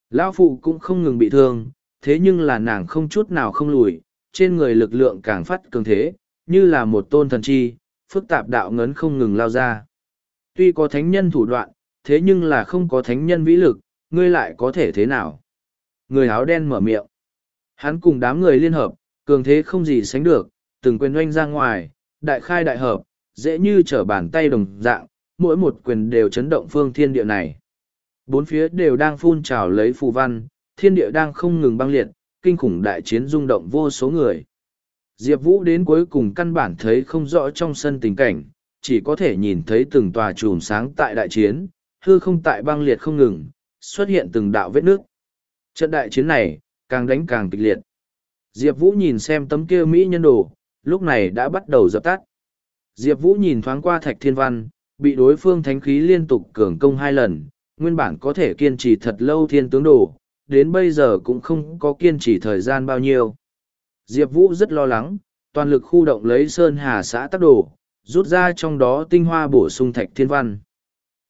Lao phụ cũng không ngừng bị thương, thế nhưng là nàng không chút nào không lùi, trên người lực lượng càng phát cường thế, như là một tôn thần chi, phức tạp đạo ngấn không ngừng lao ra. Tuy có thánh nhân thủ đoạn, thế nhưng là không có thánh nhân vĩ lực, ngươi lại có thể thế nào? Người áo đen mở miệng. Hắn cùng đám người liên hợp, cường thế không gì sánh được, từng quyền oanh ra ngoài, đại khai đại hợp, dễ như trở bàn tay đồng dạng, mỗi một quyền đều chấn động phương thiên địa này. Bốn phía đều đang phun trào lấy phù văn, thiên địa đang không ngừng băng liệt, kinh khủng đại chiến rung động vô số người. Diệp Vũ đến cuối cùng căn bản thấy không rõ trong sân tình cảnh, chỉ có thể nhìn thấy từng tòa chùm sáng tại đại chiến, hư không tại băng liệt không ngừng, xuất hiện từng đạo vết nước. Trận đại chiến này, càng đánh càng kịch liệt. Diệp Vũ nhìn xem tấm kia Mỹ nhân đồ, lúc này đã bắt đầu dập tắt. Diệp Vũ nhìn thoáng qua Thạch Thiên Văn, bị đối phương thánh khí liên tục cường công hai lần, nguyên bản có thể kiên trì thật lâu thiên tướng đồ, đến bây giờ cũng không có kiên trì thời gian bao nhiêu. Diệp Vũ rất lo lắng, toàn lực khu động lấy Sơn Hà xã tác đồ, rút ra trong đó tinh hoa bổ sung Thạch Thiên Văn.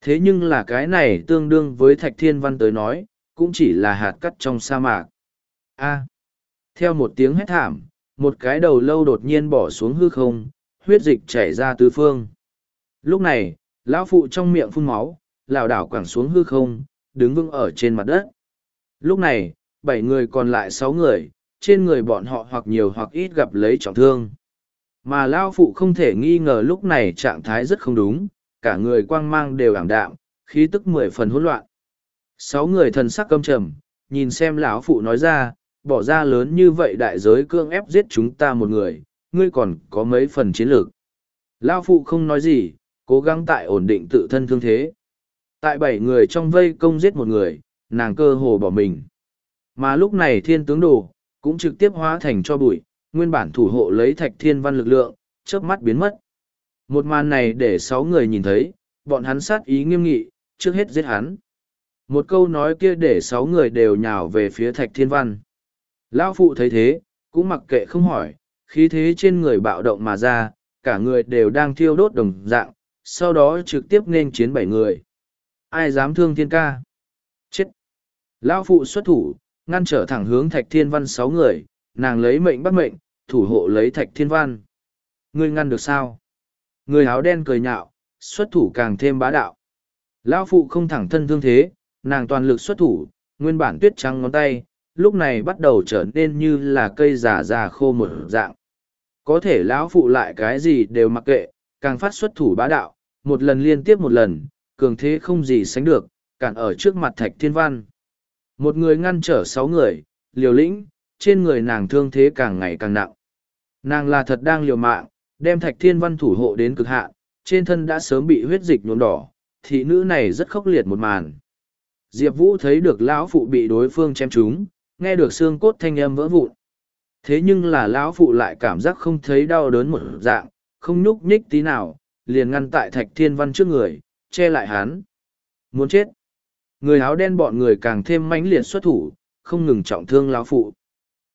Thế nhưng là cái này tương đương với Thạch Thiên Văn tới nói, cũng chỉ là hạt cắt trong sa mạc. A. Theo một tiếng hét thảm, một cái đầu lâu đột nhiên bỏ xuống hư không, huyết dịch chảy ra tứ phương. Lúc này, lão phụ trong miệng phun máu, lảo đảo quẳng xuống hư không, đứng vững ở trên mặt đất. Lúc này, bảy người còn lại sáu người, trên người bọn họ hoặc nhiều hoặc ít gặp lấy trọng thương. Mà Lao Phụ không thể nghi ngờ lúc này trạng thái rất không đúng, cả người quang mang đều ảm đạm, khí tức mười phần hỗn loạn. Sáu người thần sắc câm trầm, nhìn xem lão Phụ nói ra, bỏ ra lớn như vậy đại giới cương ép giết chúng ta một người, ngươi còn có mấy phần chiến lược. Lao Phụ không nói gì, cố gắng tại ổn định tự thân thương thế. Tại bảy người trong vây công giết một người, nàng cơ hồ bỏ mình. Mà lúc này thiên tướng đồ, cũng trực tiếp hóa thành cho bụi, nguyên bản thủ hộ lấy thạch thiên văn lực lượng, chớp mắt biến mất. Một màn này để sáu người nhìn thấy, bọn hắn sát ý nghiêm nghị, trước hết giết hắn. Một câu nói kia để sáu người đều nhào về phía thạch thiên văn. Lão phụ thấy thế, cũng mặc kệ không hỏi, khí thế trên người bạo động mà ra, cả người đều đang thiêu đốt đồng dạng, sau đó trực tiếp nên chiến bảy người. Ai dám thương thiên ca? Chết! Lão phụ xuất thủ, ngăn trở thẳng hướng thạch thiên văn sáu người, nàng lấy mệnh bắt mệnh, thủ hộ lấy thạch thiên văn. Ngươi ngăn được sao? Người áo đen cười nhạo, xuất thủ càng thêm bá đạo. Lão phụ không thẳng thân thương thế, nàng toàn lực xuất thủ, nguyên bản tuyết trắng ngón tay, lúc này bắt đầu trở nên như là cây già già khô một dạng. Có thể lão phụ lại cái gì đều mặc kệ, càng phát xuất thủ bá đạo, một lần liên tiếp một lần, cường thế không gì sánh được, cản ở trước mặt thạch thiên văn. Một người ngăn trở sáu người, liều lĩnh, trên người nàng thương thế càng ngày càng nặng. Nàng là thật đang liều mạng, đem thạch thiên văn thủ hộ đến cực hạn, trên thân đã sớm bị huyết dịch nhuộm đỏ, thị nữ này rất khốc liệt một màn. Diệp Vũ thấy được lão phụ bị đối phương chém trúng, nghe được xương cốt thanh âm vỡ vụn. Thế nhưng là lão phụ lại cảm giác không thấy đau đớn một dạng, không nhúc nhích tí nào, liền ngăn tại thạch thiên văn trước người, che lại hắn. Muốn chết. Người áo đen bọn người càng thêm mãnh liệt xuất thủ, không ngừng trọng thương lão phụ.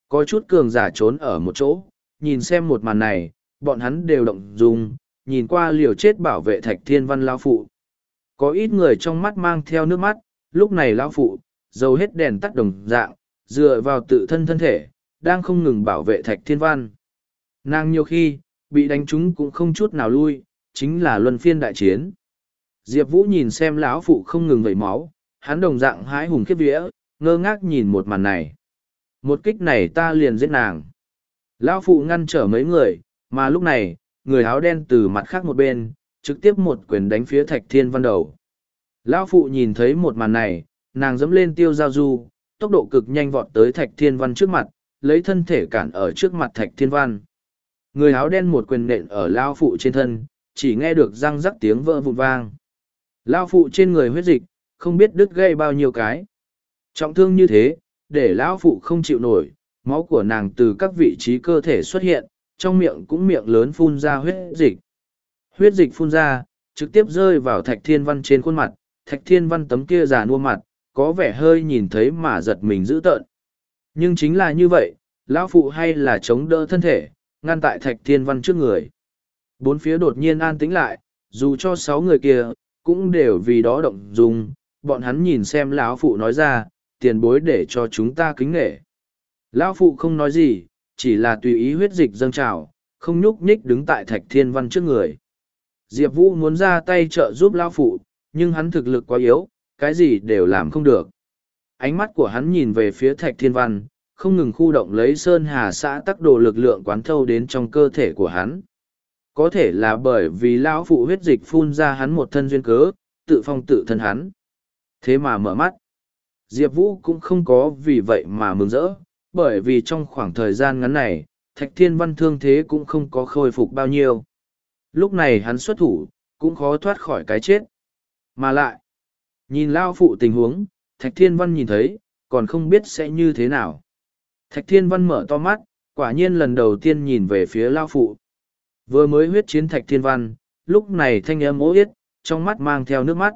Có chút cường giả trốn ở một chỗ, nhìn xem một màn này, bọn hắn đều động dung, nhìn qua liều chết bảo vệ thạch thiên văn lão phụ. Có ít người trong mắt mang theo nước mắt, lúc này lão phụ, dầu hết đèn tắt đồng dạng, dựa vào tự thân thân thể, đang không ngừng bảo vệ thạch thiên văn. Nàng nhiều khi, bị đánh trúng cũng không chút nào lui, chính là luân phiên đại chiến. Diệp Vũ nhìn xem lão phụ không ngừng vẩy máu, hắn đồng dạng hái hùng khiếp vía, ngơ ngác nhìn một màn này. Một kích này ta liền giết nàng. Lão phụ ngăn trở mấy người, mà lúc này, người áo đen từ mặt khác một bên, trực tiếp một quyền đánh phía thạch thiên văn đầu. Lão phụ nhìn thấy một màn này, nàng dẫm lên tiêu giao du, tốc độ cực nhanh vọt tới thạch thiên văn trước mặt, lấy thân thể cản ở trước mặt thạch thiên văn. Người áo đen một quyền nện ở Lão phụ trên thân, chỉ nghe được răng rắc tiếng vỡ vụn vang. Lão phụ trên người huyết dịch, không biết đứt gây bao nhiêu cái. Trọng thương như thế, để lão phụ không chịu nổi, máu của nàng từ các vị trí cơ thể xuất hiện, trong miệng cũng miệng lớn phun ra huyết dịch. Huyết dịch phun ra, trực tiếp rơi vào thạch thiên văn trên khuôn mặt, thạch thiên văn tấm kia già nua mặt, có vẻ hơi nhìn thấy mà giật mình dữ tợn. Nhưng chính là như vậy, lão phụ hay là chống đỡ thân thể, ngăn tại thạch thiên văn trước người. Bốn phía đột nhiên an tĩnh lại, dù cho sáu người kia, cũng đều vì đó động dung, bọn hắn nhìn xem lão phụ nói ra, tiền bối để cho chúng ta kính nghệ. Lão phụ không nói gì, chỉ là tùy ý huyết dịch dâng trào, không nhúc nhích đứng tại thạch thiên văn trước người. Diệp Vũ muốn ra tay trợ giúp lão phụ, nhưng hắn thực lực quá yếu, cái gì đều làm không được. Ánh mắt của hắn nhìn về phía thạch thiên văn, không ngừng khu động lấy sơn hà xã tắc đồ lực lượng quán thâu đến trong cơ thể của hắn. Có thể là bởi vì lão phụ huyết dịch phun ra hắn một thân duyên cớ, tự phong tự thân hắn. Thế mà mở mắt. Diệp Vũ cũng không có vì vậy mà mừng rỡ, bởi vì trong khoảng thời gian ngắn này, Thạch Thiên Văn thương thế cũng không có khôi phục bao nhiêu. Lúc này hắn xuất thủ, cũng khó thoát khỏi cái chết. Mà lại, nhìn Lao Phụ tình huống, Thạch Thiên Văn nhìn thấy, còn không biết sẽ như thế nào. Thạch Thiên Văn mở to mắt, quả nhiên lần đầu tiên nhìn về phía Lao Phụ. Vừa mới huyết chiến Thạch Thiên Văn, lúc này thanh âm ố yết, trong mắt mang theo nước mắt.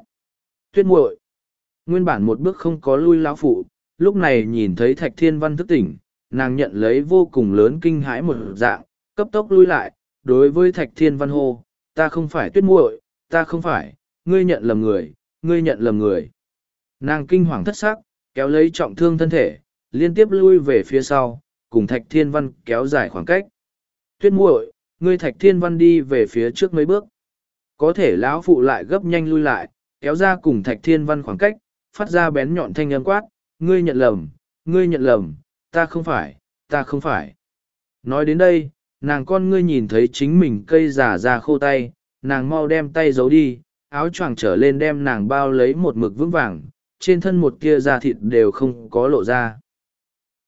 Tuyết muội Nguyên bản một bước không có lui lão phụ, lúc này nhìn thấy thạch thiên văn thức tỉnh, nàng nhận lấy vô cùng lớn kinh hãi một dạng, cấp tốc lui lại, đối với thạch thiên văn hô, ta không phải tuyết muội, ta không phải, ngươi nhận lầm người, ngươi nhận lầm người. Nàng kinh hoàng thất sắc, kéo lấy trọng thương thân thể, liên tiếp lui về phía sau, cùng thạch thiên văn kéo dài khoảng cách. Tuyết muội, ngươi thạch thiên văn đi về phía trước mấy bước. Có thể lão phụ lại gấp nhanh lui lại, kéo ra cùng thạch thiên văn khoảng cách, phát ra bén nhọn thanh âm quát, ngươi nhận lầm, ngươi nhận lầm, ta không phải, ta không phải. Nói đến đây, nàng con ngươi nhìn thấy chính mình cây giả ra khô tay nàng mau đem tay giấu đi áo choàng trở lên đem nàng bao lấy một mực vững vàng trên thân một kia da thịt đều không có lộ ra